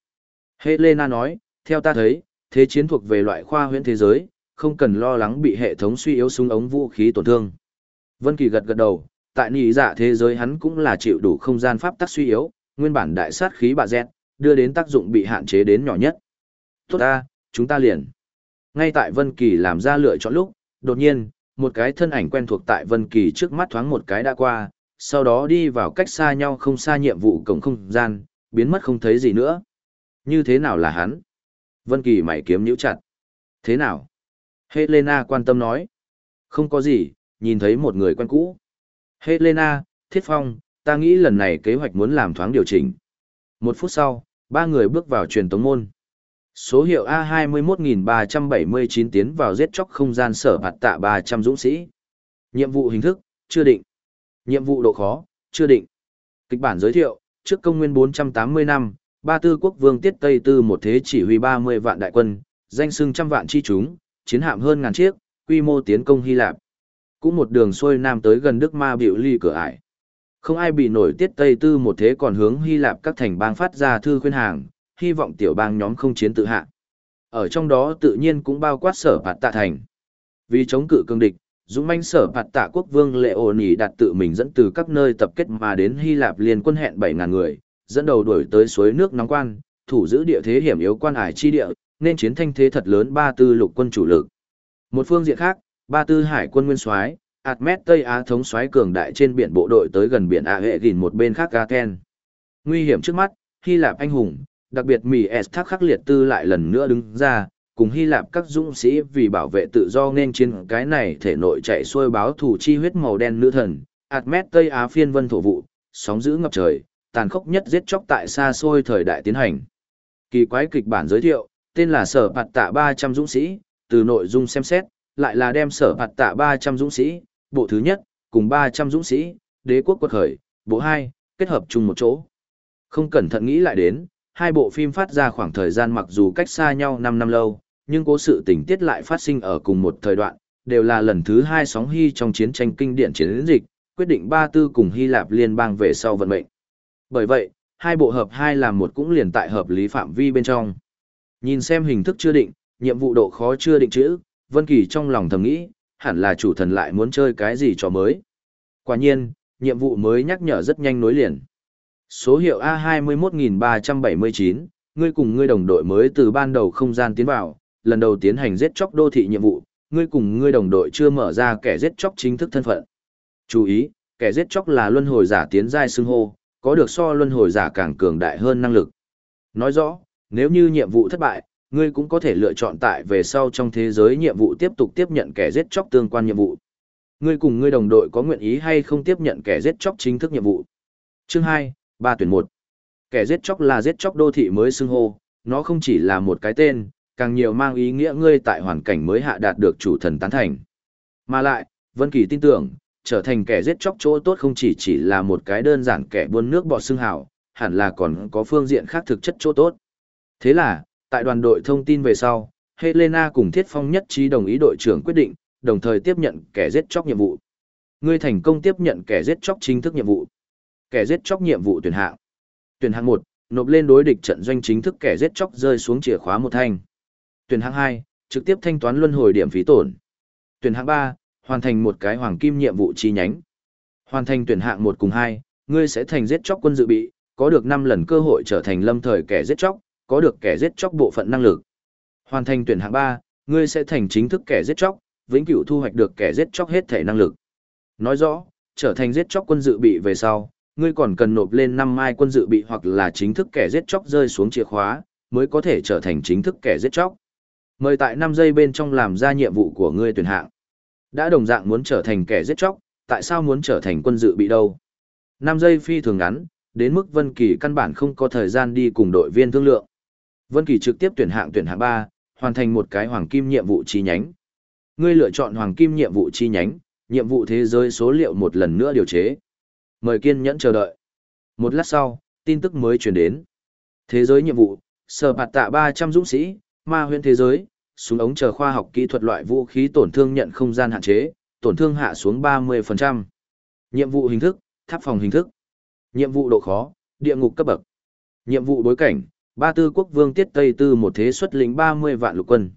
Helena nói, theo ta thấy, thế chiến thuộc về loại khoa huyễn thế giới, không cần lo lắng bị hệ thống suy yếu súng ống vũ khí tổn thương. Vân Kỳ gật gật đầu, tại nhị dạ thế giới hắn cũng là chịu đủ không gian pháp tắc suy yếu, nguyên bản đại sát khí bà dẹt, đưa đến tác dụng bị hạn chế đến nhỏ nhất. Tốt ta, chúng ta liền. Ngay tại Vân Kỳ làm ra lựa chọn lúc, đột nhiên, một cái thân ảnh quen thuộc tại Vân Kỳ trước mắt thoáng một cái đã qua, sau đó đi vào cách xa nhau không xa nhiệm vụ cổng không gian, biến mất không thấy gì nữa. Như thế nào là hắn? Vân Kỳ mày kiếm nhíu chặt. Thế nào? Helena quan tâm nói. Không có gì, nhìn thấy một người quen cũ. Helena, Thiết Phong, ta nghĩ lần này kế hoạch muốn làm thoáng điều chỉnh. Một phút sau, ba người bước vào truyền tống môn. Số hiệu A21379 tiến vào giết chóc không gian sở hạt tạ 300 dũng sĩ. Nhiệm vụ hình thức, chưa định. Nhiệm vụ độ khó, chưa định. Kịch bản giới thiệu, trước công nguyên 480 năm, ba tư quốc vương tiết Tây Tư một thế chỉ huy 30 vạn đại quân, danh sưng trăm vạn chi chúng, chiến hạm hơn ngàn chiếc, quy mô tiến công Hy Lạp. Cũng một đường xuôi nam tới gần Đức Ma biểu ly cửa ải. Không ai bị nổi tiết Tây Tư một thế còn hướng Hy Lạp các thành bang phát ra thư khuyên hàng, hy vọng tiểu bang nhóm không chiến tự hạ. Ở trong đó tự nhiên cũng bao quát sở phạt tạ thành. Vì chống cự cương địch, dũng manh sở phạt tạ quốc vương lệ ổn ý đặt tự mình dẫn từ các nơi tập kết mà đến Hy Lạp liền quân hẹn 7.000 người, dẫn đầu đuổi tới suối nước nóng quan, thủ giữ địa thế hiểm yếu quan ải chi địa, nên chiến thanh thế thật lớn ba tư lục quân chủ lực. Một phương diện khác, ba tư hải quân nguyên soái Admet Tây Á thống soái cường đại trên biển bộ đội tới gần biển A hệ gìn một bên khác Aten. Nguy hiểm trước mắt, Hy Lạp anh hùng, đặc biệt Mỹ S thác khắc liệt tư lại lần nữa đứng ra, cùng Hy Lạp các dũng sĩ vì bảo vệ tự do nên chiến cái này thể nội chạy xuôi báo thủ chi huyết màu đen nữ thần, Admet Tây Á phiên vân thổ vụ, sóng giữ ngập trời, tàn khốc nhất giết chóc tại xa xôi thời đại tiến hành. Kỳ quái kịch bản giới thiệu, tên là Sở Bạt Tạ 300 dũng sĩ, từ nội dung xem xét, lại là đem Sở hạt Tạ 300 dũng sĩ, bộ thứ nhất, cùng 300 dũng sĩ, đế quốc quật khởi, bộ 2, kết hợp chung một chỗ. Không cẩn thận nghĩ lại đến, hai bộ phim phát ra khoảng thời gian mặc dù cách xa nhau 5 năm lâu, nhưng cố sự tình tiết lại phát sinh ở cùng một thời đoạn, đều là lần thứ hai sóng Hy trong chiến tranh kinh điển chiến dịch, quyết định ba tư cùng Hy Lạp liên bang về sau vận mệnh. Bởi vậy, hai bộ hợp hai làm một cũng liền tại hợp lý phạm vi bên trong. Nhìn xem hình thức chưa định, nhiệm vụ độ khó chưa định chữ, Vân Kỳ trong lòng thầm nghĩ, hẳn là chủ thần lại muốn chơi cái gì trò mới. Quả nhiên, nhiệm vụ mới nhắc nhở rất nhanh nối liền. Số hiệu A21379, ngươi cùng ngươi đồng đội mới từ ban đầu không gian tiến vào, lần đầu tiến hành giết chóc đô thị nhiệm vụ, ngươi cùng ngươi đồng đội chưa mở ra kẻ giết chóc chính thức thân phận. Chú ý, kẻ giết chóc là luân hồi giả tiến giai xưng hô, có được so luân hồi giả càng cường đại hơn năng lực. Nói rõ, nếu như nhiệm vụ thất bại, ngươi cũng có thể lựa chọn tại về sau trong thế giới nhiệm vụ tiếp tục tiếp nhận kẻ giết chóc tương quan nhiệm vụ. Ngươi cùng ngươi đồng đội có nguyện ý hay không tiếp nhận kẻ giết chóc chính thức nhiệm vụ. Chương 2, 3 tuyển 1. Kẻ giết chóc là giết chóc đô thị mới xưng hô, nó không chỉ là một cái tên, càng nhiều mang ý nghĩa ngươi tại hoàn cảnh mới hạ đạt được chủ thần tán thành. Mà lại, Vân Kỳ tin tưởng, trở thành kẻ giết chóc chỗ tốt không chỉ chỉ là một cái đơn giản kẻ buôn nước bọt xương hào, hẳn là còn có phương diện khác thực chất chỗ tốt. Thế là, tại đoàn đội thông tin về sau, Helena cùng Thiết Phong nhất trí đồng ý đội trưởng quyết định, đồng thời tiếp nhận kẻ giết chóc nhiệm vụ. Ngươi thành công tiếp nhận kẻ giết chóc chính thức nhiệm vụ. Kẻ giết chóc nhiệm vụ tuyển hạng. Tuyển hạng 1, nộp lên đối địch trận doanh chính thức kẻ giết chóc rơi xuống chìa khóa một thanh. Tuyển hạng 2, trực tiếp thanh toán luân hồi điểm phí tổn. Tuyển hạng 3, hoàn thành một cái hoàng kim nhiệm vụ chi nhánh. Hoàn thành tuyển hạng 1 cùng 2, ngươi sẽ thành giết chóc quân dự bị, có được 5 lần cơ hội trở thành lâm thời kẻ giết chóc, có được kẻ giết chóc bộ phận năng lực. Hoàn thành tuyển hạng 3, ngươi sẽ thành chính thức kẻ giết chóc, vĩnh cửu thu hoạch được kẻ giết chóc hết thể năng lực. Nói rõ, trở thành giết chóc quân dự bị về sau, ngươi còn cần nộp lên 5 mai quân dự bị hoặc là chính thức kẻ giết chóc rơi xuống chìa khóa, mới có thể trở thành chính thức kẻ giết chóc. Mời tại 5 giây bên trong làm ra nhiệm vụ của ngươi tuyển hạng. Đã đồng dạng muốn trở thành kẻ giết chóc, tại sao muốn trở thành quân dự bị đâu? 5 giây phi thường ngắn, đến mức Vân Kỳ căn bản không có thời gian đi cùng đội viên thương lượng. Vân Kỳ trực tiếp tuyển hạng tuyển hạng 3, hoàn thành một cái hoàng kim nhiệm vụ chi nhánh. Ngươi lựa chọn hoàng kim nhiệm vụ chi nhánh, nhiệm vụ thế giới số liệu một lần nữa điều chế. Mời kiên nhẫn chờ đợi. Một lát sau, tin tức mới truyền đến. Thế giới nhiệm vụ, sở phạt tạ 300 dũng sĩ, ma huyễn thế giới, súng ống chờ khoa học kỹ thuật loại vũ khí tổn thương nhận không gian hạn chế, tổn thương hạ xuống 30%. Nhiệm vụ hình thức, tháp phòng hình thức. Nhiệm vụ độ khó, địa ngục cấp bậc. Nhiệm vụ bối cảnh, ba tư quốc vương tiết Tây Tư một thế xuất lính 30 vạn lục quân.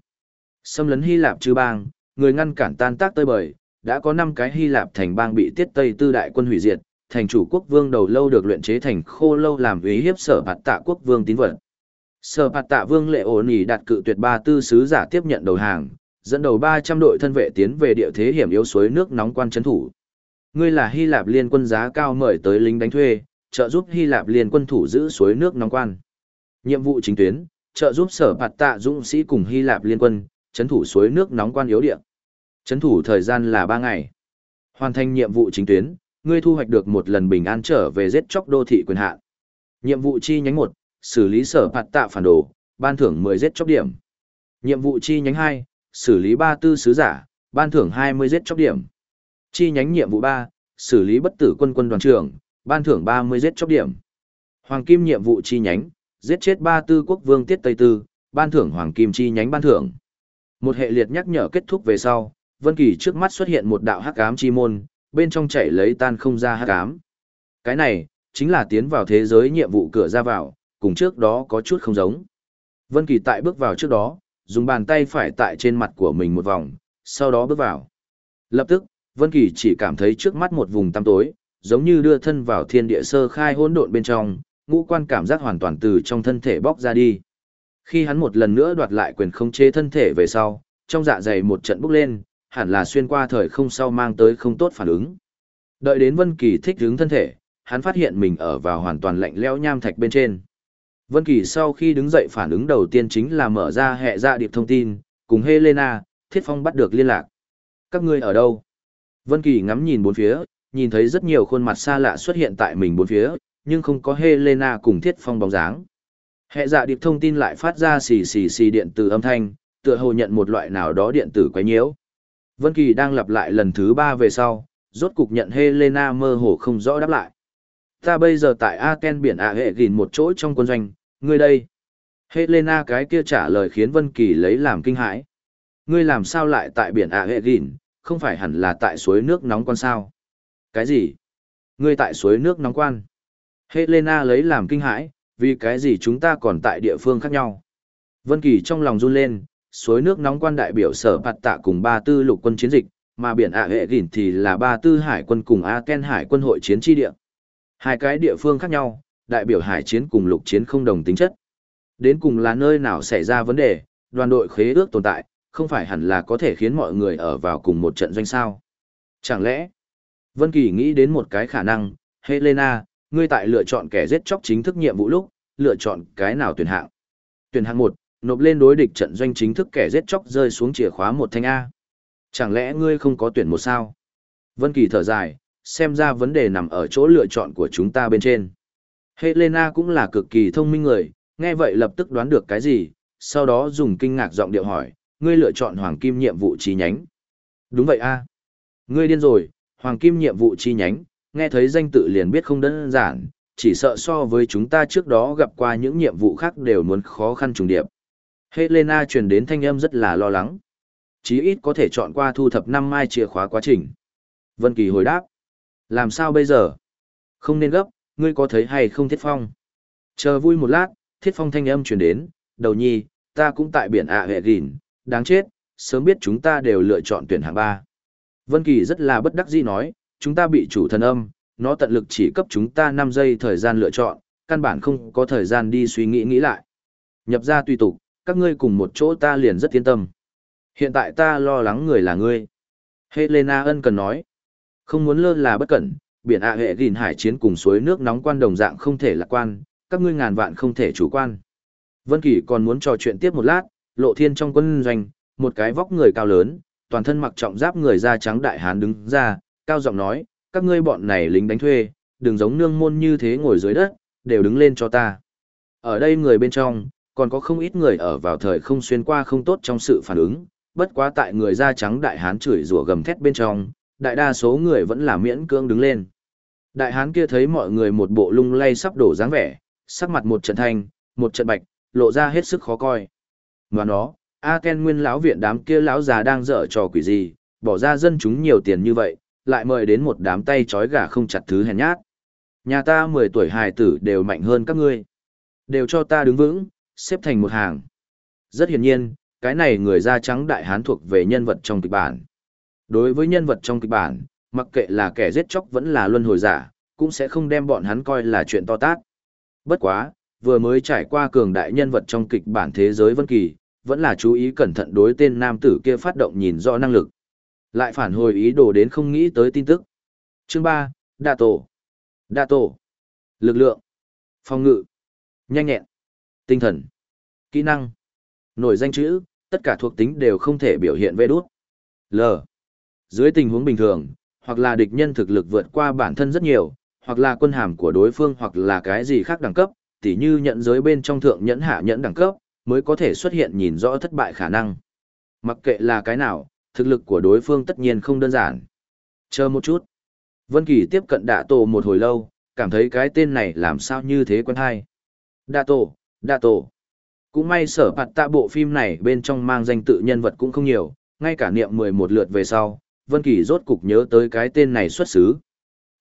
Xâm lấn Hy Lạp trừ bang, người ngăn cản tan tác tơi bời, đã có 5 cái Hy Lạp thành bang bị tiết Tây Tư đại quân hủy diệt, thành chủ quốc vương đầu lâu được luyện chế thành khô lâu làm ý hiếp sở bạt tạ quốc vương tín vật. Sở bạt tạ vương lệ ổ ý đạt cự tuyệt ba tư sứ giả tiếp nhận đầu hàng, dẫn đầu 300 đội thân vệ tiến về địa thế hiểm yếu suối nước nóng quan trấn thủ. Ngươi là Hy Lạp liên quân giá cao mời tới lính đánh thuê, trợ giúp Hy Lạp liên quân thủ giữ suối nước nóng quan. Nhiệm vụ chính tuyến, trợ giúp sở bạt tạ dũng sĩ cùng Hy Lạp liên quân, trấn thủ suối nước nóng quan yếu địa. Trấn thủ thời gian là 3 ngày. Hoàn thành nhiệm vụ chính tuyến, ngươi thu hoạch được một lần bình an trở về giết chóc đô thị quyền hạn. Nhiệm vụ chi nhánh 1, xử lý sở bạt tạ phản đồ, ban thưởng 10 giết chóc điểm. Nhiệm vụ chi nhánh 2, xử lý ba tư sứ giả, ban thưởng 20 giết chóc điểm. Chi nhánh nhiệm vụ 3, xử lý bất tử quân quân đoàn trưởng, ban thưởng 30 giết chóc điểm. Hoàng kim nhiệm vụ chi nhánh, giết chết ba tư quốc vương tiết Tây Tư, ban thưởng hoàng kim chi nhánh ban thưởng. Một hệ liệt nhắc nhở kết thúc về sau, Vân Kỳ trước mắt xuất hiện một đạo hắc ám chi môn, bên trong chảy lấy tan không ra hắc ám. Cái này chính là tiến vào thế giới nhiệm vụ cửa ra vào, cùng trước đó có chút không giống. Vân Kỳ tại bước vào trước đó, dùng bàn tay phải tại trên mặt của mình một vòng, sau đó bước vào. Lập tức, Vân Kỳ chỉ cảm thấy trước mắt một vùng tăm tối, giống như đưa thân vào thiên địa sơ khai hỗn độn bên trong, ngũ quan cảm giác hoàn toàn từ trong thân thể bóc ra đi. Khi hắn một lần nữa đoạt lại quyền khống chế thân thể về sau, trong dạ dày một trận bốc lên, hẳn là xuyên qua thời không sau mang tới không tốt phản ứng. Đợi đến Vân Kỳ thích ứng thân thể, hắn phát hiện mình ở vào hoàn toàn lạnh lẽo nham thạch bên trên. Vân Kỳ sau khi đứng dậy phản ứng đầu tiên chính là mở ra hệ dạ điệp thông tin, cùng Helena, Thiết Phong bắt được liên lạc. Các ngươi ở đâu? Vân Kỳ ngắm nhìn bốn phía, nhìn thấy rất nhiều khuôn mặt xa lạ xuất hiện tại mình bốn phía, nhưng không có Helena cùng Thiết Phong bóng dáng. Hệ dạ điệp thông tin lại phát ra xì xì xì điện tử âm thanh, tựa hồ nhận một loại nào đó điện tử quấy nhiễu. Vân Kỳ đang lặp lại lần thứ ba về sau, rốt cục nhận Helena mơ hồ không rõ đáp lại. Ta bây giờ tại Aken biển ạ hệ gìn một chỗ trong quân doanh, ngươi đây. Helena cái kia trả lời khiến Vân Kỳ lấy làm kinh hãi. Ngươi làm sao lại tại biển ạ hệ gìn, không phải hẳn là tại suối nước nóng quan sao? Cái gì? Ngươi tại suối nước nóng quan? Helena lấy làm kinh hãi, vì cái gì chúng ta còn tại địa phương khác nhau? Vân Kỳ trong lòng run lên, suối nước nóng quan đại biểu sở bạt tạ cùng ba tư lục quân chiến dịch, mà biển ạ hệ gìn thì là ba tư hải quân cùng Aken hải quân hội chiến chi địa. Hai cái địa phương khác nhau, đại biểu hải chiến cùng lục chiến không đồng tính chất. Đến cùng là nơi nào xảy ra vấn đề, đoàn đội khế ước tồn tại, không phải hẳn là có thể khiến mọi người ở vào cùng một trận doanh sao. Chẳng lẽ, Vân Kỳ nghĩ đến một cái khả năng, Helena, ngươi tại lựa chọn kẻ giết chóc chính thức nhiệm vụ lúc, lựa chọn cái nào tuyển hạng? Tuyển hạng 1, nộp lên đối địch trận doanh chính thức kẻ giết chóc rơi xuống chìa khóa một thanh A. Chẳng lẽ ngươi không có tuyển một sao? Vân Kỳ thở dài, xem ra vấn đề nằm ở chỗ lựa chọn của chúng ta bên trên. Helena cũng là cực kỳ thông minh người, nghe vậy lập tức đoán được cái gì, sau đó dùng kinh ngạc giọng điệu hỏi, ngươi lựa chọn hoàng kim nhiệm vụ chi nhánh. Đúng vậy a Ngươi điên rồi, hoàng kim nhiệm vụ chi nhánh, nghe thấy danh tự liền biết không đơn giản, chỉ sợ so với chúng ta trước đó gặp qua những nhiệm vụ khác đều muốn khó khăn trùng điệp. Helena truyền đến thanh âm rất là lo lắng. Chí ít có thể chọn qua thu thập năm mai chìa khóa quá trình. Vân Kỳ hồi đáp. Làm sao bây giờ? Không nên gấp, ngươi có thấy hay không Thiết Phong? Chờ vui một lát, Thiết Phong thanh âm truyền đến, đầu nhi, ta cũng tại biển ạ hệ gìn, đáng chết, sớm biết chúng ta đều lựa chọn tuyển hạng ba. Vân Kỳ rất là bất đắc dĩ nói, chúng ta bị chủ thần âm, nó tận lực chỉ cấp chúng ta 5 giây thời gian lựa chọn, căn bản không có thời gian đi suy nghĩ nghĩ lại. Nhập ra tùy tục, các ngươi cùng một chỗ ta liền rất yên tâm. Hiện tại ta lo lắng người là ngươi. Helena ân cần nói, không muốn lơ là bất cẩn, biển ạ hệ gìn hải chiến cùng suối nước nóng quan đồng dạng không thể lạc quan, các ngươi ngàn vạn không thể chủ quan. Vân Kỳ còn muốn trò chuyện tiếp một lát, lộ thiên trong quân doanh, một cái vóc người cao lớn, toàn thân mặc trọng giáp người da trắng đại hán đứng ra, cao giọng nói, các ngươi bọn này lính đánh thuê, đừng giống nương môn như thế ngồi dưới đất, đều đứng lên cho ta. Ở đây người bên trong, còn có không ít người ở vào thời không xuyên qua không tốt trong sự phản ứng, bất quá tại người da trắng đại hán chửi rủa gầm thét bên trong, đại đa số người vẫn là miễn cưỡng đứng lên. Đại hán kia thấy mọi người một bộ lung lay sắp đổ dáng vẻ, sắc mặt một trận thanh, một trận bạch, lộ ra hết sức khó coi. Ngoài đó, A Ken nguyên lão viện đám kia lão già đang dở trò quỷ gì, bỏ ra dân chúng nhiều tiền như vậy, lại mời đến một đám tay trói gà không chặt thứ hèn nhát. Nhà ta 10 tuổi hài tử đều mạnh hơn các ngươi. Đều cho ta đứng vững, xếp thành một hàng. Rất hiển nhiên, cái này người da trắng đại hán thuộc về nhân vật trong kịch bản. Đối với nhân vật trong kịch bản, mặc kệ là kẻ giết chóc vẫn là luân hồi giả, cũng sẽ không đem bọn hắn coi là chuyện to tát. Bất quá, vừa mới trải qua cường đại nhân vật trong kịch bản thế giới Vân Kỳ, vẫn là chú ý cẩn thận đối tên nam tử kia phát động nhìn rõ năng lực. Lại phản hồi ý đồ đến không nghĩ tới tin tức. Chương 3, Đa Tổ. Đa Tổ. Lực lượng. Phòng ngự. Nhanh nhẹn. Tinh thần. Kỹ năng. Nổi danh chữ, tất cả thuộc tính đều không thể biểu hiện về đút. L. Dưới tình huống bình thường, hoặc là địch nhân thực lực vượt qua bản thân rất nhiều, hoặc là quân hàm của đối phương hoặc là cái gì khác đẳng cấp, tỉ như nhận giới bên trong thượng nhẫn hạ nhẫn đẳng cấp, mới có thể xuất hiện nhìn rõ thất bại khả năng. Mặc kệ là cái nào, thực lực của đối phương tất nhiên không đơn giản. Chờ một chút. Vân Kỳ tiếp cận đạ tổ một hồi lâu, cảm thấy cái tên này làm sao như thế quen hay. Đạ tổ, đạ tổ. Cũng may sở phạt tạ bộ phim này bên trong mang danh tự nhân vật cũng không nhiều, ngay cả niệm 11 lượt về sau, Vân Kỳ rốt cục nhớ tới cái tên này xuất xứ.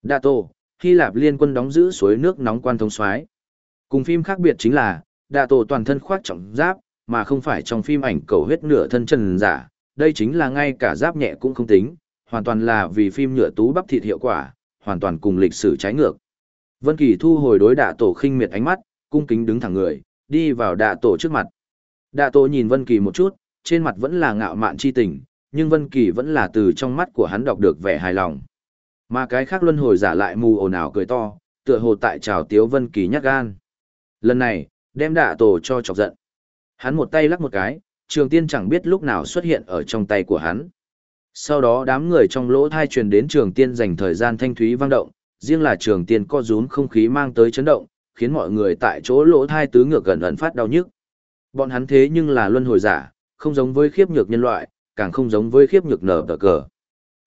Đạ tổ, Hy Lạp liên quân đóng giữ suối nước nóng quan thông soái. Cùng phim khác biệt chính là, đạ tổ toàn thân khoác trọng giáp, mà không phải trong phim ảnh cầu huyết nửa thân trần giả, đây chính là ngay cả giáp nhẹ cũng không tính, hoàn toàn là vì phim nhựa tú bắp thịt hiệu quả, hoàn toàn cùng lịch sử trái ngược. Vân Kỳ thu hồi đối đạ tổ khinh miệt ánh mắt, cung kính đứng thẳng người, đi vào đạ tổ trước mặt. Đạ tổ nhìn Vân Kỳ một chút, trên mặt vẫn là ngạo mạn chi tình, nhưng Vân Kỳ vẫn là từ trong mắt của hắn đọc được vẻ hài lòng. Mà cái khác luân hồi giả lại mù ồn ào cười to, tựa hồ tại chào tiếu Vân Kỳ nhát gan. Lần này, đem đạ tổ cho chọc giận. Hắn một tay lắc một cái, trường tiên chẳng biết lúc nào xuất hiện ở trong tay của hắn. Sau đó đám người trong lỗ thai truyền đến trường tiên dành thời gian thanh thúy vang động, riêng là trường tiên co rúm không khí mang tới chấn động, khiến mọi người tại chỗ lỗ thai tứ ngược gần ẩn phát đau nhức. Bọn hắn thế nhưng là luân hồi giả, không giống với khiếp nhược nhân loại, càng không giống với khiếp nhược nở tờ cờ.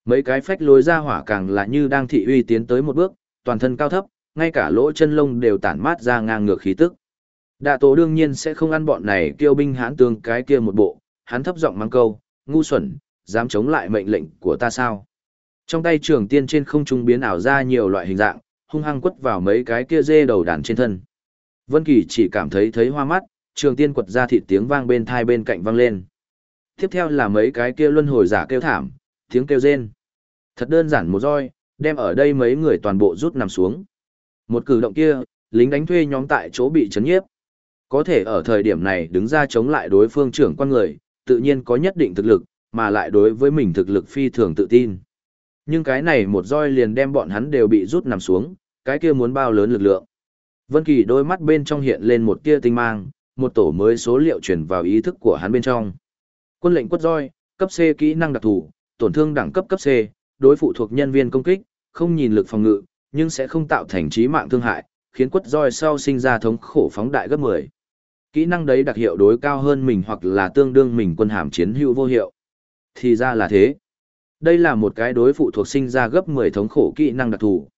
Mấy cái phách lối ra hỏa càng là như đang thị uy tiến tới một bước, toàn thân cao thấp, ngay cả lỗ chân lông đều tản mát ra ngang ngược khí tức. Đạ tổ đương nhiên sẽ không ăn bọn này kêu binh hãn tương cái kia một bộ, hắn thấp giọng mang câu, ngu xuẩn, dám chống lại mệnh lệnh của ta sao. Trong tay trường tiên trên không trung biến ảo ra nhiều loại hình dạng, hung hăng quất vào mấy cái kia dê đầu đàn trên thân. Vân Kỳ chỉ cảm thấy thấy hoa mắt, trường tiên quật ra thịt tiếng vang bên thai bên cạnh vang lên. Tiếp theo là mấy cái kia luân hồi giả kêu thảm, tiếng kêu rên. Thật đơn giản một roi, đem ở đây mấy người toàn bộ rút nằm xuống. Một cử động kia, lính đánh thuê nhóm tại chỗ bị chấn nhiếp. Có thể ở thời điểm này đứng ra chống lại đối phương trưởng quan người, tự nhiên có nhất định thực lực, mà lại đối với mình thực lực phi thường tự tin. Nhưng cái này một roi liền đem bọn hắn đều bị rút nằm xuống, cái kia muốn bao lớn lực lượng. Vân Kỳ đôi mắt bên trong hiện lên một tia tinh mang, một tổ mới số liệu truyền vào ý thức của hắn bên trong. Quân lệnh quất roi, cấp C kỹ năng đặc thù, tổn thương đẳng cấp cấp C, đối phụ thuộc nhân viên công kích, không nhìn lực phòng ngự, nhưng sẽ không tạo thành chí mạng thương hại, khiến quất roi sau sinh ra thống khổ phóng đại gấp 10. Kỹ năng đấy đặc hiệu đối cao hơn mình hoặc là tương đương mình quân hàm chiến hữu vô hiệu. Thì ra là thế. Đây là một cái đối phụ thuộc sinh ra gấp 10 thống khổ kỹ năng đặc thù.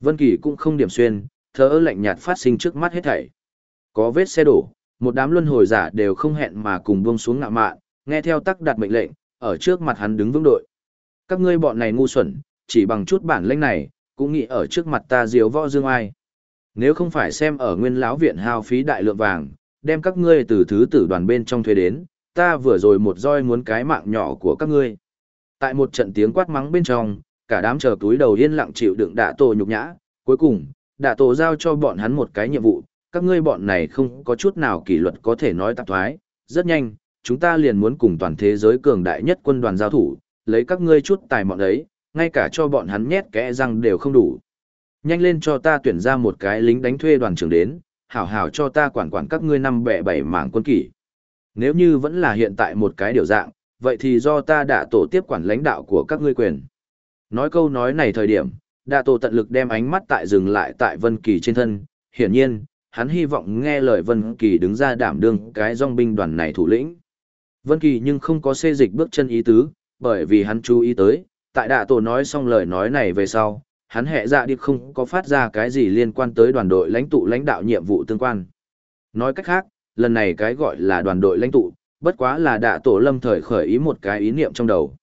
Vân Kỳ cũng không điểm xuyên, thở lạnh nhạt phát sinh trước mắt hết thảy. Có vết xe đổ, một đám luân hồi giả đều không hẹn mà cùng buông xuống ngạ mạn, nghe theo tắc đặt mệnh lệnh, ở trước mặt hắn đứng vững đội. Các ngươi bọn này ngu xuẩn, chỉ bằng chút bản lĩnh này, cũng nghĩ ở trước mặt ta diếu võ dương ai. Nếu không phải xem ở nguyên lão viện hao phí đại lượng vàng, đem các ngươi từ thứ tử đoàn bên trong thuê đến, ta vừa rồi một roi muốn cái mạng nhỏ của các ngươi. Tại một trận tiếng quát mắng bên trong, cả đám chờ túi đầu yên lặng chịu đựng đạ tổ nhục nhã, cuối cùng, đạ tổ giao cho bọn hắn một cái nhiệm vụ, các ngươi bọn này không có chút nào kỷ luật có thể nói tạp thoái, rất nhanh, chúng ta liền muốn cùng toàn thế giới cường đại nhất quân đoàn giao thủ, lấy các ngươi chút tài mọn ấy, ngay cả cho bọn hắn nhét kẽ răng đều không đủ. Nhanh lên cho ta tuyển ra một cái lính đánh thuê đoàn trưởng đến, hảo hảo cho ta quản quản các ngươi năm bẻ bảy mảng quân kỷ. Nếu như vẫn là hiện tại một cái điều dạng, vậy thì do ta đã tổ tiếp quản lãnh đạo của các ngươi quyền. Nói câu nói này thời điểm, đạ tổ tận lực đem ánh mắt tại dừng lại tại Vân Kỳ trên thân, hiển nhiên, hắn hy vọng nghe lời Vân Kỳ đứng ra đảm đương cái dòng binh đoàn này thủ lĩnh. Vân Kỳ nhưng không có xê dịch bước chân ý tứ, bởi vì hắn chú ý tới, tại đạ tổ nói xong lời nói này về sau, hắn hệ dạ đi không có phát ra cái gì liên quan tới đoàn đội lãnh tụ lãnh đạo nhiệm vụ tương quan. Nói cách khác, lần này cái gọi là đoàn đội lãnh tụ, bất quá là đạ tổ lâm thời khởi ý một cái ý niệm trong đầu.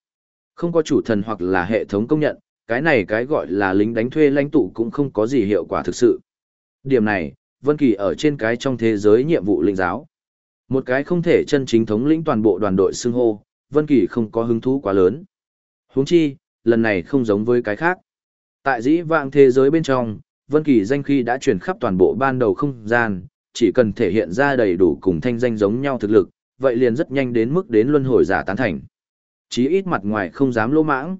Không có chủ thần hoặc là hệ thống công nhận, cái này cái gọi là lính đánh thuê lãnh tụ cũng không có gì hiệu quả thực sự. Điểm này, Vân Kỳ ở trên cái trong thế giới nhiệm vụ linh giáo. Một cái không thể chân chính thống lĩnh toàn bộ đoàn đội xưng hô, Vân Kỳ không có hứng thú quá lớn. Huống chi, lần này không giống với cái khác. Tại dĩ vãng thế giới bên trong, Vân Kỳ danh khi đã truyền khắp toàn bộ ban đầu không gian, chỉ cần thể hiện ra đầy đủ cùng thanh danh giống nhau thực lực, vậy liền rất nhanh đến mức đến luân hồi giả tán thành. Chí ít mặt ngoài không dám lỗ mãng.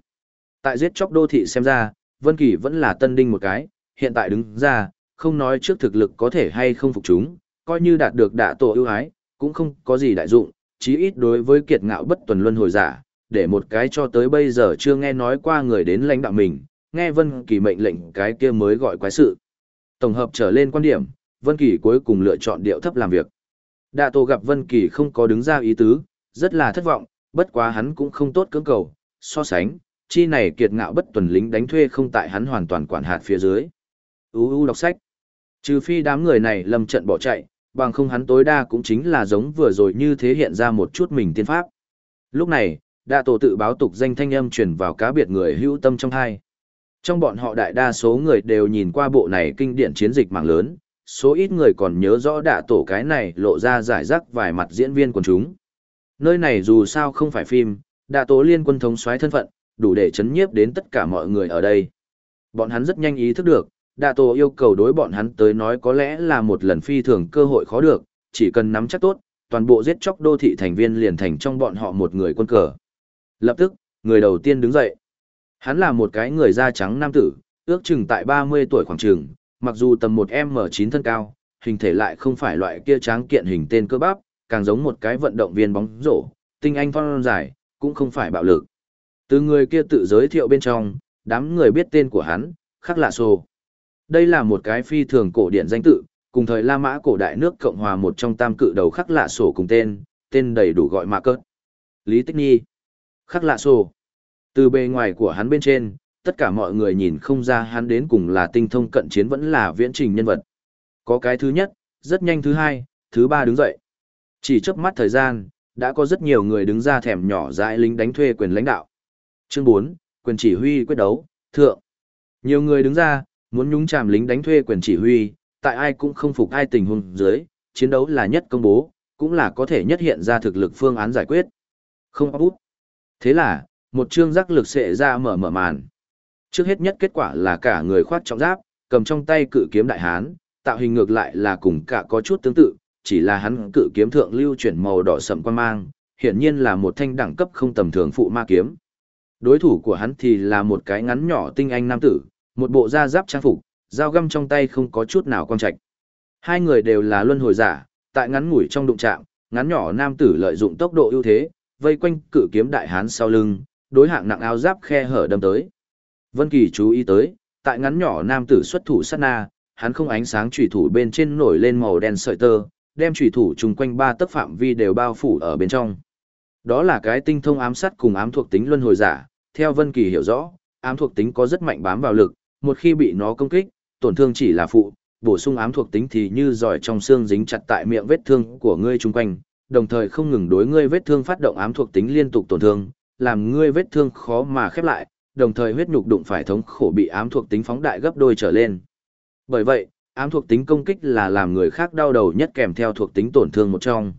Tại giết chóc đô thị xem ra, Vân Kỳ vẫn là tân đinh một cái, hiện tại đứng ra, không nói trước thực lực có thể hay không phục chúng, coi như đạt được đạ tổ ưu ái, cũng không có gì đại dụng, chí ít đối với kiệt ngạo bất tuần luân hồi giả, để một cái cho tới bây giờ chưa nghe nói qua người đến lãnh đạo mình, nghe Vân Kỳ mệnh lệnh cái kia mới gọi quái sự. Tổng hợp trở lên quan điểm, Vân Kỳ cuối cùng lựa chọn điệu thấp làm việc. Đạ tổ gặp Vân Kỳ không có đứng ra ý tứ, rất là thất vọng, bất quá hắn cũng không tốt cưỡng cầu, so sánh, chi này kiệt ngạo bất tuần lính đánh thuê không tại hắn hoàn toàn quản hạt phía dưới. UU đọc sách. Trừ phi đám người này lâm trận bỏ chạy, bằng không hắn tối đa cũng chính là giống vừa rồi như thế hiện ra một chút mình tiên pháp. Lúc này, đạ tổ tự báo tục danh thanh âm truyền vào cá biệt người hữu tâm trong hai. Trong bọn họ đại đa số người đều nhìn qua bộ này kinh điển chiến dịch mạng lớn, số ít người còn nhớ rõ đả tổ cái này lộ ra giải rác vài mặt diễn viên quần chúng. Nơi này dù sao không phải phim, đả tổ liên quân thống soái thân phận, đủ để chấn nhiếp đến tất cả mọi người ở đây. Bọn hắn rất nhanh ý thức được, đạ tổ yêu cầu đối bọn hắn tới nói có lẽ là một lần phi thường cơ hội khó được, chỉ cần nắm chắc tốt, toàn bộ giết chóc đô thị thành viên liền thành trong bọn họ một người quân cờ. Lập tức, người đầu tiên đứng dậy. Hắn là một cái người da trắng nam tử, ước chừng tại 30 tuổi khoảng chừng, mặc dù tầm 1M9 thân cao, hình thể lại không phải loại kia tráng kiện hình tên cơ bắp, càng giống một cái vận động viên bóng rổ, tinh anh phong dài, cũng không phải bạo lực. Từ người kia tự giới thiệu bên trong, đám người biết tên của hắn, khắc lạ sô. Đây là một cái phi thường cổ điển danh tự, cùng thời La Mã cổ đại nước Cộng hòa một trong tam cự đầu khắc lạ sổ cùng tên, tên đầy đủ gọi mạ cớt. Lý Tích Nhi. Khắc lạ sổ. Từ bề ngoài của hắn bên trên, tất cả mọi người nhìn không ra hắn đến cùng là tinh thông cận chiến vẫn là viễn trình nhân vật. Có cái thứ nhất, rất nhanh thứ hai, thứ ba đứng dậy. Chỉ chớp mắt thời gian, đã có rất nhiều người đứng ra thèm nhỏ dãi lính đánh thuê quyền lãnh đạo. Chương 4, quyền chỉ huy quyết đấu, thượng. Nhiều người đứng ra, muốn nhúng chàm lính đánh thuê quyền chỉ huy, tại ai cũng không phục ai tình huống dưới, chiến đấu là nhất công bố, cũng là có thể nhất hiện ra thực lực phương án giải quyết. Không áp út. Thế là, một chương giác lực sẽ ra mở mở màn. Trước hết nhất kết quả là cả người khoát trọng giáp, cầm trong tay cự kiếm đại hán, tạo hình ngược lại là cùng cả có chút tương tự, chỉ là hắn cự kiếm thượng lưu chuyển màu đỏ sậm quan mang, hiển nhiên là một thanh đẳng cấp không tầm thường phụ ma kiếm. Đối thủ của hắn thì là một cái ngắn nhỏ tinh anh nam tử, một bộ da giáp trang phục, dao găm trong tay không có chút nào quang trạch. Hai người đều là luân hồi giả, tại ngắn ngủi trong đụng chạm, ngắn nhỏ nam tử lợi dụng tốc độ ưu thế, vây quanh cự kiếm đại hán sau lưng, đối hạng nặng áo giáp khe hở đâm tới. Vân Kỳ chú ý tới, tại ngắn nhỏ nam tử xuất thủ sát na, hắn không ánh sáng chủy thủ bên trên nổi lên màu đen sợi tơ, đem chủy thủ trùng quanh ba tấc phạm vi đều bao phủ ở bên trong. Đó là cái tinh thông ám sát cùng ám thuộc tính luân hồi giả, theo Vân Kỳ hiểu rõ, ám thuộc tính có rất mạnh bám vào lực, một khi bị nó công kích, tổn thương chỉ là phụ, bổ sung ám thuộc tính thì như giỏi trong xương dính chặt tại miệng vết thương của ngươi trùng quanh, đồng thời không ngừng đối ngươi vết thương phát động ám thuộc tính liên tục tổn thương, làm ngươi vết thương khó mà khép lại, đồng thời huyết nhục đụng phải thống khổ bị ám thuộc tính phóng đại gấp đôi trở lên. Bởi vậy, ám thuộc tính công kích là làm người khác đau đầu nhất kèm theo thuộc tính tổn thương một trong.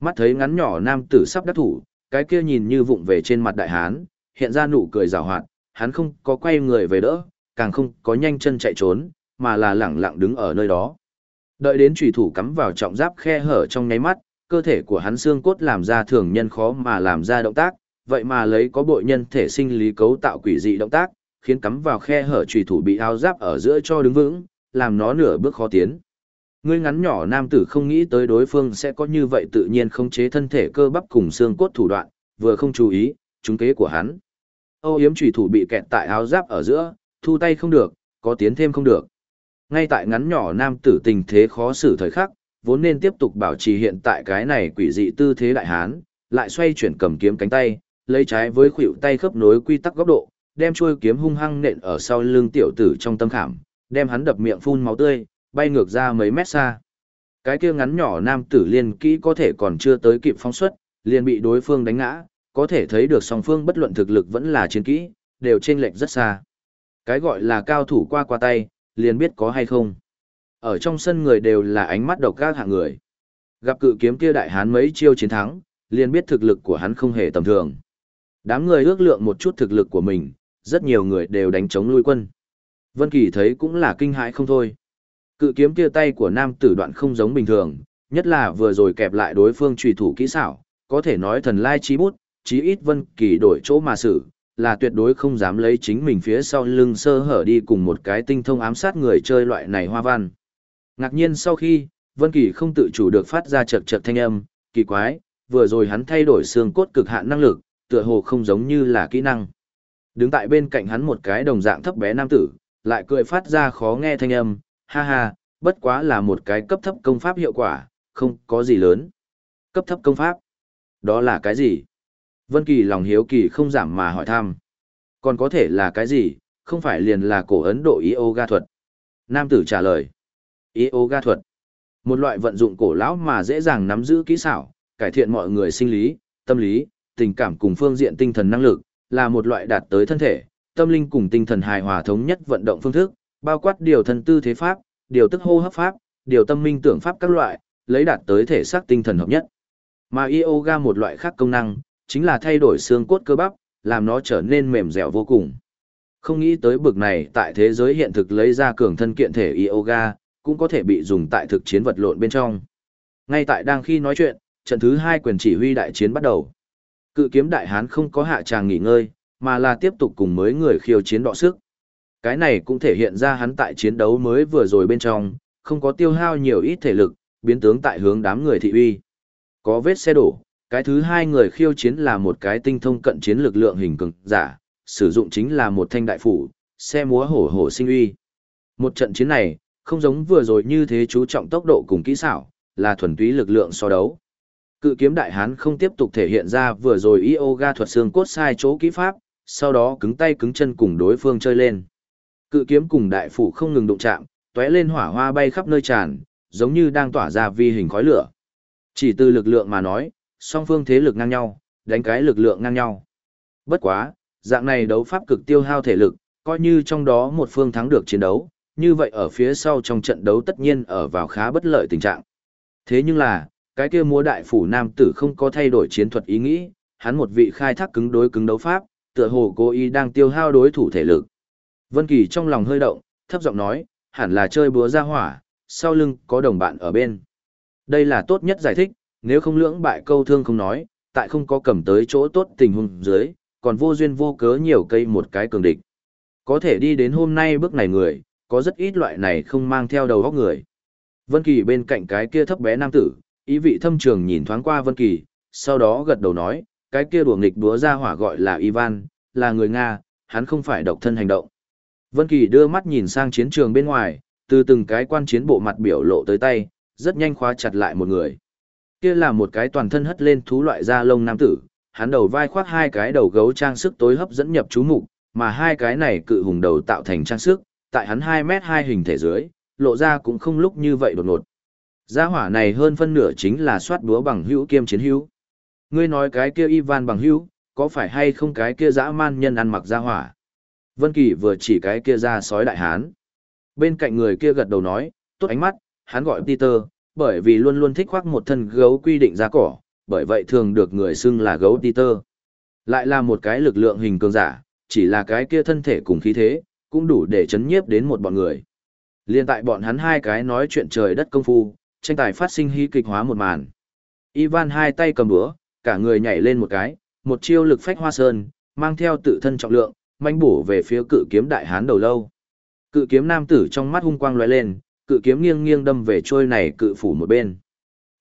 Mắt thấy ngắn nhỏ nam tử sắp đắc thủ, cái kia nhìn như vụng về trên mặt đại hán, hiện ra nụ cười rào hoạt, hắn không có quay người về đỡ, càng không có nhanh chân chạy trốn, mà là lẳng lặng đứng ở nơi đó. Đợi đến chủy thủ cắm vào trọng giáp khe hở trong nháy mắt, cơ thể của hắn xương cốt làm ra thường nhân khó mà làm ra động tác, vậy mà lấy có bội nhân thể sinh lý cấu tạo quỷ dị động tác, khiến cắm vào khe hở chủy thủ bị áo giáp ở giữa cho đứng vững, làm nó nửa bước khó tiến. Ngươi ngắn nhỏ nam tử không nghĩ tới đối phương sẽ có như vậy tự nhiên không chế thân thể cơ bắp cùng xương cốt thủ đoạn, vừa không chú ý, trúng kế của hắn. Âu yếm chủy thủ bị kẹt tại áo giáp ở giữa, thu tay không được, có tiến thêm không được. Ngay tại ngắn nhỏ nam tử tình thế khó xử thời khắc, vốn nên tiếp tục bảo trì hiện tại cái này quỷ dị tư thế đại hán, lại xoay chuyển cầm kiếm cánh tay, lấy trái với khuỷu tay khớp nối quy tắc góc độ, đem chuôi kiếm hung hăng nện ở sau lưng tiểu tử trong tâm khảm, đem hắn đập miệng phun máu tươi, bay ngược ra mấy mét xa. Cái kia ngắn nhỏ nam tử liên kỹ có thể còn chưa tới kịp phóng xuất, liền bị đối phương đánh ngã, có thể thấy được song phương bất luận thực lực vẫn là chiến kỹ, đều chênh lệch rất xa. Cái gọi là cao thủ qua qua tay, liền biết có hay không. Ở trong sân người đều là ánh mắt độc các hạng người. Gặp cự kiếm kia đại hán mấy chiêu chiến thắng, liền biết thực lực của hắn không hề tầm thường. Đám người ước lượng một chút thực lực của mình, rất nhiều người đều đánh chống lui quân. Vân Kỳ thấy cũng là kinh hãi không thôi. Cự kiếm kia tay của nam tử đoạn không giống bình thường, nhất là vừa rồi kẹp lại đối phương trùy thủ kỹ xảo, có thể nói thần lai chí bút, chí ít Vân Kỳ đổi chỗ mà xử, là tuyệt đối không dám lấy chính mình phía sau lưng sơ hở đi cùng một cái tinh thông ám sát người chơi loại này hoa văn. Ngạc nhiên sau khi, Vân Kỳ không tự chủ được phát ra chật chật thanh âm, kỳ quái, vừa rồi hắn thay đổi xương cốt cực hạn năng lực, tựa hồ không giống như là kỹ năng. Đứng tại bên cạnh hắn một cái đồng dạng thấp bé nam tử, lại cười phát ra khó nghe thanh âm, ha ha, bất quá là một cái cấp thấp công pháp hiệu quả, không có gì lớn. Cấp thấp công pháp? Đó là cái gì? Vân Kỳ lòng hiếu kỳ không giảm mà hỏi thăm. Còn có thể là cái gì, không phải liền là cổ Ấn Độ yoga thuật. Nam tử trả lời. Yoga thuật. Một loại vận dụng cổ lão mà dễ dàng nắm giữ kỹ xảo, cải thiện mọi người sinh lý, tâm lý, tình cảm cùng phương diện tinh thần năng lực, là một loại đạt tới thân thể, tâm linh cùng tinh thần hài hòa thống nhất vận động phương thức, bao quát điều thân tư thế pháp, điều tức hô hấp pháp, điều tâm minh tưởng pháp các loại, lấy đạt tới thể xác tinh thần hợp nhất. Mà yoga một loại khác công năng, chính là thay đổi xương cốt cơ bắp, làm nó trở nên mềm dẻo vô cùng. Không nghĩ tới bực này tại thế giới hiện thực lấy ra cường thân kiện thể yoga, cũng có thể bị dùng tại thực chiến vật lộn bên trong. Ngay tại đang khi nói chuyện, trận thứ hai quyền chỉ huy đại chiến bắt đầu. Cự kiếm đại hán không có hạ tràng nghỉ ngơi, mà là tiếp tục cùng mới người khiêu chiến đọ sức. Cái này cũng thể hiện ra hắn tại chiến đấu mới vừa rồi bên trong, không có tiêu hao nhiều ít thể lực, biến tướng tại hướng đám người thị uy. Có vết xe đổ, cái thứ hai người khiêu chiến là một cái tinh thông cận chiến lực lượng hình cường giả, sử dụng chính là một thanh đại phủ, xe múa hổ hổ sinh uy. Một trận chiến này, không giống vừa rồi như thế chú trọng tốc độ cùng kỹ xảo, là thuần túy lực lượng so đấu. Cự kiếm đại hán không tiếp tục thể hiện ra vừa rồi yoga thuật xương cốt sai chỗ kỹ pháp, sau đó cứng tay cứng chân cùng đối phương chơi lên. Cự kiếm cùng đại phủ không ngừng đụng chạm, tóe lên hỏa hoa bay khắp nơi tràn, giống như đang tỏa ra vi hình khói lửa. Chỉ từ lực lượng mà nói, song phương thế lực ngang nhau, đánh cái lực lượng ngang nhau. Bất quá, dạng này đấu pháp cực tiêu hao thể lực, coi như trong đó một phương thắng được chiến đấu, như vậy ở phía sau trong trận đấu tất nhiên ở vào khá bất lợi tình trạng. Thế nhưng là, cái kia múa đại phủ nam tử không có thay đổi chiến thuật ý nghĩ, hắn một vị khai thác cứng đối cứng đấu pháp, tựa hồ cố ý đang tiêu hao đối thủ thể lực. Vân Kỳ trong lòng hơi động, thấp giọng nói, hẳn là chơi búa ra hỏa, sau lưng có đồng bạn ở bên. Đây là tốt nhất giải thích, nếu không lưỡng bại câu thương không nói, tại không có cầm tới chỗ tốt tình huống dưới, còn vô duyên vô cớ nhiều cây một cái cường địch. Có thể đi đến hôm nay bước này người, có rất ít loại này không mang theo đầu óc người. Vân Kỳ bên cạnh cái kia thấp bé nam tử, ý vị thâm trường nhìn thoáng qua Vân Kỳ, sau đó gật đầu nói, cái kia đùa nghịch đúa ra hỏa gọi là Ivan, là người Nga, hắn không phải độc thân hành động. Vân Kỳ đưa mắt nhìn sang chiến trường bên ngoài, từ từng cái quan chiến bộ mặt biểu lộ tới tay, rất nhanh khóa chặt lại một người. Kia là một cái toàn thân hất lên thú loại da lông nam tử, hắn đầu vai khoác hai cái đầu gấu trang sức tối hấp dẫn nhập chú mục, mà hai cái này cự hùng đầu tạo thành trang sức, tại hắn 2 mét 2 hình thể dưới, lộ ra cũng không lúc như vậy đột ngột. Gia hỏa này hơn phân nửa chính là soát búa bằng hữu kiêm chiến hữu. Ngươi nói cái kia Ivan bằng hữu, có phải hay không cái kia dã man nhân ăn mặc gia hỏa? Vân Kỳ vừa chỉ cái kia ra sói đại hán. Bên cạnh người kia gật đầu nói, tốt ánh mắt, hắn gọi Peter, bởi vì luôn luôn thích khoác một thân gấu quy định ra cỏ, bởi vậy thường được người xưng là gấu Peter. Lại là một cái lực lượng hình cường giả, chỉ là cái kia thân thể cùng khí thế, cũng đủ để chấn nhiếp đến một bọn người. Liên tại bọn hắn hai cái nói chuyện trời đất công phu, tranh tài phát sinh hí kịch hóa một màn. Ivan hai tay cầm búa, cả người nhảy lên một cái, một chiêu lực phách hoa sơn, mang theo tự thân trọng lượng, manh bổ về phía cự kiếm đại hán đầu lâu. Cự kiếm nam tử trong mắt hung quang lóe lên, cự kiếm nghiêng nghiêng đâm về trôi này cự phủ một bên.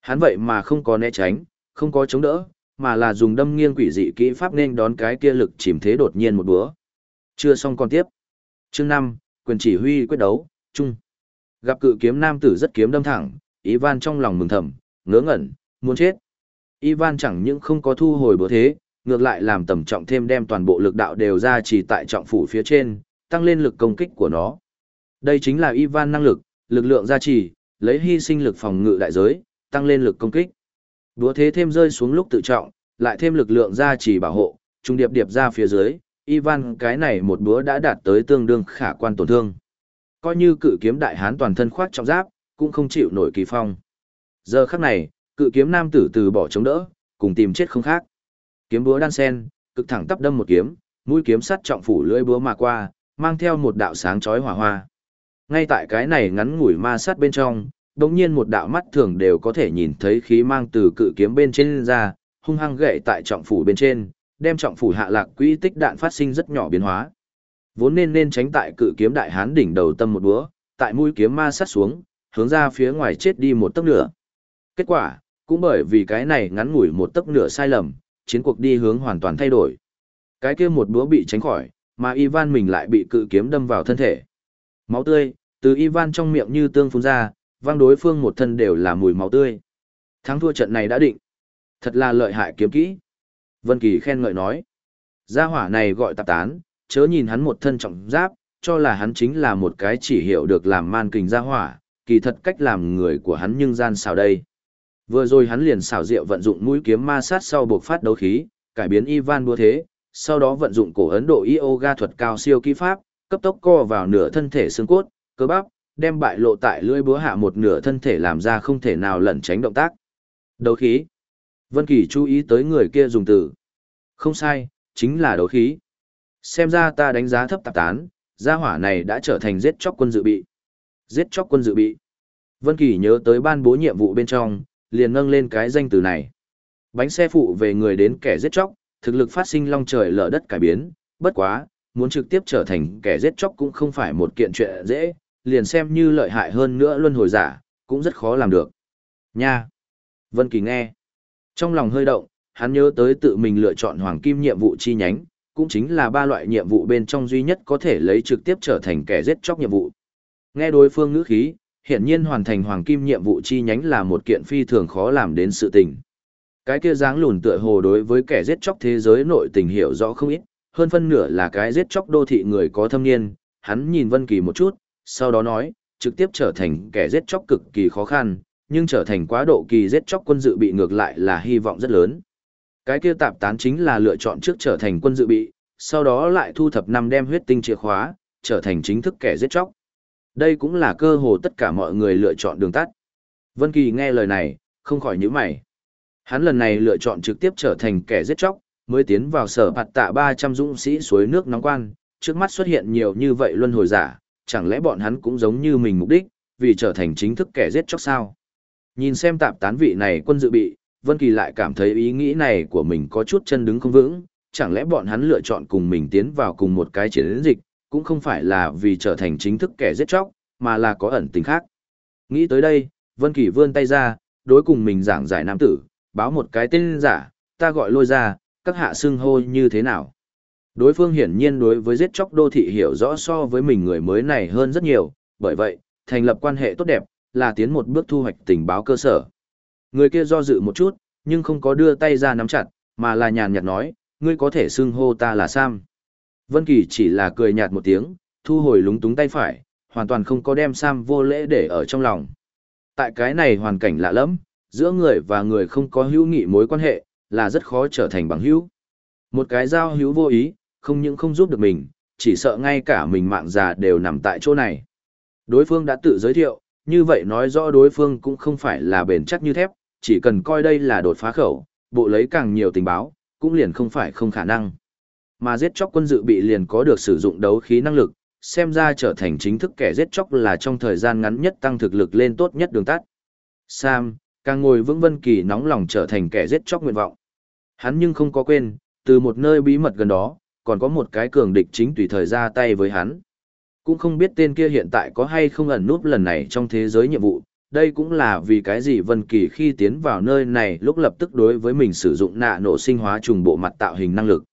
Hắn vậy mà không có né tránh, không có chống đỡ, mà là dùng đâm nghiêng quỷ dị kỹ pháp nên đón cái kia lực chìm thế đột nhiên một búa. Chưa xong còn tiếp. Chương 5, quyền chỉ huy quyết đấu, chung. Gặp cự kiếm nam tử rất kiếm đâm thẳng, Ivan trong lòng mừng thầm, ngớ ngẩn, muốn chết. Ivan chẳng những không có thu hồi bữa thế, ngược lại làm tầm trọng thêm đem toàn bộ lực đạo đều ra chỉ tại trọng phủ phía trên, tăng lên lực công kích của nó. Đây chính là Ivan năng lực, lực lượng gia trì, lấy hy sinh lực phòng ngự đại giới, tăng lên lực công kích. Đúa thế thêm rơi xuống lúc tự trọng, lại thêm lực lượng gia trì bảo hộ, trung điệp điệp ra phía dưới, Ivan cái này một búa đã đạt tới tương đương khả quan tổn thương. Coi như cự kiếm đại hán toàn thân khoác trọng giáp, cũng không chịu nổi kỳ phong. Giờ khắc này, cự kiếm nam tử từ bỏ chống đỡ, cùng tìm chết không khác. Kiếm búa đan sen, cực thẳng tắp đâm một kiếm, mũi kiếm sắt trọng phủ lưỡi búa mà qua, mang theo một đạo sáng chói hỏa hoa. Ngay tại cái này ngắn ngủi ma sát bên trong, đột nhiên một đạo mắt thường đều có thể nhìn thấy khí mang từ cự kiếm bên trên ra, hung hăng gậy tại trọng phủ bên trên, đem trọng phủ hạ lạc quỹ tích đạn phát sinh rất nhỏ biến hóa. Vốn nên nên tránh tại cự kiếm đại hán đỉnh đầu tâm một búa, tại mũi kiếm ma sát xuống, hướng ra phía ngoài chết đi một tấc nửa. Kết quả, cũng bởi vì cái này ngắn ngủi một tấc nửa sai lầm, chiến cuộc đi hướng hoàn toàn thay đổi. Cái kia một búa bị tránh khỏi, mà Ivan mình lại bị cự kiếm đâm vào thân thể. Máu tươi, từ Ivan trong miệng như tương phun ra, vang đối phương một thân đều là mùi máu tươi. Thắng thua trận này đã định. Thật là lợi hại kiếm kỹ. Vân Kỳ khen ngợi nói. Gia hỏa này gọi tạp tán, chớ nhìn hắn một thân trọng giáp, cho là hắn chính là một cái chỉ hiểu được làm man kình gia hỏa, kỳ thật cách làm người của hắn nhưng gian xảo đây. Vừa rồi hắn liền xảo diệu vận dụng mũi kiếm ma sát sau buộc phát đấu khí, cải biến Ivan đua thế, sau đó vận dụng cổ Ấn Độ yoga thuật cao siêu kỹ pháp, cấp tốc co vào nửa thân thể xương cốt, cơ bắp, đem bại lộ tại lưỡi búa hạ một nửa thân thể làm ra không thể nào lẩn tránh động tác. Đấu khí. Vân Kỳ chú ý tới người kia dùng từ. Không sai, chính là đấu khí. Xem ra ta đánh giá thấp tạp tán, gia hỏa này đã trở thành giết chóc quân dự bị. Giết chóc quân dự bị. Vân Kỳ nhớ tới ban bố nhiệm vụ bên trong, liền nâng lên cái danh từ này. Bánh xe phụ về người đến kẻ giết chóc, thực lực phát sinh long trời lở đất cải biến, bất quá, muốn trực tiếp trở thành kẻ giết chóc cũng không phải một kiện chuyện dễ, liền xem như lợi hại hơn nữa luân hồi giả, cũng rất khó làm được. Nha! Vân Kỳ nghe. Trong lòng hơi động, hắn nhớ tới tự mình lựa chọn hoàng kim nhiệm vụ chi nhánh, cũng chính là ba loại nhiệm vụ bên trong duy nhất có thể lấy trực tiếp trở thành kẻ giết chóc nhiệm vụ. Nghe đối phương ngữ khí, hiển nhiên hoàn thành hoàng kim nhiệm vụ chi nhánh là một kiện phi thường khó làm đến sự tình. Cái kia dáng lùn tựa hồ đối với kẻ giết chóc thế giới nội tình hiểu rõ không ít, hơn phân nửa là cái giết chóc đô thị người có thâm niên, hắn nhìn Vân Kỳ một chút, sau đó nói, trực tiếp trở thành kẻ giết chóc cực kỳ khó khăn, nhưng trở thành quá độ kỳ giết chóc quân dự bị ngược lại là hy vọng rất lớn. Cái kia tạp tán chính là lựa chọn trước trở thành quân dự bị, sau đó lại thu thập năm đem huyết tinh chìa khóa, trở thành chính thức kẻ giết chóc. Đây cũng là cơ hồ tất cả mọi người lựa chọn đường tắt. Vân Kỳ nghe lời này, không khỏi nhíu mày. Hắn lần này lựa chọn trực tiếp trở thành kẻ giết chóc, mới tiến vào sở phạt tạ 300 dũng sĩ suối nước nóng quan, trước mắt xuất hiện nhiều như vậy luân hồi giả, chẳng lẽ bọn hắn cũng giống như mình mục đích, vì trở thành chính thức kẻ giết chóc sao? Nhìn xem tạp tán vị này quân dự bị, Vân Kỳ lại cảm thấy ý nghĩ này của mình có chút chân đứng không vững, chẳng lẽ bọn hắn lựa chọn cùng mình tiến vào cùng một cái chiến dịch, cũng không phải là vì trở thành chính thức kẻ giết chóc, mà là có ẩn tình khác. Nghĩ tới đây, Vân Kỳ vươn tay ra, đối cùng mình giảng giải nam tử, báo một cái tên giả, ta gọi lôi ra, các hạ xưng hô như thế nào. Đối phương hiển nhiên đối với giết chóc đô thị hiểu rõ so với mình người mới này hơn rất nhiều, bởi vậy, thành lập quan hệ tốt đẹp, là tiến một bước thu hoạch tình báo cơ sở. Người kia do dự một chút, nhưng không có đưa tay ra nắm chặt, mà là nhàn nhạt nói, ngươi có thể xưng hô ta là Sam. Vân Kỳ chỉ là cười nhạt một tiếng, thu hồi lúng túng tay phải, hoàn toàn không có đem Sam vô lễ để ở trong lòng. Tại cái này hoàn cảnh lạ lẫm, giữa người và người không có hữu nghị mối quan hệ, là rất khó trở thành bằng hữu. Một cái giao hữu vô ý, không những không giúp được mình, chỉ sợ ngay cả mình mạng già đều nằm tại chỗ này. Đối phương đã tự giới thiệu, như vậy nói rõ đối phương cũng không phải là bền chắc như thép, chỉ cần coi đây là đột phá khẩu, bộ lấy càng nhiều tình báo, cũng liền không phải không khả năng. Mà giết chóc quân dự bị liền có được sử dụng đấu khí năng lực, xem ra trở thành chính thức kẻ giết chóc là trong thời gian ngắn nhất tăng thực lực lên tốt nhất đường tắt. Sam, càng ngồi vững vân kỳ nóng lòng trở thành kẻ giết chóc nguyện vọng. Hắn nhưng không có quên, từ một nơi bí mật gần đó, còn có một cái cường địch chính tùy thời ra tay với hắn. Cũng không biết tên kia hiện tại có hay không ẩn núp lần này trong thế giới nhiệm vụ, đây cũng là vì cái gì Vân Kỳ khi tiến vào nơi này lúc lập tức đối với mình sử dụng nạ nổ sinh hóa trùng bộ mặt tạo hình năng lực.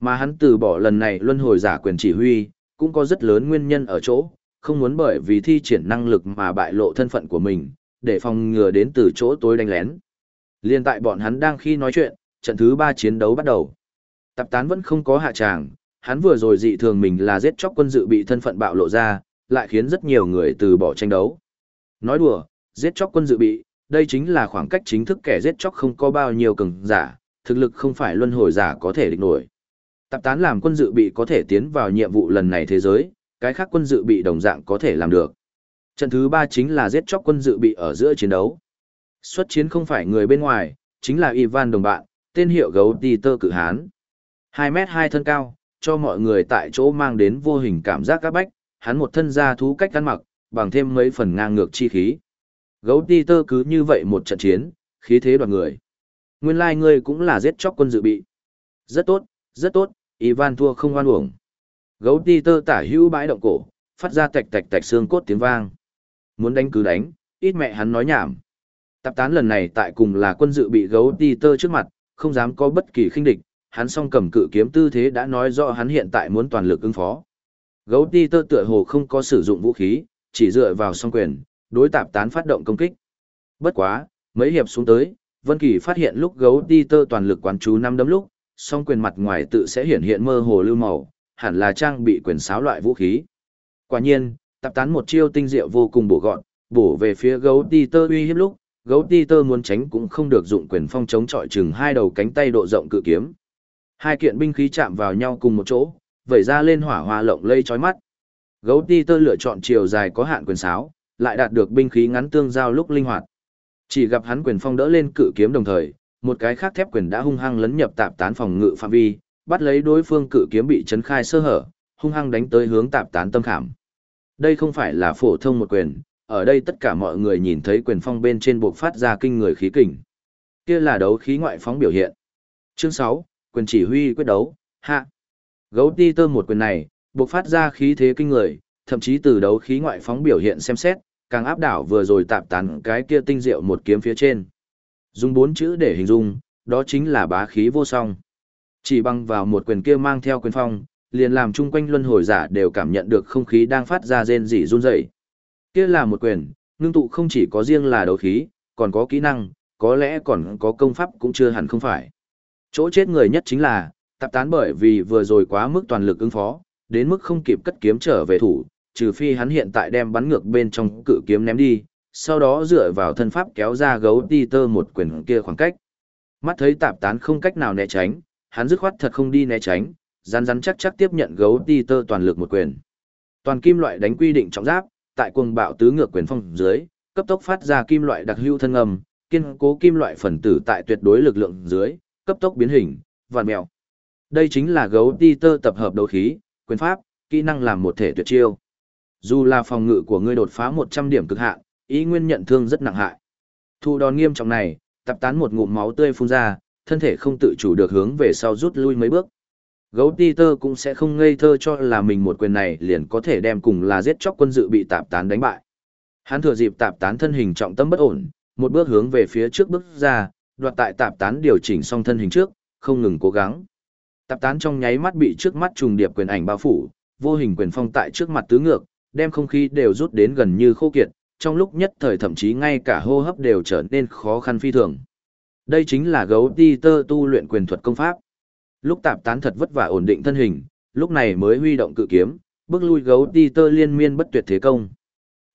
Mà hắn từ bỏ lần này luân hồi giả quyền chỉ huy, cũng có rất lớn nguyên nhân ở chỗ, không muốn bởi vì thi triển năng lực mà bại lộ thân phận của mình, để phòng ngừa đến từ chỗ tối đánh lén. Liên tại bọn hắn đang khi nói chuyện, trận thứ 3 chiến đấu bắt đầu. Tập tán vẫn không có hạ tràng, hắn vừa rồi dị thường mình là giết chóc quân dự bị thân phận bạo lộ ra, lại khiến rất nhiều người từ bỏ tranh đấu. Nói đùa, giết chóc quân dự bị, đây chính là khoảng cách chính thức kẻ giết chóc không có bao nhiêu cường giả, thực lực không phải luân hồi giả có thể địch nổi. Tập tán làm quân dự bị có thể tiến vào nhiệm vụ lần này thế giới, cái khác quân dự bị đồng dạng có thể làm được. Trận thứ ba chính là giết chóc quân dự bị ở giữa chiến đấu. Xuất chiến không phải người bên ngoài, chính là Ivan đồng bạn, tên hiệu gấu Peter cử hán. 2 mét 2 thân cao, cho mọi người tại chỗ mang đến vô hình cảm giác các bách, hắn một thân da thú cách ăn mặc, bằng thêm mấy phần ngang ngược chi khí. Gấu Peter cứ như vậy một trận chiến, khí thế đoàn người. Nguyên lai like ngươi cũng là giết chóc quân dự bị. Rất tốt, rất tốt, Ivan thua không oan uổng. Gấu Tơ tả hữu bãi động cổ, phát ra tạch tạch tạch xương cốt tiếng vang. Muốn đánh cứ đánh, ít mẹ hắn nói nhảm. Tạp tán lần này tại cùng là quân dự bị gấu Tơ trước mặt, không dám có bất kỳ khinh địch, hắn song cầm cự kiếm tư thế đã nói rõ hắn hiện tại muốn toàn lực ứng phó. Gấu Tơ tựa hồ không có sử dụng vũ khí, chỉ dựa vào song quyền, đối tạp tán phát động công kích. Bất quá, mấy hiệp xuống tới, Vân Kỳ phát hiện lúc gấu Tơ toàn lực quán chú năm đấm lúc, song quyền mặt ngoài tự sẽ hiện hiện mơ hồ lưu màu, hẳn là trang bị quyền sáo loại vũ khí. Quả nhiên, tập tán một chiêu tinh diệu vô cùng bổ gọn, bổ về phía gấu Tơ uy hiếp lúc, gấu Tơ muốn tránh cũng không được dụng quyền phong chống chọi chừng hai đầu cánh tay độ rộng cự kiếm. Hai kiện binh khí chạm vào nhau cùng một chỗ, vẩy ra lên hỏa hoa lộng lây chói mắt. Gấu Tơ lựa chọn chiều dài có hạn quyền sáo, lại đạt được binh khí ngắn tương giao lúc linh hoạt. Chỉ gặp hắn quyền phong đỡ lên cự kiếm đồng thời, một cái khác thép quyền đã hung hăng lấn nhập tạp tán phòng ngự phạm vi, bắt lấy đối phương cự kiếm bị chấn khai sơ hở, hung hăng đánh tới hướng tạp tán tâm khảm. Đây không phải là phổ thông một quyền, ở đây tất cả mọi người nhìn thấy quyền phong bên trên buộc phát ra kinh người khí kình. Kia là đấu khí ngoại phóng biểu hiện. Chương 6, quyền chỉ huy quyết đấu, hạ. Gấu ti tơ một quyền này, buộc phát ra khí thế kinh người, thậm chí từ đấu khí ngoại phóng biểu hiện xem xét, càng áp đảo vừa rồi tạp tán cái kia tinh diệu một kiếm phía trên. Dùng bốn chữ để hình dung, đó chính là bá khí vô song. Chỉ bằng vào một quyền kia mang theo quyền phong, liền làm chung quanh luân hồi giả đều cảm nhận được không khí đang phát ra rên rỉ run rẩy. Kia là một quyền, ngưng tụ không chỉ có riêng là đấu khí, còn có kỹ năng, có lẽ còn có công pháp cũng chưa hẳn không phải. Chỗ chết người nhất chính là, tạp tán bởi vì vừa rồi quá mức toàn lực ứng phó, đến mức không kịp cất kiếm trở về thủ, trừ phi hắn hiện tại đem bắn ngược bên trong cự kiếm ném đi, sau đó dựa vào thân pháp kéo ra gấu đi tơ một quyền kia khoảng cách. Mắt thấy tạp tán không cách nào né tránh, hắn dứt khoát thật không đi né tránh, rắn rắn chắc chắc tiếp nhận gấu đi tơ toàn lực một quyền. Toàn kim loại đánh quy định trọng giáp, tại cuồng bạo tứ ngược quyền phong dưới, cấp tốc phát ra kim loại đặc hữu thân âm, kiên cố kim loại phần tử tại tuyệt đối lực lượng dưới, cấp tốc biến hình, vạn mèo. Đây chính là gấu đi tơ tập hợp đấu khí, quyền pháp, kỹ năng làm một thể tuyệt chiêu. Dù là phòng ngự của ngươi đột phá 100 điểm cực hạn, ý nguyên nhận thương rất nặng hại. Thu đòn nghiêm trọng này, tập tán một ngụm máu tươi phun ra, thân thể không tự chủ được hướng về sau rút lui mấy bước. Gấu Peter cũng sẽ không ngây thơ cho là mình một quyền này liền có thể đem cùng là giết chóc quân dự bị tạp tán đánh bại. Hắn thừa dịp tạp tán thân hình trọng tâm bất ổn, một bước hướng về phía trước bước ra, đoạt tại tạp tán điều chỉnh xong thân hình trước, không ngừng cố gắng. Tạp tán trong nháy mắt bị trước mắt trùng điệp quyền ảnh bao phủ, vô hình quyền phong tại trước mặt tứ ngược, đem không khí đều rút đến gần như khô kiệt, trong lúc nhất thời thậm chí ngay cả hô hấp đều trở nên khó khăn phi thường. Đây chính là gấu ti tơ tu luyện quyền thuật công pháp. Lúc tạp tán thật vất vả ổn định thân hình, lúc này mới huy động cự kiếm, bước lui gấu ti tơ liên miên bất tuyệt thế công.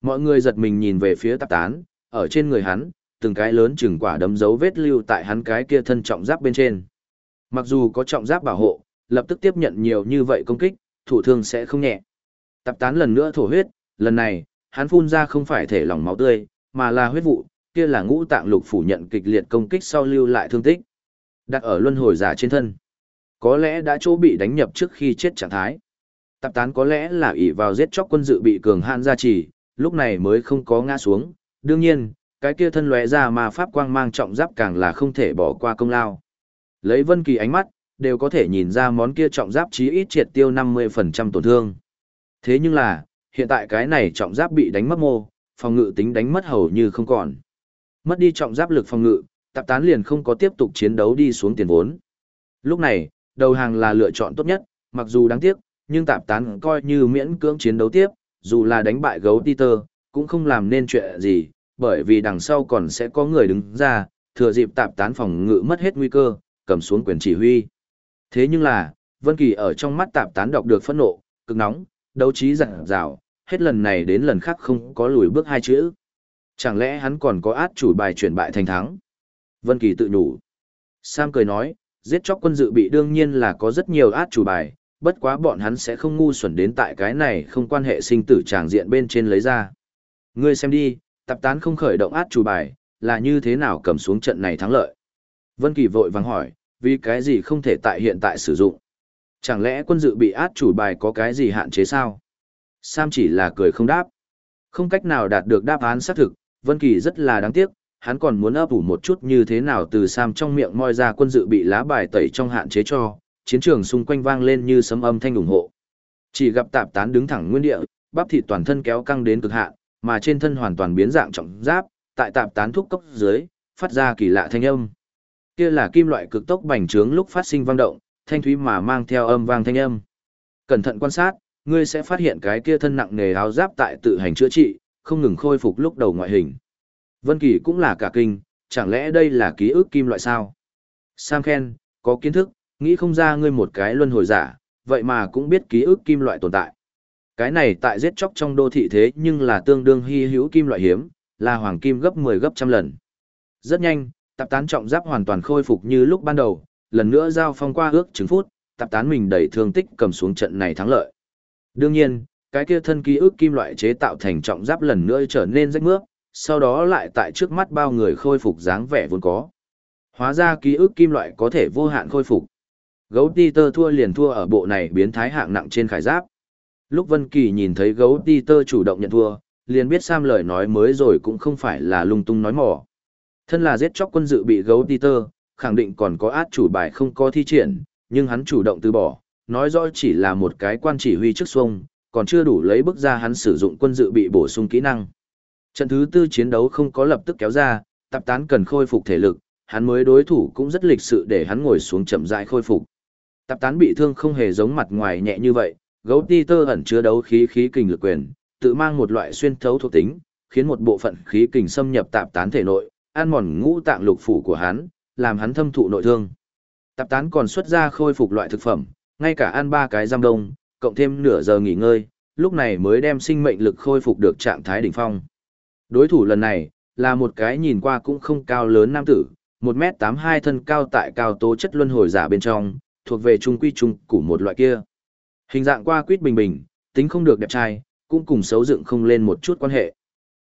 Mọi người giật mình nhìn về phía tạp tán, ở trên người hắn, từng cái lớn chừng quả đấm dấu vết lưu tại hắn cái kia thân trọng giáp bên trên. Mặc dù có trọng giáp bảo hộ, lập tức tiếp nhận nhiều như vậy công kích, thủ thương sẽ không nhẹ. Tạp tán lần nữa thổ huyết, lần này, hắn phun ra không phải thể lỏng máu tươi, mà là huyết vụ, kia là ngũ tạng lục phủ nhận kịch liệt công kích sau lưu lại thương tích. Đặt ở luân hồi giả trên thân. Có lẽ đã chỗ bị đánh nhập trước khi chết trạng thái. Tạp tán có lẽ là ỷ vào giết chóc quân dự bị cường hạn gia trì, lúc này mới không có ngã xuống. Đương nhiên, cái kia thân lóe ra mà pháp quang mang trọng giáp càng là không thể bỏ qua công lao. Lấy Vân Kỳ ánh mắt, đều có thể nhìn ra món kia trọng giáp chí ít triệt tiêu 50% tổn thương. Thế nhưng là, hiện tại cái này trọng giáp bị đánh mất mô, phòng ngự tính đánh mất hầu như không còn. Mất đi trọng giáp lực phòng ngự, tạp tán liền không có tiếp tục chiến đấu đi xuống tiền vốn. Lúc này, đầu hàng là lựa chọn tốt nhất, mặc dù đáng tiếc, nhưng tạp tán coi như miễn cưỡng chiến đấu tiếp, dù là đánh bại gấu Peter, cũng không làm nên chuyện gì, bởi vì đằng sau còn sẽ có người đứng ra, thừa dịp tạp tán phòng ngự mất hết nguy cơ, cầm xuống quyền chỉ huy. Thế nhưng là, Vân Kỳ ở trong mắt tạp tán đọc được phẫn nộ, cực nóng, đấu trí dặn dào, hết lần này đến lần khác không có lùi bước hai chữ. Chẳng lẽ hắn còn có át chủ bài chuyển bại thành thắng? Vân Kỳ tự nhủ. Sam cười nói, giết chóc quân dự bị đương nhiên là có rất nhiều át chủ bài, bất quá bọn hắn sẽ không ngu xuẩn đến tại cái này không quan hệ sinh tử tràng diện bên trên lấy ra. Ngươi xem đi, tập tán không khởi động át chủ bài, là như thế nào cầm xuống trận này thắng lợi. Vân Kỳ vội vàng hỏi, vì cái gì không thể tại hiện tại sử dụng? Chẳng lẽ quân dự bị át chủ bài có cái gì hạn chế sao? Sam chỉ là cười không đáp. Không cách nào đạt được đáp án xác thực, Vân Kỳ rất là đáng tiếc, hắn còn muốn ấp ủ một chút như thế nào từ Sam trong miệng moi ra quân dự bị lá bài tẩy trong hạn chế cho, chiến trường xung quanh vang lên như sấm âm thanh ủng hộ. Chỉ gặp tạp tán đứng thẳng nguyên địa, bắp thịt toàn thân kéo căng đến cực hạn, mà trên thân hoàn toàn biến dạng trọng giáp, tại tạp tán thúc cốc dưới, phát ra kỳ lạ thanh âm. Kia là kim loại cực tốc bành trướng lúc phát sinh vang động, thanh thúy mà mang theo âm vang thanh âm. Cẩn thận quan sát, ngươi sẽ phát hiện cái kia thân nặng nề áo giáp tại tự hành chữa trị, không ngừng khôi phục lúc đầu ngoại hình. Vân Kỳ cũng là cả kinh, chẳng lẽ đây là ký ức kim loại sao? Sam khen, có kiến thức, nghĩ không ra ngươi một cái luân hồi giả, vậy mà cũng biết ký ức kim loại tồn tại. Cái này tại giết chóc trong đô thị thế nhưng là tương đương hy hữu kim loại hiếm, là hoàng kim gấp 10 gấp trăm lần. Rất nhanh, tạp tán trọng giáp hoàn toàn khôi phục như lúc ban đầu, lần nữa giao phong qua ước chứng phút, tạp tán mình đẩy thương tích cầm xuống trận này thắng lợi. Đương nhiên, cái kia thân ký ức kim loại chế tạo thành trọng giáp lần nữa trở nên rách mướp, sau đó lại tại trước mắt bao người khôi phục dáng vẻ vốn có. Hóa ra ký ức kim loại có thể vô hạn khôi phục. Gấu Peter thua liền thua ở bộ này biến thái hạng nặng trên khải giáp. Lúc Vân Kỳ nhìn thấy gấu Peter chủ động nhận thua, liền biết Sam lời nói mới rồi cũng không phải là lung tung nói mỏ. Thân là giết chóc quân dự bị gấu Peter, khẳng định còn có át chủ bài không có thi triển, nhưng hắn chủ động từ bỏ, nói rõ chỉ là một cái quan chỉ huy trước xuông, còn chưa đủ lấy bức ra hắn sử dụng quân dự bị bổ sung kỹ năng. Trận thứ tư chiến đấu không có lập tức kéo ra, tạp tán cần khôi phục thể lực, hắn mới đối thủ cũng rất lịch sự để hắn ngồi xuống chậm rãi khôi phục. Tạp tán bị thương không hề giống mặt ngoài nhẹ như vậy, gấu ti tơ ẩn chứa đấu khí khí kình lực quyền, tự mang một loại xuyên thấu thuộc tính, khiến một bộ phận khí kình xâm nhập tạp tán thể nội, ăn mòn ngũ tạng lục phủ của hắn, làm hắn thâm thụ nội thương. Tạp tán còn xuất ra khôi phục loại thực phẩm, ngay cả ăn ba cái giam đông, cộng thêm nửa giờ nghỉ ngơi, lúc này mới đem sinh mệnh lực khôi phục được trạng thái đỉnh phong. Đối thủ lần này, là một cái nhìn qua cũng không cao lớn nam tử, 1m82 thân cao tại cao tố chất luân hồi giả bên trong, thuộc về trung quy trung của một loại kia. Hình dạng qua quýt bình bình, tính không được đẹp trai, cũng cùng xấu dựng không lên một chút quan hệ.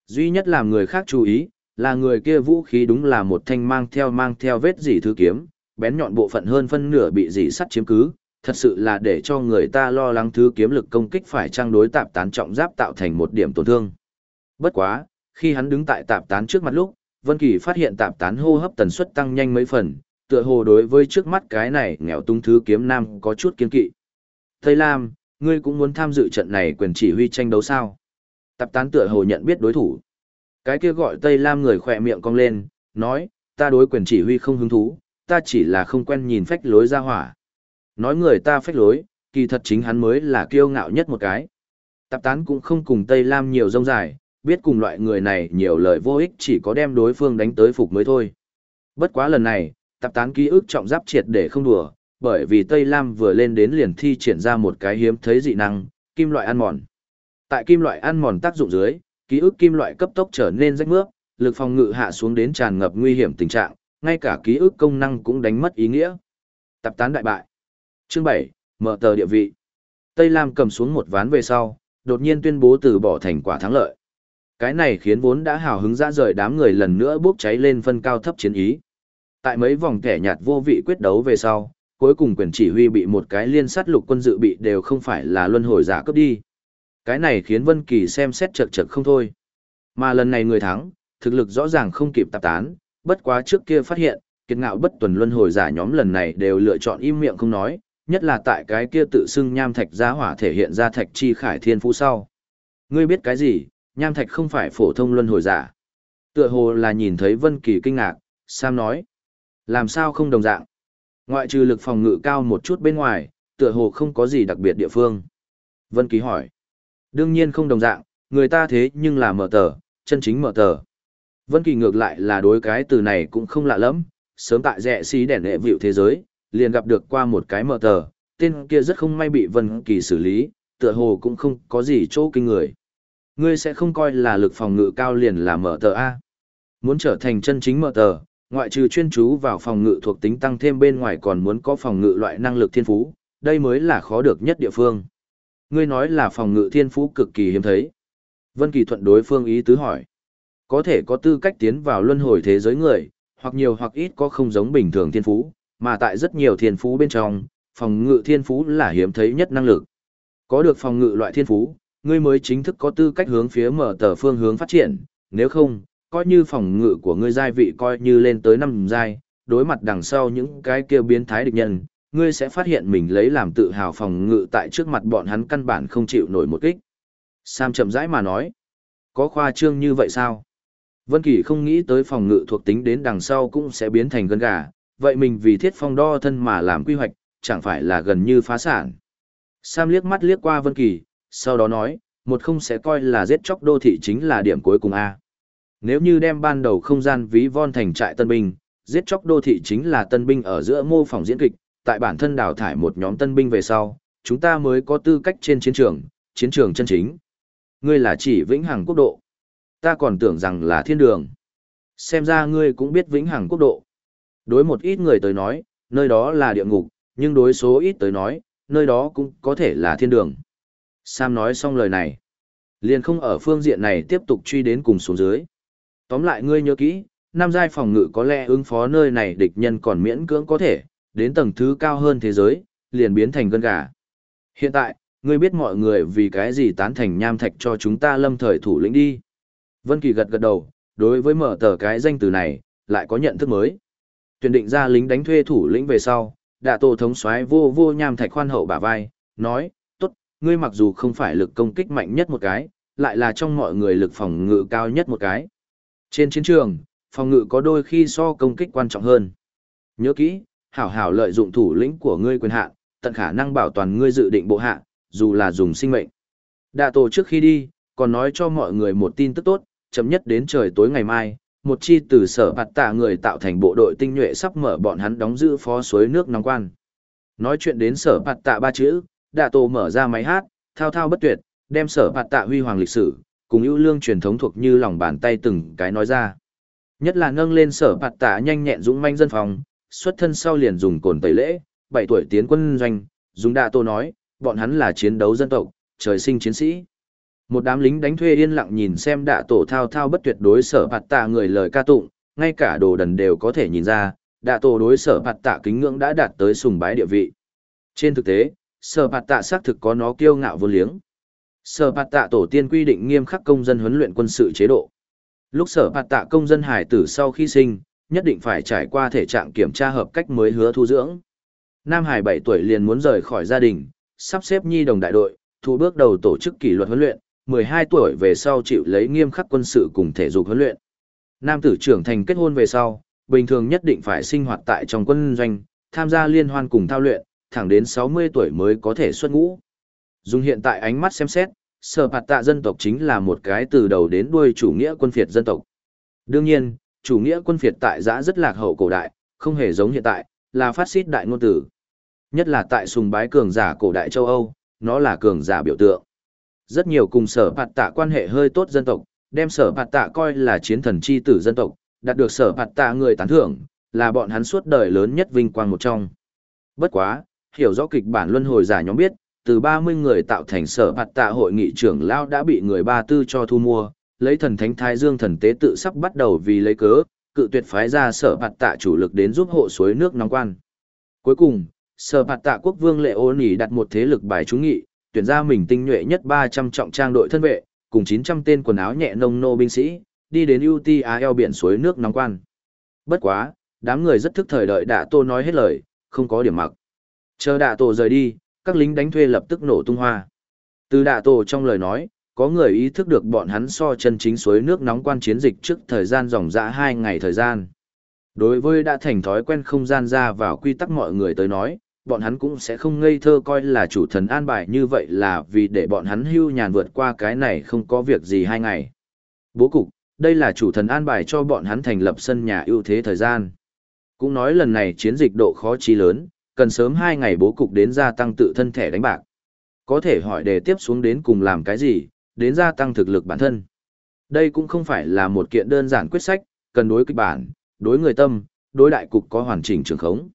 Duy nhất làm người khác chú ý, là người kia vũ khí đúng là một thanh mang theo mang theo vết dỉ thứ kiếm, bén nhọn bộ phận hơn phân nửa bị dỉ sắt chiếm cứ, thật sự là để cho người ta lo lắng thứ kiếm lực công kích phải trang đối tạp tán trọng giáp tạo thành một điểm tổn thương. Bất quá, khi hắn đứng tại tạp tán trước mặt lúc, Vân Kỳ phát hiện tạp tán hô hấp tần suất tăng nhanh mấy phần, tựa hồ đối với trước mắt cái này nghèo tung thứ kiếm nam có chút kiên kỵ. Tây Lam, ngươi cũng muốn tham dự trận này quyền chỉ huy tranh đấu sao? Tạp tán tựa hồ nhận biết đối thủ. Cái kia gọi Tây Lam người khỏe miệng cong lên, nói, ta đối quyền chỉ huy không hứng thú, ta chỉ là không quen nhìn phách lối ra hỏa. Nói người ta phách lối, kỳ thật chính hắn mới là kiêu ngạo nhất một cái. Tạp tán cũng không cùng Tây Lam nhiều rông dài, biết cùng loại người này nhiều lời vô ích chỉ có đem đối phương đánh tới phục mới thôi. Bất quá lần này, tạp tán ký ức trọng giáp triệt để không đùa, bởi vì Tây Lam vừa lên đến liền thi triển ra một cái hiếm thấy dị năng, kim loại ăn mòn. Tại kim loại ăn mòn tác dụng dưới, ký ức kim loại cấp tốc trở nên rách mướp, lực phòng ngự hạ xuống đến tràn ngập nguy hiểm tình trạng, ngay cả ký ức công năng cũng đánh mất ý nghĩa. Tập tán đại bại. Chương 7, mở tờ địa vị. Tây Lam cầm xuống một ván về sau, đột nhiên tuyên bố từ bỏ thành quả thắng lợi. Cái này khiến vốn đã hào hứng dã rời đám người lần nữa bốc cháy lên phân cao thấp chiến ý. Tại mấy vòng kẻ nhạt vô vị quyết đấu về sau, cuối cùng quyền chỉ huy bị một cái liên sát lục quân dự bị đều không phải là luân hồi giả cướp đi. Cái này khiến Vân Kỳ xem xét chật chật không thôi. Mà lần này người thắng, thực lực rõ ràng không kịp tạp tán, bất quá trước kia phát hiện, kiệt ngạo bất tuần luân hồi giả nhóm lần này đều lựa chọn im miệng không nói, nhất là tại cái kia tự xưng nham thạch giá hỏa thể hiện ra thạch chi khải thiên phú sau. Ngươi biết cái gì, nham thạch không phải phổ thông luân hồi giả. Tựa hồ là nhìn thấy Vân Kỳ kinh ngạc, Sam nói. Làm sao không đồng dạng? Ngoại trừ lực phòng ngự cao một chút bên ngoài, tựa hồ không có gì đặc biệt địa phương. Vân Kỳ hỏi. Đương nhiên không đồng dạng, người ta thế nhưng là mở tờ, chân chính mở tờ. Vân Kỳ ngược lại là đối cái từ này cũng không lạ lắm, sớm tại rẻ xí đèn lệ vịu thế giới, liền gặp được qua một cái mở tờ, tên kia rất không may bị Vân Kỳ xử lý, tựa hồ cũng không có gì chỗ kinh người. Ngươi sẽ không coi là lực phòng ngự cao liền là mở tờ A. Muốn trở thành chân chính mở tờ, ngoại trừ chuyên chú vào phòng ngự thuộc tính tăng thêm bên ngoài còn muốn có phòng ngự loại năng lực thiên phú, đây mới là khó được nhất địa phương. Ngươi nói là phòng ngự thiên phú cực kỳ hiếm thấy. Vân Kỳ thuận đối phương ý tứ hỏi. Có thể có tư cách tiến vào luân hồi thế giới người, hoặc nhiều hoặc ít có không giống bình thường thiên phú, mà tại rất nhiều thiên phú bên trong, phòng ngự thiên phú là hiếm thấy nhất năng lực. Có được phòng ngự loại thiên phú, ngươi mới chính thức có tư cách hướng phía mở tờ phương hướng phát triển, nếu không, coi như phòng ngự của ngươi giai vị coi như lên tới năm giai, đối mặt đằng sau những cái kia biến thái địch nhân, ngươi sẽ phát hiện mình lấy làm tự hào phòng ngự tại trước mặt bọn hắn căn bản không chịu nổi một kích. Sam chậm rãi mà nói, có khoa trương như vậy sao? Vân Kỳ không nghĩ tới phòng ngự thuộc tính đến đằng sau cũng sẽ biến thành gân gà, vậy mình vì thiết phong đo thân mà làm quy hoạch, chẳng phải là gần như phá sản. Sam liếc mắt liếc qua Vân Kỳ, sau đó nói, một không sẽ coi là giết chóc đô thị chính là điểm cuối cùng a. Nếu như đem ban đầu không gian ví von thành trại tân binh, giết chóc đô thị chính là tân binh ở giữa mô phỏng diễn kịch, tại bản thân đào thải một nhóm tân binh về sau, chúng ta mới có tư cách trên chiến trường, chiến trường chân chính. Ngươi là chỉ vĩnh hằng quốc độ. Ta còn tưởng rằng là thiên đường. Xem ra ngươi cũng biết vĩnh hằng quốc độ. Đối một ít người tới nói, nơi đó là địa ngục, nhưng đối số ít tới nói, nơi đó cũng có thể là thiên đường. Sam nói xong lời này. Liền không ở phương diện này tiếp tục truy đến cùng xuống dưới. Tóm lại ngươi nhớ kỹ, Nam giai phòng ngự có lẽ ứng phó nơi này địch nhân còn miễn cưỡng có thể, đến tầng thứ cao hơn thế giới, liền biến thành gân gà. Hiện tại, ngươi biết mọi người vì cái gì tán thành nham thạch cho chúng ta lâm thời thủ lĩnh đi. Vân Kỳ gật gật đầu, đối với mở tờ cái danh từ này, lại có nhận thức mới. Tuyển định ra lính đánh thuê thủ lĩnh về sau, đạ tổ thống soái vô vô nham thạch khoan hậu bả vai, nói, tốt, ngươi mặc dù không phải lực công kích mạnh nhất một cái, lại là trong mọi người lực phòng ngự cao nhất một cái. Trên chiến trường, phòng ngự có đôi khi so công kích quan trọng hơn. Nhớ kỹ, hảo hảo lợi dụng thủ lĩnh của ngươi quyền hạn, tận khả năng bảo toàn ngươi dự định bộ hạ, dù là dùng sinh mệnh. Đạ tổ trước khi đi, còn nói cho mọi người một tin tức tốt, chấm nhất đến trời tối ngày mai, một chi từ sở bạt tạ người tạo thành bộ đội tinh nhuệ sắp mở bọn hắn đóng giữ phó suối nước nóng quan. Nói chuyện đến sở bạt tạ ba chữ, đạ tổ mở ra máy hát, thao thao bất tuyệt, đem sở bạt tạ huy hoàng lịch sử, cùng ưu lương truyền thống thuộc như lòng bàn tay từng cái nói ra. Nhất là nâng lên sở bạt tạ nhanh nhẹn dũng manh dân phòng, xuất thân sau liền dùng cồn tẩy lễ, 7 tuổi tiến quân doanh, dùng đạ tổ nói, bọn hắn là chiến đấu dân tộc, trời sinh chiến sĩ. Một đám lính đánh thuê yên lặng nhìn xem đạ tổ thao thao bất tuyệt đối sở bạt tạ người lời ca tụng, ngay cả đồ đần đều có thể nhìn ra, đạ tổ đối sở bạt tạ kính ngưỡng đã đạt tới sùng bái địa vị. Trên thực tế, sở bạt tạ xác thực có nó kiêu ngạo vô liếng. Sở bạt tạ tổ tiên quy định nghiêm khắc công dân huấn luyện quân sự chế độ. Lúc sở bạt tạ công dân hải tử sau khi sinh, nhất định phải trải qua thể trạng kiểm tra hợp cách mới hứa thu dưỡng. Nam Hải bảy tuổi liền muốn rời khỏi gia đình, sắp xếp nhi đồng đại đội, thu bước đầu tổ chức kỷ luật huấn luyện, 12 tuổi về sau chịu lấy nghiêm khắc quân sự cùng thể dục huấn luyện. Nam tử trưởng thành kết hôn về sau, bình thường nhất định phải sinh hoạt tại trong quân doanh, tham gia liên hoan cùng thao luyện, thẳng đến 60 tuổi mới có thể xuất ngũ. Dùng hiện tại ánh mắt xem xét, sở phạt tạ dân tộc chính là một cái từ đầu đến đuôi chủ nghĩa quân phiệt dân tộc. Đương nhiên, chủ nghĩa quân phiệt tại giã rất lạc hậu cổ đại, không hề giống hiện tại, là phát xít đại ngôn tử. Nhất là tại sùng bái cường giả cổ đại châu Âu, nó là cường giả biểu tượng. Rất nhiều cùng sở phạt tạ quan hệ hơi tốt dân tộc, đem sở phạt tạ coi là chiến thần chi tử dân tộc, đạt được sở phạt tạ người tán thưởng, là bọn hắn suốt đời lớn nhất vinh quang một trong. Bất quá, hiểu rõ kịch bản luân hồi giả nhóm biết, từ 30 người tạo thành sở phạt tạ hội nghị trưởng lao đã bị người ba tư cho thu mua, lấy thần thánh thái dương thần tế tự sắp bắt đầu vì lấy cớ, cự tuyệt phái ra sở phạt tạ chủ lực đến giúp hộ suối nước nóng quan. Cuối cùng, sở phạt tạ quốc vương lệ ô nỉ đặt một thế lực bài trúng nghị, tuyển ra mình tinh nhuệ nhất 300 trọng trang đội thân vệ, cùng 900 tên quần áo nhẹ nông nô binh sĩ, đi đến UTAL biển suối nước nóng quan. Bất quá, đám người rất thức thời đợi đạ tô nói hết lời, không có điểm mặc. Chờ đạ tô rời đi, các lính đánh thuê lập tức nổ tung hoa. Từ đạ tô trong lời nói, có người ý thức được bọn hắn so chân chính suối nước nóng quan chiến dịch trước thời gian dòng dã hai ngày thời gian. Đối với đã thành thói quen không gian ra vào quy tắc mọi người tới nói, bọn hắn cũng sẽ không ngây thơ coi là chủ thần an bài như vậy là vì để bọn hắn hưu nhàn vượt qua cái này không có việc gì hai ngày. Bố cục, đây là chủ thần an bài cho bọn hắn thành lập sân nhà ưu thế thời gian. Cũng nói lần này chiến dịch độ khó chi lớn, cần sớm hai ngày bố cục đến gia tăng tự thân thẻ đánh bạc. Có thể hỏi đề tiếp xuống đến cùng làm cái gì, đến gia tăng thực lực bản thân. Đây cũng không phải là một kiện đơn giản quyết sách, cần đối kịch bản, đối người tâm, đối đại cục có hoàn chỉnh trường khống.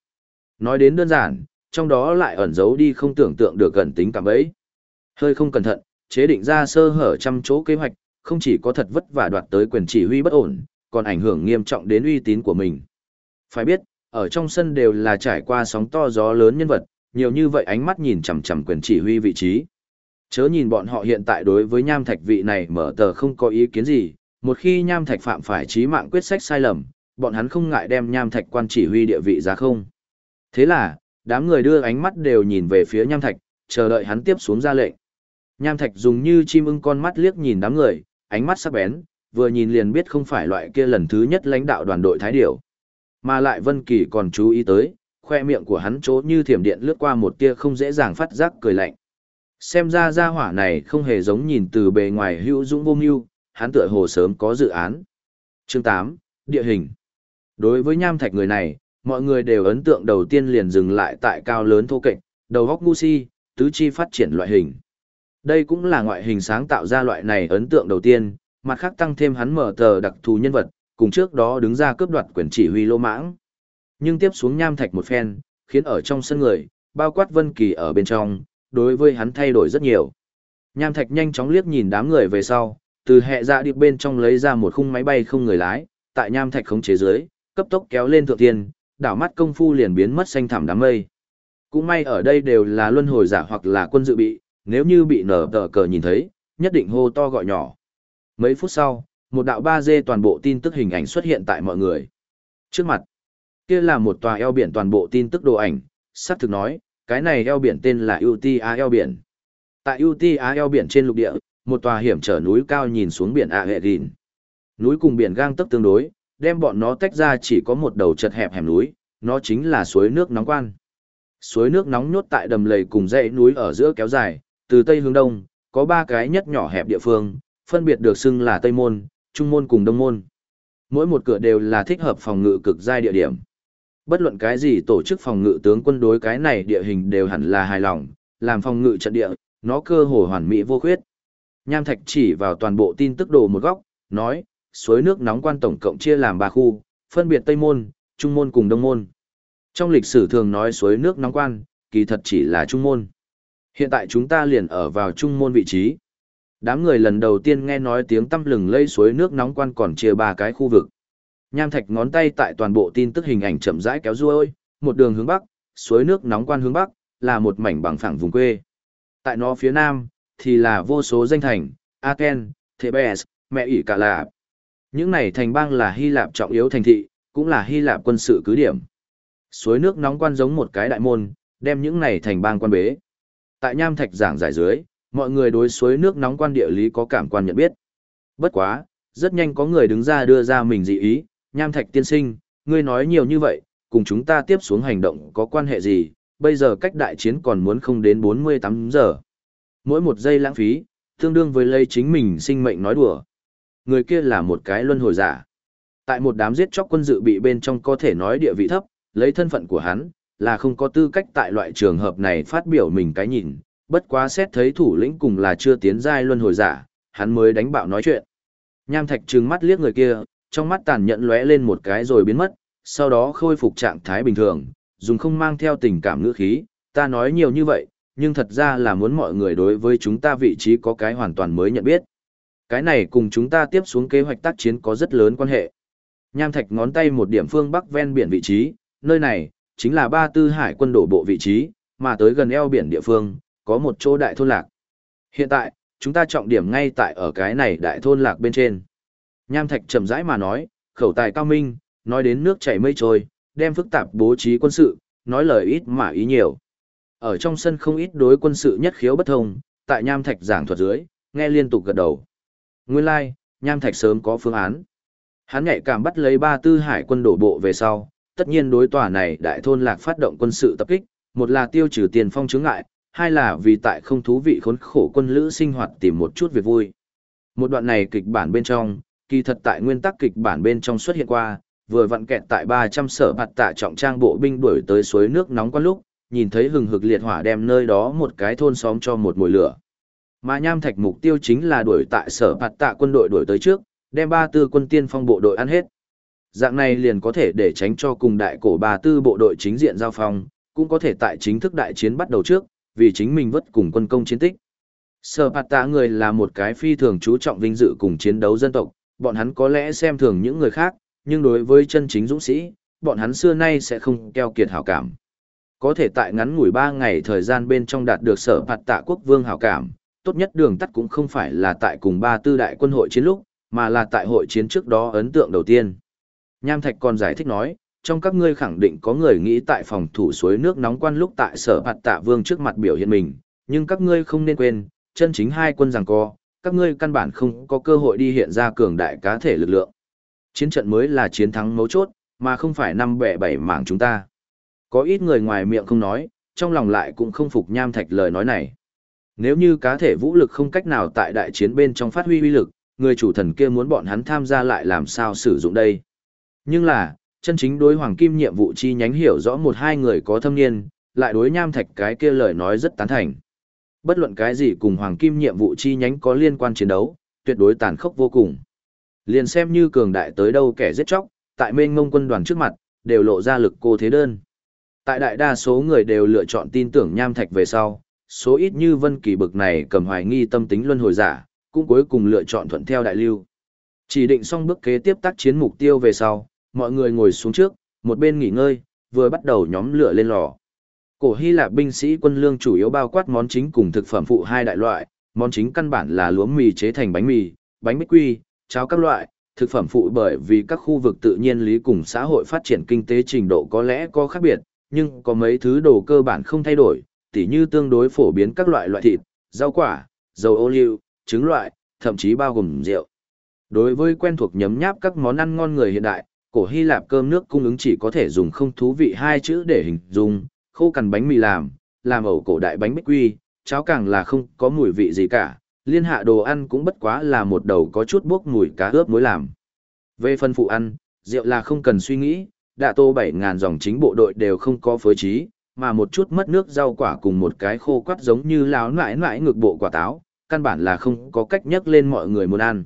Nói đến đơn giản, trong đó lại ẩn giấu đi không tưởng tượng được gần tính cảm ấy. Hơi không cẩn thận, chế định ra sơ hở trăm chỗ kế hoạch, không chỉ có thật vất vả đoạt tới quyền chỉ huy bất ổn, còn ảnh hưởng nghiêm trọng đến uy tín của mình. Phải biết, ở trong sân đều là trải qua sóng to gió lớn nhân vật, nhiều như vậy ánh mắt nhìn chằm chằm quyền chỉ huy vị trí. Chớ nhìn bọn họ hiện tại đối với nham thạch vị này mở tờ không có ý kiến gì, một khi nham thạch phạm phải trí mạng quyết sách sai lầm, bọn hắn không ngại đem nham thạch quan chỉ huy địa vị ra không. Thế là, đám người đưa ánh mắt đều nhìn về phía nham thạch, chờ đợi hắn tiếp xuống ra lệnh. Nham thạch dùng như chim ưng con mắt liếc nhìn đám người, ánh mắt sắc bén, vừa nhìn liền biết không phải loại kia lần thứ nhất lãnh đạo đoàn đội thái điểu. Mà lại Vân Kỳ còn chú ý tới, khoe miệng của hắn chỗ như thiểm điện lướt qua một tia không dễ dàng phát giác cười lạnh. Xem ra gia hỏa này không hề giống nhìn từ bề ngoài hữu dũng vô mưu, hắn tựa hồ sớm có dự án. Chương 8, địa hình. Đối với nham thạch người này, mọi người đều ấn tượng đầu tiên liền dừng lại tại cao lớn thô kệch, đầu góc ngu si, tứ chi phát triển loại hình. Đây cũng là ngoại hình sáng tạo ra loại này ấn tượng đầu tiên, mặt khác tăng thêm hắn mở tờ đặc thù nhân vật, cùng trước đó đứng ra cướp đoạt quyền chỉ huy lô mãng. Nhưng tiếp xuống nham thạch một phen, khiến ở trong sân người, bao quát Vân Kỳ ở bên trong, đối với hắn thay đổi rất nhiều. Nham thạch nhanh chóng liếc nhìn đám người về sau, từ hệ dạ điệp bên trong lấy ra một khung máy bay không người lái, tại nham thạch khống chế dưới, cấp tốc kéo lên thượng tiên, đảo mắt công phu liền biến mất xanh thẳm đám mây. Cũng may ở đây đều là luân hồi giả hoặc là quân dự bị, nếu như bị nở tờ cờ nhìn thấy, nhất định hô to gọi nhỏ. Mấy phút sau, một đạo 3D toàn bộ tin tức hình ảnh xuất hiện tại mọi người. Trước mặt, kia là một tòa eo biển toàn bộ tin tức đồ ảnh, sắp thực nói, cái này eo biển tên là UTA eo biển. Tại UTA eo biển trên lục địa, một tòa hiểm trở núi cao nhìn xuống biển A Hệ Gìn. Núi cùng biển gang tấp tương đối, đem bọn nó tách ra chỉ có một đầu chật hẹp hẻm núi, nó chính là suối nước nóng quan. Suối nước nóng nhốt tại đầm lầy cùng dãy núi ở giữa kéo dài, từ tây hướng đông, có ba cái nhất nhỏ hẹp địa phương, phân biệt được xưng là Tây Môn, Trung Môn cùng Đông Môn. Mỗi một cửa đều là thích hợp phòng ngự cực giai địa điểm. Bất luận cái gì tổ chức phòng ngự tướng quân đối cái này địa hình đều hẳn là hài lòng, làm phòng ngự trận địa, nó cơ hồ hoàn mỹ vô khuyết. Nham Thạch chỉ vào toàn bộ tin tức đồ một góc, nói, suối nước nóng quan tổng cộng chia làm ba khu, phân biệt Tây Môn, Trung Môn cùng Đông Môn. Trong lịch sử thường nói suối nước nóng quan, kỳ thật chỉ là Trung Môn. Hiện tại chúng ta liền ở vào Trung Môn vị trí. Đám người lần đầu tiên nghe nói tiếng tăm lừng lây suối nước nóng quan còn chia ba cái khu vực. Nham Thạch ngón tay tại toàn bộ tin tức hình ảnh chậm rãi kéo ruôi, một đường hướng bắc, suối nước nóng quan hướng bắc, là một mảnh bằng phẳng vùng quê. Tại nó phía nam, thì là vô số danh thành, Aken, Thebes, Mẹ ỉ cả Lạp. Những này thành bang là Hy Lạp trọng yếu thành thị, cũng là Hy Lạp quân sự cứ điểm. Suối nước nóng quan giống một cái đại môn, đem những này thành bang quan bế. Tại Nham Thạch giảng giải dưới, mọi người đối suối nước nóng quan địa lý có cảm quan nhận biết. Bất quá, rất nhanh có người đứng ra đưa ra mình dị ý, Nham Thạch tiên sinh, ngươi nói nhiều như vậy, cùng chúng ta tiếp xuống hành động có quan hệ gì, bây giờ cách đại chiến còn muốn không đến 48 giờ. Mỗi một giây lãng phí, tương đương với lây chính mình sinh mệnh nói đùa. Người kia là một cái luân hồi giả. Tại một đám giết chóc quân dự bị bên trong có thể nói địa vị thấp, lấy thân phận của hắn, là không có tư cách tại loại trường hợp này phát biểu mình cái nhìn, bất quá xét thấy thủ lĩnh cùng là chưa tiến giai luân hồi giả, hắn mới đánh bạo nói chuyện. Nham Thạch trừng mắt liếc người kia, trong mắt tàn nhẫn lóe lên một cái rồi biến mất, sau đó khôi phục trạng thái bình thường, dùng không mang theo tình cảm ngữ khí, ta nói nhiều như vậy, nhưng thật ra là muốn mọi người đối với chúng ta vị trí có cái hoàn toàn mới nhận biết. Cái này cùng chúng ta tiếp xuống kế hoạch tác chiến có rất lớn quan hệ. Nham Thạch ngón tay một điểm phương bắc ven biển vị trí, nơi này, chính là ba tư hải quân đổ bộ vị trí, mà tới gần eo biển địa phương, có một chỗ đại thôn lạc. Hiện tại, chúng ta trọng điểm ngay tại ở cái này đại thôn lạc bên trên. Nham Thạch chậm rãi mà nói, khẩu tài cao minh, nói đến nước chảy mây trôi, đem phức tạp bố trí quân sự, nói lời ít mà ý nhiều. Ở trong sân không ít đối quân sự nhất khiếu bất thông, tại Nham Thạch giảng thuật dưới, nghe liên tục gật đầu. Nguyên lai, like, Nham Thạch sớm có phương án. Hắn nhạy cảm bắt lấy ba tư hải quân đổ bộ về sau, tất nhiên đối tòa này đại thôn lạc phát động quân sự tập kích, một là tiêu trừ tiền phong chướng ngại, hai là vì tại không thú vị khốn khổ quân lữ sinh hoạt tìm một chút việc vui. Một đoạn này kịch bản bên trong, kỳ thật tại nguyên tắc kịch bản bên trong xuất hiện qua, vừa vặn kẹt tại 300 sở bạt tạ trọng trang bộ binh đuổi tới suối nước nóng qua lúc, nhìn thấy hừng hực liệt hỏa đem nơi đó một cái thôn xóm cho một mùi lửa. Mà nham thạch mục tiêu chính là đuổi tại sở phạt tạ quân đội đuổi tới trước, đem ba tư quân tiên phong bộ đội ăn hết. Dạng này liền có thể để tránh cho cùng đại cổ ba tư bộ đội chính diện giao phong, cũng có thể tại chính thức đại chiến bắt đầu trước, vì chính mình vất cùng quân công chiến tích. Sở phạt tạ người là một cái phi thường chú trọng vinh dự cùng chiến đấu dân tộc, bọn hắn có lẽ xem thường những người khác, nhưng đối với chân chính dũng sĩ, bọn hắn xưa nay sẽ không keo kiệt hảo cảm. Có thể tại ngắn ngủi 3 ngày thời gian bên trong đạt được sở phạt tạ quốc vương hảo cảm, tốt nhất đường tắt cũng không phải là tại cùng ba tư đại quân hội chiến lúc, mà là tại hội chiến trước đó ấn tượng đầu tiên. Nham Thạch còn giải thích nói, trong các ngươi khẳng định có người nghĩ tại phòng thủ suối nước nóng quan lúc tại sở phạt tạ vương trước mặt biểu hiện mình, nhưng các ngươi không nên quên, chân chính hai quân rằng co, các ngươi căn bản không có cơ hội đi hiện ra cường đại cá thể lực lượng. Chiến trận mới là chiến thắng mấu chốt, mà không phải năm bẻ bảy mảng chúng ta. Có ít người ngoài miệng không nói, trong lòng lại cũng không phục nham thạch lời nói này. Nếu như cá thể vũ lực không cách nào tại đại chiến bên trong phát huy uy lực, người chủ thần kia muốn bọn hắn tham gia lại làm sao sử dụng đây. Nhưng là, chân chính đối hoàng kim nhiệm vụ chi nhánh hiểu rõ một hai người có thâm niên, lại đối nham thạch cái kia lời nói rất tán thành. Bất luận cái gì cùng hoàng kim nhiệm vụ chi nhánh có liên quan chiến đấu, tuyệt đối tàn khốc vô cùng. Liền xem như cường đại tới đâu kẻ giết chóc, tại mênh ngông quân đoàn trước mặt, đều lộ ra lực cô thế đơn. Tại đại đa số người đều lựa chọn tin tưởng nham thạch về sau, số ít như vân kỳ bực này cầm hoài nghi tâm tính luân hồi giả, cũng cuối cùng lựa chọn thuận theo đại lưu. Chỉ định xong bước kế tiếp tác chiến mục tiêu về sau, mọi người ngồi xuống trước, một bên nghỉ ngơi, vừa bắt đầu nhóm lửa lên lò. Cổ Hy Lạp binh sĩ quân lương chủ yếu bao quát món chính cùng thực phẩm phụ hai đại loại, món chính căn bản là lúa mì chế thành bánh mì, bánh bích quy, cháo các loại, thực phẩm phụ bởi vì các khu vực tự nhiên lý cùng xã hội phát triển kinh tế trình độ có lẽ có khác biệt, nhưng có mấy thứ đồ cơ bản không thay đổi, tỉ như tương đối phổ biến các loại loại thịt, rau quả, dầu ô liu, trứng loại, thậm chí bao gồm rượu. Đối với quen thuộc nhấm nháp các món ăn ngon người hiện đại, cổ Hy Lạp cơm nước cung ứng chỉ có thể dùng không thú vị hai chữ để hình dung, khô cằn bánh mì làm, làm ẩu cổ đại bánh bích quy, cháo càng là không có mùi vị gì cả, liên hạ đồ ăn cũng bất quá là một đầu có chút bốc mùi cá ướp muối làm. Về phân phụ ăn, rượu là không cần suy nghĩ, đạ tô 7.000 dòng chính bộ đội đều không có phối trí, mà một chút mất nước rau quả cùng một cái khô quắt giống như láo nãi nãi ngược bộ quả táo, căn bản là không có cách nhắc lên mọi người muốn ăn.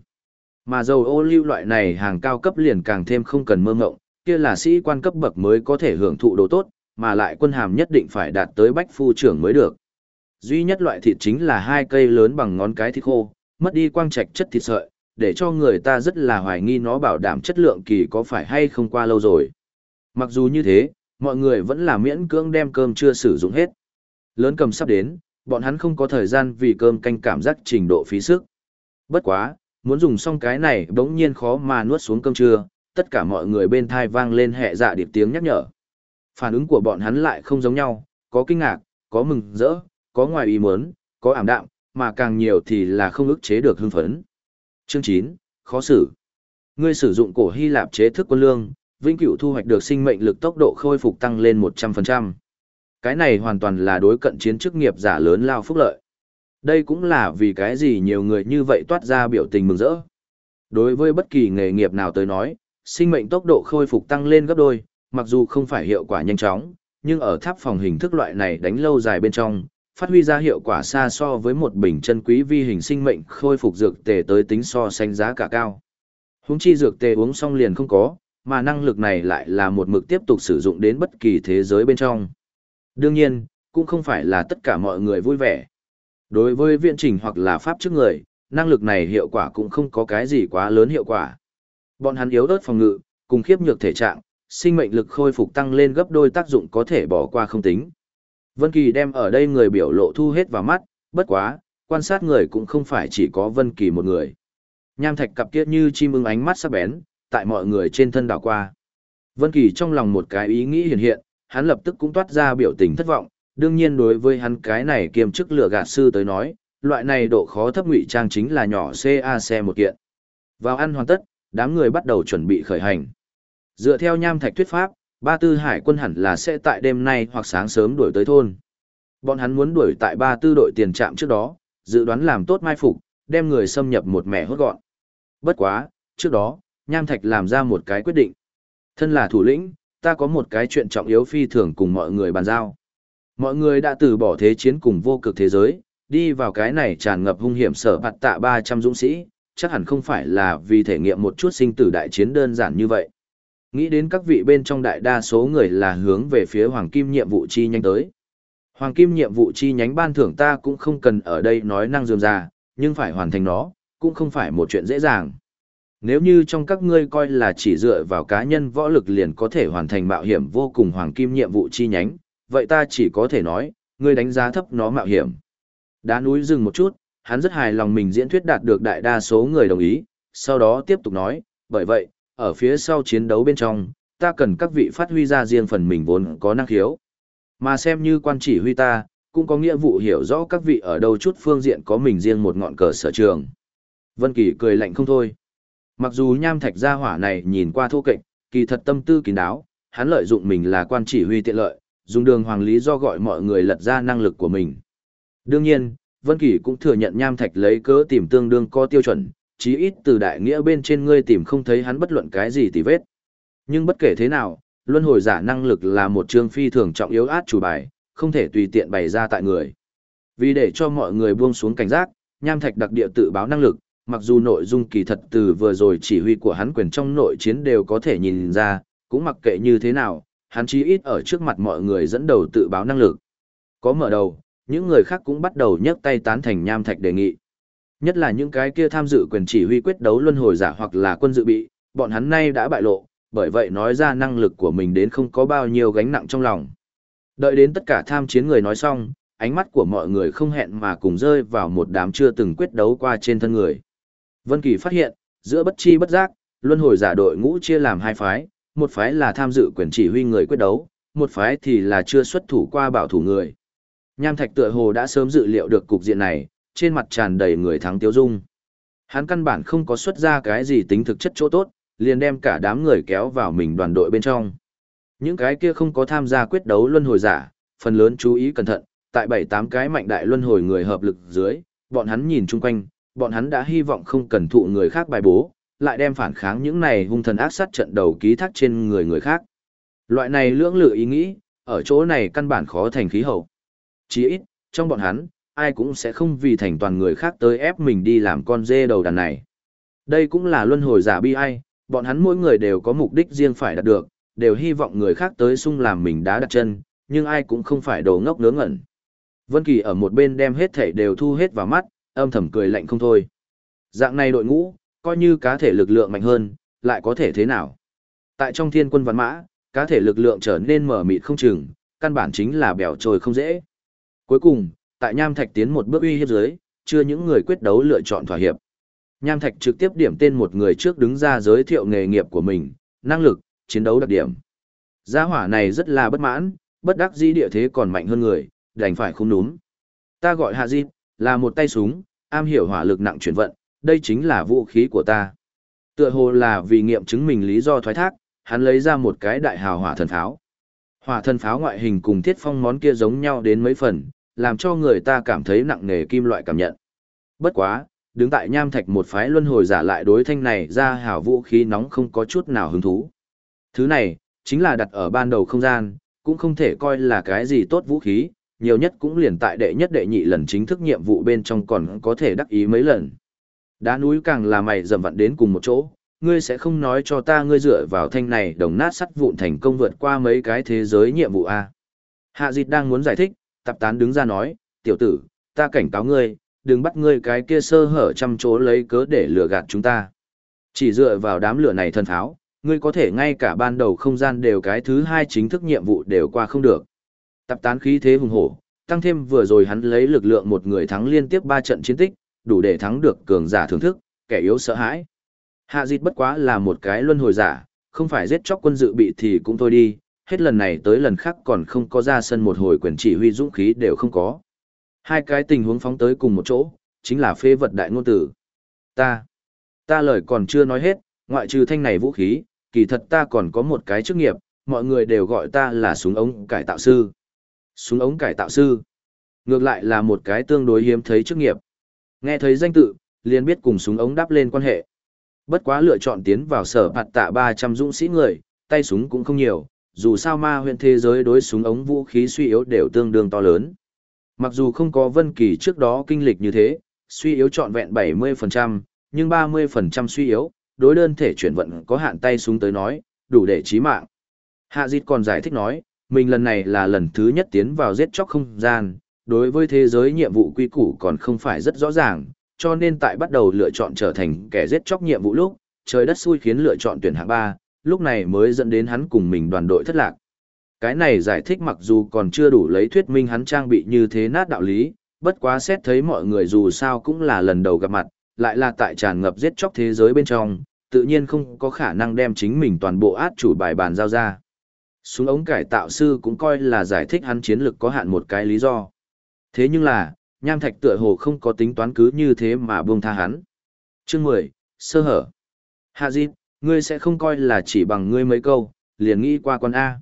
Mà dầu ô lưu loại này hàng cao cấp liền càng thêm không cần mơ ngộng, kia là sĩ quan cấp bậc mới có thể hưởng thụ đồ tốt, mà lại quân hàm nhất định phải đạt tới bách phu trưởng mới được. Duy nhất loại thịt chính là hai cây lớn bằng ngón cái thịt khô, mất đi quang trạch chất thịt sợi, để cho người ta rất là hoài nghi nó bảo đảm chất lượng kỳ có phải hay không qua lâu rồi. Mặc dù như thế, mọi người vẫn là miễn cưỡng đem cơm chưa sử dụng hết. Lớn cầm sắp đến, bọn hắn không có thời gian vì cơm canh cảm giác trình độ phí sức. Bất quá, muốn dùng xong cái này bỗng nhiên khó mà nuốt xuống cơm trưa, tất cả mọi người bên thai vang lên hệ dạ điệp tiếng nhắc nhở. Phản ứng của bọn hắn lại không giống nhau, có kinh ngạc, có mừng rỡ, có ngoài ý muốn, có ảm đạm, mà càng nhiều thì là không ức chế được hưng phấn. Chương 9, khó xử. Ngươi sử dụng cổ Hy Lạp chế thức quân lương, vĩnh cửu thu hoạch được sinh mệnh lực tốc độ khôi phục tăng lên 100%. Cái này hoàn toàn là đối cận chiến chức nghiệp giả lớn lao phúc lợi. Đây cũng là vì cái gì nhiều người như vậy toát ra biểu tình mừng rỡ. Đối với bất kỳ nghề nghiệp nào tới nói, sinh mệnh tốc độ khôi phục tăng lên gấp đôi, mặc dù không phải hiệu quả nhanh chóng, nhưng ở tháp phòng hình thức loại này đánh lâu dài bên trong, phát huy ra hiệu quả xa so với một bình chân quý vi hình sinh mệnh khôi phục dược tề tới tính so sánh giá cả cao. Húng chi dược tề uống xong liền không có, mà năng lực này lại là một mực tiếp tục sử dụng đến bất kỳ thế giới bên trong. Đương nhiên, cũng không phải là tất cả mọi người vui vẻ. Đối với viện trình hoặc là pháp trước người, năng lực này hiệu quả cũng không có cái gì quá lớn hiệu quả. Bọn hắn yếu ớt phòng ngự, cùng khiếp nhược thể trạng, sinh mệnh lực khôi phục tăng lên gấp đôi tác dụng có thể bỏ qua không tính. Vân Kỳ đem ở đây người biểu lộ thu hết vào mắt, bất quá, quan sát người cũng không phải chỉ có Vân Kỳ một người. Nham thạch cặp kia như chim ưng ánh mắt sắc bén, tại mọi người trên thân đảo qua. Vân Kỳ trong lòng một cái ý nghĩ hiện hiện, hắn lập tức cũng toát ra biểu tình thất vọng, đương nhiên đối với hắn cái này kiêm chức lựa gạt sư tới nói, loại này độ khó thấp ngụy trang chính là nhỏ CAC một kiện. Vào ăn hoàn tất, đám người bắt đầu chuẩn bị khởi hành. Dựa theo nham thạch thuyết pháp, ba tư hải quân hẳn là sẽ tại đêm nay hoặc sáng sớm đuổi tới thôn. Bọn hắn muốn đuổi tại ba tư đội tiền trạm trước đó, dự đoán làm tốt mai phục, đem người xâm nhập một mẻ hốt gọn. Bất quá, trước đó, nham thạch làm ra một cái quyết định. Thân là thủ lĩnh, ta có một cái chuyện trọng yếu phi thường cùng mọi người bàn giao. Mọi người đã từ bỏ thế chiến cùng vô cực thế giới, đi vào cái này tràn ngập hung hiểm sở bạt tạ 300 dũng sĩ, chắc hẳn không phải là vì thể nghiệm một chút sinh tử đại chiến đơn giản như vậy. Nghĩ đến các vị bên trong đại đa số người là hướng về phía Hoàng Kim nhiệm vụ chi nhánh tới. Hoàng Kim nhiệm vụ chi nhánh ban thưởng ta cũng không cần ở đây nói năng dườm ra, nhưng phải hoàn thành nó, cũng không phải một chuyện dễ dàng. Nếu như trong các ngươi coi là chỉ dựa vào cá nhân võ lực liền có thể hoàn thành mạo hiểm vô cùng Hoàng Kim nhiệm vụ chi nhánh, vậy ta chỉ có thể nói, ngươi đánh giá thấp nó mạo hiểm. Đá núi dừng một chút, hắn rất hài lòng mình diễn thuyết đạt được đại đa số người đồng ý, sau đó tiếp tục nói, bởi vậy, ở phía sau chiến đấu bên trong, ta cần các vị phát huy ra riêng phần mình vốn có năng khiếu. Mà xem như quan chỉ huy ta, cũng có nghĩa vụ hiểu rõ các vị ở đâu chút phương diện có mình riêng một ngọn cờ sở trường. Vân Kỳ cười lạnh không thôi. Mặc dù nham thạch gia hỏa này nhìn qua thô kệch, kỳ thật tâm tư kín đáo, hắn lợi dụng mình là quan chỉ huy tiện lợi, dùng đường hoàng lý do gọi mọi người lật ra năng lực của mình. Đương nhiên, Vân Kỳ cũng thừa nhận nham thạch lấy cớ tìm tương đương có tiêu chuẩn, chí ít từ đại nghĩa bên trên ngươi tìm không thấy hắn bất luận cái gì tì vết. Nhưng bất kể thế nào, luân hồi giả năng lực là một chương phi thường trọng yếu át chủ bài, không thể tùy tiện bày ra tại người. Vì để cho mọi người buông xuống cảnh giác, nham thạch đặc địa tự báo năng lực, mặc dù nội dung kỳ thật từ vừa rồi chỉ huy của hắn quyền trong nội chiến đều có thể nhìn ra, cũng mặc kệ như thế nào, hắn chí ít ở trước mặt mọi người dẫn đầu tự báo năng lực. Có mở đầu, những người khác cũng bắt đầu nhấc tay tán thành nham thạch đề nghị. Nhất là những cái kia tham dự quyền chỉ huy quyết đấu luân hồi giả hoặc là quân dự bị, bọn hắn nay đã bại lộ, bởi vậy nói ra năng lực của mình đến không có bao nhiêu gánh nặng trong lòng. Đợi đến tất cả tham chiến người nói xong, ánh mắt của mọi người không hẹn mà cùng rơi vào một đám chưa từng quyết đấu qua trên thân người. Vân Kỳ phát hiện, giữa bất chi bất giác, luân hồi giả đội ngũ chia làm hai phái, một phái là tham dự quyền chỉ huy người quyết đấu, một phái thì là chưa xuất thủ qua bảo thủ người. Nham Thạch tựa hồ đã sớm dự liệu được cục diện này, trên mặt tràn đầy người thắng tiêu dung. Hắn căn bản không có xuất ra cái gì tính thực chất chỗ tốt, liền đem cả đám người kéo vào mình đoàn đội bên trong. Những cái kia không có tham gia quyết đấu luân hồi giả, phần lớn chú ý cẩn thận, tại bảy tám cái mạnh đại luân hồi người hợp lực dưới, bọn hắn nhìn chung quanh, bọn hắn đã hy vọng không cần thụ người khác bài bố, lại đem phản kháng những này hung thần ác sát trận đầu ký thác trên người người khác. Loại này lưỡng lự ý nghĩ, ở chỗ này căn bản khó thành khí hậu. Chỉ ít, trong bọn hắn, ai cũng sẽ không vì thành toàn người khác tới ép mình đi làm con dê đầu đàn này. Đây cũng là luân hồi giả bi ai, bọn hắn mỗi người đều có mục đích riêng phải đạt được, đều hy vọng người khác tới sung làm mình đá đặt chân, nhưng ai cũng không phải đồ ngốc ngớ ngẩn. Vân Kỳ ở một bên đem hết thảy đều thu hết vào mắt, âm thầm cười lạnh không thôi. Dạng này đội ngũ, coi như cá thể lực lượng mạnh hơn, lại có thể thế nào? Tại trong thiên quân văn mã, cá thể lực lượng trở nên mở mịt không chừng, căn bản chính là bèo trồi không dễ. Cuối cùng, tại Nham Thạch tiến một bước uy hiếp dưới, chưa những người quyết đấu lựa chọn thỏa hiệp. Nham Thạch trực tiếp điểm tên một người trước đứng ra giới thiệu nghề nghiệp của mình, năng lực, chiến đấu đặc điểm. Gia hỏa này rất là bất mãn, bất đắc dĩ địa thế còn mạnh hơn người, đành phải không đúng. Ta gọi Hạ Di, là một tay súng, am hiểu hỏa lực nặng chuyển vận, đây chính là vũ khí của ta. Tựa hồ là vì nghiệm chứng mình lý do thoái thác, hắn lấy ra một cái đại hào hỏa thần pháo. Hỏa thần pháo ngoại hình cùng thiết phong món kia giống nhau đến mấy phần, làm cho người ta cảm thấy nặng nề kim loại cảm nhận. Bất quá, đứng tại nham thạch một phái luân hồi giả lại đối thanh này ra hào vũ khí nóng không có chút nào hứng thú. Thứ này, chính là đặt ở ban đầu không gian, cũng không thể coi là cái gì tốt vũ khí, nhiều nhất cũng liền tại đệ nhất đệ nhị lần chính thức nhiệm vụ bên trong còn có thể đắc ý mấy lần. Đá núi càng là mày dầm vặn đến cùng một chỗ, ngươi sẽ không nói cho ta ngươi dựa vào thanh này đồng nát sắt vụn thành công vượt qua mấy cái thế giới nhiệm vụ A. Hạ dịch đang muốn giải thích, tập tán đứng ra nói, tiểu tử, ta cảnh cáo ngươi, đừng bắt ngươi cái kia sơ hở chăm chỗ lấy cớ để lừa gạt chúng ta. Chỉ dựa vào đám lửa này thân pháo, ngươi có thể ngay cả ban đầu không gian đều cái thứ hai chính thức nhiệm vụ đều qua không được. Tập tán khí thế hùng hổ, tăng thêm vừa rồi hắn lấy lực lượng một người thắng liên tiếp ba trận chiến tích, đủ để thắng được cường giả thưởng thức, kẻ yếu sợ hãi. Hạ dịch bất quá là một cái luân hồi giả, không phải giết chóc quân dự bị thì cũng thôi đi, hết lần này tới lần khác còn không có ra sân một hồi quyền chỉ huy dũng khí đều không có. Hai cái tình huống phóng tới cùng một chỗ, chính là phê vật đại ngôn tử. Ta, ta lời còn chưa nói hết, ngoại trừ thanh này vũ khí, kỳ thật ta còn có một cái chức nghiệp, mọi người đều gọi ta là súng ống cải tạo sư. Súng ống cải tạo sư. Ngược lại là một cái tương đối hiếm thấy chức nghiệp. Nghe thấy danh tự, liền biết cùng súng ống đáp lên quan hệ. Bất quá lựa chọn tiến vào sở phạt tạ 300 dũng sĩ người, tay súng cũng không nhiều, dù sao ma huyện thế giới đối súng ống vũ khí suy yếu đều tương đương to lớn. Mặc dù không có Vân Kỳ trước đó kinh lịch như thế, suy yếu trọn vẹn 70%, nhưng 30% suy yếu, đối đơn thể chuyển vận có hạn tay súng tới nói, đủ để chí mạng. Hạ Dịch còn giải thích nói, mình lần này là lần thứ nhất tiến vào giết chóc không gian, đối với thế giới nhiệm vụ quy củ còn không phải rất rõ ràng, cho nên tại bắt đầu lựa chọn trở thành kẻ giết chóc nhiệm vụ lúc, trời đất xui khiến lựa chọn tuyển hạng 3, lúc này mới dẫn đến hắn cùng mình đoàn đội thất lạc. Cái này giải thích mặc dù còn chưa đủ lấy thuyết minh hắn trang bị như thế nát đạo lý, bất quá xét thấy mọi người dù sao cũng là lần đầu gặp mặt, lại là tại tràn ngập giết chóc thế giới bên trong, tự nhiên không có khả năng đem chính mình toàn bộ át chủ bài bàn giao ra. Súng ống cải tạo sư cũng coi là giải thích hắn chiến lực có hạn một cái lý do. Thế nhưng là, nham thạch tựa hồ không có tính toán cứ như thế mà buông tha hắn. Chương 10, sơ hở. Hạ Di, ngươi sẽ không coi là chỉ bằng ngươi mấy câu, liền nghĩ qua con A.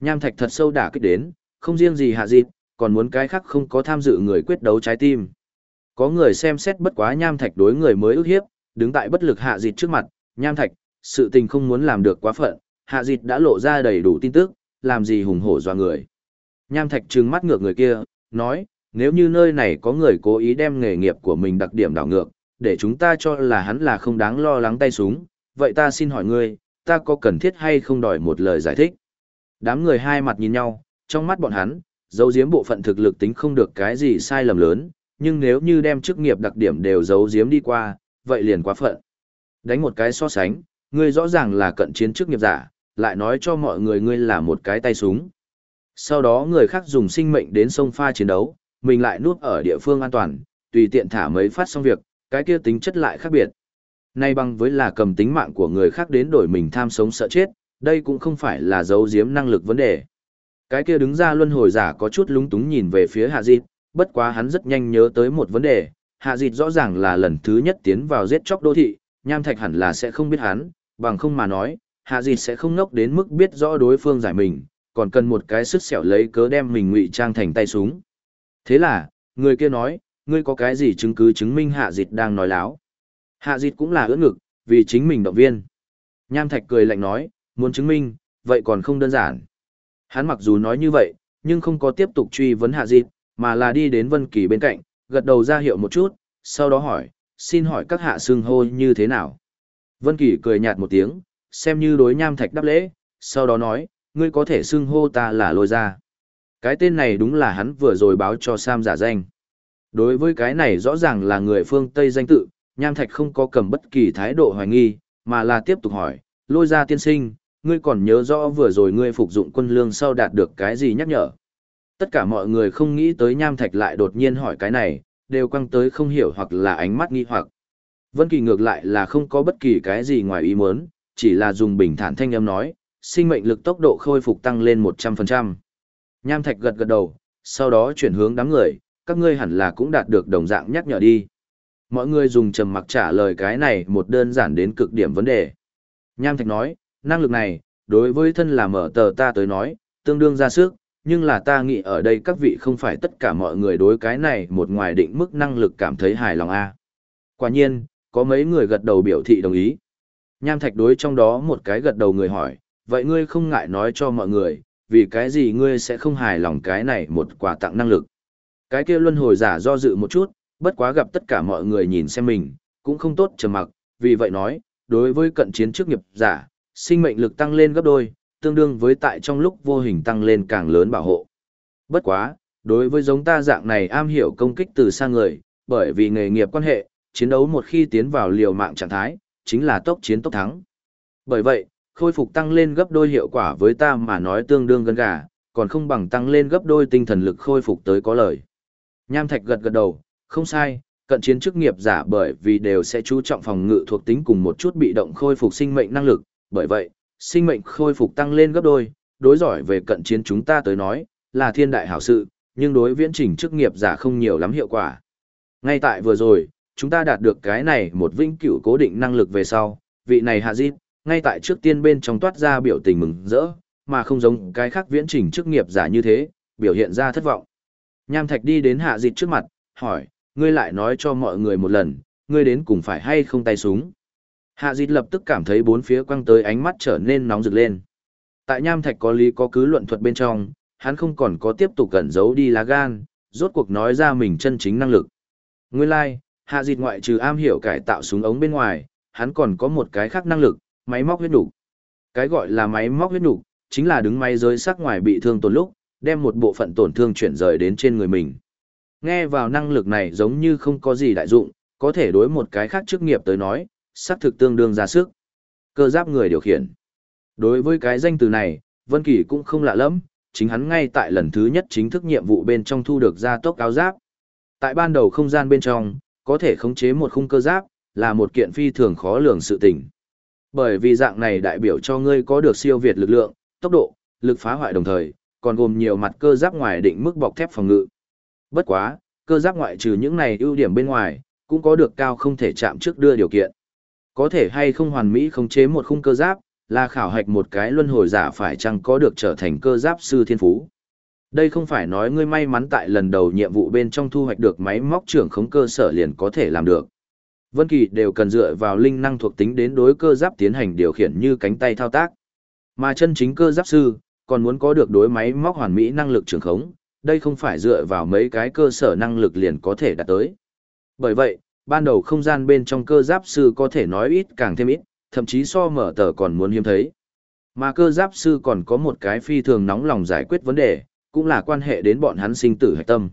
Nham thạch thật sâu đả kích đến, không riêng gì Hạ Di, còn muốn cái khác không có tham dự người quyết đấu trái tim. Có người xem xét bất quá nham thạch đối người mới ức hiếp, đứng tại bất lực Hạ Di trước mặt, nham thạch, sự tình không muốn làm được quá phận, Hạ Dịt đã lộ ra đầy đủ tin tức, làm gì hùng hổ dọa người. Nham thạch trừng mắt ngược người kia, nói, nếu như nơi này có người cố ý đem nghề nghiệp của mình đặc điểm đảo ngược, để chúng ta cho là hắn là không đáng lo lắng tay súng, vậy ta xin hỏi ngươi, ta có cần thiết hay không đòi một lời giải thích? Đám người hai mặt nhìn nhau, trong mắt bọn hắn, giấu giếm bộ phận thực lực tính không được cái gì sai lầm lớn, nhưng nếu như đem chức nghiệp đặc điểm đều giấu giếm đi qua, vậy liền quá phận. Đánh một cái so sánh, ngươi rõ ràng là cận chiến chức nghiệp giả, lại nói cho mọi người ngươi là một cái tay súng. Sau đó người khác dùng sinh mệnh đến sông pha chiến đấu, mình lại nuốt ở địa phương an toàn, tùy tiện thả mấy phát xong việc, cái kia tính chất lại khác biệt. Nay bằng với là cầm tính mạng của người khác đến đổi mình tham sống sợ chết, đây cũng không phải là giấu giếm năng lực vấn đề. Cái kia đứng ra luân hồi giả có chút lúng túng nhìn về phía Hạ Dịt, bất quá hắn rất nhanh nhớ tới một vấn đề, Hạ Dịt rõ ràng là lần thứ nhất tiến vào giết chóc đô thị, Nham Thạch hẳn là sẽ không biết hắn, bằng không mà nói, Hạ Dịt sẽ không ngốc đến mức biết rõ đối phương giải mình, còn cần một cái sức sẹo lấy cớ đem mình ngụy trang thành tay súng. Thế là, người kia nói, ngươi có cái gì chứng cứ chứng minh hạ Dịt đang nói láo. Hạ Dịt cũng là ưỡn ngực, vì chính mình động viên. Nham Thạch cười lạnh nói, muốn chứng minh, vậy còn không đơn giản. Hắn mặc dù nói như vậy, nhưng không có tiếp tục truy vấn hạ Dịt, mà là đi đến Vân Kỳ bên cạnh, gật đầu ra hiệu một chút, sau đó hỏi, xin hỏi các hạ xưng hô như thế nào. Vân Kỳ cười nhạt một tiếng, xem như đối Nham Thạch đáp lễ, sau đó nói, ngươi có thể xưng hô ta là lôi ra. Cái tên này đúng là hắn vừa rồi báo cho Sam giả danh. Đối với cái này rõ ràng là người phương Tây danh tự, Nham Thạch không có cầm bất kỳ thái độ hoài nghi, mà là tiếp tục hỏi, lôi ra tiên sinh, ngươi còn nhớ rõ vừa rồi ngươi phục dụng quân lương sau đạt được cái gì nhắc nhở. Tất cả mọi người không nghĩ tới Nham Thạch lại đột nhiên hỏi cái này, đều quăng tới không hiểu hoặc là ánh mắt nghi hoặc. Vân Kỳ ngược lại là không có bất kỳ cái gì ngoài ý muốn, chỉ là dùng bình thản thanh âm nói, sinh mệnh lực tốc độ khôi phục tăng lên 100%. Nham Thạch gật gật đầu, sau đó chuyển hướng đám người, các ngươi hẳn là cũng đạt được đồng dạng nhắc nhở đi. Mọi người dùng trầm mặc trả lời cái này một đơn giản đến cực điểm vấn đề. Nham Thạch nói, năng lực này, đối với thân là mở tờ ta tới nói, tương đương ra sức, nhưng là ta nghĩ ở đây các vị không phải tất cả mọi người đối cái này một ngoài định mức năng lực cảm thấy hài lòng a. Quả nhiên, có mấy người gật đầu biểu thị đồng ý. Nham Thạch đối trong đó một cái gật đầu người hỏi, vậy ngươi không ngại nói cho mọi người, vì cái gì ngươi sẽ không hài lòng cái này một quà tặng năng lực. Cái kia luân hồi giả do dự một chút, bất quá gặp tất cả mọi người nhìn xem mình, cũng không tốt trầm mặc, vì vậy nói, đối với cận chiến chức nghiệp giả, sinh mệnh lực tăng lên gấp đôi, tương đương với tại trong lúc vô hình tăng lên càng lớn bảo hộ. Bất quá, đối với giống ta dạng này am hiểu công kích từ xa người, bởi vì nghề nghiệp quan hệ, chiến đấu một khi tiến vào liều mạng trạng thái, chính là tốc chiến tốc thắng. Bởi vậy, khôi phục tăng lên gấp đôi hiệu quả với ta mà nói tương đương gần gà, còn không bằng tăng lên gấp đôi tinh thần lực khôi phục tới có lời. Nham Thạch gật gật đầu, không sai, cận chiến chức nghiệp giả bởi vì đều sẽ chú trọng phòng ngự thuộc tính cùng một chút bị động khôi phục sinh mệnh năng lực, bởi vậy, sinh mệnh khôi phục tăng lên gấp đôi, đối giỏi về cận chiến chúng ta tới nói, là thiên đại hảo sự, nhưng đối viễn trình chức nghiệp giả không nhiều lắm hiệu quả. Ngay tại vừa rồi, chúng ta đạt được cái này một vĩnh cửu cố định năng lực về sau, vị này hạ dịp, ngay tại trước tiên bên trong toát ra biểu tình mừng rỡ, mà không giống cái khác viễn trình chức nghiệp giả như thế, biểu hiện ra thất vọng. Nham Thạch đi đến hạ dịp trước mặt, hỏi, ngươi lại nói cho mọi người một lần, ngươi đến cùng phải hay không tay súng. Hạ dịp lập tức cảm thấy bốn phía quăng tới ánh mắt trở nên nóng rực lên. Tại Nham Thạch có lý có cứ luận thuật bên trong, hắn không còn có tiếp tục cẩn giấu đi lá gan, rốt cuộc nói ra mình chân chính năng lực. Nguyên lai, like, hạ dịt ngoại trừ am hiểu cải tạo súng ống bên ngoài, hắn còn có một cái khác năng lực, máy móc huyết nục. Cái gọi là máy móc huyết nục, chính là đứng máy dưới sắc ngoài bị thương tổn lúc, đem một bộ phận tổn thương chuyển rời đến trên người mình. Nghe vào năng lực này giống như không có gì đại dụng, có thể đối một cái khác chức nghiệp tới nói, sắc thực tương đương ra sức. Cơ giáp người điều khiển. Đối với cái danh từ này, Vân Kỳ cũng không lạ lắm, chính hắn ngay tại lần thứ nhất chính thức nhiệm vụ bên trong thu được ra tốc áo giáp. Tại ban đầu không gian bên trong, có thể khống chế một khung cơ giáp, là một kiện phi thường khó lường sự tình. Bởi vì dạng này đại biểu cho ngươi có được siêu việt lực lượng, tốc độ, lực phá hoại đồng thời, còn gồm nhiều mặt cơ giáp ngoài định mức bọc thép phòng ngự. Bất quá, cơ giáp ngoại trừ những này ưu điểm bên ngoài, cũng có được cao không thể chạm trước đưa điều kiện. Có thể hay không hoàn mỹ khống chế một khung cơ giáp, là khảo hạch một cái luân hồi giả phải chăng có được trở thành cơ giáp sư thiên phú. Đây không phải nói ngươi may mắn tại lần đầu nhiệm vụ bên trong thu hoạch được máy móc trưởng khống cơ sở liền có thể làm được. Vân Kỳ đều cần dựa vào linh năng thuộc tính đến đối cơ giáp tiến hành điều khiển như cánh tay thao tác. Mà chân chính cơ giáp sư, còn muốn có được đối máy móc hoàn mỹ năng lực trưởng khống, đây không phải dựa vào mấy cái cơ sở năng lực liền có thể đạt tới. Bởi vậy, ban đầu không gian bên trong cơ giáp sư có thể nói ít càng thêm ít, thậm chí so mở tờ còn muốn hiếm thấy. Mà cơ giáp sư còn có một cái phi thường nóng lòng giải quyết vấn đề, cũng là quan hệ đến bọn hắn sinh tử hạch tâm.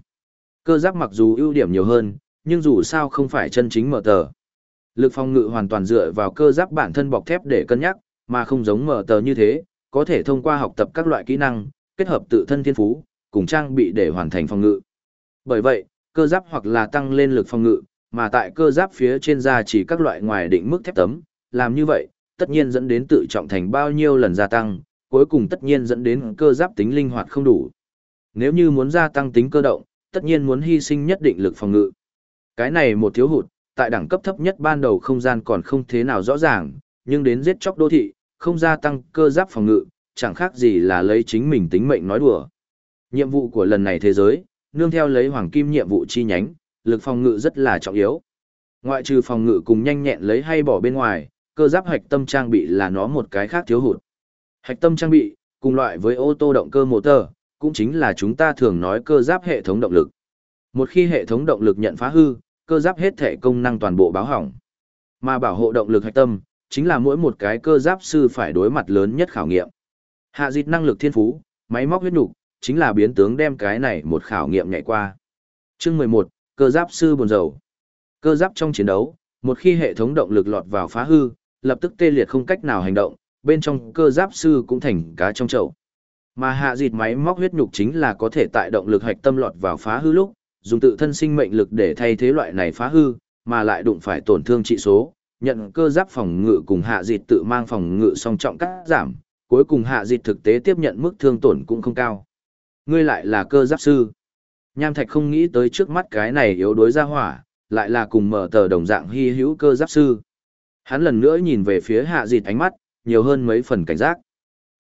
Cơ giáp mặc dù ưu điểm nhiều hơn, nhưng dù sao không phải chân chính mở tờ. Lực phòng ngự hoàn toàn dựa vào cơ giáp bản thân bọc thép để cân nhắc, mà không giống mở tờ như thế, có thể thông qua học tập các loại kỹ năng, kết hợp tự thân thiên phú, cùng trang bị để hoàn thành phòng ngự. Bởi vậy, cơ giáp hoặc là tăng lên lực phòng ngự, mà tại cơ giáp phía trên da chỉ các loại ngoài định mức thép tấm, làm như vậy, tất nhiên dẫn đến tự trọng thành bao nhiêu lần gia tăng, cuối cùng tất nhiên dẫn đến cơ giáp tính linh hoạt không đủ. Nếu như muốn gia tăng tính cơ động, tất nhiên muốn hy sinh nhất định lực phòng ngự. Cái này một thiếu hụt, tại đẳng cấp thấp nhất ban đầu không gian còn không thế nào rõ ràng, nhưng đến giết chóc đô thị, không gia tăng cơ giáp phòng ngự, chẳng khác gì là lấy chính mình tính mệnh nói đùa. Nhiệm vụ của lần này thế giới, nương theo lấy hoàng kim nhiệm vụ chi nhánh, lực phòng ngự rất là trọng yếu. Ngoại trừ phòng ngự cùng nhanh nhẹn lấy hay bỏ bên ngoài, cơ giáp hạch tâm trang bị là nó một cái khác thiếu hụt. Hạch tâm trang bị, cùng loại với ô tô động cơ motor, cũng chính là chúng ta thường nói cơ giáp hệ thống động lực. Một khi hệ thống động lực nhận phá hư, cơ giáp hết thể công năng toàn bộ báo hỏng. Mà bảo hộ động lực hạch tâm, chính là mỗi một cái cơ giáp sư phải đối mặt lớn nhất khảo nghiệm. Hạ dịch năng lực thiên phú, máy móc huyết nục, chính là biến tướng đem cái này một khảo nghiệm nhảy qua. Chương 11, cơ giáp sư buồn rầu. Cơ giáp trong chiến đấu, một khi hệ thống động lực lọt vào phá hư, lập tức tê liệt không cách nào hành động, bên trong cơ giáp sư cũng thành cá trong chậu. Mà hạ dịt máy móc huyết nhục chính là có thể tại động lực hạch tâm lọt vào phá hư lúc, dùng tự thân sinh mệnh lực để thay thế loại này phá hư, mà lại đụng phải tổn thương trị số, nhận cơ giáp phòng ngự cùng hạ dịt tự mang phòng ngự song trọng cắt giảm, cuối cùng hạ dịt thực tế tiếp nhận mức thương tổn cũng không cao. Ngươi lại là cơ giáp sư. Nham Thạch không nghĩ tới trước mắt cái này yếu đối ra hỏa, lại là cùng mở tờ đồng dạng hy hữu cơ giáp sư. Hắn lần nữa nhìn về phía hạ dịt ánh mắt, nhiều hơn mấy phần cảnh giác.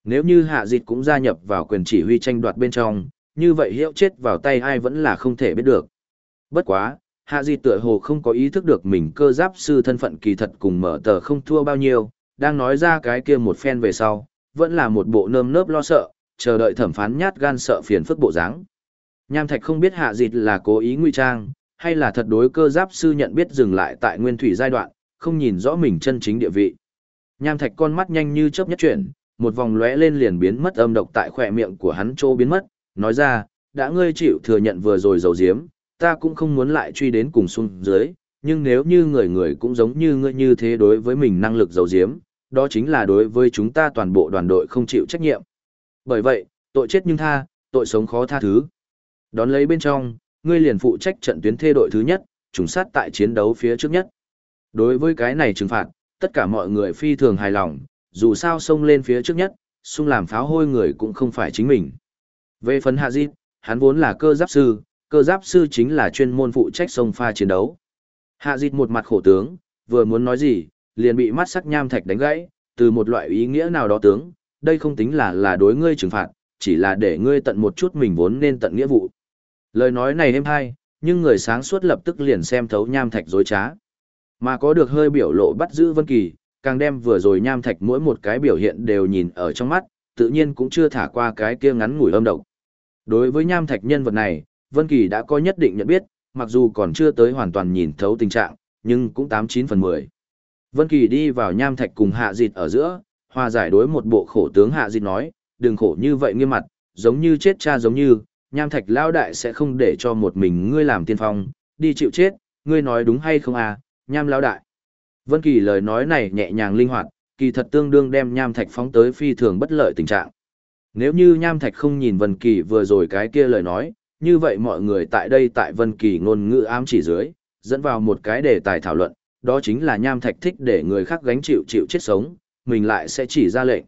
Nếu như hạ dịt cũng gia nhập vào quyền chỉ huy tranh đoạt bên trong, như vậy hiệu chết vào tay ai vẫn là không thể biết được. Bất quá, hạ dịt tựa hồ không có ý thức được mình cơ giáp sư thân phận kỳ thật cùng mở tờ không thua bao nhiêu, đang nói ra cái kia một phen về sau, vẫn là một bộ nơm nớp lo sợ, chờ đợi thẩm phán nhát gan sợ phiền phức bộ dáng. Nham Thạch không biết hạ dịt là cố ý nguy trang, hay là thật đối cơ giáp sư nhận biết dừng lại tại nguyên thủy giai đoạn, không nhìn rõ mình chân chính địa vị. Nham Thạch con mắt nhanh như chớp nhất chuyển, một vòng lóe lên liền biến mất âm độc tại khỏe miệng của hắn trô biến mất, nói ra, đã ngươi chịu thừa nhận vừa rồi dầu diếm, ta cũng không muốn lại truy đến cùng xuống dưới, nhưng nếu như người người cũng giống như ngươi như thế đối với mình năng lực dầu diếm, đó chính là đối với chúng ta toàn bộ đoàn đội không chịu trách nhiệm. Bởi vậy, tội chết nhưng tha, tội sống khó tha thứ. Đón lấy bên trong, ngươi liền phụ trách trận tuyến thê đội thứ nhất, trùng sát tại chiến đấu phía trước nhất. Đối với cái này trừng phạt, tất cả mọi người phi thường hài lòng, dù sao xông lên phía trước nhất, xung làm pháo hôi người cũng không phải chính mình. Về phần Hạ Dịp, hắn vốn là cơ giáp sư, cơ giáp sư chính là chuyên môn phụ trách sông pha chiến đấu. Hạ Dịp một mặt khổ tướng, vừa muốn nói gì, liền bị mắt sắc nham thạch đánh gãy, từ một loại ý nghĩa nào đó tướng, đây không tính là là đối ngươi trừng phạt, chỉ là để ngươi tận một chút mình vốn nên tận nghĩa vụ. Lời nói này êm hay, nhưng người sáng suốt lập tức liền xem thấu nham thạch dối trá. Mà có được hơi biểu lộ bắt giữ Vân Kỳ, càng đem vừa rồi nham thạch mỗi một cái biểu hiện đều nhìn ở trong mắt, tự nhiên cũng chưa thả qua cái kia ngắn ngủi âm độc. Đối với nham thạch nhân vật này, Vân Kỳ đã có nhất định nhận biết, mặc dù còn chưa tới hoàn toàn nhìn thấu tình trạng, nhưng cũng 89 phần 10. Vân Kỳ đi vào nham thạch cùng hạ Dịch ở giữa, hòa giải đối một bộ khổ tướng hạ Dịch nói, đừng khổ như vậy nghiêm mặt, giống như chết cha giống như, nham thạch lao đại sẽ không để cho một mình ngươi làm tiên phong, đi chịu chết, ngươi nói đúng hay không à, nham lao đại. Vân Kỳ lời nói này nhẹ nhàng linh hoạt, kỳ thật tương đương đem nham thạch phóng tới phi thường bất lợi tình trạng. Nếu như nham thạch không nhìn Vân Kỳ vừa rồi cái kia lời nói, như vậy mọi người tại đây tại Vân Kỳ ngôn ngữ ám chỉ dưới, dẫn vào một cái đề tài thảo luận, đó chính là nham thạch thích để người khác gánh chịu chịu chết sống, mình lại sẽ chỉ ra lệnh.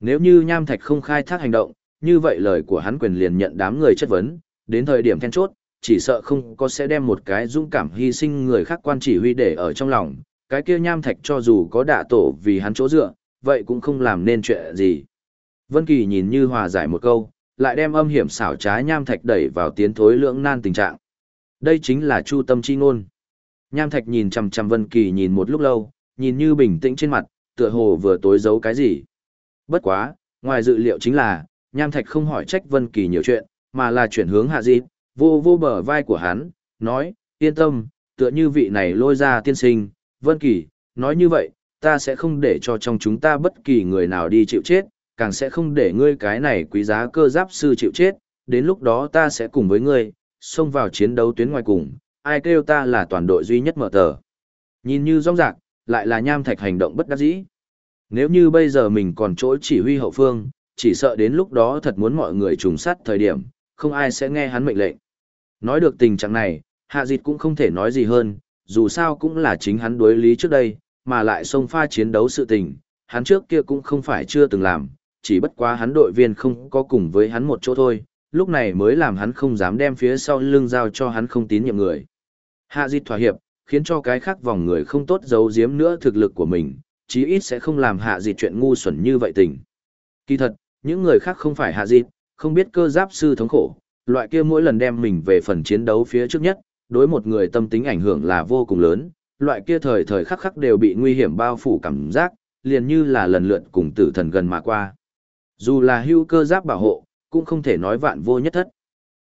Nếu như nham thạch không khai thác hành động, như vậy lời của hắn quyền liền nhận đám người chất vấn, đến thời điểm then chốt, chỉ sợ không có sẽ đem một cái dũng cảm hy sinh người khác quan chỉ huy để ở trong lòng, cái kia nham thạch cho dù có đạ tổ vì hắn chỗ dựa, vậy cũng không làm nên chuyện gì. Vân Kỳ nhìn như hòa giải một câu, lại đem âm hiểm xảo trá nham thạch đẩy vào tiến thối lưỡng nan tình trạng. Đây chính là chu tâm chi ngôn. Nham thạch nhìn chằm chằm Vân Kỳ nhìn một lúc lâu, nhìn như bình tĩnh trên mặt, tựa hồ vừa tối giấu cái gì. Bất quá, ngoài dự liệu chính là, Nham Thạch không hỏi trách Vân Kỳ nhiều chuyện, mà là chuyển hướng Hạ Dịp, vô vô bờ vai của hắn, nói, yên tâm, tựa như vị này lôi ra tiên sinh, Vân Kỳ, nói như vậy, ta sẽ không để cho trong chúng ta bất kỳ người nào đi chịu chết, càng sẽ không để ngươi cái này quý giá cơ giáp sư chịu chết, đến lúc đó ta sẽ cùng với ngươi, xông vào chiến đấu tuyến ngoài cùng, ai kêu ta là toàn đội duy nhất mở tờ. Nhìn như rong rạc, lại là nham thạch hành động bất đắc dĩ. Nếu như bây giờ mình còn chỗ chỉ huy hậu phương, chỉ sợ đến lúc đó thật muốn mọi người trùng sát thời điểm, không ai sẽ nghe hắn mệnh lệnh. Nói được tình trạng này, hạ dịch cũng không thể nói gì hơn, dù sao cũng là chính hắn đối lý trước đây, mà lại xông pha chiến đấu sự tình, hắn trước kia cũng không phải chưa từng làm, chỉ bất quá hắn đội viên không có cùng với hắn một chỗ thôi, lúc này mới làm hắn không dám đem phía sau lưng giao cho hắn không tín nhiệm người. Hạ dịch thỏa hiệp, khiến cho cái khác vòng người không tốt giấu giếm nữa thực lực của mình, chí ít sẽ không làm hạ dịch chuyện ngu xuẩn như vậy tình. Kỳ thật, những người khác không phải hạ dịch, không biết cơ giáp sư thống khổ, loại kia mỗi lần đem mình về phần chiến đấu phía trước nhất, đối một người tâm tính ảnh hưởng là vô cùng lớn, loại kia thời thời khắc khắc đều bị nguy hiểm bao phủ cảm giác, liền như là lần lượt cùng tử thần gần mà qua. Dù là hưu cơ giáp bảo hộ, cũng không thể nói vạn vô nhất thất.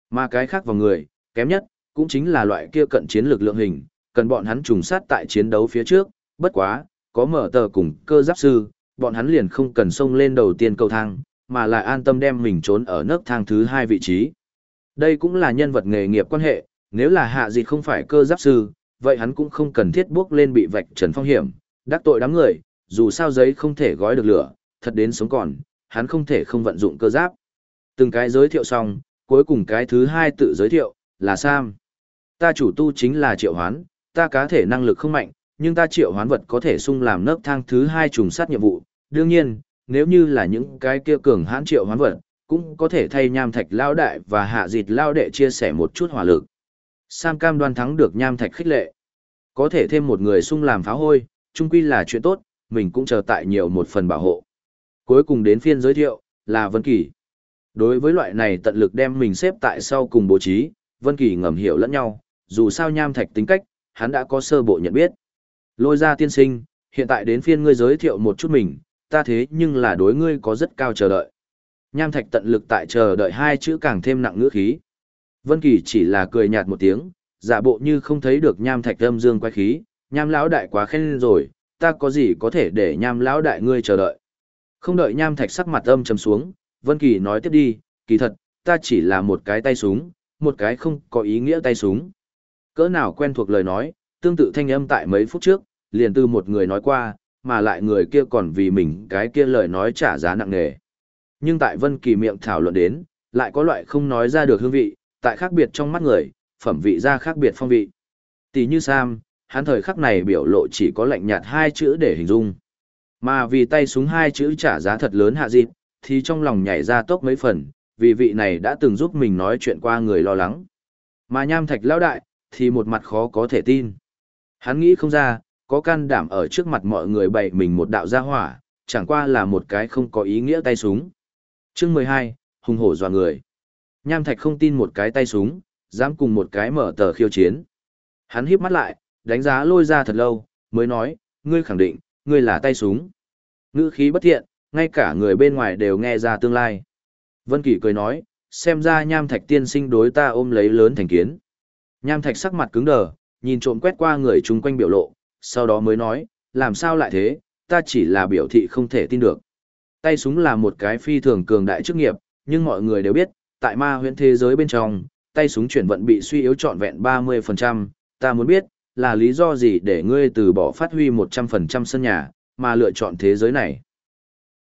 Mà cái khác vào người, kém nhất, cũng chính là loại kia cận chiến lực lượng hình, cần bọn hắn trùng sát tại chiến đấu phía trước, bất quá, có mở tờ cùng cơ giáp sư, bọn hắn liền không cần xông lên đầu tiên cầu thang, mà lại an tâm đem mình trốn ở nấc thang thứ hai vị trí. Đây cũng là nhân vật nghề nghiệp quan hệ, nếu là hạ dịch không phải cơ giáp sư, vậy hắn cũng không cần thiết bước lên bị vạch trần phong hiểm, đắc tội đám người, dù sao giấy không thể gói được lửa, thật đến sống còn, hắn không thể không vận dụng cơ giáp. Từng cái giới thiệu xong, cuối cùng cái thứ hai tự giới thiệu, là Sam. Ta chủ tu chính là triệu hoán, ta cá thể năng lực không mạnh, nhưng ta triệu hoán vật có thể sung làm nấc thang thứ hai trùng sát nhiệm vụ. Đương nhiên, nếu như là những cái kia cường hãn triệu hoán vật, cũng có thể thay nham thạch lao đại và hạ dịt lao đệ chia sẻ một chút hỏa lực. Sam cam đoan thắng được nham thạch khích lệ. Có thể thêm một người sung làm pháo hôi, chung quy là chuyện tốt, mình cũng chờ tại nhiều một phần bảo hộ. Cuối cùng đến phiên giới thiệu, là Vân Kỳ. Đối với loại này tận lực đem mình xếp tại sau cùng bố trí, Vân Kỳ ngầm hiểu lẫn nhau, dù sao nham thạch tính cách, hắn đã có sơ bộ nhận biết. Lôi ra tiên sinh, hiện tại đến phiên ngươi giới thiệu một chút mình, ta thế nhưng là đối ngươi có rất cao chờ đợi. Nham thạch tận lực tại chờ đợi hai chữ càng thêm nặng ngữ khí. Vân Kỳ chỉ là cười nhạt một tiếng, giả bộ như không thấy được nham thạch âm dương quái khí, nham lão đại quá khen rồi, ta có gì có thể để nham lão đại ngươi chờ đợi. Không đợi nham thạch sắc mặt âm trầm xuống, Vân Kỳ nói tiếp đi, kỳ thật, ta chỉ là một cái tay súng, một cái không có ý nghĩa tay súng. Cỡ nào quen thuộc lời nói, tương tự thanh âm tại mấy phút trước, liền từ một người nói qua, mà lại người kia còn vì mình cái kia lời nói trả giá nặng nề. Nhưng tại Vân Kỳ miệng thảo luận đến, lại có loại không nói ra được hương vị, tại khác biệt trong mắt người, phẩm vị ra khác biệt phong vị. Tỷ như Sam, hắn thời khắc này biểu lộ chỉ có lạnh nhạt hai chữ để hình dung. Mà vì tay súng hai chữ trả giá thật lớn hạ dịp, thì trong lòng nhảy ra tốc mấy phần, vì vị này đã từng giúp mình nói chuyện qua người lo lắng. Mà nham thạch lão đại, thì một mặt khó có thể tin. Hắn nghĩ không ra, có can đảm ở trước mặt mọi người bày mình một đạo gia hỏa, chẳng qua là một cái không có ý nghĩa tay súng. Chương 12, hùng hổ dọa người. Nham Thạch không tin một cái tay súng, dám cùng một cái mở tờ khiêu chiến. Hắn híp mắt lại, đánh giá lôi ra thật lâu, mới nói, ngươi khẳng định, ngươi là tay súng. Ngữ khí bất thiện, ngay cả người bên ngoài đều nghe ra tương lai. Vân Kỳ cười nói, xem ra Nham Thạch tiên sinh đối ta ôm lấy lớn thành kiến. Nham Thạch sắc mặt cứng đờ, nhìn trộm quét qua người chung quanh biểu lộ, sau đó mới nói, làm sao lại thế, ta chỉ là biểu thị không thể tin được. Tay súng là một cái phi thường cường đại chức nghiệp, nhưng mọi người đều biết, tại ma huyễn thế giới bên trong, tay súng chuyển vận bị suy yếu trọn vẹn 30%, ta muốn biết, là lý do gì để ngươi từ bỏ phát huy 100% sân nhà, mà lựa chọn thế giới này.